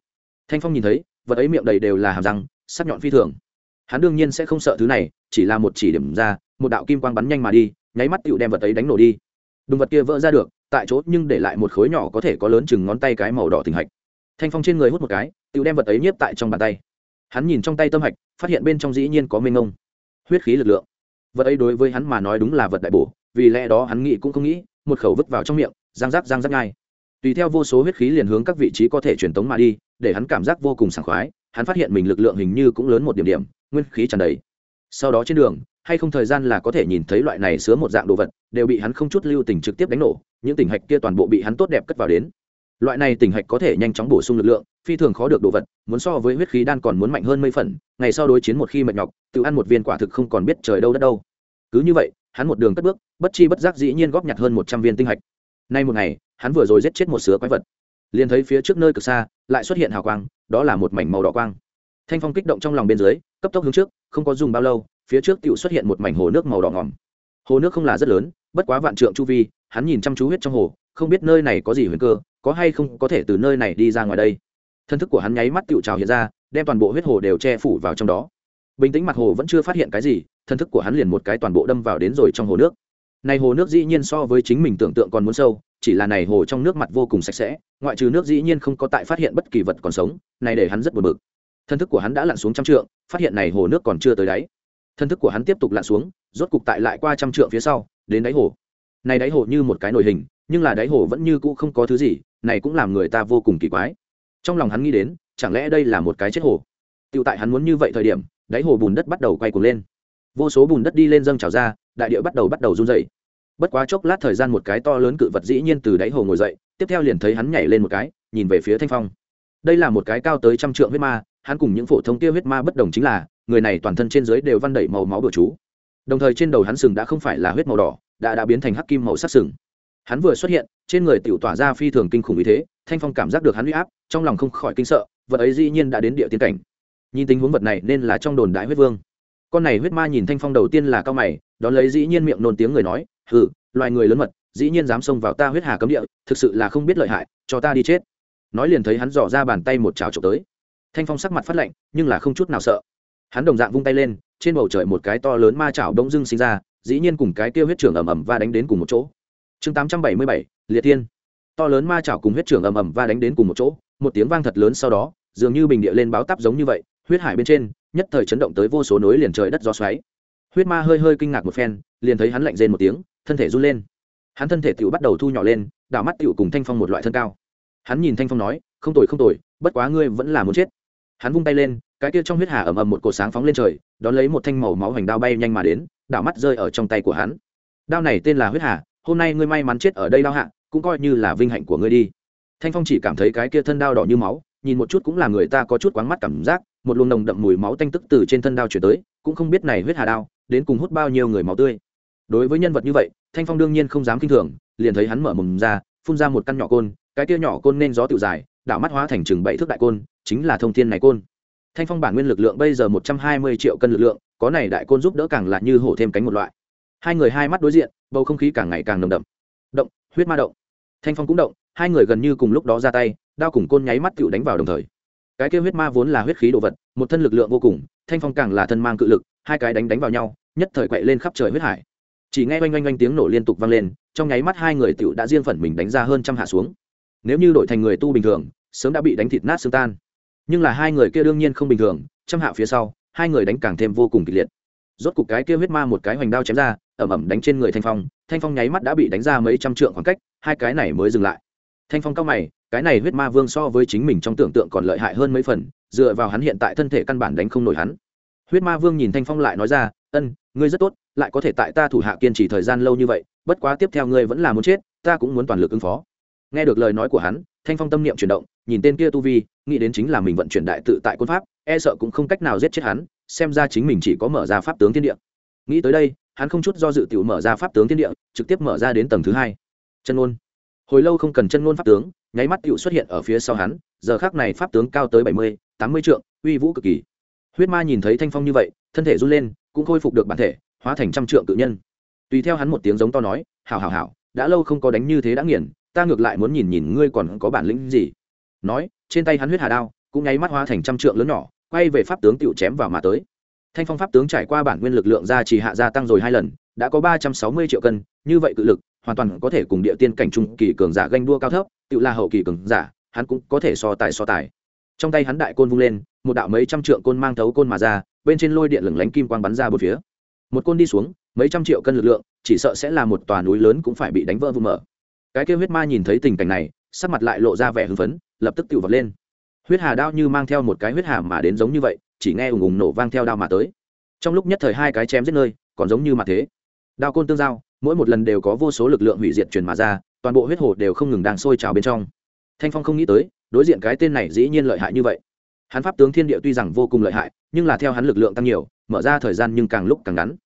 Thanh phong nhìn thấy, vật ấy miệng đầy đều là hàm răng, sắc nhọn phi thường. Hắn đương nhiên sẽ không sợ thứ này, chỉ là một chỉ điểm ra, một đạo kim quang bắn nhanh mà đi, nháy mắt tựu đem vật ấy đánh nổ đi. Đùng vật kia vỡ ra được, tại chỗ nhưng để lại một khối nhỏ có thể có lớn chừng ngón tay cái màu đỏ thình hạch. Thanh phong trên người hút một cái tự đem vật ấy nhiếp tại trong bàn tay. Hắn nhìn trong tay tâm hạch, phát hiện bên trong dĩ nhiên có mênh ngông huyết khí lực lượng. Vật ấy đối với hắn mà nói đúng là vật đại bổ, vì lẽ đó hắn nghĩ cũng không nghĩ, một khẩu vứt vào trong miệng, răng rác răng rác ngay. Tùy theo vô số huyết khí liền hướng các vị trí có thể truyền tống mà đi, để hắn cảm giác vô cùng sảng khoái, hắn phát hiện mình lực lượng hình như cũng lớn một điểm điểm, nguyên khí tràn đầy. Sau đó trên đường, hay không thời gian là có thể nhìn thấy loại này sứa một dạng đồ vật, đều bị hắn không chút lưu tình trực tiếp đánh nổ, những tỉnh hạch kia toàn bộ bị hắn tốt đẹp cất vào đến loại này tỉnh hạch có thể nhanh chóng bổ sung lực lượng, phi thường khó được đồ vật, muốn so với huyết khí đan còn muốn mạnh hơn mấy phần, ngày sau đối chiến một khi mệt nhọc, tự ăn một viên quả thực không còn biết trời đâu đất đâu. Cứ như vậy, hắn một đường cất bước, bất chi bất giác dĩ nhiên góp nhặt hơn một trăm viên tinh hạch. Nay một ngày, hắn vừa rồi giết chết một sứa quái vật. Liền thấy phía trước nơi cực xa, lại xuất hiện hào quang, đó là một mảnh màu đỏ quang. Thanh phong kích động trong lòng bên dưới, cấp tốc hướng trước, không có dùng bao lâu, phía trước tựu xuất hiện một mảnh hồ nước màu đỏ ngỏm hồ nước không là rất lớn, bất quá vạn trượng chu vi, hắn nhìn chăm chú huyết trong hồ không biết nơi này có gì huyền cơ, có hay không có thể từ nơi này đi ra ngoài đây. Thân thức của hắn nháy mắt tựu trào hiện ra, đem toàn bộ huyết hồ đều che phủ vào trong đó. Bình tĩnh mặt hồ vẫn chưa phát hiện cái gì, thân thức của hắn liền một cái toàn bộ đâm vào đến rồi trong hồ nước. Này hồ nước dĩ nhiên so với chính mình tưởng tượng còn muốn sâu, chỉ là này hồ trong nước mặt vô cùng sạch sẽ, ngoại trừ nước dĩ nhiên không có tại phát hiện bất kỳ vật còn sống, này để hắn rất buồn bực. Thân thức của hắn đã lặn xuống trăm trượng, phát hiện này hồ nước còn chưa tới đáy. Thân thức của hắn tiếp tục lặn xuống, rốt cục tại lại qua trăm trượng phía sau, đến đáy hồ. Này đáy hồ như một cái nồi hình nhưng là đáy hồ vẫn như cũ không có thứ gì, này cũng làm người ta vô cùng kỳ quái. Trong lòng hắn nghĩ đến, chẳng lẽ đây là một cái chết hồ? Tựu tại hắn muốn như vậy thời điểm, đáy hồ bùn đất bắt đầu quay cuồng lên. Vô số bùn đất đi lên dâng trào ra, đại địa bắt đầu bắt đầu run dậy bất quá chốc lát thời gian một cái to lớn cự vật dĩ nhiên từ đáy hồ ngồi dậy, tiếp theo liền thấy hắn nhảy lên một cái, nhìn về phía thanh phong. Đây là một cái cao tới trăm trượng huyết ma, hắn cùng những phổ thông tiêu huyết ma bất đồng chính là, người này toàn thân trên dưới đều văn đẩy màu máu bừa chú. Đồng thời trên đầu hắn sừng đã không phải là huyết màu đỏ, đã đã biến thành hắc kim màu sắc sừng hắn vừa xuất hiện, trên người tiểu tỏa ra phi thường kinh khủng ý thế, thanh phong cảm giác được hắn huy áp, trong lòng không khỏi kinh sợ, vật ấy dĩ nhiên đã đến địa tiên cảnh. Nhìn tình huống vật này nên là trong đồn đại huyết vương. Con này huyết ma nhìn thanh phong đầu tiên là cao mày, đón lấy dĩ nhiên miệng nôn tiếng người nói, hừ, loài người lớn mật, dĩ nhiên dám xông vào ta huyết hà cấm địa, thực sự là không biết lợi hại, cho ta đi chết. Nói liền thấy hắn dò ra bàn tay một chảo trộm tới. Thanh phong sắc mặt phát lạnh, nhưng là không chút nào sợ. Hắn đồng dạng vung tay lên, trên bầu trời một cái to lớn ma chảo đông dưng sinh ra, dĩ nhiên cùng cái kêu huyết trưởng ầm ầm và đánh đến cùng một chỗ chương tám trăm bảy mươi bảy, liệt thiên. To lớn ma chảo cùng huyết trưởng ầm ầm và đánh đến cùng một chỗ, một tiếng vang thật lớn sau đó, dường như bình địa lên báo tắp giống như vậy, huyết hải bên trên, nhất thời chấn động tới vô số núi liền trời đất gió xoáy. Huyết ma hơi hơi kinh ngạc một phen, liền thấy hắn lạnh rên một tiếng, thân thể run lên. Hắn thân thể tựu bắt đầu thu nhỏ lên, đảo mắt tựu cùng thanh phong một loại thân cao. Hắn nhìn thanh phong nói, không tồi không tồi, bất quá ngươi vẫn là muốn chết. Hắn vung tay lên, cái kia trong huyết hà ầm ầm một cột sáng phóng lên trời, đón lấy một thanh màu máu hoành đao bay nhanh mà đến, đảo mắt rơi ở trong tay của hắn. Đao này tên là huyết hà hôm nay ngươi may mắn chết ở đây lao hạ, cũng coi như là vinh hạnh của ngươi đi. Thanh phong chỉ cảm thấy cái kia thân đao đỏ như máu, nhìn một chút cũng là người ta có chút quáng mắt cảm giác, một luồng nồng đậm mùi máu tanh tức từ trên thân đao chuyển tới, cũng không biết này huyết hà đao, đến cùng hút bao nhiêu người máu tươi. Đối với nhân vật như vậy, thanh phong đương nhiên không dám kinh thường, liền thấy hắn mở mồm ra, phun ra một căn nhỏ côn, cái kia nhỏ côn nên gió tự dài đảo mắt hóa thành chừng bảy thước đại côn, chính là thông thiên này côn. Thanh phong bản nguyên lực lượng bây giờ một trăm hai mươi triệu cân lực lượng, có này đại côn giúp đỡ càng là như hổ thêm cánh một loại hai người hai mắt đối diện, bầu không khí càng ngày càng nồng đậm. Động, huyết ma động. Thanh phong cũng động, hai người gần như cùng lúc đó ra tay, đao cùng côn nháy mắt tựu đánh vào đồng thời. Cái kêu huyết ma vốn là huyết khí đồ vật, một thân lực lượng vô cùng, thanh phong càng là thân mang cự lực, hai cái đánh đánh vào nhau, nhất thời quậy lên khắp trời huyết hải. Chỉ nghe oanh oanh oanh tiếng nổ liên tục vang lên, trong nháy mắt hai người tựu đã riêng phần mình đánh ra hơn trăm hạ xuống. Nếu như đổi thành người tu bình thường, sớm đã bị đánh thịt nát xương tan. Nhưng là hai người kia đương nhiên không bình thường, trăm hạ phía sau, hai người đánh càng thêm vô cùng kịch liệt. Rốt cục cái kia huyết ma một cái hoành đao chém ra ẩm ẩm đánh trên người thanh phong thanh phong nháy mắt đã bị đánh ra mấy trăm trượng khoảng cách, hai cái này mới dừng lại. Thanh phong cao mày, cái này huyết ma vương so với chính mình trong tưởng tượng còn lợi hại hơn mấy phần, dựa vào hắn hiện tại thân thể căn bản đánh không nổi hắn. Huyết ma vương nhìn thanh phong lại nói ra, ân, ngươi rất tốt, lại có thể tại ta thủ hạ kiên trì thời gian lâu như vậy, bất quá tiếp theo ngươi vẫn là muốn chết, ta cũng muốn toàn lực ứng phó. Nghe được lời nói của hắn, thanh phong tâm niệm chuyển động, nhìn tên kia tu vi, nghĩ đến chính là mình vận chuyển đại tự tại quân pháp e sợ cũng không cách nào giết chết hắn, xem ra chính mình chỉ có mở ra pháp tướng thiên địa. Nghĩ tới đây hắn không chút do dự tiểu mở ra pháp tướng thiên địa, trực tiếp mở ra đến tầng thứ hai. Chân ngôn. hồi lâu không cần chân ngôn pháp tướng, nháy mắt tiểu xuất hiện ở phía sau hắn, giờ khác này pháp tướng cao tới bảy mươi, tám mươi trượng, uy vũ cực kỳ. Huyết ma nhìn thấy thanh phong như vậy, thân thể run lên, cũng khôi phục được bản thể, hóa thành trăm trượng tự nhân. Tùy theo hắn một tiếng giống to nói, hảo hảo hảo, đã lâu không có đánh như thế đã nghiền, ta ngược lại muốn nhìn nhìn ngươi còn có bản lĩnh gì. Nói, trên tay hắn huyết hà đao, cũng nháy mắt hóa thành trăm trượng lớn nhỏ, quay về pháp tướng tiểu chém vào mà tới thanh phong pháp tướng trải qua bản nguyên lực lượng ra chỉ hạ gia tăng rồi hai lần, đã có ba trăm sáu mươi triệu cân, như vậy cự lực, hoàn toàn có thể cùng địa tiên cảnh trung kỳ cường giả ganh đua cao thấp, tự là hậu kỳ cường giả, hắn cũng có thể so tài so tài. Trong tay hắn đại côn vung lên, một đạo mấy trăm trượng côn mang thấu côn mà ra, bên trên lôi điện lửng lánh kim quang bắn ra một phía. Một côn đi xuống, mấy trăm triệu cân lực lượng, chỉ sợ sẽ là một tòa núi lớn cũng phải bị đánh vỡ vụ mở. Cái kêu huyết ma nhìn thấy tình cảnh này, sắc mặt lại lộ ra vẻ hưng phấn, lập tức tự vật lên. Huyết hà đao như mang theo một cái huyết hà mà đến giống như vậy chỉ nghe ùng ùng nổ vang theo đao mà tới. Trong lúc nhất thời hai cái chém giết nơi, còn giống như mặt thế. Đao côn tương giao, mỗi một lần đều có vô số lực lượng hủy diệt truyền mà ra, toàn bộ huyết hồ đều không ngừng đang sôi trào bên trong. Thanh phong không nghĩ tới, đối diện cái tên này dĩ nhiên lợi hại như vậy. Hắn pháp tướng thiên địa tuy rằng vô cùng lợi hại, nhưng là theo hắn lực lượng tăng nhiều, mở ra thời gian nhưng càng lúc càng ngắn.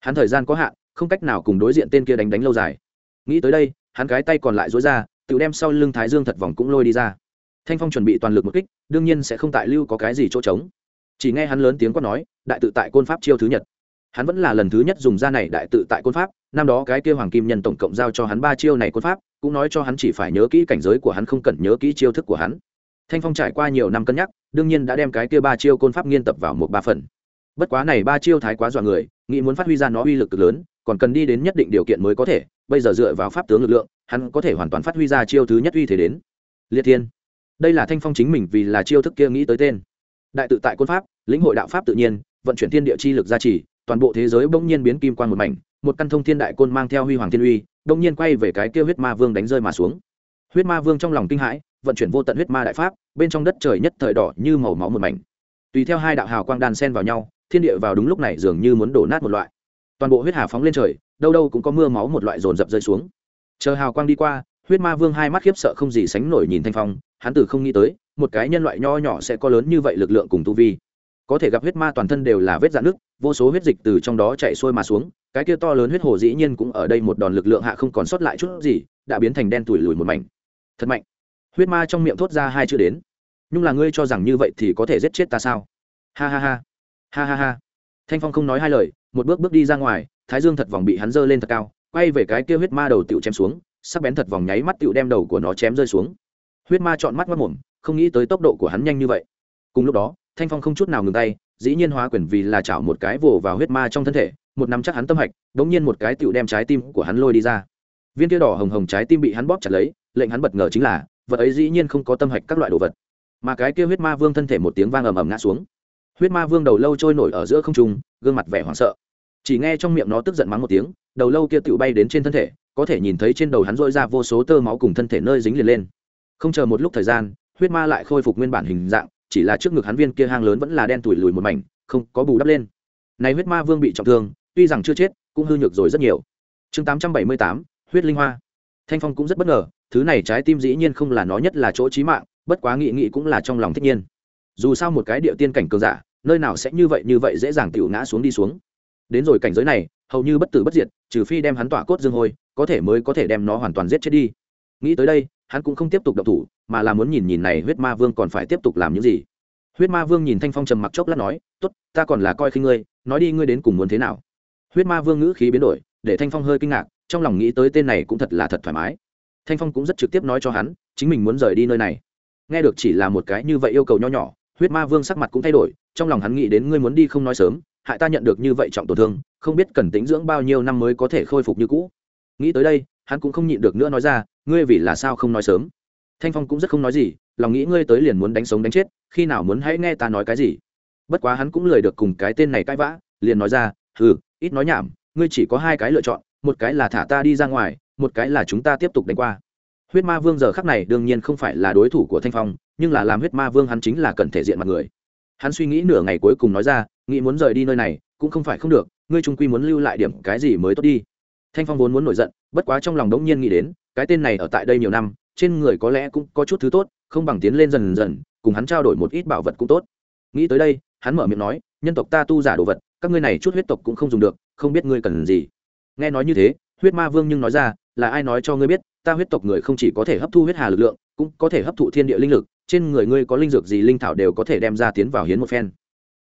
Hắn thời gian có hạn, không cách nào cùng đối diện tên kia đánh đánh lâu dài. Nghĩ tới đây, hắn cái tay còn lại dối ra, tự đem sau lưng thái dương thật vòng cũng lôi đi ra. Thanh phong chuẩn bị toàn lực một kích, đương nhiên sẽ không tại lưu có cái gì chỗ trống chỉ nghe hắn lớn tiếng quát nói, đại tự tại côn pháp chiêu thứ nhật. Hắn vẫn là lần thứ nhất dùng ra này đại tự tại côn pháp, năm đó cái kia hoàng kim nhân tổng cộng giao cho hắn ba chiêu này côn pháp, cũng nói cho hắn chỉ phải nhớ kỹ cảnh giới của hắn không cần nhớ kỹ chiêu thức của hắn. Thanh phong trải qua nhiều năm cân nhắc, đương nhiên đã đem cái kia ba chiêu côn pháp nghiên tập vào một ba phần. Bất quá này ba chiêu thái quá dọa người, nghĩ muốn phát huy ra nó uy lực cực lớn, còn cần đi đến nhất định điều kiện mới có thể, bây giờ dựa vào pháp tướng lực lượng, hắn có thể hoàn toàn phát huy ra chiêu thứ nhất uy thế đến. Liệt thiên, đây là thanh phong chính mình vì là chiêu thức kia nghĩ tới tên đại tự tại côn pháp, lĩnh hội đạo pháp tự nhiên, vận chuyển thiên địa chi lực gia trì, toàn bộ thế giới bỗng nhiên biến kim quan một mảnh, một căn thông thiên đại côn mang theo huy hoàng thiên uy, bỗng nhiên quay về cái kia huyết ma vương đánh rơi mà xuống. Huyết ma vương trong lòng kinh hãi, vận chuyển vô tận huyết ma đại pháp, bên trong đất trời nhất thời đỏ như màu máu một mảnh. Tùy theo hai đạo hào quang đan sen vào nhau, thiên địa vào đúng lúc này dường như muốn đổ nát một loại. Toàn bộ huyết hà phóng lên trời, đâu đâu cũng có mưa máu một loại dồn dập rơi xuống. Chờ hào quang đi qua huyết ma vương hai mắt khiếp sợ không gì sánh nổi nhìn thanh phong, hắn từ không nghĩ tới, một cái nhân loại nho nhỏ sẽ có lớn như vậy lực lượng cùng tu vi. Có thể gặp huyết ma toàn thân đều là vết dạn nước vô số huyết dịch từ trong đó chạy xuôi mà xuống, cái kia to lớn huyết hồ dĩ nhiên cũng ở đây một đòn lực lượng hạ không còn sót lại chút gì, đã biến thành đen tủi lùi một mảnh. Thật mạnh. Huyết ma trong miệng thốt ra hai chữ đến. Nhưng là ngươi cho rằng như vậy thì có thể giết chết ta sao? Ha ha ha. Ha ha ha. Thanh phong không nói hai lời, một bước bước đi ra ngoài, thái dương thật vòng bị hắn giơ lên thật cao, quay về cái kia huyết ma đầu tựu chém xuống sắc bén thật vòng nháy mắt tựu đem đầu của nó chém rơi xuống. Huyết ma chọn mắt mất mồm không nghĩ tới tốc độ của hắn nhanh như vậy. Cùng lúc đó, thanh phong không chút nào ngừng tay, dĩ nhiên hóa quyền vì là chảo một cái vồ vào huyết ma trong thân thể, một nắm chắc hắn tâm hạch, đống nhiên một cái tựu đem trái tim của hắn lôi đi ra. Viên kia đỏ hồng hồng trái tim bị hắn bóp chặt lấy, lệnh hắn bất ngờ chính là, vật ấy dĩ nhiên không có tâm hạch các loại đồ vật. Mà cái kia huyết ma vương thân thể một tiếng vang ầm ầm ngã xuống. Huyết ma vương đầu lâu trôi nổi ở giữa không trung, gương mặt vẻ hoảng sợ. Chỉ nghe trong miệng nó tức giận mắng một tiếng đầu lâu kia tựu bay đến trên thân thể, có thể nhìn thấy trên đầu hắn rỗi ra vô số tơ máu cùng thân thể nơi dính liền lên. Không chờ một lúc thời gian, huyết ma lại khôi phục nguyên bản hình dạng, chỉ là trước ngực hắn viên kia hang lớn vẫn là đen tủi lùi một mảnh, không có bù đắp lên. Này huyết ma vương bị trọng thương, tuy rằng chưa chết, cũng hư nhược rồi rất nhiều. Chương tám trăm bảy mươi tám, huyết linh hoa. Thanh phong cũng rất bất ngờ, thứ này trái tim dĩ nhiên không là nó nhất là chỗ trí mạng, bất quá nghị nghị cũng là trong lòng thích nhiên. Dù sao một cái địa tiên cảnh cường giả, nơi nào sẽ như vậy như vậy dễ dàng tiểu ngã xuống đi xuống. Đến rồi cảnh giới này hầu như bất tử bất diệt, trừ phi đem hắn tỏa cốt dương hôi, có thể mới có thể đem nó hoàn toàn giết chết đi. Nghĩ tới đây, hắn cũng không tiếp tục động thủ, mà là muốn nhìn nhìn này huyết ma vương còn phải tiếp tục làm những gì. Huyết ma vương nhìn thanh phong trầm mặc chốc lát nói t ố t ta còn là coi khi ngươi, nói đi ngươi đến cùng muốn thế nào? Huyết ma vương ngữ khí biến đổi, để thanh phong hơi kinh ngạc, trong lòng nghĩ tới tên này cũng thật là thật thoải mái. Thanh phong cũng rất trực tiếp nói cho hắn, chính mình muốn rời đi nơi này. Nghe được chỉ là một cái như vậy yêu cầu nho nhỏ, huyết ma vương sắc mặt cũng thay đổi, trong lòng hắn nghĩ đến ngươi muốn đi không nói sớm, hại ta nhận được như vậy trọng tổn thương không biết cần tính dưỡng bao nhiêu năm mới có thể khôi phục như cũ. Nghĩ tới đây, hắn cũng không nhịn được nữa nói ra, ngươi vì là sao không nói sớm? Thanh phong cũng rất không nói gì, lòng nghĩ ngươi tới liền muốn đánh sống đánh chết, khi nào muốn hãy nghe ta nói cái gì. Bất quá hắn cũng lười được cùng cái tên này cãi vã, liền nói ra ừ ít nói nhảm, ngươi chỉ có hai cái lựa chọn, một cái là thả ta đi ra ngoài, một cái là chúng ta tiếp tục đánh qua. Huyết ma vương giờ khắc này đương nhiên không phải là đối thủ của thanh phong, nhưng là làm huyết ma vương hắn chính là cần thể diện mặt người. Hắn suy nghĩ nửa ngày cuối cùng nói ra, nghĩ muốn rời đi nơi này, cũng không phải không được ngươi trung quy muốn lưu lại điểm cái gì mới tốt đi. Thanh phong vốn muốn nổi giận, bất quá trong lòng đống nhiên nghĩ đến, cái tên này ở tại đây nhiều năm, trên người có lẽ cũng có chút thứ tốt, không bằng tiến lên dần dần, cùng hắn trao đổi một ít bảo vật cũng tốt. Nghĩ tới đây, hắn mở miệng nói, nhân tộc ta tu giả đồ vật, các ngươi này chút huyết tộc cũng không dùng được, không biết ngươi cần gì. Nghe nói như thế, huyết ma vương nhưng nói ra, là ai nói cho ngươi biết, ta huyết tộc người không chỉ có thể hấp thu huyết hà lực lượng, cũng có thể hấp thụ thiên địa linh lực, trên người ngươi có linh dược gì linh thảo đều có thể đem ra tiến vào hiến một phen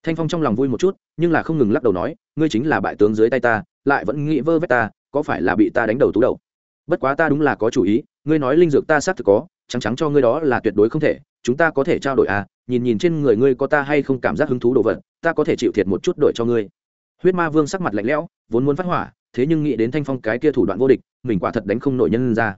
thanh phong trong lòng vui một chút, nhưng là không ngừng lắc đầu nói, ngươi chính là bại tướng dưới tay ta, lại vẫn nghĩ vơ vét ta, có phải là bị ta đánh đầu tú đầu? Bất quá ta đúng là có chủ ý, ngươi nói linh dược ta xác thực có, trắng trắng cho ngươi đó là tuyệt đối không thể, chúng ta có thể trao đổi à nhìn nhìn trên người ngươi có ta hay không cảm giác hứng thú đồ vật, ta có thể chịu thiệt một chút đổi cho ngươi. Huyết ma vương sắc mặt lạnh lẽo, vốn muốn phát hỏa, thế nhưng nghĩ đến thanh phong cái kia thủ đoạn vô địch, mình quả thật đánh không nổi nhân ra.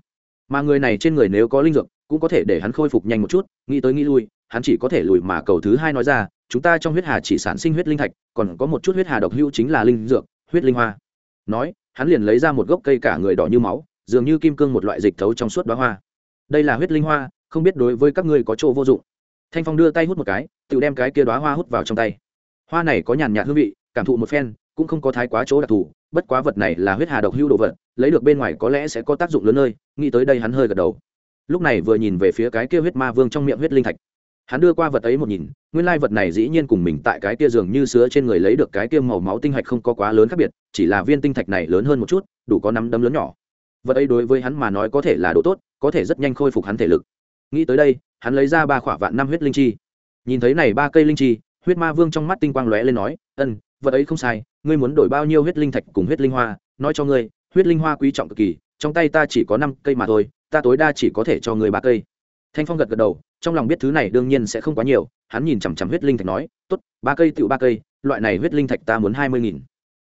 Mà người này trên người nếu có linh dược, cũng có thể để hắn khôi phục nhanh một chút, nghĩ tới nghĩ lui hắn chỉ có thể lùi mà cầu thứ hai nói ra, chúng ta trong huyết hà chỉ sản sinh huyết linh thạch, còn có một chút huyết hà độc hữu chính là linh dược, huyết linh hoa. Nói, hắn liền lấy ra một gốc cây cả người đỏ như máu, dường như kim cương một loại dịch thấu trong suốt đoá hoa. Đây là huyết linh hoa, không biết đối với các ngươi có chỗ vô dụng. Thanh phong đưa tay hút một cái, tự đem cái kia đoá hoa hút vào trong tay. Hoa này có nhàn nhạt hương vị, cảm thụ một phen, cũng không có thái quá chỗ đặc thù, bất quá vật này là huyết hà độc hưu đồ vật, lấy được bên ngoài có lẽ sẽ có tác dụng lớn nơi, nghĩ tới đây hắn hơi gật đầu. Lúc này vừa nhìn về phía cái kia huyết ma vương trong miệng huyết linh thạch hắn đưa qua vật ấy một nhìn, nguyên lai vật này dĩ nhiên cùng mình tại cái kia giường như sứa trên người lấy được cái kia màu máu tinh hạch không có quá lớn khác biệt, chỉ là viên tinh thạch này lớn hơn một chút, đủ có năm đấm lớn nhỏ. Vật ấy đối với hắn mà nói có thể là độ tốt, có thể rất nhanh khôi phục hắn thể lực. Nghĩ tới đây, hắn lấy ra ba khỏa vạn năm huyết linh chi. Nhìn thấy này ba cây linh chi, huyết ma vương trong mắt tinh quang lóe lên nói, ân, vật ấy không sai, ngươi muốn đổi bao nhiêu huyết linh thạch cùng huyết linh hoa, nói cho ngươi, huyết linh hoa quý trọng cực kỳ, trong tay ta chỉ có năm cây mà thôi, ta tối đa chỉ có thể cho ngươi ba cây. Thanh phong gật gật đầu trong lòng biết thứ này đương nhiên sẽ không quá nhiều, hắn nhìn chằm chằm huyết linh thạch nói, tốt, ba cây tựu ba cây, loại này huyết linh thạch ta muốn hai mươi nghìn.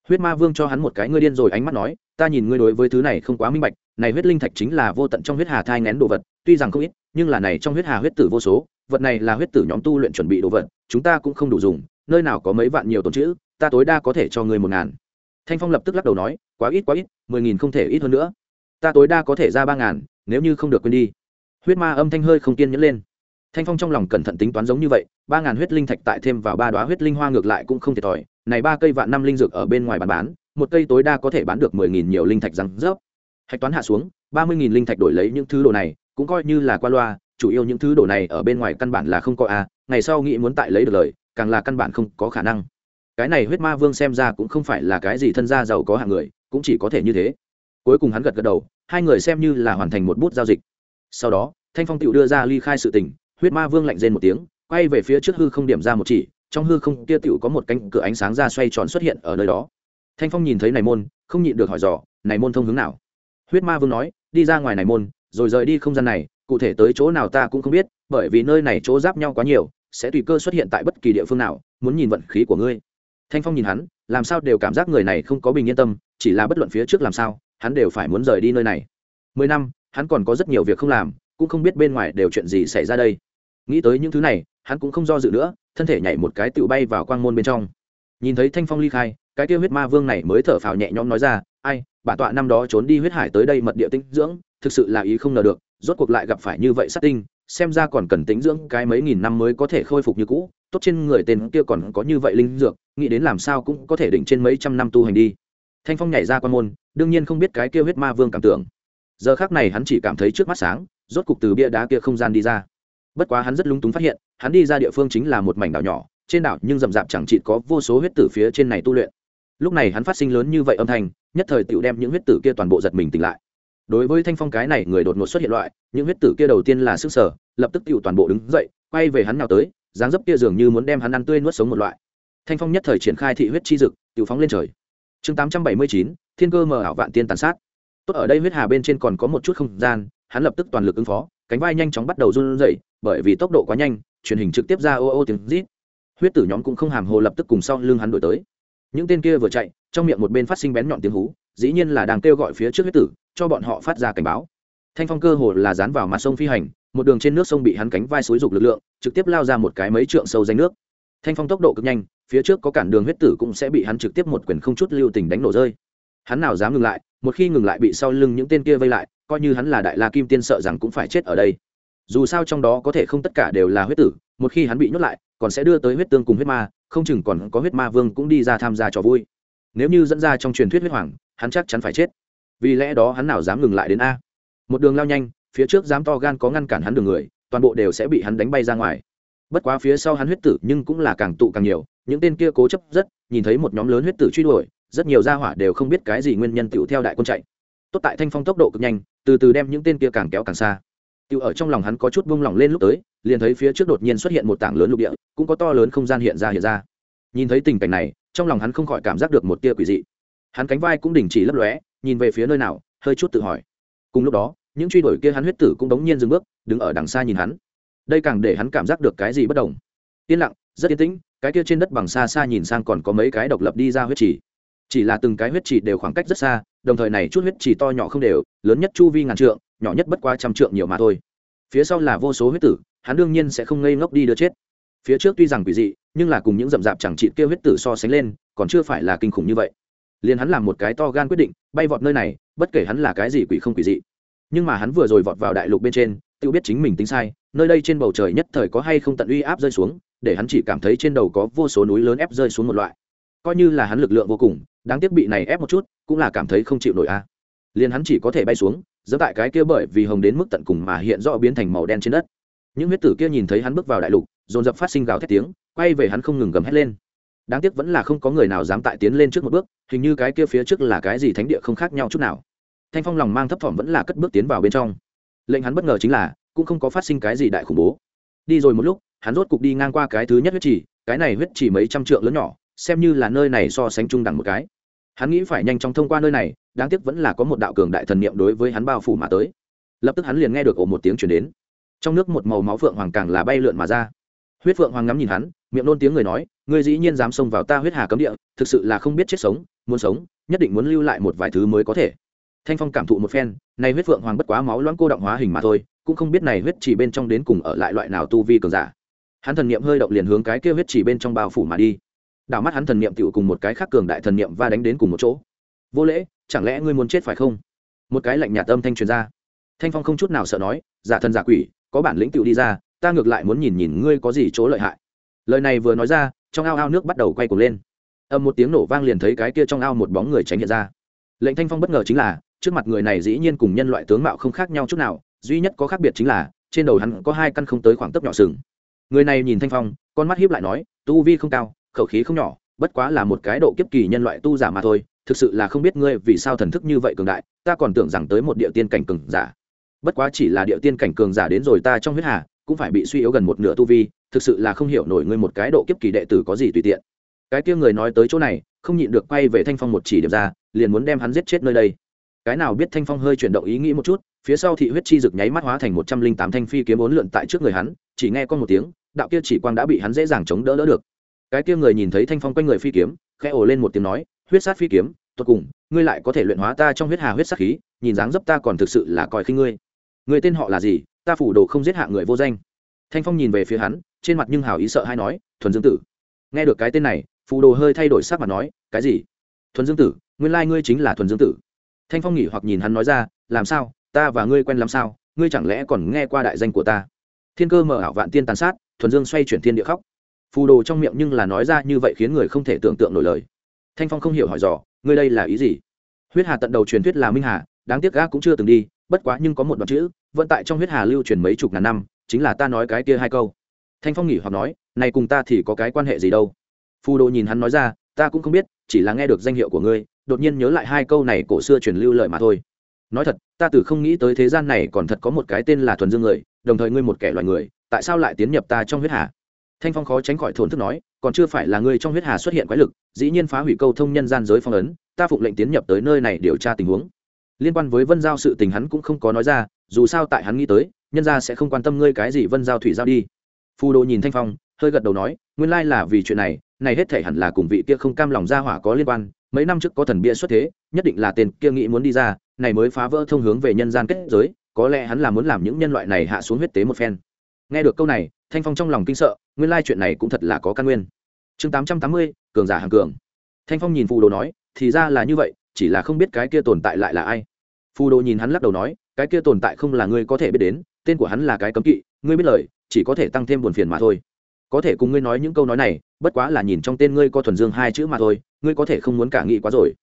Huyết ma vương cho hắn một cái ngươi điên rồi ánh mắt nói, ta nhìn ngươi đối với thứ này không quá minh bạch, này huyết linh thạch chính là vô tận trong huyết hà thai ngén đồ vật, tuy rằng không ít, nhưng là này trong huyết hà huyết tử vô số, vật này là huyết tử nhóm tu luyện chuẩn bị đồ vật, chúng ta cũng không đủ dùng, nơi nào có mấy vạn nhiều tồn chữ ta tối đa có thể cho ngươi một ngàn. Thanh phong lập tức lắc đầu nói, quá ít quá ít, mười nghìn không thể ít hơn nữa. Ta tối đa có thể ra ba ngàn, nếu như không được quên đi. Huyết ma âm thanh hơi không kiên nhẫn lên thanh phong trong lòng cẩn thận tính toán giống như vậy, ba ngàn huyết linh thạch tại thêm vào ba đoá huyết linh hoa ngược lại cũng không thiệt thòi. Này ba cây vạn năm linh dược ở bên ngoài bán bán, một cây tối đa có thể bán được mười nghìn nhiều linh thạch răng rớp. Hạch toán hạ xuống, ba mươi nghìn linh thạch đổi lấy những thứ đồ này, cũng coi như là qua loa, chủ yếu những thứ đồ này ở bên ngoài căn bản là không có a ngày sau nghĩ muốn tại lấy được lời, càng là căn bản không có khả năng. Cái này huyết ma vương xem ra cũng không phải là cái gì thân gia giàu có hạng người, cũng chỉ có thể như thế. Cuối cùng hắn gật gật đầu, hai người xem như là hoàn thành một bút giao dịch. Sau đó, thanh phong tựu đưa ra ly khai sự tình huyết ma vương lạnh rên một tiếng, quay về phía trước hư không điểm ra một chỉ, trong hư không kia tựu có một cánh cửa ánh sáng ra xoay tròn xuất hiện ở nơi đó. Thanh phong nhìn thấy này môn, không nhịn được hỏi dò, này môn thông hướng nào? Huyết ma vương nói, đi ra ngoài này môn, rồi rời đi không gian này, cụ thể tới chỗ nào ta cũng không biết, bởi vì nơi này chỗ giáp nhau quá nhiều, sẽ tùy cơ xuất hiện tại bất kỳ địa phương nào, muốn nhìn vận khí của ngươi. Thanh phong nhìn hắn, làm sao đều cảm giác người này không có bình yên tâm, chỉ là bất luận phía trước làm sao, hắn đều phải muốn rời đi nơi này. Mười năm, hắn còn có rất nhiều việc không làm, cũng không biết bên ngoài đều chuyện gì xảy ra đây nghĩ tới những thứ này, hắn cũng không do dự nữa, thân thể nhảy một cái tự bay vào quang môn bên trong. Nhìn thấy thanh phong ly khai, cái tiêu huyết ma vương này mới thở phào nhẹ nhõm nói ra, ai, bản tọa năm đó trốn đi huyết hải tới đây mật địa tinh dưỡng, thực sự là ý không ngờ được, rốt cuộc lại gặp phải như vậy sát tinh, xem ra còn cần tính dưỡng cái mấy nghìn năm mới có thể khôi phục như cũ, tốt trên người tên kia còn có như vậy linh dược, nghĩ đến làm sao cũng có thể đỉnh trên mấy trăm năm tu hành đi. Thanh phong nhảy ra quan môn, đương nhiên không biết cái kia huyết ma vương cảm tưởng. Giờ khác này hắn chỉ cảm thấy trước mắt sáng, rốt cục từ bia đá kia không gian đi ra bất quá hắn rất lúng túng phát hiện, hắn đi ra địa phương chính là một mảnh đảo nhỏ, trên đảo nhưng rậm rạp chẳng chịt có vô số huyết tử phía trên này tu luyện. Lúc này hắn phát sinh lớn như vậy âm thanh, nhất thời tựu đem những huyết tử kia toàn bộ giật mình tỉnh lại. Đối với thanh phong cái này người đột ngột xuất hiện loại, những huyết tử kia đầu tiên là sức sở, lập tức tựu toàn bộ đứng dậy, quay về hắn nào tới, dáng dấp kia dường như muốn đem hắn ăn tươi nuốt sống một loại. Thanh phong nhất thời triển khai thị huyết chi dực tựu phóng lên trời. Chương tám trăm bảy mươi chín, thiên cơ mờ ảo vạn tiên tàn sát. Tốt ở đây huyết hà bên trên còn có một chút không gian, hắn lập tức toàn lực ứng phó cánh vai nhanh chóng bắt đầu run rẩy, bởi vì tốc độ quá nhanh, truyền hình trực tiếp ra ô ô tiếng rít. Huyết tử nhóm cũng không hàm hồ lập tức cùng sau lưng hắn đổi tới. Những tên kia vừa chạy, trong miệng một bên phát sinh bén nhọn tiếng hú, dĩ nhiên là đang kêu gọi phía trước huyết tử, cho bọn họ phát ra cảnh báo. Thanh phong cơ hồ là dán vào mặt sông phi hành, một đường trên nước sông bị hắn cánh vai xối dục lực lượng, trực tiếp lao ra một cái mấy trượng sâu danh nước. Thanh phong tốc độ cực nhanh, phía trước có cản đường huyết tử cũng sẽ bị hắn trực tiếp một quyền không chút lưu tình đánh nổ rơi. Hắn nào dám ngừng lại, một khi ngừng lại bị sau lưng những tên kia vây lại coi như hắn là đại la kim tiên sợ rằng cũng phải chết ở đây. Dù sao trong đó có thể không tất cả đều là huyết tử, một khi hắn bị nhốt lại, còn sẽ đưa tới huyết tương cùng huyết ma, không chừng còn có huyết ma vương cũng đi ra tham gia trò vui. Nếu như dẫn ra trong truyền thuyết huyết hoàng, hắn chắc chắn phải chết. Vì lẽ đó hắn nào dám ngừng lại đến a. Một đường lao nhanh, phía trước dám to gan có ngăn cản hắn đường người, toàn bộ đều sẽ bị hắn đánh bay ra ngoài. Bất quá phía sau hắn huyết tử nhưng cũng là càng tụ càng nhiều, những tên kia cố chấp rất, nhìn thấy một nhóm lớn huyết tử truy đuổi, rất nhiều gia hỏa đều không biết cái gì nguyên nhân tựu theo đại quân chạy. Tốt tại thanh phong tốc độ cực nhanh từ từ đem những tên kia càng kéo càng xa. Tiêu ở trong lòng hắn có chút buông lỏng lên lúc tới, liền thấy phía trước đột nhiên xuất hiện một tảng lớn lục địa, cũng có to lớn không gian hiện ra hiện ra. Nhìn thấy tình cảnh này, trong lòng hắn không khỏi cảm giác được một tia quỷ dị. Hắn cánh vai cũng đình chỉ lấp lóe, nhìn về phía nơi nào, hơi chút tự hỏi. Cùng lúc đó, những truy đuổi kia hắn huyết tử cũng đống nhiên dừng bước, đứng ở đằng xa nhìn hắn. Đây càng để hắn cảm giác được cái gì bất đồng. Yên lặng, rất yên tĩnh, cái kia trên đất bằng xa xa nhìn sang còn có mấy cái độc lập đi ra huyết trì. Chỉ là từng cái huyết trì đều khoảng cách rất xa đồng thời này chút huyết chỉ to nhỏ không đều, lớn nhất chu vi ngàn trượng, nhỏ nhất bất qua trăm trượng nhiều mà thôi. Phía sau là vô số huyết tử, hắn đương nhiên sẽ không ngây ngốc đi đưa chết. Phía trước tuy rằng quỷ dị, nhưng là cùng những rậm rạp chẳng trị kia huyết tử so sánh lên, còn chưa phải là kinh khủng như vậy. Liền hắn làm một cái to gan quyết định, bay vọt nơi này, bất kể hắn là cái gì quỷ không quỷ dị. Nhưng mà hắn vừa rồi vọt vào đại lục bên trên, tự biết chính mình tính sai, nơi đây trên bầu trời nhất thời có hay không tận uy áp rơi xuống, để hắn chỉ cảm thấy trên đầu có vô số núi lớn ép rơi xuống một loại. Coi như là hắn lực lượng vô cùng, đáng tiếc bị này ép một chút cũng là cảm thấy không chịu nổi a. À. liền hắn chỉ có thể bay xuống dẫm tại cái kia bởi vì hồng đến mức tận cùng mà hiện rõ biến thành màu đen trên đất. Những huyết tử kia nhìn thấy hắn bước vào đại lục, dồn dập phát sinh gào thét tiếng, quay về hắn không ngừng gầm hét lên. Đáng tiếc vẫn là không có người nào dám tại tiến lên trước một bước, hình như cái kia phía trước là cái gì thánh địa không khác nhau chút nào. Thanh phong lòng mang thấp thỏm vẫn là cất bước tiến vào bên trong. Lệnh hắn bất ngờ chính là, cũng không có phát sinh cái gì đại khủng bố. Đi rồi một lúc, hắn rốt cục đi ngang qua cái thứ nhất huyết trì, cái này huyết trì mấy trăm trượng lớn nhỏ, xem như là nơi này so sánh trung đẳng một cái hắn nghĩ phải nhanh chóng thông qua nơi này, đáng tiếc vẫn là có một đạo cường đại thần niệm đối với hắn bao phủ mà tới. Lập tức hắn liền nghe được ổ một tiếng chuyển đến. Trong nước một màu máu phượng hoàng càng là bay lượn mà ra. Huyết phượng hoàng ngắm nhìn hắn, miệng nôn tiếng người nói, ngươi dĩ nhiên dám xông vào ta huyết hà cấm địa, thực sự là không biết chết sống, muốn sống, nhất định muốn lưu lại một vài thứ mới có thể. Thanh phong cảm thụ một phen, này huyết phượng hoàng bất quá máu loãng cô động hóa hình mà thôi, cũng không biết này huyết chỉ bên trong đến cùng ở lại loại nào tu vi cường giả. Hắn thần niệm hơi động liền hướng cái kia huyết chỉ bên trong bao phủ mà đi đảo mắt hắn thần niệm tựu cùng một cái khác cường đại thần niệm va đánh đến cùng một chỗ. Vô lễ, chẳng lẽ ngươi muốn chết phải không? Một cái lạnh nhà tâm thanh truyền ra. Thanh phong không chút nào sợ nói, giả thần giả quỷ, có bản lĩnh tựu đi ra, ta ngược lại muốn nhìn nhìn ngươi có gì chỗ lợi hại. Lời này vừa nói ra, trong ao ao nước bắt đầu quay cuồng lên. Âm một tiếng nổ vang liền thấy cái kia trong ao một bóng người tránh hiện ra. Lệnh thanh phong bất ngờ chính là, trước mặt người này dĩ nhiên cùng nhân loại tướng mạo không khác nhau chút nào, duy nhất có khác biệt chính là, trên đầu hắn có hai căn không tới khoảng tấc nhỏ sừng. Người này nhìn thanh phong, con mắt hiếp lại nói, tu vi không cao khẩu khí không nhỏ, bất quá là một cái độ kiếp kỳ nhân loại tu giả mà thôi, thực sự là không biết ngươi vì sao thần thức như vậy cường đại, ta còn tưởng rằng tới một địa tiên cảnh cường giả. Bất quá chỉ là địa tiên cảnh cường giả đến rồi ta trong huyết hà, cũng phải bị suy yếu gần một nửa tu vi, thực sự là không hiểu nổi ngươi một cái độ kiếp kỳ đệ tử có gì tùy tiện. Cái kia người nói tới chỗ này, không nhịn được quay về thanh phong một chỉ điểm ra, liền muốn đem hắn giết chết nơi đây. Cái nào biết thanh phong hơi chuyển động ý nghĩ một chút, phía sau thị huyết chi rực nháy mắt hóa thành một trăm linh tám thanh phi kiếm bốn lượn tại trước người hắn, chỉ nghe con một tiếng, đạo kia chỉ quang đã bị hắn dễ dàng chống đỡ đỡ được cái kia người nhìn thấy thanh phong quanh người phi kiếm, khẽ ồ lên một tiếng nói, huyết sát phi kiếm, tốt cùng, ngươi lại có thể luyện hóa ta trong huyết hà huyết sát khí, nhìn dáng dấp ta còn thực sự là coi khinh ngươi. Người tên họ là gì? Ta phủ đồ không giết hạ người vô danh. Thanh phong nhìn về phía hắn, trên mặt nhưng hào ý sợ hay nói, thuần dương tử. Nghe được cái tên này, phù đồ hơi thay đổi sắc mặt nói, cái gì? Thuần dương tử, nguyên lai ngươi chính là thuần dương tử. Thanh phong nghỉ hoặc nhìn hắn nói ra, làm sao? Ta và ngươi quen làm sao? Ngươi chẳng lẽ còn nghe qua đại danh của ta? Thiên cơ mở ảo vạn tiên tàn sát, thuần dương xoay chuyển thiên địa khóc phù đồ trong miệng nhưng là nói ra như vậy khiến người không thể tưởng tượng nổi lời. Thanh phong không hiểu hỏi dò, ngươi đây là ý gì? Huyết hà tận đầu truyền thuyết là minh hà, đáng tiếc gã cũng chưa từng đi, bất quá nhưng có một đoạn chữ vận tại trong huyết hà lưu truyền mấy chục ngàn năm, chính là ta nói cái kia hai câu. Thanh phong nghỉ hoặc nói, này cùng ta thì có cái quan hệ gì đâu? Phù đồ nhìn hắn nói ra, ta cũng không biết, chỉ là nghe được danh hiệu của ngươi, đột nhiên nhớ lại hai câu này cổ xưa truyền lưu lợi mà thôi. Nói thật, ta từ không nghĩ tới thế gian này còn thật có một cái tên là thuần dương người, đồng thời ngươi một kẻ loài người, tại sao lại tiến nhập ta trong huyết hà? Thanh phong khó tránh khỏi thổn thức nói, còn chưa phải là ngươi trong huyết hà xuất hiện quái lực, dĩ nhiên phá hủy câu thông nhân gian giới phong ấn, ta phụng lệnh tiến nhập tới nơi này điều tra tình huống. Liên quan với vân giao sự tình hắn cũng không có nói ra, dù sao tại hắn nghĩ tới, nhân gia sẽ không quan tâm ngươi cái gì vân giao thủy giao đi. Phù đồ nhìn thanh phong, hơi gật đầu nói, nguyên lai là vì chuyện này này hết thể hẳn là cùng vị kia không cam lòng ra hỏa có liên quan, mấy năm trước có thần bia xuất thế, nhất định là tên kia nghĩ muốn đi ra, này mới phá vỡ thông hướng về nhân gian kết giới, có lẽ hắn là muốn làm những nhân loại này hạ xuống huyết tế một phen. Nghe được câu này, thanh phong trong lòng kinh sợ nguyên lai chuyện này cũng thật là có căn nguyên. Chương tám trăm tám mươi, cường giả hàng cường. Thanh phong nhìn phù đồ nói, thì ra là như vậy, chỉ là không biết cái kia tồn tại lại là ai. Phù đồ nhìn hắn lắc đầu nói, cái kia tồn tại không là ngươi có thể biết đến, tên của hắn là cái cấm kỵ, ngươi biết lời, chỉ có thể tăng thêm buồn phiền mà thôi. Có thể cùng ngươi nói những câu nói này, bất quá là nhìn trong tên ngươi có thuần dương hai chữ mà thôi, ngươi có thể không muốn cả nghĩ quá rồi.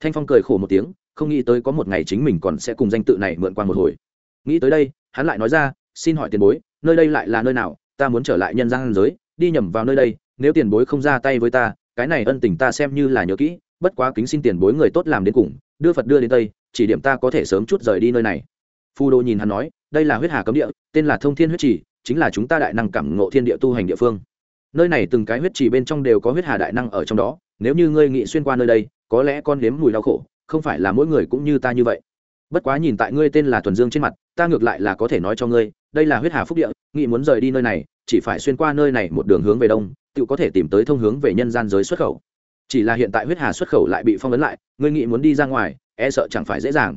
Thanh phong cười khổ một tiếng, không nghĩ tới có một ngày chính mình còn sẽ cùng danh tự này mượn qua một hồi. Nghĩ tới đây, hắn lại nói ra, xin hỏi tiền bối, nơi đây lại là nơi nào ta muốn trở lại nhân gian giới, đi nhầm vào nơi đây, nếu tiền bối không ra tay với ta, cái này ân tình ta xem như là nhớ kỹ, bất quá kính xin tiền bối người tốt làm đến cùng, đưa phật đưa đến tây, chỉ điểm ta có thể sớm chút rời đi nơi này. Phù đô nhìn hắn nói, đây là huyết hà cấm địa, tên là thông thiên huyết trì, chính là chúng ta đại năng cảm ngộ thiên địa tu hành địa phương. Nơi này từng cái huyết trì bên trong đều có huyết hà đại năng ở trong đó, nếu như ngươi nghị xuyên qua nơi đây, có lẽ con nếm mùi đau khổ, không phải là mỗi người cũng như ta như vậy. Bất quá nhìn tại ngươi tên là thuần dương trên mặt, ta ngược lại là có thể nói cho ngươi đây là huyết hà phúc địa nghị muốn rời đi nơi này, chỉ phải xuyên qua nơi này một đường hướng về đông, tự có thể tìm tới thông hướng về nhân gian giới xuất khẩu. Chỉ là hiện tại huyết hà xuất khẩu lại bị phong ấn lại, ngươi nghĩ muốn đi ra ngoài e sợ chẳng phải dễ dàng.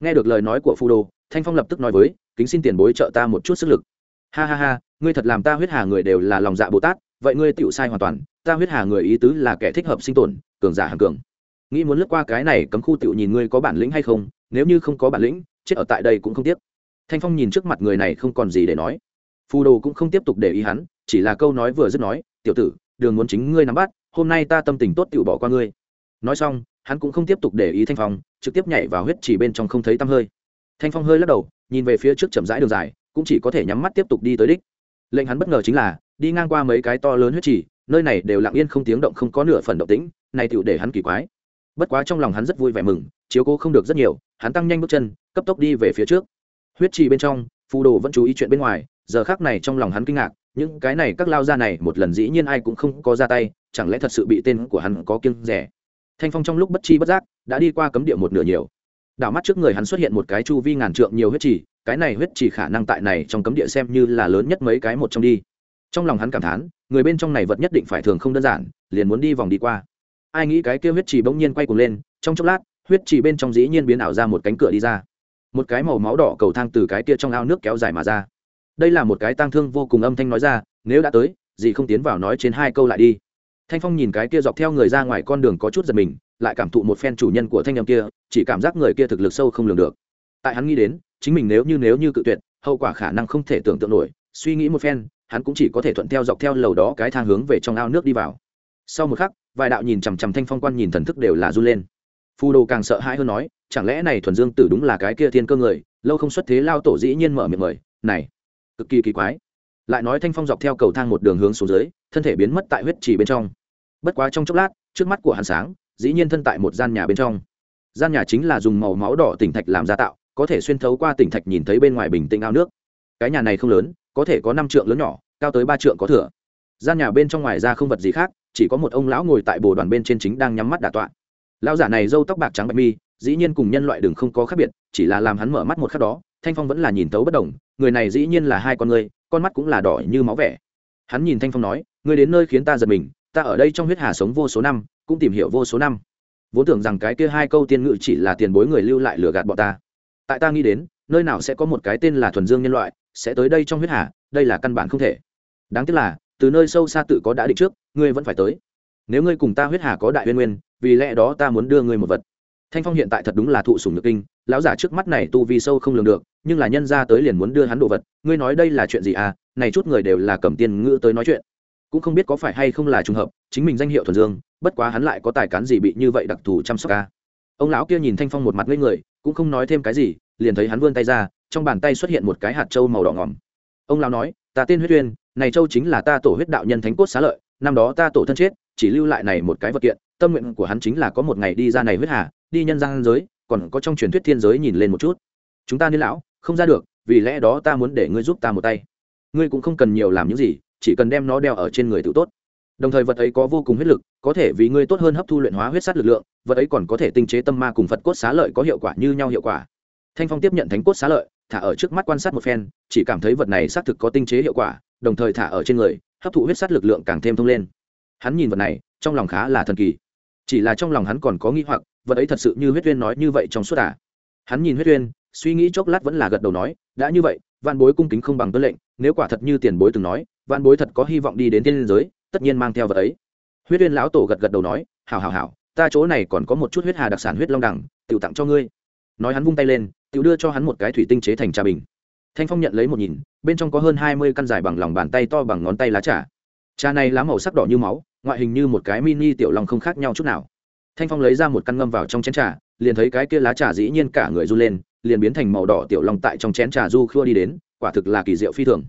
Nghe được lời nói của phu đô, thanh phong lập tức nói với, kính xin tiền bối trợ ta một chút sức lực. Ha ha ha, ngươi thật làm ta huyết hà người đều là lòng dạ bồ tát, vậy ngươi tựu sai hoàn toàn, ta huyết hà người ý tứ là kẻ thích hợp sinh tồn, cường giả hàng cường. Nghĩ muốn lướt qua cái này cấm khu tựu nhìn ngươi có bản lĩnh hay không, nếu như không có bản lĩnh, chết ở tại đây cũng không tiếc thanh phong nhìn trước mặt người này không còn gì để nói. Phù đồ cũng không tiếp tục để ý hắn, chỉ là câu nói vừa dứt nói, tiểu tử, đường muốn chính ngươi nắm bắt, hôm nay ta tâm tình tốt tự bỏ qua ngươi. Nói xong, hắn cũng không tiếp tục để ý thanh phong, trực tiếp nhảy vào huyết chỉ bên trong không thấy tăm hơi. Thanh phong hơi lắc đầu, nhìn về phía trước chậm rãi đường dài, cũng chỉ có thể nhắm mắt tiếp tục đi tới đích. Lệnh hắn bất ngờ chính là, đi ngang qua mấy cái to lớn huyết chỉ nơi này đều lặng yên không tiếng động không có nửa phần động tĩnh, này tựu để hắn kỳ quái. Bất quá trong lòng hắn rất vui vẻ mừng, chiếu cố không được rất nhiều, hắn tăng nhanh bước chân, cấp tốc đi về phía trước huyết trì bên trong, phù đồ vẫn chú ý chuyện bên ngoài, giờ khác này trong lòng hắn kinh ngạc, những cái này các lao ra này một lần dĩ nhiên ai cũng không có ra tay, chẳng lẽ thật sự bị tên của hắn có kiêng rẻ? Thanh phong trong lúc bất chi bất giác đã đi qua cấm địa một nửa nhiều. Đảo mắt trước người hắn xuất hiện một cái chu vi ngàn trượng nhiều huyết trì, cái này huyết trì khả năng tại này trong cấm địa xem như là lớn nhất mấy cái một trong đi. Trong lòng hắn cảm thán, người bên trong này vật nhất định phải thường không đơn giản, liền muốn đi vòng đi qua. Ai nghĩ cái kia huyết trì bỗng nhiên quay cuồng lên, trong chốc lát, huyết trì bên trong dĩ nhiên biến ảo ra một cánh cửa đi ra một cái màu máu đỏ cầu thang từ cái kia trong ao nước kéo dài mà ra. Đây là một cái tang thương vô cùng âm thanh nói ra, nếu đã tới gì không tiến vào nói trên hai câu lại đi. Thanh phong nhìn cái kia dọc theo người ra ngoài con đường có chút giật mình, lại cảm thụ một phen chủ nhân của thanh nhầm kia, chỉ cảm giác người kia thực lực sâu không lường được. Tại hắn nghĩ đến, chính mình nếu như nếu như cự tuyệt, hậu quả khả năng không thể tưởng tượng nổi. Suy nghĩ một phen, hắn cũng chỉ có thể thuận theo dọc theo lầu đó cái thang hướng về trong ao nước đi vào. Sau một khắc, vài đạo nhìn chằm chằm thanh phong quan nhìn thần thức đều là run lên. Phù đồ càng sợ hãi hơn nói chẳng lẽ này thuần dương tử đúng là cái kia thiên cơ người, lâu không xuất thế lao tổ dĩ nhiên mở miệng mời, này, cực kỳ kỳ quái. Lại nói thanh phong dọc theo cầu thang một đường hướng xuống dưới, thân thể biến mất tại huyết trì bên trong. Bất quá trong chốc lát, trước mắt của hàn sáng, dĩ nhiên thân tại một gian nhà bên trong. Gian nhà chính là dùng màu máu đỏ tỉnh thạch làm ra tạo, có thể xuyên thấu qua tỉnh thạch nhìn thấy bên ngoài bình tĩnh ao nước. Cái nhà này không lớn, có thể có năm trượng lớn nhỏ, cao tới ba trượng có thừa. Gian nhà bên trong ngoài ra không vật gì khác, chỉ có một ông lão ngồi tại bồ đoàn bên trên chính đang nhắm mắt đà tọa. Lão giả này râu tóc bạc trắng bạch mi dĩ nhiên cùng nhân loại đường không có khác biệt, chỉ là làm hắn mở mắt một khắc đó, thanh phong vẫn là nhìn tấu bất đồng, người này dĩ nhiên là hai con người con mắt cũng là đỏ như máu vẻ. Hắn nhìn thanh phong nói người đến nơi khiến ta giật mình, ta ở đây trong huyết hà sống vô số năm, cũng tìm hiểu vô số năm. Vốn tưởng rằng cái kia hai câu tiên ngữ chỉ là tiền bối người lưu lại lừa gạt bọn ta. Tại ta nghĩ đến, nơi nào sẽ có một cái tên là thuần dương nhân loại, sẽ tới đây trong huyết hà, đây là căn bản không thể. Đáng tiếc là, từ nơi sâu xa tự có đã định trước, ngươi vẫn phải tới. Nếu ngươi cùng ta huyết hà có đại uyên nguyên, vì lẽ đó ta muốn đưa ngươi một vật thanh phong hiện tại thật đúng là thụ sùng nhược kinh, lão giả trước mắt này tu vi sâu không lường được, nhưng là nhân ra tới liền muốn đưa hắn đồ vật, ngươi nói đây là chuyện gì à này chút người đều là cầm tiền ngữ tới nói chuyện. Cũng không biết có phải hay không là trùng hợp, chính mình danh hiệu thuần dương, bất quá hắn lại có tài cán gì bị như vậy đặc thù chăm sóc ca ông lão kia nhìn thanh phong một mặt ngây người, cũng không nói thêm cái gì, liền thấy hắn vươn tay ra, trong bàn tay xuất hiện một cái hạt trâu màu đỏ ngỏm ông lão nói, ta tên huyết uyên, này châu chính là ta tổ huyết đạo nhân thánh cốt xá lợi, năm đó ta tổ thân chết, chỉ lưu lại này một cái vật kiện tâm nguyện của hắn chính là có một ngày đi ra này huyết hà, đi nhân gian giới, còn có trong truyền thuyết thiên giới nhìn lên một chút. Chúng ta niên lão, không ra được, vì lẽ đó ta muốn để ngươi giúp ta một tay. Ngươi cũng không cần nhiều làm những gì, chỉ cần đem nó đeo ở trên người tự tốt. Đồng thời vật ấy có vô cùng huyết lực, có thể vì ngươi tốt hơn hấp thu luyện hóa huyết sát lực lượng, vật ấy còn có thể tinh chế tâm ma cùng phật cốt xá lợi có hiệu quả như nhau hiệu quả. Thanh phong tiếp nhận thánh cốt xá lợi, thả ở trước mắt quan sát một phen, chỉ cảm thấy vật này xác thực có tinh chế hiệu quả, đồng thời thả ở trên người, hấp thụ huyết sát lực lượng càng thêm thông lên. Hắn nhìn vật này, trong lòng khá là thần kỳ chỉ là trong lòng hắn còn có nghi hoặc, vật ấy thật sự như huyết uyên nói như vậy trong suốt à? Hắn nhìn huyết uyên, suy nghĩ chốc lát vẫn là gật đầu nói, đã như vậy văn bối cung kính không bằng tuân lệnh, nếu quả thật như tiền bối từng nói văn bối thật có hy vọng đi đến thiên giới, tất nhiên mang theo vật ấy. Huyết uyên lão tổ gật gật đầu nói, hảo hảo hảo, ta chỗ này còn có một chút huyết hà đặc sản huyết long đẳng tự tặng cho ngươi. Nói hắn vung tay lên tự đưa cho hắn một cái thủy tinh chế thành trà bình. Thanh phong nhận lấy một nhìn, bên trong có hơn hai mươi căn dài bằng lòng bàn tay to bằng ngón tay lá trà. Trà này lá màu sắc đỏ như máu ngoại hình như một cái mini tiểu long không khác nhau chút nào. Thanh phong lấy ra một căn ngâm vào trong chén trà, liền thấy cái kia lá trà dĩ nhiên cả người run lên, liền biến thành màu đỏ tiểu long tại trong chén trà du khua đi đến, quả thực là kỳ diệu phi thường.